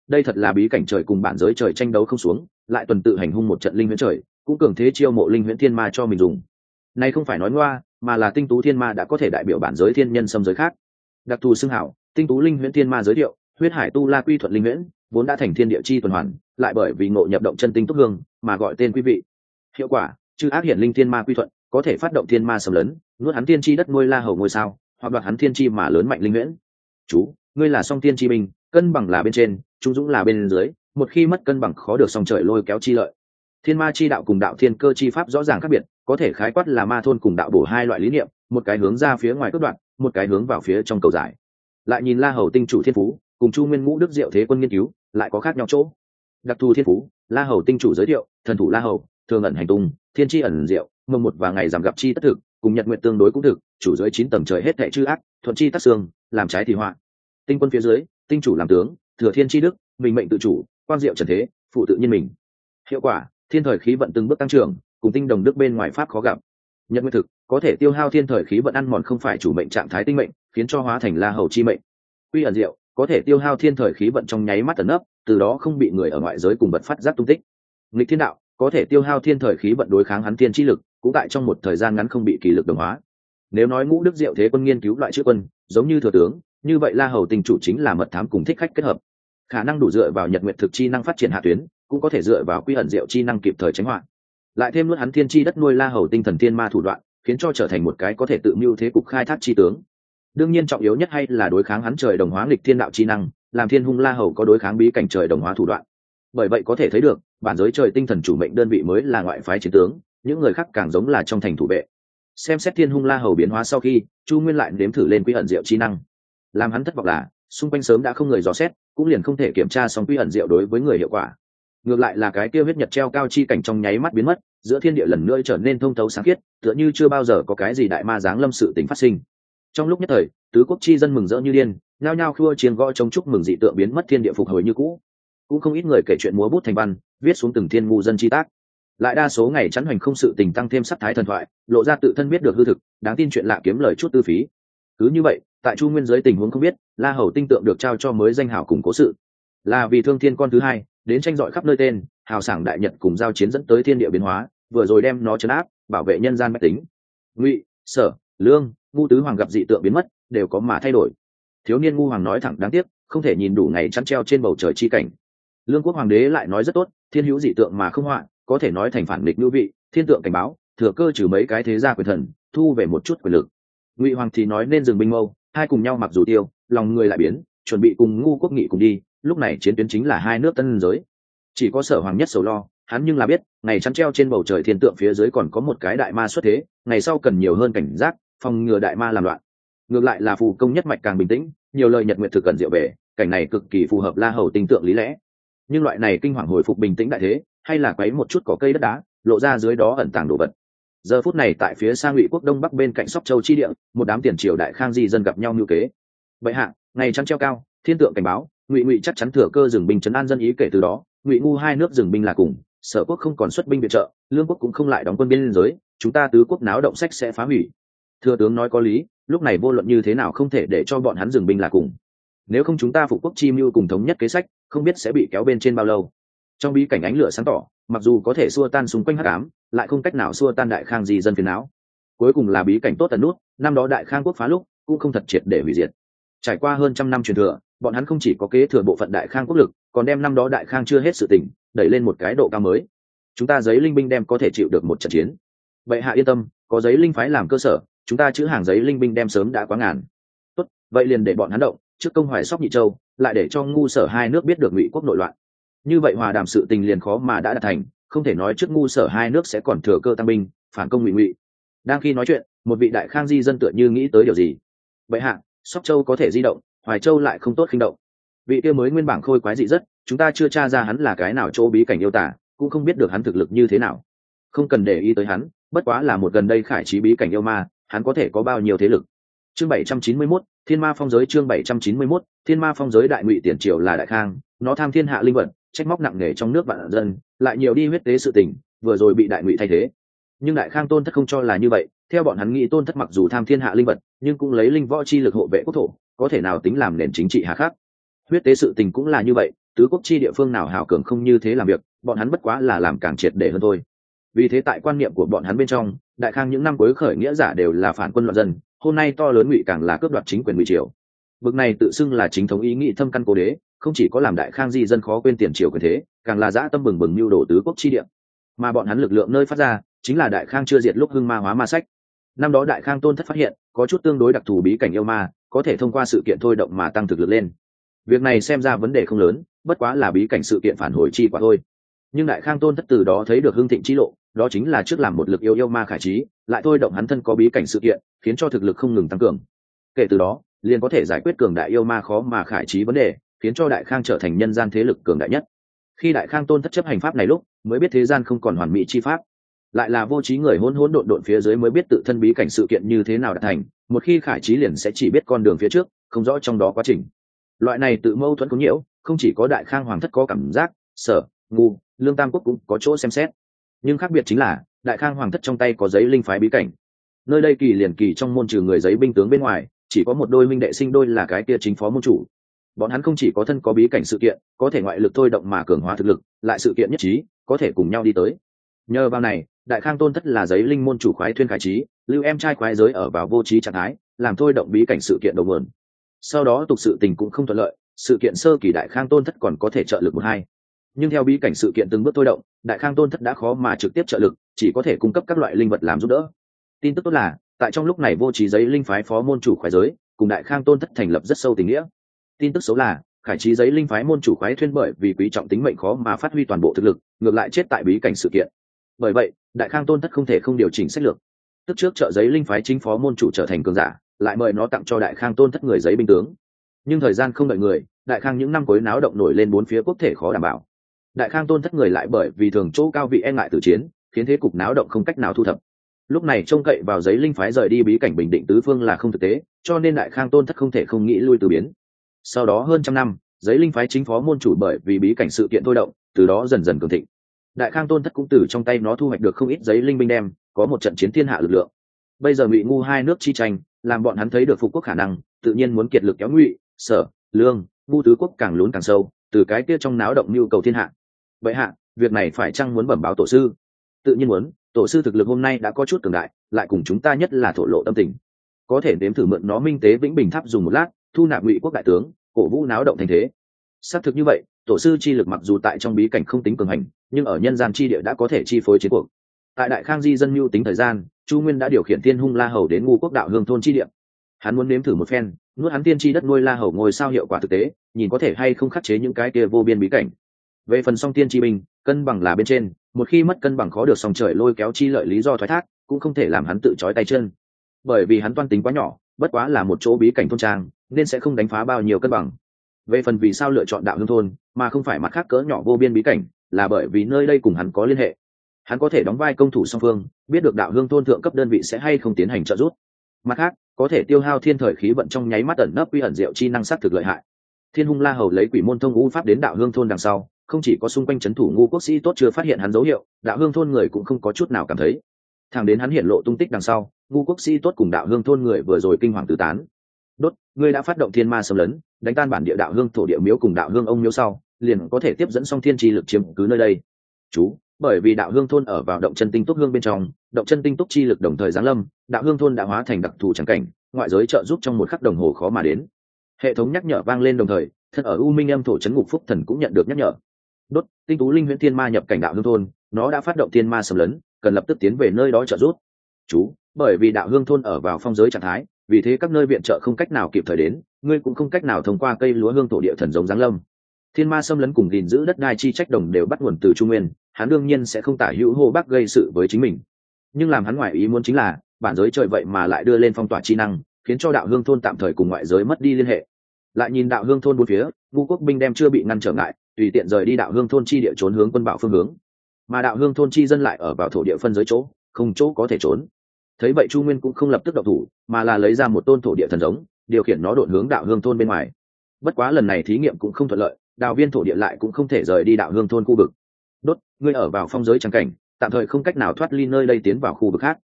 Đây thật là bí cảnh trời cùng bản giới trời tranh đấu không xuống, lại tuần tự hành hung một trận linh huyễn trời, cũng cường thế chiêu mộ linh huyễn thiên ma cho mình dùng. Nay không phải nói ngoa, mà là tinh tú thiên ma đã có thể đại biểu bản giới thiên nhân xâm giới khác. Đặc thù xưng hảo, tinh tú linh huyễn thiên ma giới thiệu, huyết hải tu la quy thuận linh huyễn, vốn đã thành thiên địa chi tuần hoàn, lại bởi vì ngộ nhập động chân tinh túc hương, mà gọi tên quý vị. Hiệu quả chư ác hiển linh thiên ma quy thuận có thể phát động thiên ma sầm lớn nuốt hắn thiên chi đất nuôi la hầu ngôi sao hoặc đoạt hắn thiên chi mà lớn mạnh linh nguyễn chú, ngươi là song thiên chi binh, cân bằng là bên trên, trung dũng là bên dưới, một khi mất cân bằng khó được song trời lôi kéo chi lợi. Thiên ma chi đạo cùng đạo thiên cơ chi pháp rõ ràng khác biệt, có thể khái quát là ma thôn cùng đạo bổ hai loại lý niệm, một cái hướng ra phía ngoài cất đoạn một cái hướng vào phía trong cầu giải. Lại nhìn la hầu tinh chủ thiên phú, cùng chu nguyên ngũ đức diệu thế quân nghiên cứu, lại có khác nhau chỗ. Đặc thù thiên phú, la hầu tinh chủ giới thiệu, thần thủ la hầu, thường ẩn hành tung, thiên tri ẩn diệu mông một và ngày giảm gặp chi tất thực, cùng nhật nguyện tương đối cũng thực chủ dưới chín tầng trời hết thệ chư ác, thuận chi tắc xương, làm trái thì họa. Tinh quân phía dưới, tinh chủ làm tướng, thừa thiên chi đức, mình mệnh tự chủ quan diệu trần thế, phụ tự nhiên mình. Hiệu quả, thiên thời khí vận từng bước tăng trưởng, cùng tinh đồng đức bên ngoài pháp khó gặp. Nhận nguyên thực, có thể tiêu hao thiên thời khí vận ăn mòn không phải chủ mệnh trạng thái tinh mệnh, khiến cho hóa thành la hầu chi mệnh. Quy ẩn diệu, có thể tiêu hao thiên thời khí vận trong nháy mắt tấn ấp từ đó không bị người ở ngoại giới cùng vật phát giác tung tích. Nghịch thiên đạo, có thể tiêu hao thiên thời khí vận đối kháng hắn thiên chi lực, cũng tại trong một thời gian ngắn không bị kỳ lực đồng hóa nếu nói ngũ đức diệu thế quân nghiên cứu loại chữ quân giống như thừa tướng như vậy la hầu tình chủ chính là mật thám cùng thích khách kết hợp. Khả năng đủ dựa vào nhật nguyện thực chi năng phát triển hạ tuyến cũng có thể dựa vào quy ẩn diệu chi năng kịp thời tránh hoạn, lại thêm luôn hắn thiên chi đất nuôi la hầu tinh thần thiên ma thủ đoạn khiến cho trở thành một cái có thể tự mưu thế cục khai thác chi tướng. Đương nhiên trọng yếu nhất hay là đối kháng hắn trời đồng hóa nghịch thiên đạo chi năng làm thiên hung la hầu có đối kháng bí cảnh trời đồng hóa thủ đoạn. Bởi vậy có thể thấy được bản giới trời tinh thần chủ mệnh đơn vị mới là ngoại phái chiến tướng những người khác càng giống là trong thành thủ vệ xem xét thiên hung la hầu biến hóa sau khi, chu nguyên lại nếm thử lên quy ẩn diệu chi năng. Làm hắn thất vọng là, xung quanh sớm đã không người dò xét, cũng liền không thể kiểm tra xong quy ẩn diệu đối với người hiệu quả. Ngược lại là cái tiêu huyết nhật treo cao chi cảnh trong nháy mắt biến mất, giữa thiên địa lần nữa trở nên thông thấu sáng khiết, tựa như chưa bao giờ có cái gì đại ma giáng lâm sự tình phát sinh. Trong lúc nhất thời, tứ quốc chi dân mừng rỡ như điên, nhao nhao khua chiến gõ chống chúc mừng dị tượng biến mất thiên địa phục hồi như cũ. Cũng không ít người kể chuyện múa bút thành văn, viết xuống từng thiên ngu dân chi tác lại đa số ngày chắn hoành không sự tình tăng thêm sắc thái thần thoại, lộ ra tự thân biết được hư thực, đáng tin chuyện lạ kiếm lời chút tư phí. Cứ như vậy, tại chu nguyên giới tình huống không biết, la hầu tinh tượng được trao cho mới danh hảo cùng cố sự. Là vì thương thiên con thứ hai, đến tranh dọi khắp nơi tên, hào sảng đại nhật cùng giao chiến dẫn tới thiên địa biến hóa, vừa rồi đem nó chấn áp, bảo vệ nhân gian mách tính. Ngụy, sở, lương, ngu tứ hoàng gặp dị tượng biến mất, đều có mà thay đổi. Thiếu niên ngu hoàng nói thẳng đáng tiếc, không thể nhìn đủ ngày chăn treo trên bầu trời chi cảnh. Lương quốc hoàng đế lại nói rất tốt, thiên hữu dị tượng mà không hoạn có thể nói thành phản địch ngữ vị, thiên tượng cảnh báo, thừa cơ trừ mấy cái thế gia quyền thần, thu về một chút quyền lực. Ngụy hoàng thì nói nên dừng binh mâu, hai cùng nhau mặc dù tiêu, lòng người lại biến, chuẩn bị cùng ngu quốc nghị cùng đi, lúc này chiến tuyến chính là hai nước tân giới. Chỉ có sở hoàng nhất sầu lo, hắn nhưng là biết, ngày chắn treo trên bầu trời thiên tượng phía dưới còn có một cái đại ma xuất thế, ngày sau cần nhiều hơn cảnh giác, phòng ngừa đại ma làm loạn. Ngược lại là phù công nhất mạch càng bình tĩnh, nhiều lời nhật nguyện thực cần diệu về cảnh này cực kỳ phù hợp la hầu tinh tượng lý lẽ. Nhưng loại này kinh hoàng hồi phục bình tĩnh đại thế hay là quấy một chút cỏ cây đất đá, lộ ra dưới đó ẩn tàng đồ vật. Giờ phút này tại phía sang ngụy quốc đông bắc bên cạnh sóc châu chi địa, một đám tiền triều đại khang di dân gặp nhau như kế. Vậy hạ, ngày trăng treo cao, thiên tượng cảnh báo, ngụy ngụy chắc chắn thừa cơ dừng binh chấn an dân ý kể từ đó, ngụy ngu hai nước dừng binh là cùng, sở quốc không còn xuất binh viện trợ, lương quốc cũng không lại đóng quân biên giới, chúng ta tứ quốc náo động sách sẽ phá hủy. Thừa tướng nói có lý, lúc này vô luận như thế nào không thể để cho bọn hắn dừng binh là cùng. Nếu không chúng ta phụ quốc chi mưu cùng thống nhất kế sách, không biết sẽ bị kéo bên trên bao lâu trong bí cảnh ánh lửa sáng tỏ, mặc dù có thể xua tan xung quanh hắc ám, lại không cách nào xua tan đại khang gì dân phiền não. Cuối cùng là bí cảnh tốt tần nút, năm đó đại khang quốc phá lúc, cũng không thật triệt để hủy diệt. Trải qua hơn trăm năm truyền thừa, bọn hắn không chỉ có kế thừa bộ phận đại khang quốc lực, còn đem năm đó đại khang chưa hết sự tỉnh, đẩy lên một cái độ cao mới. Chúng ta giấy linh binh đem có thể chịu được một trận chiến. Vậy hạ yên tâm, có giấy linh phái làm cơ sở, chúng ta chữ hàng giấy linh binh đem sớm đã quá ngàn. Tốt, vậy liền để bọn hắn động, trước công hoài sóc nhị châu, lại để cho ngu sở hai nước biết được ngụy quốc nội loạn như vậy hòa đàm sự tình liền khó mà đã đạt thành không thể nói trước ngu sở hai nước sẽ còn thừa cơ tăng binh phản công ngụy ngụy. Đang khi nói chuyện một vị đại khang di dân tựa như nghĩ tới điều gì? Vậy hạ sóc châu có thể di động hoài châu lại không tốt khinh động. Vị kia mới nguyên bảng khôi quái dị rất chúng ta chưa tra ra hắn là cái nào chỗ bí cảnh yêu tả cũng không biết được hắn thực lực như thế nào. Không cần để ý tới hắn bất quá là một gần đây khải trí bí cảnh yêu ma hắn có thể có bao nhiêu thế lực? Chương bảy trăm chín mươi 791, thiên ma phong giới chương bảy trăm chín mươi 791, thiên ma phong giới đại ngụy tiền triều là đại khang nó tham thiên hạ linh vật trách móc nặng nề trong nước vạn dân, lại nhiều đi huyết tế sự tình, vừa rồi bị đại ngụy thay thế. Nhưng đại khang tôn thất không cho là như vậy, theo bọn hắn nghĩ tôn thất mặc dù tham thiên hạ linh vật, nhưng cũng lấy linh võ chi lực hộ vệ quốc thổ, có thể nào tính làm nền chính trị hà khắc. Huyết tế sự tình cũng là như vậy, tứ quốc chi địa phương nào hào cường không như thế làm việc, bọn hắn bất quá là làm càng triệt để hơn thôi. Vì thế tại quan niệm của bọn hắn bên trong, đại khang những năm cuối khởi nghĩa giả đều là phản quân loạn dân, hôm nay to lớn ngụy càng là cướp đoạt chính quyền ngụy triều. Bực này tự xưng là chính thống ý nghị thâm căn cố đế không chỉ có làm đại khang di dân khó quên tiền triều quyền thế, càng là dã tâm bừng bừng mưu đồ tứ quốc chi địa. Mà bọn hắn lực lượng nơi phát ra, chính là đại khang chưa diệt lúc hưng ma hóa ma sách. Năm đó đại khang tôn thất phát hiện, có chút tương đối đặc thù bí cảnh yêu ma, có thể thông qua sự kiện thôi động mà tăng thực lực lên. Việc này xem ra vấn đề không lớn, bất quá là bí cảnh sự kiện phản hồi chi quả thôi. Nhưng đại khang tôn thất từ đó thấy được hưng thịnh chi lộ, đó chính là trước làm một lực yêu yêu ma khải trí, lại thôi động hắn thân có bí cảnh sự kiện, khiến cho thực lực không ngừng tăng cường. Kể từ đó, liền có thể giải quyết cường đại yêu ma khó mà khải trí vấn đề khiến cho đại khang trở thành nhân gian thế lực cường đại nhất. Khi đại khang tôn thất chấp hành pháp này lúc, mới biết thế gian không còn hoàn mỹ chi pháp. Lại là vô trí người hôn hôn độn độn phía dưới mới biết tự thân bí cảnh sự kiện như thế nào đã thành, một khi khải trí liền sẽ chỉ biết con đường phía trước, không rõ trong đó quá trình. Loại này tự mâu thuẫn có nhiễu, không chỉ có đại khang hoàng thất có cảm giác, sở, ngu, lương tam quốc cũng có chỗ xem xét. Nhưng khác biệt chính là, đại khang hoàng thất trong tay có giấy linh phái bí cảnh. Nơi đây kỳ liền kỳ trong môn trừ người giấy binh tướng bên ngoài, chỉ có một đôi minh đệ sinh đôi là cái kia chính phó môn chủ bọn hắn không chỉ có thân có bí cảnh sự kiện, có thể ngoại lực thôi động mà cường hóa thực lực, lại sự kiện nhất trí, có thể cùng nhau đi tới. Nhờ vào này, đại khang tôn thất là giấy linh môn chủ khoái thuyên khải trí, lưu em trai khoái giới ở vào vô trí trạng thái, làm thôi động bí cảnh sự kiện đầu nguồn. Sau đó tục sự tình cũng không thuận lợi, sự kiện sơ kỳ đại khang tôn thất còn có thể trợ lực một hai. Nhưng theo bí cảnh sự kiện từng bước thôi động, đại khang tôn thất đã khó mà trực tiếp trợ lực, chỉ có thể cung cấp các loại linh vật làm giúp đỡ. Tin tức tốt là, tại trong lúc này vô trí giấy linh phái phó môn chủ khoái giới, cùng đại khang tôn thất thành lập rất sâu tình nghĩa tin tức xấu là, khải trí giấy linh phái môn chủ khoái thuyên bởi vì quý trọng tính mệnh khó mà phát huy toàn bộ thực lực, ngược lại chết tại bí cảnh sự kiện. Bởi vậy, đại khang tôn thất không thể không điều chỉnh sách lược. Tức trước trợ giấy linh phái chính phó môn chủ trở thành cường giả, lại mời nó tặng cho đại khang tôn thất người giấy binh tướng. Nhưng thời gian không đợi người, đại khang những năm cuối náo động nổi lên bốn phía quốc thể khó đảm bảo. Đại khang tôn thất người lại bởi vì thường chỗ cao vị e ngại từ chiến, khiến thế cục náo động không cách nào thu thập. Lúc này trông cậy vào giấy linh phái rời đi bí cảnh bình định tứ phương là không thực tế, cho nên đại khang tôn thất không thể không nghĩ lui từ biến sau đó hơn trăm năm, giấy linh phái chính phó môn chủ bởi vì bí cảnh sự kiện thôi động, từ đó dần dần cường thịnh. Đại khang tôn thất cũng từ trong tay nó thu hoạch được không ít giấy linh binh đem, có một trận chiến thiên hạ lực lượng. Bây giờ ngụy ngu hai nước chi tranh, làm bọn hắn thấy được phục quốc khả năng, tự nhiên muốn kiệt lực kéo ngụy, sở, lương ngu tứ quốc càng lún càng sâu, từ cái kia trong náo động nhu cầu thiên hạ. Vậy hạ, việc này phải chăng muốn bẩm báo tổ sư? Tự nhiên muốn, tổ sư thực lực hôm nay đã có chút cường đại, lại cùng chúng ta nhất là thổ lộ tâm tình. Có thể đếm thử mượn nó minh tế vĩnh bình tháp dùng một lát thu nạp ngụy quốc đại tướng, cổ vũ náo động thành thế. Xác thực như vậy, tổ sư chi lực mặc dù tại trong bí cảnh không tính cường hành, nhưng ở nhân gian chi địa đã có thể chi phối chiến cuộc. Tại đại khang di dân mưu tính thời gian, chu nguyên đã điều khiển tiên hung la hầu đến ngu quốc đạo hương thôn chi địa. Hắn muốn nếm thử một phen, nuốt hắn tiên chi đất nuôi la hầu ngồi sao hiệu quả thực tế, nhìn có thể hay không khắc chế những cái kia vô biên bí cảnh. Về phần song tiên chi binh, cân bằng là bên trên, một khi mất cân bằng khó được song trời lôi kéo chi lợi lý do thoái thác, cũng không thể làm hắn tự trói tay chân. Bởi vì hắn toan tính quá nhỏ, bất quá là một chỗ bí cảnh thôn trang nên sẽ không đánh phá bao nhiêu cân bằng. Về phần vì sao lựa chọn đạo hương thôn, mà không phải mặt khác cỡ nhỏ vô biên bí cảnh, là bởi vì nơi đây cùng hắn có liên hệ. Hắn có thể đóng vai công thủ song phương, biết được đạo hương thôn thượng cấp đơn vị sẽ hay không tiến hành trợ giúp. Mặt khác, có thể tiêu hao thiên thời khí vận trong nháy mắt ẩn nấp quy ẩn diệu chi năng sát thực lợi hại. Thiên hung la hầu lấy quỷ môn thông u pháp đến đạo hương thôn đằng sau, không chỉ có xung quanh c h ấ n thủ ngu quốc sĩ tốt chưa phát hiện hắn dấu hiệu, đạo hương thôn người cũng không có chút nào cảm thấy. Thẳng đến hắn hiện lộ tung tích đằng sau, ngu quốc sĩ tốt cùng đạo hương thôn người vừa rồi kinh hoàng tứ tán đốt, ngươi đã phát động thiên ma xâm lấn, đánh tan bản địa đạo hương thổ địa miếu cùng đạo hương ông miếu sau, liền có thể tiếp dẫn song thiên tri lực chiếm cứ nơi đây. Chú, bởi vì đạo hương thôn ở vào động chân tinh túc hương bên trong, động chân tinh túc chi lực đồng thời giáng lâm, đạo hương thôn đã hóa thành đặc thù trắng cảnh, ngoại giới trợ giúp trong một khắc đồng hồ khó mà đến. Hệ thống nhắc nhở vang lên đồng thời, thân ở u minh âm thổ trấn ngục phúc thần cũng nhận được nhắc nhở. Đốt, tinh tú linh huyễn thiên ma nhập cảnh đạo hương thôn, nó đã phát động thiên ma sầm lấn, cần lập tức tiến về nơi đó trợ giúp. Chú, bởi vì đạo hương thôn ở vào phong giới trạng thái vì thế các nơi viện trợ không cách nào kịp thời đến, ngươi cũng không cách nào thông qua cây lúa hương thổ địa thần giống giáng lâm. Thiên ma xâm lấn cùng gìn giữ đất đai chi trách đồng đều bắt nguồn từ trung nguyên, hắn đương nhiên sẽ không tả hữu hô bắc gây sự với chính mình. Nhưng làm hắn ngoại ý muốn chính là, bản giới trời vậy mà lại đưa lên phong tỏa chi năng, khiến cho đạo hương thôn tạm thời cùng ngoại giới mất đi liên hệ. Lại nhìn đạo hương thôn bốn phía ngu quốc binh đem chưa bị ngăn trở ngại, tùy tiện rời đi đạo hương thôn chi địa trốn hướng quân bảo phương hướng. Mà đạo hương thôn chi dân lại ở vào thổ địa phân giới chỗ, không chỗ có thể trốn thấy vậy chu nguyên cũng không lập tức độc thủ, mà là lấy ra một tôn thổ địa thần giống, điều khiển nó đột hướng đạo hương thôn bên ngoài. Bất quá lần này thí nghiệm cũng không thuận lợi, đạo viên thổ địa lại cũng không thể rời đi đạo hương thôn khu vực. Đốt, ngươi ở vào phong giới trắng cảnh, tạm thời không cách nào thoát ly nơi đây tiến vào khu vực khác.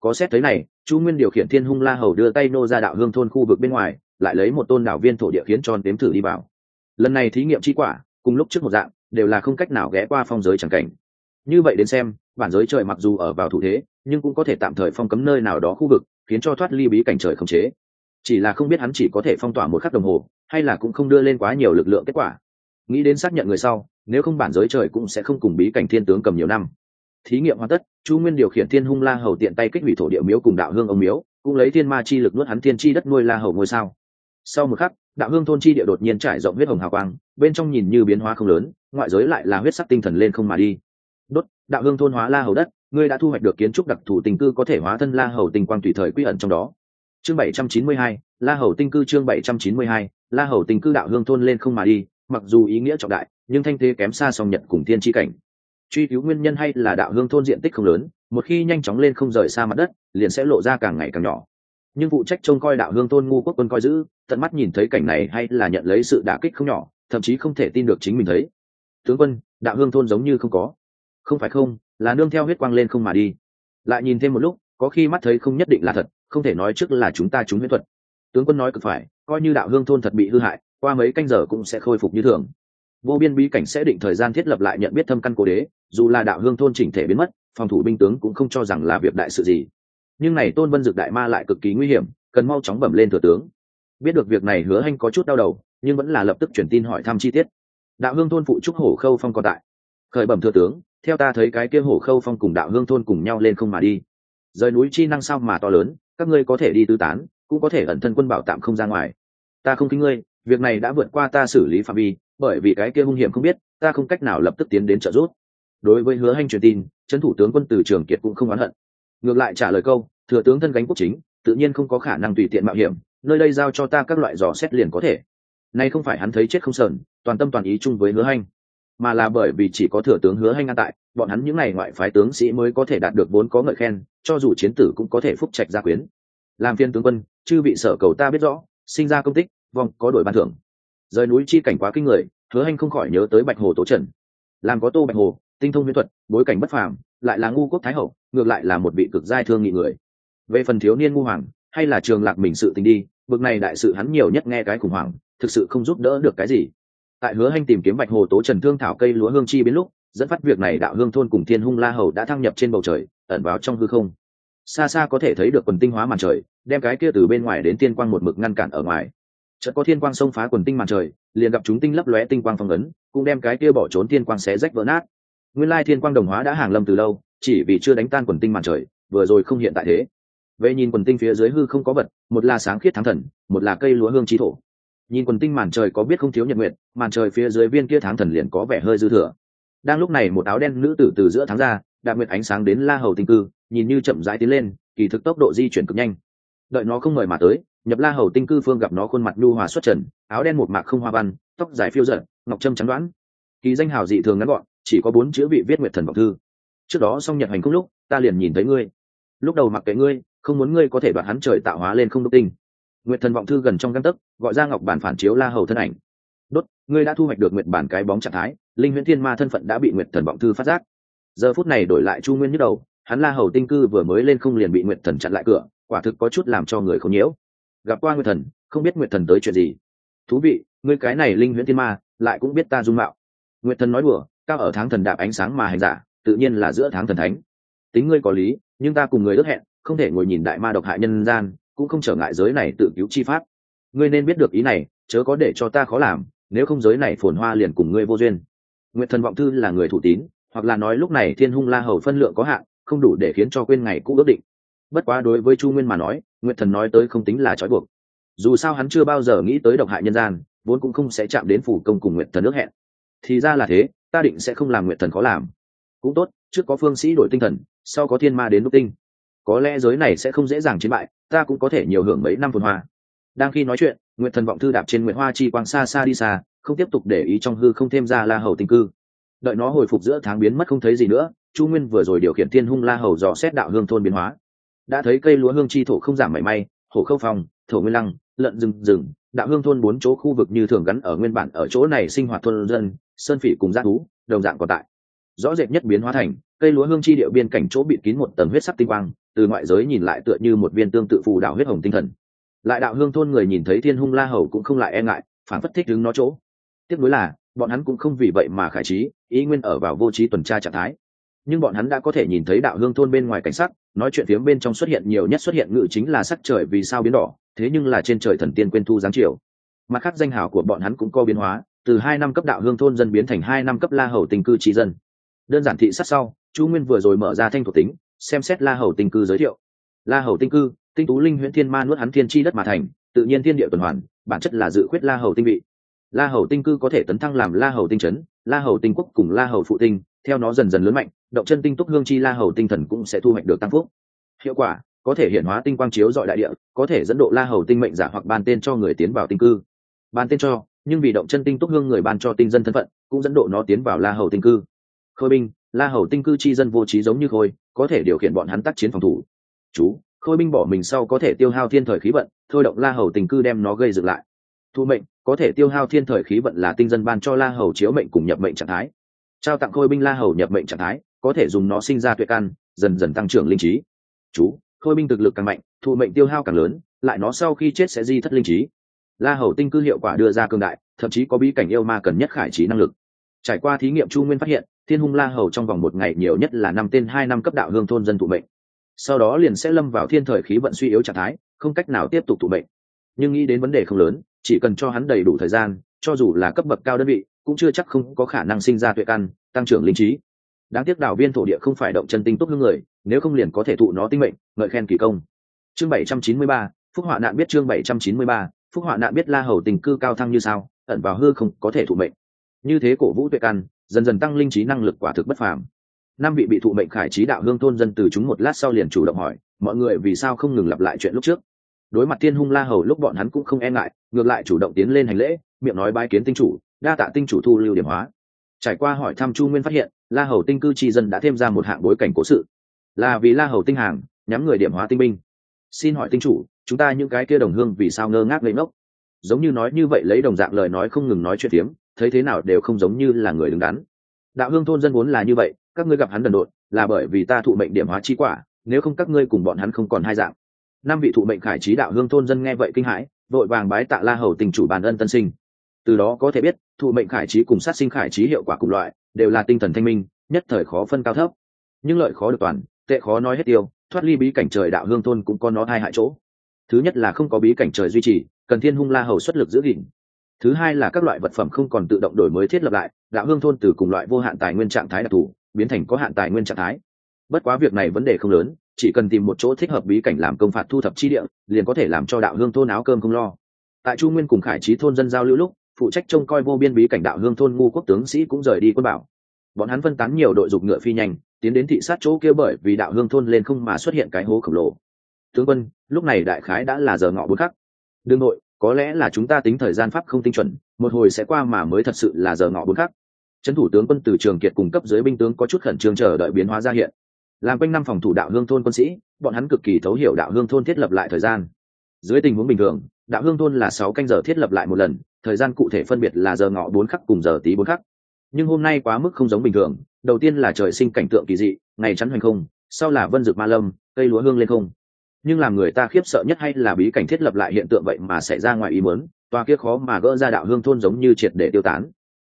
Có xét thấy này, chu nguyên điều khiển thiên hung la hầu đưa tay nô ra đạo hương thôn khu vực bên ngoài, lại lấy một tôn đảo viên thổ địa khiến tròn đếm thử đi vào. Lần này thí nghiệm chi quả, cùng lúc trước một dạng, đều là không cách nào ghé qua phong giới chẳng cảnh. Như vậy đến xem, bản giới trời mặc dù ở vào thủ thế nhưng cũng có thể tạm thời phong cấm nơi nào đó khu vực, khiến cho thoát ly bí cảnh trời không chế. Chỉ là không biết hắn chỉ có thể phong tỏa một khắc đồng hồ, hay là cũng không đưa lên quá nhiều lực lượng kết quả. Nghĩ đến xác nhận người sau, nếu không bản giới trời cũng sẽ không cùng bí cảnh thiên tướng cầm nhiều năm. Thí nghiệm hoàn tất, chu nguyên điều khiển thiên hung la hầu tiện tay kích hủy thổ địa miếu cùng đạo hương ông miếu, cũng lấy thiên ma chi lực nuốt hắn thiên chi đất nuôi la hầu ngôi sao. Sau một khắc, đạo hương thôn chi địa đột nhiên trải rộng huyết hồng hào quang, bên trong nhìn như biến hóa không lớn, ngoại giới lại là huyết sắc tinh thần lên không mà đi. Đốt, đạo hương thôn hóa la hầu đất ngươi đã thu hoạch được kiến trúc đặc thù tình cư có thể hóa thân la hầu tình quang tùy thời quy ẩn trong đó. Chương bảy trăm chín mươi hai, la hầu tinh cư chương bảy trăm chín mươi hai, la hầu tình cư đạo hương thôn lên không mà đi, mặc dù ý nghĩa trọng đại, nhưng thanh thế kém xa song nhật cùng thiên tri cảnh. Truy cứu nguyên nhân hay là đạo hương thôn diện tích không lớn, một khi nhanh chóng lên không rời xa mặt đất, liền sẽ lộ ra càng ngày càng nhỏ. Nhưng phụ trách trông coi đạo hương thôn ngu quốc quân coi giữ, tận mắt nhìn thấy cảnh này hay là nhận lấy sự đả kích không nhỏ, thậm chí không thể tin được chính mình thấy. Tướng quân, đạo hương thôn giống như không có. Không phải không là nương theo huyết quang lên không mà đi. Lại nhìn thêm một lúc, có khi mắt thấy không nhất định là thật, không thể nói trước là chúng ta trúng huyết thuật. Tướng quân nói cực phải, coi như đạo hương thôn thật bị hư hại, qua mấy canh giờ cũng sẽ khôi phục như thường. Vô biên bí cảnh sẽ định thời gian thiết lập lại nhận biết thâm căn cố đế, dù là đạo hương thôn chỉnh thể biến mất, phòng thủ binh tướng cũng không cho rằng là việc đại sự gì. Nhưng này tôn vân dực đại ma lại cực kỳ nguy hiểm, cần mau chóng bẩm lên thừa tướng. Biết được việc này hứa hanh có chút đau đầu, nhưng vẫn là lập tức truyền tin hỏi thăm chi tiết. Đạo hương thôn phụ trúc hổ khâu phong còn tại. Khởi bẩm thừa tướng theo ta thấy cái kia hổ khâu phong cùng đạo hương thôn cùng nhau lên không mà đi. Rời núi chi năng sao mà to lớn, các ngươi có thể đi tư tán, cũng có thể ẩn thân quân bảo tạm không ra ngoài. Ta không kính ngươi, việc này đã vượt qua ta xử lý phạm vi, bởi vì cái kia hung hiểm không biết, ta không cách nào lập tức tiến đến trợ giúp. Đối với hứa hanh truyền tin, trấn thủ tướng quân từ trường kiệt cũng không oán hận. Ngược lại trả lời câu, thừa tướng thân gánh quốc chính, tự nhiên không có khả năng tùy tiện mạo hiểm, nơi đây giao cho ta các loại dò xét liền có thể. Nay không phải hắn thấy chết không sờn, toàn tâm toàn ý chung với hứa hanh mà là bởi vì chỉ có thừa tướng hứa hanh an tại, bọn hắn những n à y ngoại phái tướng sĩ mới có thể đạt được vốn có ngợi khen, cho dù chiến tử cũng có thể phúc trạch gia quyến. Làm phiên tướng quân, chư bị sở cầu ta biết rõ, sinh ra công tích, vong có đổi ban thưởng. Rời núi chi cảnh quá kinh người, hứa hanh không khỏi nhớ tới bạch hồ tố trần. Làm có tô bạch hồ, tinh thông huyễn thuật, bối cảnh bất phàm, lại là ngu quốc thái hậu, ngược lại là một vị cực giai thương nghị người. Về phần thiếu niên ngu hoàng, hay là trường lạc mình sự tình đi, bực này đại sự hắn nhiều nhất nghe cái khủng hoảng, thực sự không giúp đỡ được cái gì tại hứa hanh tìm kiếm bạch hồ tố trần thương thảo cây lúa hương chi biến lúc, dẫn phát việc này đạo hương thôn cùng thiên hung la hầu đã thăng nhập trên bầu trời, ẩn vào trong hư không. Xa xa có thể thấy được quần tinh hóa màn trời, đem cái kia từ bên ngoài đến tiên quang một mực ngăn cản ở ngoài. Chợt có thiên quang xông phá quần tinh màn trời, liền gặp chúng tinh lấp lóe tinh quang phong ấn, cũng đem cái kia bỏ trốn thiên quang xé rách vỡ nát. Nguyên lai thiên quang đồng hóa đã hàng lâm từ lâu, chỉ vì chưa đánh tan quần tinh màn trời, vừa rồi không hiện tại thế. Về nhìn quần tinh phía dưới hư không có vật, một là sáng khiết thắng thần, một là cây lúa hương trí thổ nhìn quần tinh màn trời có biết không thiếu nhật nguyện màn trời phía dưới viên kia tháng thần liền có vẻ hơi dư thừa. Đang lúc này một áo đen nữ tử từ giữa tháng ra đạp nguyệt ánh sáng đến la hầu tinh cư, nhìn như chậm rãi tiến lên, kỳ thực tốc độ di chuyển cực nhanh. Đợi nó không mời mà tới, nhập la hầu tinh cư phương gặp nó khuôn mặt nhu hòa xuất trần, áo đen một mạc không hoa văn, tóc dài phiêu giận ngọc trâm trắng đoán. Kỳ danh hào dị thường ngắn gọn, chỉ có bốn chữ vị viết nguyệt thần vọng thư. Trước đó xong nhật hành không lúc, ta liền nhìn thấy ngươi. Lúc đầu mặc kệ ngươi, không muốn ngươi có thể đoạt hắn trời tạo hóa lên không đúc tinh nguyệt thần vọng thư gần trong găng tấc, gọi ra ngọc bản phản chiếu la hầu thân ảnh. Đốt, ngươi đã thu hoạch được nguyện bản cái bóng trạng thái, linh huyễn thiên ma thân phận đã bị nguyện thần vọng thư phát giác. Giờ phút này đổi lại chu nguyên nhức đầu, hắn la hầu tinh cư vừa mới lên không liền bị nguyện thần chặn lại cửa, quả thực có chút làm cho người không nhiễu. Gặp qua nguyện thần, không biết nguyện thần tới chuyện gì. Thú vị, ngươi cái này linh huyễn thiên ma, lại cũng biết ta dung mạo. Nguyện thần nói đùa, cao ở tháng thần đạp ánh sáng mà hành giả, tự nhiên là giữa tháng thần thánh. Tính ngươi có lý, nhưng ta cùng người ước hẹn, không thể ngồi nhìn đại ma độc hại nhân gian cũng không trở ngại giới này tự cứu chi pháp. Ngươi nên biết được ý này, chớ có để cho ta khó làm, nếu không giới này phồn hoa liền cùng ngươi vô duyên. Nguyện thần vọng thư là người thủ tín, hoặc là nói lúc này thiên hung la hầu phân lượng có hạn, không đủ để khiến cho quên ngày cũ ước định. Bất quá đối với chu nguyên mà nói nguyện thần nói tới không tính là trói buộc. Dù sao hắn chưa bao giờ nghĩ tới độc hại nhân gian, vốn cũng không sẽ chạm đến phủ công cùng nguyện thần ước hẹn. Thì ra là thế, ta định sẽ không làm nguyện thần khó làm. Cũng tốt, trước có phương sĩ đổi tinh thần, sau có thiên ma đến đúc tinh có lẽ giới này sẽ không dễ dàng chiến bại, ta cũng có thể nhiều hưởng mấy năm phồn hoa. Đang khi nói chuyện nguyện thần vọng thư đạp trên nguyện hoa chi quang xa xa đi xa, không tiếp tục để ý trong hư không thêm ra la hầu tình cư. Đợi nó hồi phục giữa tháng biến mất không thấy gì nữa, chu nguyên vừa rồi điều khiển thiên hung la hầu dò xét đạo hương thôn biến hóa. Đã thấy cây lúa hương chi thổ không giảm mảy may hổ khâu phòng, thổ nguyên lăng, lợn rừng rừng, đạo hương thôn bốn chỗ khu vực như thường gắn ở nguyên bản ở chỗ này sinh hoạt thôn dân, sơn phỉ cùng g thú, đồng dạng còn tại. Rõ rệt nhất biến hóa thành, cây lúa hương chi điệu biên cảnh chỗ bịt kín một tầng huyết sắc tinh quang từ ngoại giới nhìn lại tựa như một viên tương tự phù đạo huyết hồng tinh thần. Lại đạo hương thôn người nhìn thấy thiên hung la hầu cũng không lại e ngại, phản phất thích đứng nó chỗ. Tiếc nuối là, bọn hắn cũng không vì vậy mà khải trí, ý nguyên ở vào vô trí tuần tra trạng thái. Nhưng bọn hắn đã có thể nhìn thấy đạo hương thôn bên ngoài cảnh sắc, nói chuyện phía bên trong xuất hiện nhiều nhất xuất hiện ngự chính là sắc trời vì sao biến đỏ, thế nhưng là trên trời thần tiên quên thu giáng chiều. mặt khác danh hào của bọn hắn cũng có biến hóa, từ hai năm cấp đạo hương thôn dân biến thành hai năm cấp la hầu tình cư trí dân. Đơn giản thị sát sau, chu nguyên vừa rồi mở ra thanh thuộc tính xem xét la hầu tinh cư giới thiệu la hầu tinh cư tinh tú linh huyễn thiên ma nuốt hắn thiên chi đất mà thành tự nhiên thiên địa tuần hoàn bản chất là dự khuyết la hầu tinh vị la hầu tinh cư có thể tấn thăng làm la hầu tinh trấn la hầu tinh quốc cùng la hầu phụ tinh theo nó dần dần lớn mạnh động chân tinh túc hương chi la hầu tinh thần cũng sẽ thu hoạch được tăng phúc hiệu quả có thể hiện hóa tinh quang chiếu dọi đại địa có thể dẫn độ la hầu tinh mệnh giả hoặc ban tên cho người tiến vào tinh cư ban tên cho nhưng vì động chân tinh túc hương người ban cho tinh dân thân phận cũng dẫn độ nó tiến vào la hầu tinh cư khôi binh la hầu tinh cư chi dân vô trí giống như khôi có thể điều khiển bọn hắn tác chiến phòng thủ. Chú, khôi binh bỏ mình sau có thể tiêu hao thiên thời khí vận, thôi động la hầu tình cư đem nó gây dựng lại. Thu mệnh, có thể tiêu hao thiên thời khí vận là tinh dân ban cho la hầu chiếu mệnh cùng nhập mệnh trạng thái. Trao tặng khôi binh la hầu nhập mệnh trạng thái, có thể dùng nó sinh ra tuệ căn, dần dần tăng trưởng linh trí. Chú, khôi binh thực lực càng mạnh thụ mệnh tiêu hao càng lớn, lại nó sau khi chết sẽ di thất linh trí. La hầu tinh cư hiệu quả đưa ra cương đại, thậm chí có bí cảnh yêu ma cần nhất khải trí năng lực. Trải qua thí nghiệm chu nguyên phát hiện thiên hung la hầu trong vòng một ngày nhiều nhất là năm tên hai năm cấp đạo hương thôn dân thụ mệnh. Sau đó liền sẽ lâm vào thiên thời khí vận suy yếu trạng thái, không cách nào tiếp tục thụ mệnh. Nhưng nghĩ đến vấn đề không lớn, chỉ cần cho hắn đầy đủ thời gian, cho dù là cấp bậc cao đơn vị, cũng chưa chắc không có khả năng sinh ra tuệ căn, tăng trưởng linh trí. Đáng tiếc đảo viên thổ địa không phải động chân tinh tốt hương người, nếu không liền có thể thụ nó tinh mệnh, ngợi khen kỳ công. Chương bảy trăm chín mươi ba, phúc họa nạn biết chương bảy trăm chín mươi ba, phúc họa nạn biết la hầu tình cư cao thăng như sao, ẩn vào hư không có thể thụ mệnh. Như thế cổ vũ tuệ căn dần dần tăng linh trí năng lực quả thực bất phàm. Năm vị bị thụ mệnh khải trí đạo hương thôn dân từ chúng một lát sau liền chủ động hỏi, mọi người vì sao không ngừng lặp lại chuyện lúc trước? Đối mặt thiên hung la hầu lúc bọn hắn cũng không e ngại, ngược lại chủ động tiến lên hành lễ, miệng nói bái kiến tinh chủ, đa tạ tinh chủ thu lưu điểm hóa. Trải qua hỏi thăm chu nguyên phát hiện, la hầu tinh cư tri dân đã thêm ra một hạng bối cảnh cố sự. Là vì la hầu tinh hàng, nhắm người điểm hóa tinh binh. Xin hỏi tinh chủ, chúng ta những cái kia đồng hương vì sao ngơ ngác lấy ngốc? Giống như nói như vậy lấy đồng dạng lời nói không ngừng nói chuyện tiếm thấy thế nào đều không giống như là người đứng đắn. Đạo hương thôn dân vốn là như vậy, các ngươi gặp hắn đần độn, là bởi vì ta thụ mệnh điểm hóa chi quả, nếu không các ngươi cùng bọn hắn không còn hai dạng. Năm vị thụ mệnh khải trí đạo hương thôn dân nghe vậy kinh hãi, vội vàng bái tạ la hầu tình chủ bàn ân tân sinh. Từ đó có thể biết, thụ mệnh khải trí cùng sát sinh khải trí hiệu quả cùng loại, đều là tinh thần thanh minh, nhất thời khó phân cao thấp. Nhưng lợi khó được toàn, tệ khó nói hết tiêu, thoát ly bí cảnh trời đạo hương thôn cũng có nó hai hại chỗ. Thứ nhất là không có bí cảnh trời duy trì, cần thiên hung la hầu xuất lực giữ gìn thứ hai là các loại vật phẩm không còn tự động đổi mới thiết lập lại, đạo hương thôn từ cùng loại vô hạn tài nguyên trạng thái đặc thù, biến thành có hạn tài nguyên trạng thái. Bất quá việc này vấn đề không lớn, chỉ cần tìm một chỗ thích hợp bí cảnh làm công phạt thu thập chi địa, liền có thể làm cho đạo hương thôn áo cơm không lo. Tại chu nguyên cùng khải trí thôn dân giao lưu lúc, phụ trách trông coi vô biên bí cảnh đạo hương thôn ngu quốc tướng sĩ cũng rời đi quân bảo. Bọn hắn phân tán nhiều đội dục ngựa phi nhanh, tiến đến thị sát chỗ kia bởi vì đạo hương thôn lên không mà xuất hiện cái hố khổng lồ. Tướng quân, lúc này đại khái đã là giờ ngọ bốn khắc. Đương nội có lẽ là chúng ta tính thời gian pháp không tinh chuẩn, một hồi sẽ qua mà mới thật sự là giờ ngọ bốn khắc. Trấn thủ tướng quân từ trường kiệt cung cấp dưới binh tướng có chút khẩn trương chờ đợi biến hóa ra hiện. Làm quanh năm phòng thủ đạo hương thôn quân sĩ, bọn hắn cực kỳ thấu hiểu đạo hương thôn thiết lập lại thời gian. Dưới tình huống bình thường, đạo hương thôn là sáu canh giờ thiết lập lại một lần, thời gian cụ thể phân biệt là giờ ngọ bốn khắc cùng giờ tí bốn khắc. Nhưng hôm nay quá mức không giống bình thường, đầu tiên là trời sinh cảnh tượng kỳ dị, ngày chắn hoành không, sau là vân dược ma lâm, cây lúa hương lên không nhưng làm người ta khiếp sợ nhất hay là bí cảnh thiết lập lại hiện tượng vậy mà xảy ra ngoài ý muốn toa kia khó mà gỡ ra đạo hương thôn giống như triệt để tiêu tán.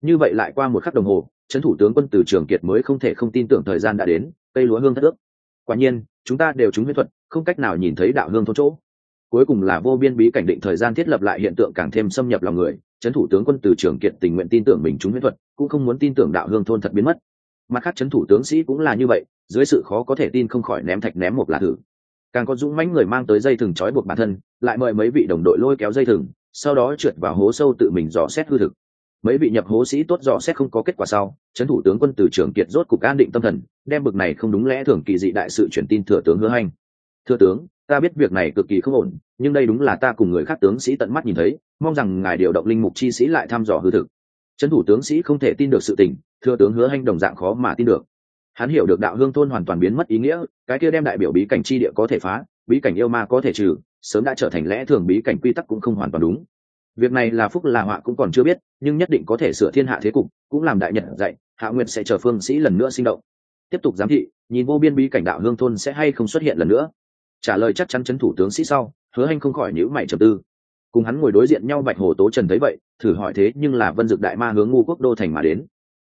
Như vậy lại qua một khắc đồng hồ trấn thủ tướng quân từ trường kiệt mới không thể không tin tưởng thời gian đã đến, cây lúa hương thất ước. Quả nhiên, chúng ta đều trúng huyết thuật, không cách nào nhìn thấy đạo hương thôn chỗ. Cuối cùng là vô biên bí cảnh định thời gian thiết lập lại hiện tượng càng thêm xâm nhập lòng người trấn thủ tướng quân từ trường kiệt tình nguyện tin tưởng mình trúng huyết thuật, cũng không muốn tin tưởng đạo hương thôn thật biến mất. Mặt khác trấn thủ tướng sĩ cũng là như vậy, dưới sự khó có thể tin không khỏi ném thạch ném một là thử càng có dũng mãnh người mang tới dây thừng trói buộc bản thân, lại mời mấy vị đồng đội lôi kéo dây thừng, sau đó trượt vào hố sâu tự mình dò xét hư thực. Mấy vị nhập hố sĩ tốt dò xét không có kết quả sau, trấn thủ tướng quân từ trường kiệt rốt cục an định tâm thần, đem bực này không đúng lẽ thường kỳ dị đại sự truyền tin thừa tướng hứa hành thưa tướng, ta biết việc này cực kỳ không ổn, nhưng đây đúng là ta cùng người khác tướng sĩ tận mắt nhìn thấy, mong rằng ngài điều động linh mục chi sĩ lại thăm dò hư thực. Trấn thủ tướng sĩ không thể tin được sự tình thưa tướng hứa hành đồng dạng khó mà tin được hắn hiểu được đạo hương thôn hoàn toàn biến mất ý nghĩa, cái kia đem đại biểu bí cảnh chi địa có thể phá, bí cảnh yêu ma có thể trừ, sớm đã trở thành lẽ thường bí cảnh quy tắc cũng không hoàn toàn đúng. Việc này là phúc là họa cũng còn chưa biết, nhưng nhất định có thể sửa thiên hạ thế cục, cũng làm đại nhật dạy, hạ nguyệt sẽ chờ phương sĩ lần nữa sinh động. Tiếp tục giám thị, nhìn vô biên bí cảnh đạo hương thôn sẽ hay không xuất hiện lần nữa. Trả lời chắc chắn chấn thủ tướng sĩ sau, hứa anh không khỏi nhữ mày trầm tư. Cùng hắn ngồi đối diện nhau bạch hồ tố trần thấy vậy, thử hỏi thế nhưng là vân dực đại ma hướng ngu quốc đô thành mà đến.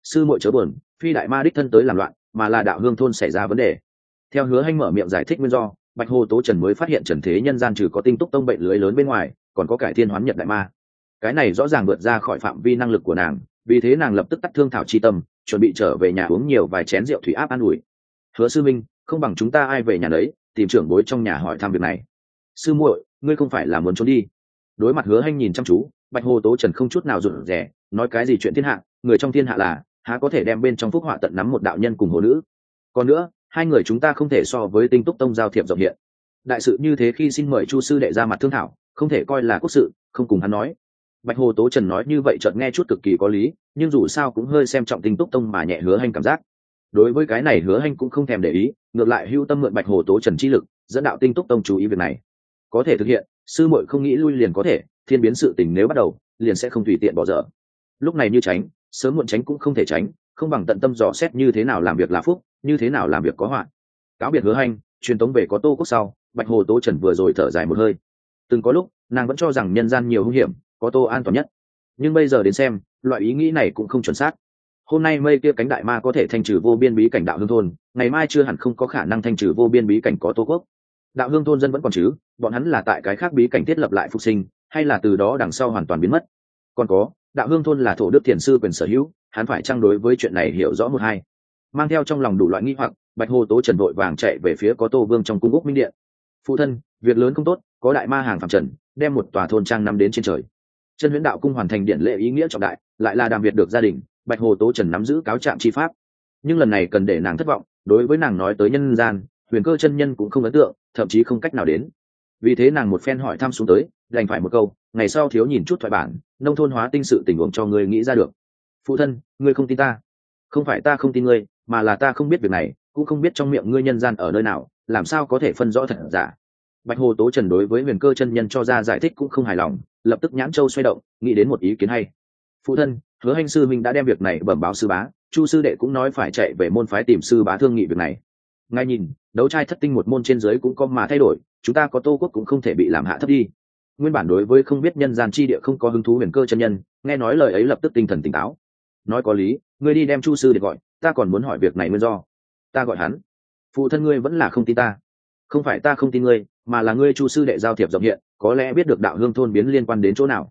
Sư muội chớ buồn, phi đại ma đích thân tới làm loạn mà là đạo hương thôn xảy ra vấn đề. Theo hứa hanh mở miệng giải thích nguyên do, bạch hồ tố trần mới phát hiện trần thế nhân gian trừ có tinh túc tông bệnh lưới lớn bên ngoài, còn có cải thiên hoán nhật đại ma. Cái này rõ ràng vượt ra khỏi phạm vi năng lực của nàng, vì thế nàng lập tức tắt thương thảo chi tâm, chuẩn bị trở về nhà uống nhiều vài chén rượu thủy áp an ủi. Hứa sư minh, không bằng chúng ta ai về nhà đấy, tìm trưởng bối trong nhà hỏi thăm việc này. Sư muội, ngươi không phải là muốn trốn đi? Đối mặt hứa hanh nhìn chăm chú, bạch hồ tố trần không chút nào rụt rè, nói cái gì chuyện thiên hạ, người trong thiên hạ là há có thể đem bên trong phúc họa tận nắm một đạo nhân cùng hồ nữ. Còn nữa, hai người chúng ta không thể so với tinh túc tông giao thiệp rộng hiện. Đại sự như thế khi xin mời chu sư đệ ra mặt thương thảo, không thể coi là quốc sự, không cùng hắn nói. Bạch hồ tố trần nói như vậy chợt nghe chút cực kỳ có lý, nhưng dù sao cũng hơi xem trọng tinh túc tông mà nhẹ hứa hành cảm giác. Đối với cái này hứa hành cũng không thèm để ý, ngược lại hưu tâm mượn bạch hồ tố trần chi lực, dẫn đạo tinh túc tông chú ý việc này. Có thể thực hiện, sư muội không nghĩ lui liền có thể, thiên biến sự tình nếu bắt đầu, liền sẽ không tùy tiện bỏ dở. Lúc này như tránh sớm muộn tránh cũng không thể tránh, không bằng tận tâm dò xét như thế nào làm việc là phúc, như thế nào làm việc có hoạn cáo biệt hứa hành truyền tống về có tô quốc sau, bạch hồ tố trần vừa rồi thở dài một hơi. Từng có lúc, nàng vẫn cho rằng nhân gian nhiều hung hiểm, có tô an toàn nhất. Nhưng bây giờ đến xem, loại ý nghĩ này cũng không chuẩn xác. Hôm nay mây kia cánh đại ma có thể thanh trừ vô biên bí cảnh đạo hương thôn, ngày mai chưa hẳn không có khả năng thanh trừ vô biên bí cảnh có tô quốc. Đạo hương thôn dân vẫn còn chứ, bọn hắn là tại cái khác bí cảnh thiết lập lại phục sinh, hay là từ đó đằng sau hoàn toàn biến mất. Còn có đạo hương thôn là thổ đức thiền sư quyền sở hữu, hắn phải trang đối với chuyện này hiểu rõ một hai? Mang theo trong lòng đủ loại nghi hoặc, bạch hồ tố trần vội vàng chạy về phía có tô vương trong cung úc minh điện. Phụ thân, việc lớn không tốt, có đại ma hàng phạm trần, đem một tòa thôn trang nắm đến trên trời. Chân huyễn đạo cung hoàn thành điện lệ ý nghĩa trọng đại, lại là đàm việt được gia đình, bạch hồ tố trần nắm giữ cáo trạng chi pháp. Nhưng lần này cần để nàng thất vọng, đối với nàng nói tới nhân gian, huyền cơ chân nhân cũng không ấn tượng, thậm chí không cách nào đến. Vì thế nàng một phen hỏi thăm xuống tới đành phải một câu, ngày sau thiếu nhìn chút thoại bản, nông thôn hóa tinh sự tình huống cho ngươi nghĩ ra được. Phụ thân, ngươi không tin ta. Không phải ta không tin ngươi, mà là ta không biết việc này, cũng không biết trong miệng ngươi nhân gian ở nơi nào, làm sao có thể phân rõ thật giả. Bạch hồ tố trần đối với huyền cơ chân nhân cho ra giải thích cũng không hài lòng, lập tức nhãn châu xoay động, nghĩ đến một ý kiến hay. Phụ thân, hứa hành sư minh đã đem việc này bẩm báo sư bá, chu sư đệ cũng nói phải chạy về môn phái tìm sư bá thương nghị việc này. Ngay nhìn, đấu trai thất tinh một môn trên giới cũng có mà thay đổi, chúng ta có tô quốc cũng không thể bị làm hạ thấp đi nguyên bản đối với không biết nhân gian chi địa không có hứng thú huyền cơ chân nhân, nghe nói lời ấy lập tức tinh thần tỉnh táo. Nói có lý, ngươi đi đem chu sư để gọi, ta còn muốn hỏi việc này nguyên do. Ta gọi hắn. Phụ thân ngươi vẫn là không tin ta. Không phải ta không tin ngươi, mà là ngươi chu sư đệ giao thiệp rộng hiện, có lẽ biết được đạo hương thôn biến liên quan đến chỗ nào.